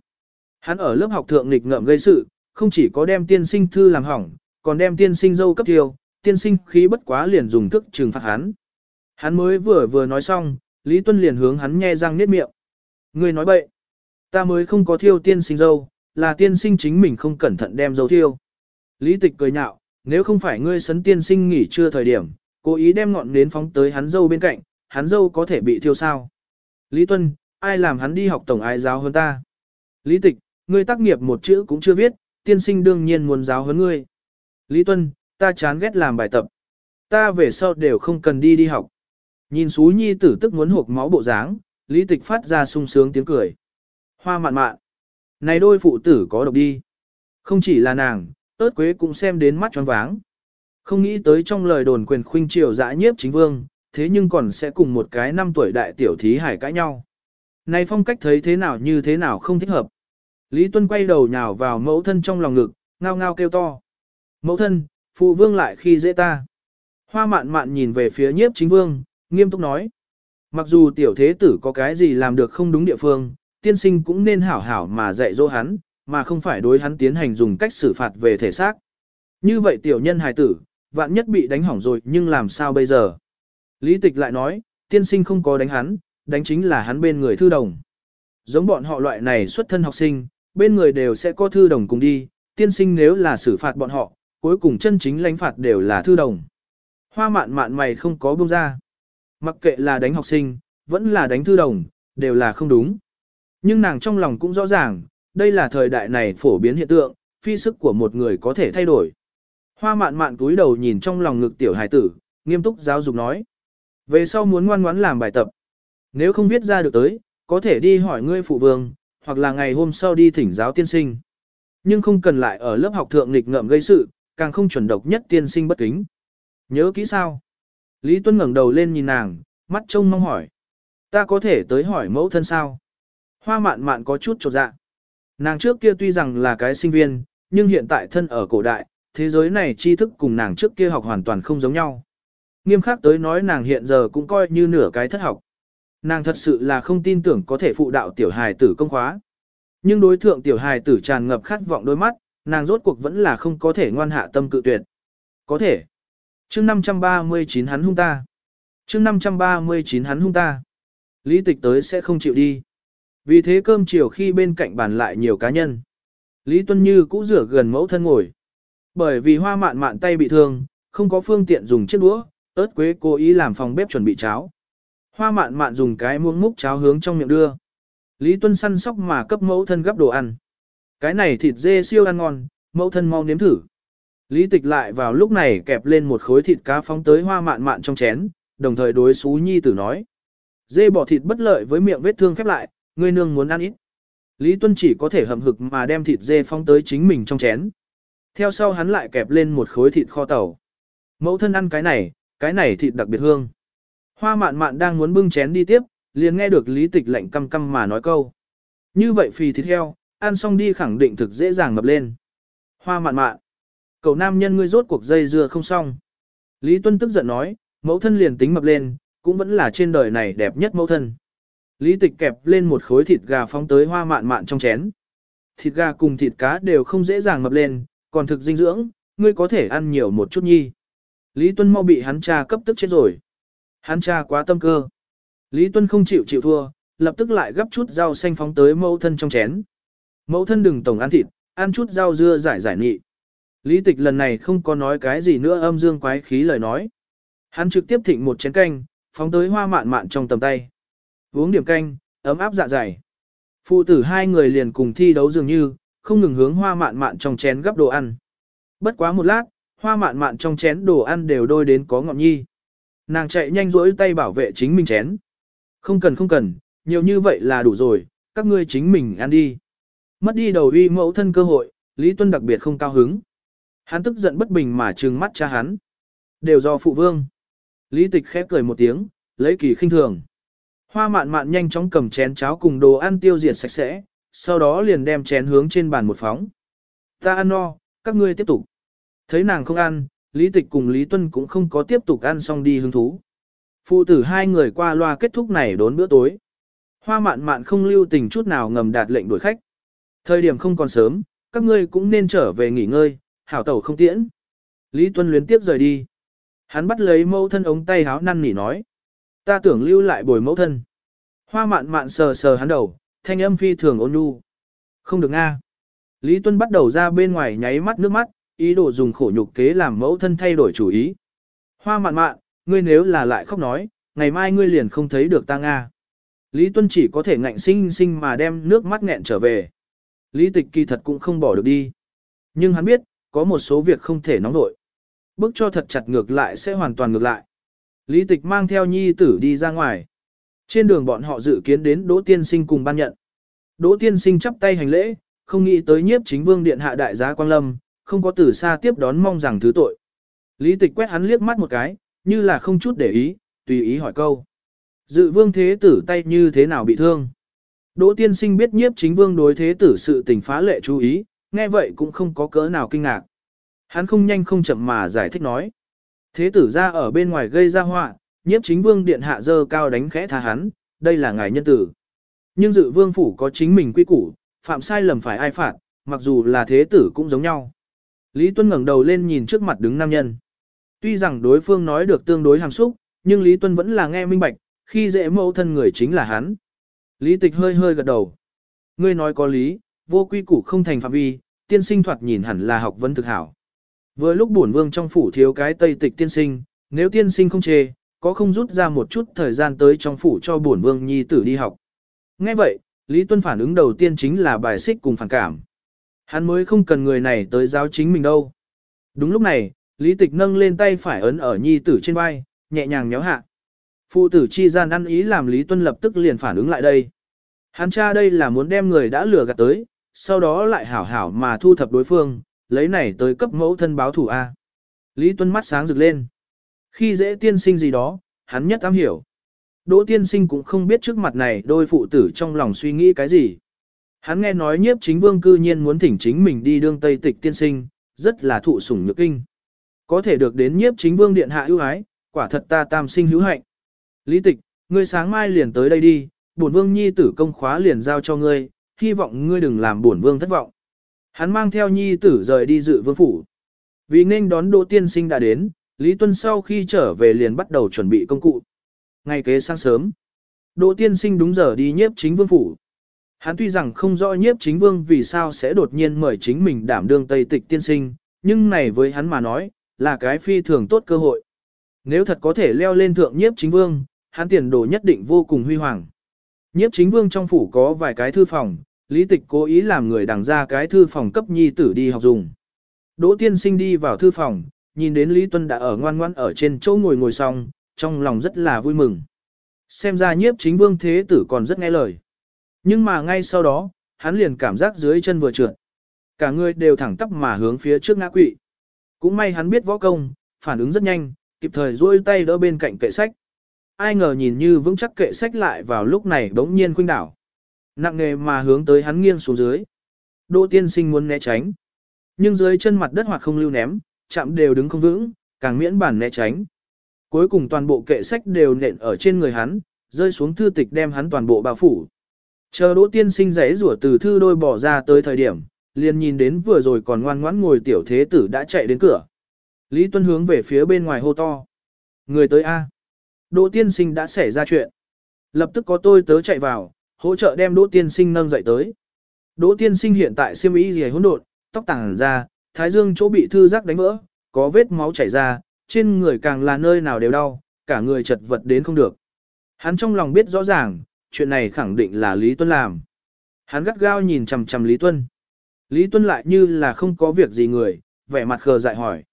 Hắn ở lớp học thượng nghịch ngợm gây sự, không chỉ có đem tiên sinh thư làm hỏng, còn đem tiên sinh dâu cấp tiêu, tiên sinh khí bất quá liền dùng thức trừng phạt hắn. Hắn mới vừa vừa nói xong, Lý Tuân liền hướng hắn nhe răng niết miệng. Người nói bậy, ta mới không có thiêu tiên sinh dâu, là tiên sinh chính mình không cẩn thận đem dâu thiêu. Lý tịch cười nhạo, nếu không phải ngươi sấn tiên sinh nghỉ trưa thời điểm, cố ý đem ngọn nến phóng tới hắn dâu bên cạnh, hắn dâu có thể bị thiêu sao. Lý Tuân, ai làm hắn đi học tổng ái giáo hơn ta? Lý Tịch, ngươi tác nghiệp một chữ cũng chưa viết, tiên sinh đương nhiên muốn giáo hơn ngươi. Lý Tuân, ta chán ghét làm bài tập. Ta về sau đều không cần đi đi học. Nhìn xú nhi tử tức muốn hộp máu bộ dáng, Lý Tịch phát ra sung sướng tiếng cười. Hoa mạn mạn. Này đôi phụ tử có độc đi. Không chỉ là nàng, ớt quế cũng xem đến mắt tròn váng. Không nghĩ tới trong lời đồn quyền khuynh triều dã nhiếp chính vương, thế nhưng còn sẽ cùng một cái năm tuổi đại tiểu thí hải cãi nhau. Này phong cách thấy thế nào như thế nào không thích hợp. Lý Tuân quay đầu nhào vào mẫu thân trong lòng ngực, ngao ngao kêu to. Mẫu thân, phụ vương lại khi dễ ta. Hoa mạn mạn nhìn về phía nhiếp chính vương, nghiêm túc nói. Mặc dù tiểu thế tử có cái gì làm được không đúng địa phương, tiên sinh cũng nên hảo hảo mà dạy dỗ hắn, mà không phải đối hắn tiến hành dùng cách xử phạt về thể xác. Như vậy tiểu nhân hài tử, vạn nhất bị đánh hỏng rồi nhưng làm sao bây giờ? Lý tịch lại nói, tiên sinh không có đánh hắn, đánh chính là hắn bên người thư đồng. Giống bọn họ loại này xuất thân học sinh, bên người đều sẽ có thư đồng cùng đi, tiên sinh nếu là xử phạt bọn họ, cuối cùng chân chính lãnh phạt đều là thư đồng. Hoa mạn mạn mày không có buông ra. Mặc kệ là đánh học sinh, vẫn là đánh thư đồng, đều là không đúng. Nhưng nàng trong lòng cũng rõ ràng, đây là thời đại này phổ biến hiện tượng, phi sức của một người có thể thay đổi. Hoa mạn mạn cúi đầu nhìn trong lòng ngực tiểu hải tử, nghiêm túc giáo dục nói. Về sau muốn ngoan ngoãn làm bài tập. Nếu không viết ra được tới, có thể đi hỏi ngươi phụ vương, hoặc là ngày hôm sau đi thỉnh giáo tiên sinh. Nhưng không cần lại ở lớp học thượng nghịch ngợm gây sự, càng không chuẩn độc nhất tiên sinh bất kính. Nhớ kỹ sao? Lý Tuân ngẩng đầu lên nhìn nàng, mắt trông mong hỏi. Ta có thể tới hỏi mẫu thân sao? Hoa mạn mạn có chút trột dạ. Nàng trước kia tuy rằng là cái sinh viên, nhưng hiện tại thân ở cổ đại, thế giới này tri thức cùng nàng trước kia học hoàn toàn không giống nhau. Nghiêm khắc tới nói nàng hiện giờ cũng coi như nửa cái thất học. Nàng thật sự là không tin tưởng có thể phụ đạo tiểu hài tử công khóa. Nhưng đối thượng tiểu hài tử tràn ngập khát vọng đôi mắt, nàng rốt cuộc vẫn là không có thể ngoan hạ tâm cự tuyệt. Có thể. chương 539 hắn hung ta. chương 539 hắn hung ta. Lý tịch tới sẽ không chịu đi. Vì thế cơm chiều khi bên cạnh bàn lại nhiều cá nhân. Lý Tuân Như cũng rửa gần mẫu thân ngồi. Bởi vì hoa mạn mạn tay bị thương, không có phương tiện dùng chiếc đũa, ớt quế cố ý làm phòng bếp chuẩn bị cháo. Hoa mạn mạn dùng cái muỗng múc cháo hướng trong miệng đưa. Lý Tuân săn sóc mà cấp mẫu thân gấp đồ ăn. Cái này thịt dê siêu ăn ngon, mẫu thân mau nếm thử. Lý tịch lại vào lúc này kẹp lên một khối thịt cá phóng tới hoa mạn mạn trong chén, đồng thời đối xú nhi tử nói. Dê bỏ thịt bất lợi với miệng vết thương khép lại, ngươi nương muốn ăn ít. Lý Tuân chỉ có thể hầm hực mà đem thịt dê phóng tới chính mình trong chén. Theo sau hắn lại kẹp lên một khối thịt kho tàu. Mẫu thân ăn cái này, cái này thịt đặc biệt hương. Hoa mạn mạn đang muốn bưng chén đi tiếp, liền nghe được lý tịch lạnh căm căm mà nói câu. Như vậy phì thịt heo, ăn xong đi khẳng định thực dễ dàng mập lên. Hoa mạn mạn. Cậu nam nhân ngươi rốt cuộc dây dưa không xong. Lý Tuân tức giận nói, mẫu thân liền tính mập lên, cũng vẫn là trên đời này đẹp nhất mẫu thân. Lý tịch kẹp lên một khối thịt gà phóng tới hoa mạn mạn trong chén. Thịt gà cùng thịt cá đều không dễ dàng mập lên, còn thực dinh dưỡng, ngươi có thể ăn nhiều một chút nhi. Lý Tuân mau bị hắn cha cấp tức chết rồi. Hắn cha quá tâm cơ. Lý Tuân không chịu chịu thua, lập tức lại gấp chút rau xanh phóng tới mẫu thân trong chén. Mẫu thân đừng tổng ăn thịt, ăn chút rau dưa giải giải nhị. Lý tịch lần này không có nói cái gì nữa âm dương quái khí lời nói. Hắn trực tiếp thịnh một chén canh, phóng tới hoa mạn mạn trong tầm tay. Uống điểm canh, ấm áp dạ dày. Phụ tử hai người liền cùng thi đấu dường như, không ngừng hướng hoa mạn mạn trong chén gấp đồ ăn. Bất quá một lát, hoa mạn mạn trong chén đồ ăn đều đôi đến có ngọn nhi. Nàng chạy nhanh rỗi tay bảo vệ chính mình chén. Không cần không cần, nhiều như vậy là đủ rồi, các ngươi chính mình ăn đi. Mất đi đầu uy mẫu thân cơ hội, Lý Tuân đặc biệt không cao hứng. Hắn tức giận bất bình mà trừng mắt cha hắn. Đều do phụ vương. Lý tịch khép cười một tiếng, lấy kỳ khinh thường. Hoa mạn mạn nhanh chóng cầm chén cháo cùng đồ ăn tiêu diệt sạch sẽ, sau đó liền đem chén hướng trên bàn một phóng. Ta ăn no, các ngươi tiếp tục. Thấy nàng không ăn, Lý Tịch cùng Lý Tuân cũng không có tiếp tục ăn xong đi hứng thú. Phụ tử hai người qua loa kết thúc này đốn bữa tối. Hoa mạn mạn không lưu tình chút nào ngầm đạt lệnh đuổi khách. Thời điểm không còn sớm, các ngươi cũng nên trở về nghỉ ngơi, hảo tẩu không tiễn. Lý Tuân luyến tiếp rời đi. Hắn bắt lấy mẫu thân ống tay háo năn nỉ nói. Ta tưởng lưu lại bồi mẫu thân. Hoa mạn mạn sờ sờ hắn đầu, thanh âm phi thường ôn nhu. Không được nga. Lý Tuân bắt đầu ra bên ngoài nháy mắt nước mắt, ý đồ dùng khổ nhục kế làm mẫu thân thay đổi chủ ý. Hoa mạn mạn, ngươi nếu là lại khóc nói, ngày mai ngươi liền không thấy được ta Nga. Lý Tuân chỉ có thể ngạnh sinh sinh mà đem nước mắt nghẹn trở về. Lý tịch kỳ thật cũng không bỏ được đi. Nhưng hắn biết, có một số việc không thể nóng vội. Bước cho thật chặt ngược lại sẽ hoàn toàn ngược lại. Lý tịch mang theo nhi tử đi ra ngoài. Trên đường bọn họ dự kiến đến Đỗ Tiên Sinh cùng ban nhận. Đỗ Tiên Sinh chắp tay hành lễ, không nghĩ tới nhiếp chính vương điện hạ đại giá Quang Lâm, không có từ xa tiếp đón mong rằng thứ tội. Lý tịch quét hắn liếc mắt một cái, như là không chút để ý, tùy ý hỏi câu. Dự vương thế tử tay như thế nào bị thương? Đỗ tiên sinh biết nhiếp chính vương đối thế tử sự tình phá lệ chú ý, nghe vậy cũng không có cỡ nào kinh ngạc. Hắn không nhanh không chậm mà giải thích nói. Thế tử ra ở bên ngoài gây ra họa, nhiếp chính vương điện hạ dơ cao đánh khẽ tha hắn, đây là ngài nhân tử. Nhưng dự vương phủ có chính mình quy củ, phạm sai lầm phải ai phạt, mặc dù là thế tử cũng giống nhau. Lý Tuân ngẩng đầu lên nhìn trước mặt đứng nam nhân. Tuy rằng đối phương nói được tương đối hàm xúc, nhưng Lý Tuân vẫn là nghe minh bạch, khi dễ mẫu thân người chính là hắn. Lý Tịch hơi hơi gật đầu. Ngươi nói có lý, vô quy củ không thành phạm vi, tiên sinh thoạt nhìn hẳn là học vấn thực hảo. Vừa lúc bổn vương trong phủ thiếu cái tây tịch tiên sinh, nếu tiên sinh không chê, có không rút ra một chút thời gian tới trong phủ cho bổn vương nhi tử đi học. Nghe vậy, Lý Tuân phản ứng đầu tiên chính là bài xích cùng phản cảm. Hắn mới không cần người này tới giáo chính mình đâu. Đúng lúc này, Lý Tịch nâng lên tay phải ấn ở nhi tử trên vai, nhẹ nhàng nhéo hạ. Phụ tử chi gian ăn ý làm Lý Tuân lập tức liền phản ứng lại đây. Hắn cha đây là muốn đem người đã lừa gạt tới, sau đó lại hảo hảo mà thu thập đối phương, lấy này tới cấp mẫu thân báo thủ A. Lý Tuân mắt sáng rực lên. Khi dễ tiên sinh gì đó, hắn nhất am hiểu. Đỗ tiên sinh cũng không biết trước mặt này đôi phụ tử trong lòng suy nghĩ cái gì. Hắn nghe nói nhiếp chính vương cư nhiên muốn thỉnh chính mình đi đương Tây tịch tiên sinh, rất là thụ sủng nhược kinh. Có thể được đến nhiếp chính vương điện hạ ưu ái, quả thật ta tam sinh hữu hạnh. Lý tịch, ngươi sáng mai liền tới đây đi, bổn vương nhi tử công khóa liền giao cho ngươi, hy vọng ngươi đừng làm bổn vương thất vọng. Hắn mang theo nhi tử rời đi dự vương phủ. Vì nên đón đỗ tiên sinh đã đến, Lý Tuân sau khi trở về liền bắt đầu chuẩn bị công cụ. Ngày kế sáng sớm, đỗ tiên sinh đúng giờ đi nhiếp chính vương phủ. Hắn tuy rằng không rõ nhiếp chính vương vì sao sẽ đột nhiên mời chính mình đảm đương Tây tịch tiên sinh, nhưng này với hắn mà nói, là cái phi thường tốt cơ hội. Nếu thật có thể leo lên thượng nhiếp chính vương, hắn tiền đồ nhất định vô cùng huy hoàng. Nhiếp chính vương trong phủ có vài cái thư phòng, lý tịch cố ý làm người đằng ra cái thư phòng cấp nhi tử đi học dùng. Đỗ tiên sinh đi vào thư phòng, nhìn đến Lý Tuân đã ở ngoan ngoan ở trên chỗ ngồi ngồi xong, trong lòng rất là vui mừng. Xem ra nhiếp chính vương thế tử còn rất nghe lời. Nhưng mà ngay sau đó, hắn liền cảm giác dưới chân vừa trượt. Cả người đều thẳng tắp mà hướng phía trước ngã quỵ. Cũng may hắn biết võ công, phản ứng rất nhanh, kịp thời duỗi tay đỡ bên cạnh kệ sách. Ai ngờ nhìn như vững chắc kệ sách lại vào lúc này bỗng nhiên khuynh đảo. Nặng nghề mà hướng tới hắn nghiêng xuống dưới. Đỗ tiên sinh muốn né tránh. Nhưng dưới chân mặt đất hoặc không lưu ném, chạm đều đứng không vững, càng miễn bản né tránh. Cuối cùng toàn bộ kệ sách đều nện ở trên người hắn, rơi xuống thư tịch đem hắn toàn bộ bao phủ. Chờ đỗ tiên sinh giấy rủa từ thư đôi bỏ ra tới thời điểm, liền nhìn đến vừa rồi còn ngoan ngoãn ngồi tiểu thế tử đã chạy đến cửa. Lý Tuân hướng về phía bên ngoài hô to. Người tới A. Đỗ tiên sinh đã xảy ra chuyện. Lập tức có tôi tớ chạy vào, hỗ trợ đem đỗ tiên sinh nâng dậy tới. Đỗ tiên sinh hiện tại siêm ý gì hỗn độn, tóc tàng ra, thái dương chỗ bị thư giác đánh vỡ, có vết máu chảy ra, trên người càng là nơi nào đều đau, cả người chật vật đến không được. Hắn trong lòng biết rõ ràng, chuyện này khẳng định là Lý Tuân làm. Hắn gắt gao nhìn chằm chằm Lý Tuân. Lý Tuân lại như là không có việc gì người, vẻ mặt khờ dại hỏi.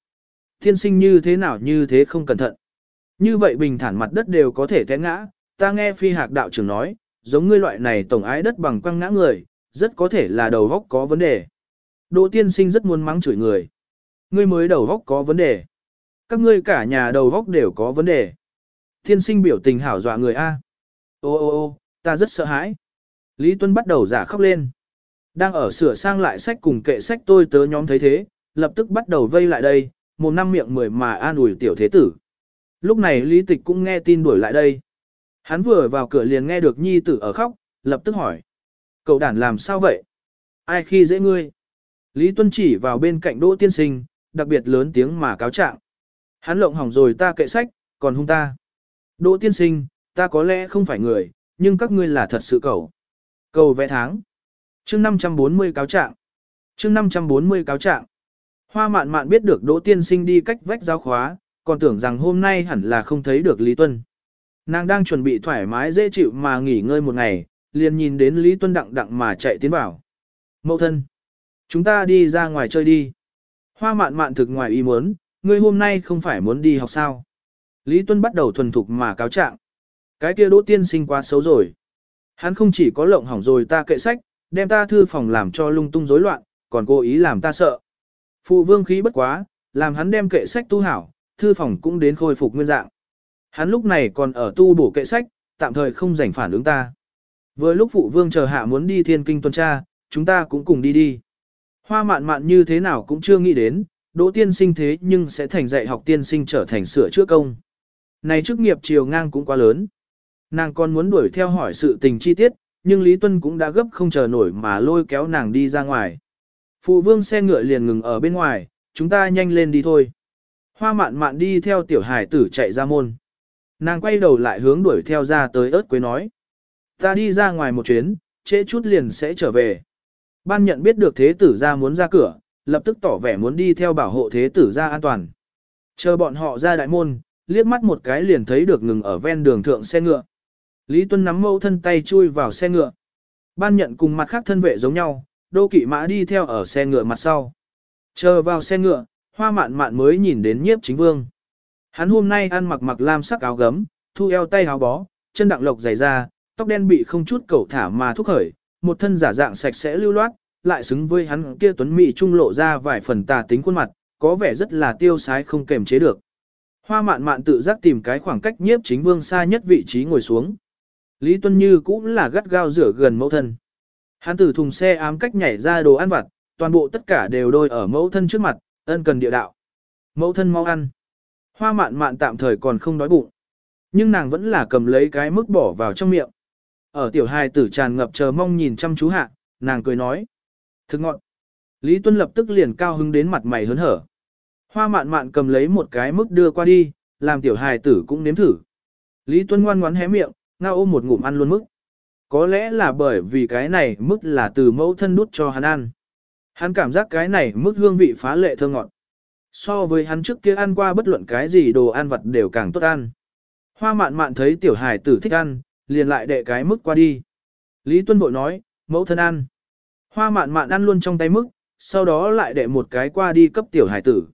Thiên sinh như thế nào như thế không cẩn thận. Như vậy bình thản mặt đất đều có thể té ngã, ta nghe phi hạc đạo trưởng nói, giống ngươi loại này tổng ái đất bằng quăng ngã người, rất có thể là đầu góc có vấn đề. Đỗ tiên sinh rất muốn mắng chửi người. Ngươi mới đầu góc có vấn đề. Các ngươi cả nhà đầu góc đều có vấn đề. Tiên sinh biểu tình hảo dọa người A. Ô ô ô, ta rất sợ hãi. Lý Tuân bắt đầu giả khóc lên. Đang ở sửa sang lại sách cùng kệ sách tôi tớ nhóm thấy thế, lập tức bắt đầu vây lại đây, một năm miệng mười mà an ủi tiểu thế tử. Lúc này Lý Tịch cũng nghe tin đuổi lại đây. Hắn vừa vào cửa liền nghe được nhi tử ở khóc, lập tức hỏi. Cậu đàn làm sao vậy? Ai khi dễ ngươi? Lý Tuân chỉ vào bên cạnh Đỗ Tiên Sinh, đặc biệt lớn tiếng mà cáo trạng. Hắn lộng hỏng rồi ta kệ sách, còn hung ta. Đỗ Tiên Sinh, ta có lẽ không phải người, nhưng các ngươi là thật sự cầu. Cầu vẽ tháng. chương 540 cáo trạng. chương 540 cáo trạng. Hoa mạn mạn biết được Đỗ Tiên Sinh đi cách vách giáo khóa, còn tưởng rằng hôm nay hẳn là không thấy được Lý Tuân. Nàng đang chuẩn bị thoải mái dễ chịu mà nghỉ ngơi một ngày, liền nhìn đến Lý Tuân đặng đặng mà chạy tiến vào. Mậu thân. Chúng ta đi ra ngoài chơi đi. Hoa mạn mạn thực ngoài ý muốn, ngươi hôm nay không phải muốn đi học sao. Lý Tuân bắt đầu thuần thục mà cáo trạng. Cái kia đỗ tiên sinh quá xấu rồi. Hắn không chỉ có lộng hỏng rồi ta kệ sách, đem ta thư phòng làm cho lung tung rối loạn, còn cố ý làm ta sợ. Phụ vương khí bất quá, làm hắn đem kệ sách tu hảo, thư phòng cũng đến khôi phục nguyên dạng. Hắn lúc này còn ở tu bổ kệ sách, tạm thời không rảnh phản ứng ta. Với lúc phụ vương chờ hạ muốn đi thiên kinh tuần tra, chúng ta cũng cùng đi đi. Hoa mạn mạn như thế nào cũng chưa nghĩ đến, đỗ tiên sinh thế nhưng sẽ thành dạy học tiên sinh trở thành sửa chữa công. Này chức nghiệp chiều ngang cũng quá lớn. Nàng còn muốn đuổi theo hỏi sự tình chi tiết, nhưng Lý Tuân cũng đã gấp không chờ nổi mà lôi kéo nàng đi ra ngoài. Phụ vương xe ngựa liền ngừng ở bên ngoài, chúng ta nhanh lên đi thôi. Hoa mạn mạn đi theo tiểu hải tử chạy ra môn. Nàng quay đầu lại hướng đuổi theo ra tới ớt quế nói. Ta đi ra ngoài một chuyến, trễ chút liền sẽ trở về. Ban nhận biết được thế tử ra muốn ra cửa, lập tức tỏ vẻ muốn đi theo bảo hộ thế tử ra an toàn. Chờ bọn họ ra đại môn, liếc mắt một cái liền thấy được ngừng ở ven đường thượng xe ngựa. Lý Tuân nắm mâu thân tay chui vào xe ngựa. Ban nhận cùng mặt khác thân vệ giống nhau, đô kỵ mã đi theo ở xe ngựa mặt sau. Chờ vào xe ngựa, hoa mạn mạn mới nhìn đến nhiếp chính vương. Hắn hôm nay ăn mặc mặc lam sắc áo gấm, thu eo tay áo bó, chân đặng lộc dày ra, tóc đen bị không chút cẩu thả mà thúc khởi, một thân giả dạng sạch sẽ lưu loát, lại xứng với hắn kia tuấn mỹ trung lộ ra vài phần tà tính khuôn mặt, có vẻ rất là tiêu sái không kềm chế được. Hoa mạn mạn tự giác tìm cái khoảng cách nhiếp chính vương xa nhất vị trí ngồi xuống. Lý Tuân Như cũng là gắt gao rửa gần mẫu thân. Hắn từ thùng xe ám cách nhảy ra đồ ăn vặt, toàn bộ tất cả đều đôi ở mẫu thân trước mặt, ân cần địa đạo. Mẫu thân mau ăn. Hoa mạn mạn tạm thời còn không đói bụng. Nhưng nàng vẫn là cầm lấy cái mức bỏ vào trong miệng. Ở tiểu hài tử tràn ngập chờ mong nhìn chăm chú hạ, nàng cười nói. Thức ngọn. Lý Tuân lập tức liền cao hứng đến mặt mày hớn hở. Hoa mạn mạn cầm lấy một cái mức đưa qua đi, làm tiểu hài tử cũng nếm thử. Lý Tuân ngoan ngoãn hé miệng, ngao ôm một ngụm ăn luôn mức. Có lẽ là bởi vì cái này mức là từ mẫu thân nút cho hắn ăn. Hắn cảm giác cái này mức hương vị phá lệ thơm ngọt. So với hắn trước kia ăn qua bất luận cái gì đồ ăn vặt đều càng tốt ăn. Hoa mạn mạn thấy tiểu Hải tử thích ăn, liền lại đệ cái mức qua đi. Lý Tuân bội nói, mẫu thân ăn. Hoa mạn mạn ăn luôn trong tay mức, sau đó lại đệ một cái qua đi cấp tiểu Hải tử.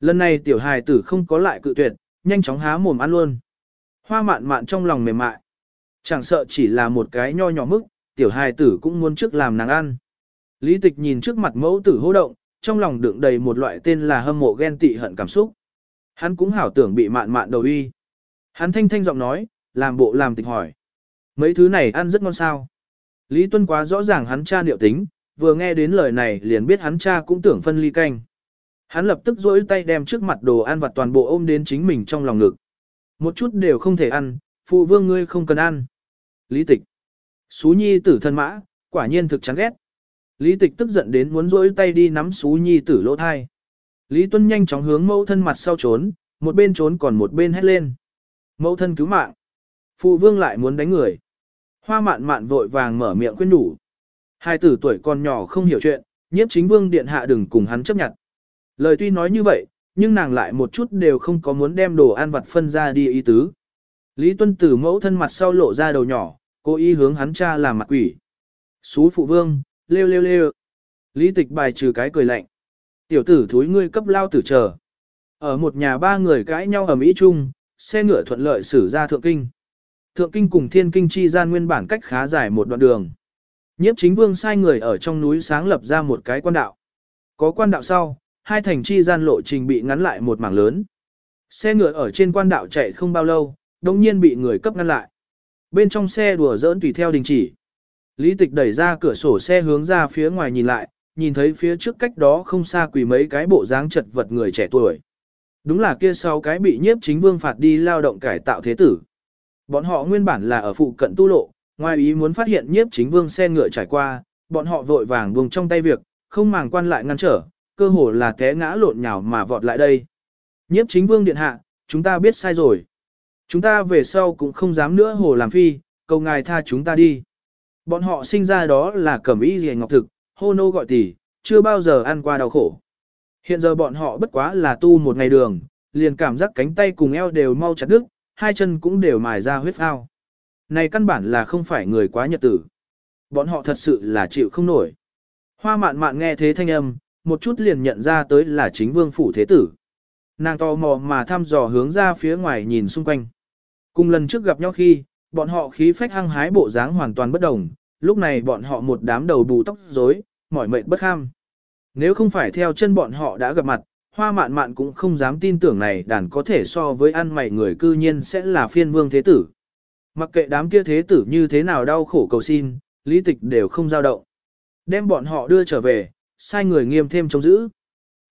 Lần này tiểu Hải tử không có lại cự tuyệt, nhanh chóng há mồm ăn luôn. Hoa mạn mạn trong lòng mềm mại. Chẳng sợ chỉ là một cái nho nhỏ mức, tiểu hài tử cũng muốn trước làm nàng ăn. Lý tịch nhìn trước mặt mẫu tử hô động, trong lòng đựng đầy một loại tên là hâm mộ ghen tị hận cảm xúc. Hắn cũng hảo tưởng bị mạn mạn đầu y. Hắn thanh thanh giọng nói, làm bộ làm tịch hỏi. Mấy thứ này ăn rất ngon sao. Lý Tuân quá rõ ràng hắn cha liệu tính, vừa nghe đến lời này liền biết hắn cha cũng tưởng phân ly canh. Hắn lập tức duỗi tay đem trước mặt đồ ăn vặt toàn bộ ôm đến chính mình trong lòng ngực. Một chút đều không thể ăn, phụ vương ngươi không cần ăn. Lý tịch. Xú nhi tử thân mã, quả nhiên thực chán ghét. Lý tịch tức giận đến muốn rỗi tay đi nắm xú nhi tử lỗ thai. Lý Tuân nhanh chóng hướng mẫu thân mặt sau trốn, một bên trốn còn một bên hét lên. Mẫu thân cứu mạng. Phụ vương lại muốn đánh người. Hoa mạn mạn vội vàng mở miệng khuyên đủ. Hai tử tuổi còn nhỏ không hiểu chuyện, nhiếp chính vương điện hạ đừng cùng hắn chấp nhận. Lời tuy nói như vậy, nhưng nàng lại một chút đều không có muốn đem đồ ăn vặt phân ra đi ý tứ. Lý Tuân Tử mẫu thân mặt sau lộ ra đầu nhỏ, cố ý hướng hắn cha làm mặt quỷ. Xú phụ vương, lêu lêu lêu. Lý tịch bài trừ cái cười lạnh. Tiểu tử thúi ngươi cấp lao tử chờ. Ở một nhà ba người cãi nhau ở Mỹ Trung, xe ngựa thuận lợi xử ra thượng kinh. Thượng kinh cùng thiên kinh chi gian nguyên bản cách khá dài một đoạn đường. Nhiếp chính vương sai người ở trong núi sáng lập ra một cái quan đạo. Có quan đạo sau, hai thành chi gian lộ trình bị ngắn lại một mảng lớn. Xe ngựa ở trên quan đạo chạy không bao lâu, đồng nhiên bị người cấp ngăn lại. Bên trong xe đùa giỡn tùy theo đình chỉ. Lý tịch đẩy ra cửa sổ xe hướng ra phía ngoài nhìn lại, nhìn thấy phía trước cách đó không xa quỳ mấy cái bộ dáng chật vật người trẻ tuổi. Đúng là kia sau cái bị nhiếp chính vương phạt đi lao động cải tạo thế tử. Bọn họ nguyên bản là ở phụ cận tu lộ, ngoài ý muốn phát hiện nhiếp chính vương xe ngựa trải qua, bọn họ vội vàng buông trong tay việc, không màng quan lại ngăn trở, cơ hồ là té ngã lộn nhào mà vọt lại đây. Nhiếp chính vương điện hạ, chúng ta biết sai rồi. Chúng ta về sau cũng không dám nữa hồ làm phi, cầu ngài tha chúng ta đi. Bọn họ sinh ra đó là cẩm y gì ngọc thực, hô nô gọi tỷ, chưa bao giờ ăn qua đau khổ. Hiện giờ bọn họ bất quá là tu một ngày đường, liền cảm giác cánh tay cùng eo đều mau chặt đứt, hai chân cũng đều mài ra huyết ao. Này căn bản là không phải người quá nhật tử. Bọn họ thật sự là chịu không nổi. Hoa mạn mạn nghe thế thanh âm, một chút liền nhận ra tới là chính vương phủ thế tử. Nàng tò mò mà thăm dò hướng ra phía ngoài nhìn xung quanh. Cùng lần trước gặp nhau khi, bọn họ khí phách hăng hái bộ dáng hoàn toàn bất đồng, lúc này bọn họ một đám đầu bù tóc rối, mỏi mệt bất kham. Nếu không phải theo chân bọn họ đã gặp mặt, hoa mạn mạn cũng không dám tin tưởng này đàn có thể so với ăn mày người cư nhiên sẽ là phiên vương thế tử. Mặc kệ đám kia thế tử như thế nào đau khổ cầu xin, lý tịch đều không giao động. Đem bọn họ đưa trở về, sai người nghiêm thêm chống giữ.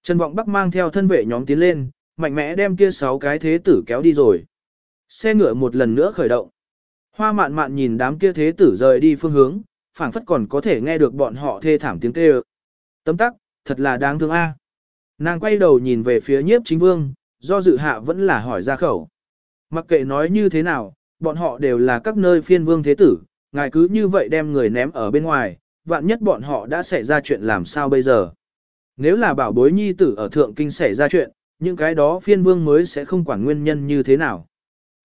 Trần Vọng Bắc mang theo thân vệ nhóm tiến lên, mạnh mẽ đem kia sáu cái thế tử kéo đi rồi. Xe ngựa một lần nữa khởi động. Hoa mạn mạn nhìn đám kia thế tử rời đi phương hướng, phảng phất còn có thể nghe được bọn họ thê thảm tiếng kêu. Tấm tắc, thật là đáng thương a. À. Nàng quay đầu nhìn về phía nhiếp chính vương, do dự hạ vẫn là hỏi ra khẩu. Mặc kệ nói như thế nào, bọn họ đều là các nơi phiên vương thế tử, ngài cứ như vậy đem người ném ở bên ngoài, vạn nhất bọn họ đã xảy ra chuyện làm sao bây giờ. Nếu là bảo bối nhi tử ở thượng kinh xảy ra chuyện, những cái đó phiên vương mới sẽ không quản nguyên nhân như thế nào.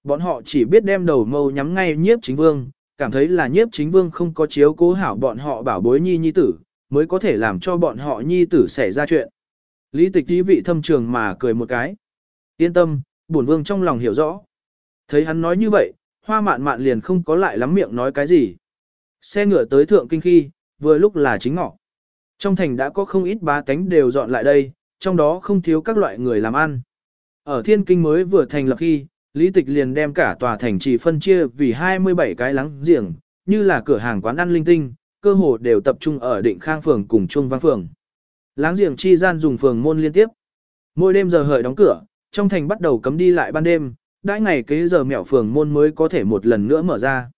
Bọn họ chỉ biết đem đầu mâu nhắm ngay nhiếp chính vương, cảm thấy là nhiếp chính vương không có chiếu cố hảo bọn họ bảo bối nhi nhi tử, mới có thể làm cho bọn họ nhi tử xảy ra chuyện. Lý tịch tí vị thâm trường mà cười một cái. Yên tâm, bổn vương trong lòng hiểu rõ. Thấy hắn nói như vậy, hoa mạn mạn liền không có lại lắm miệng nói cái gì. Xe ngựa tới thượng kinh khi, vừa lúc là chính ngọ. Trong thành đã có không ít bá tánh đều dọn lại đây, trong đó không thiếu các loại người làm ăn. Ở thiên kinh mới vừa thành lập khi, Lý Tịch liền đem cả tòa thành trì phân chia vì 27 cái lắng giềng, như là cửa hàng quán ăn linh tinh, cơ hồ đều tập trung ở định khang phường cùng trung văn phường. Láng giềng chi gian dùng phường môn liên tiếp. Mỗi đêm giờ hợi đóng cửa, trong thành bắt đầu cấm đi lại ban đêm, đãi ngày kế giờ mẹo phường môn mới có thể một lần nữa mở ra.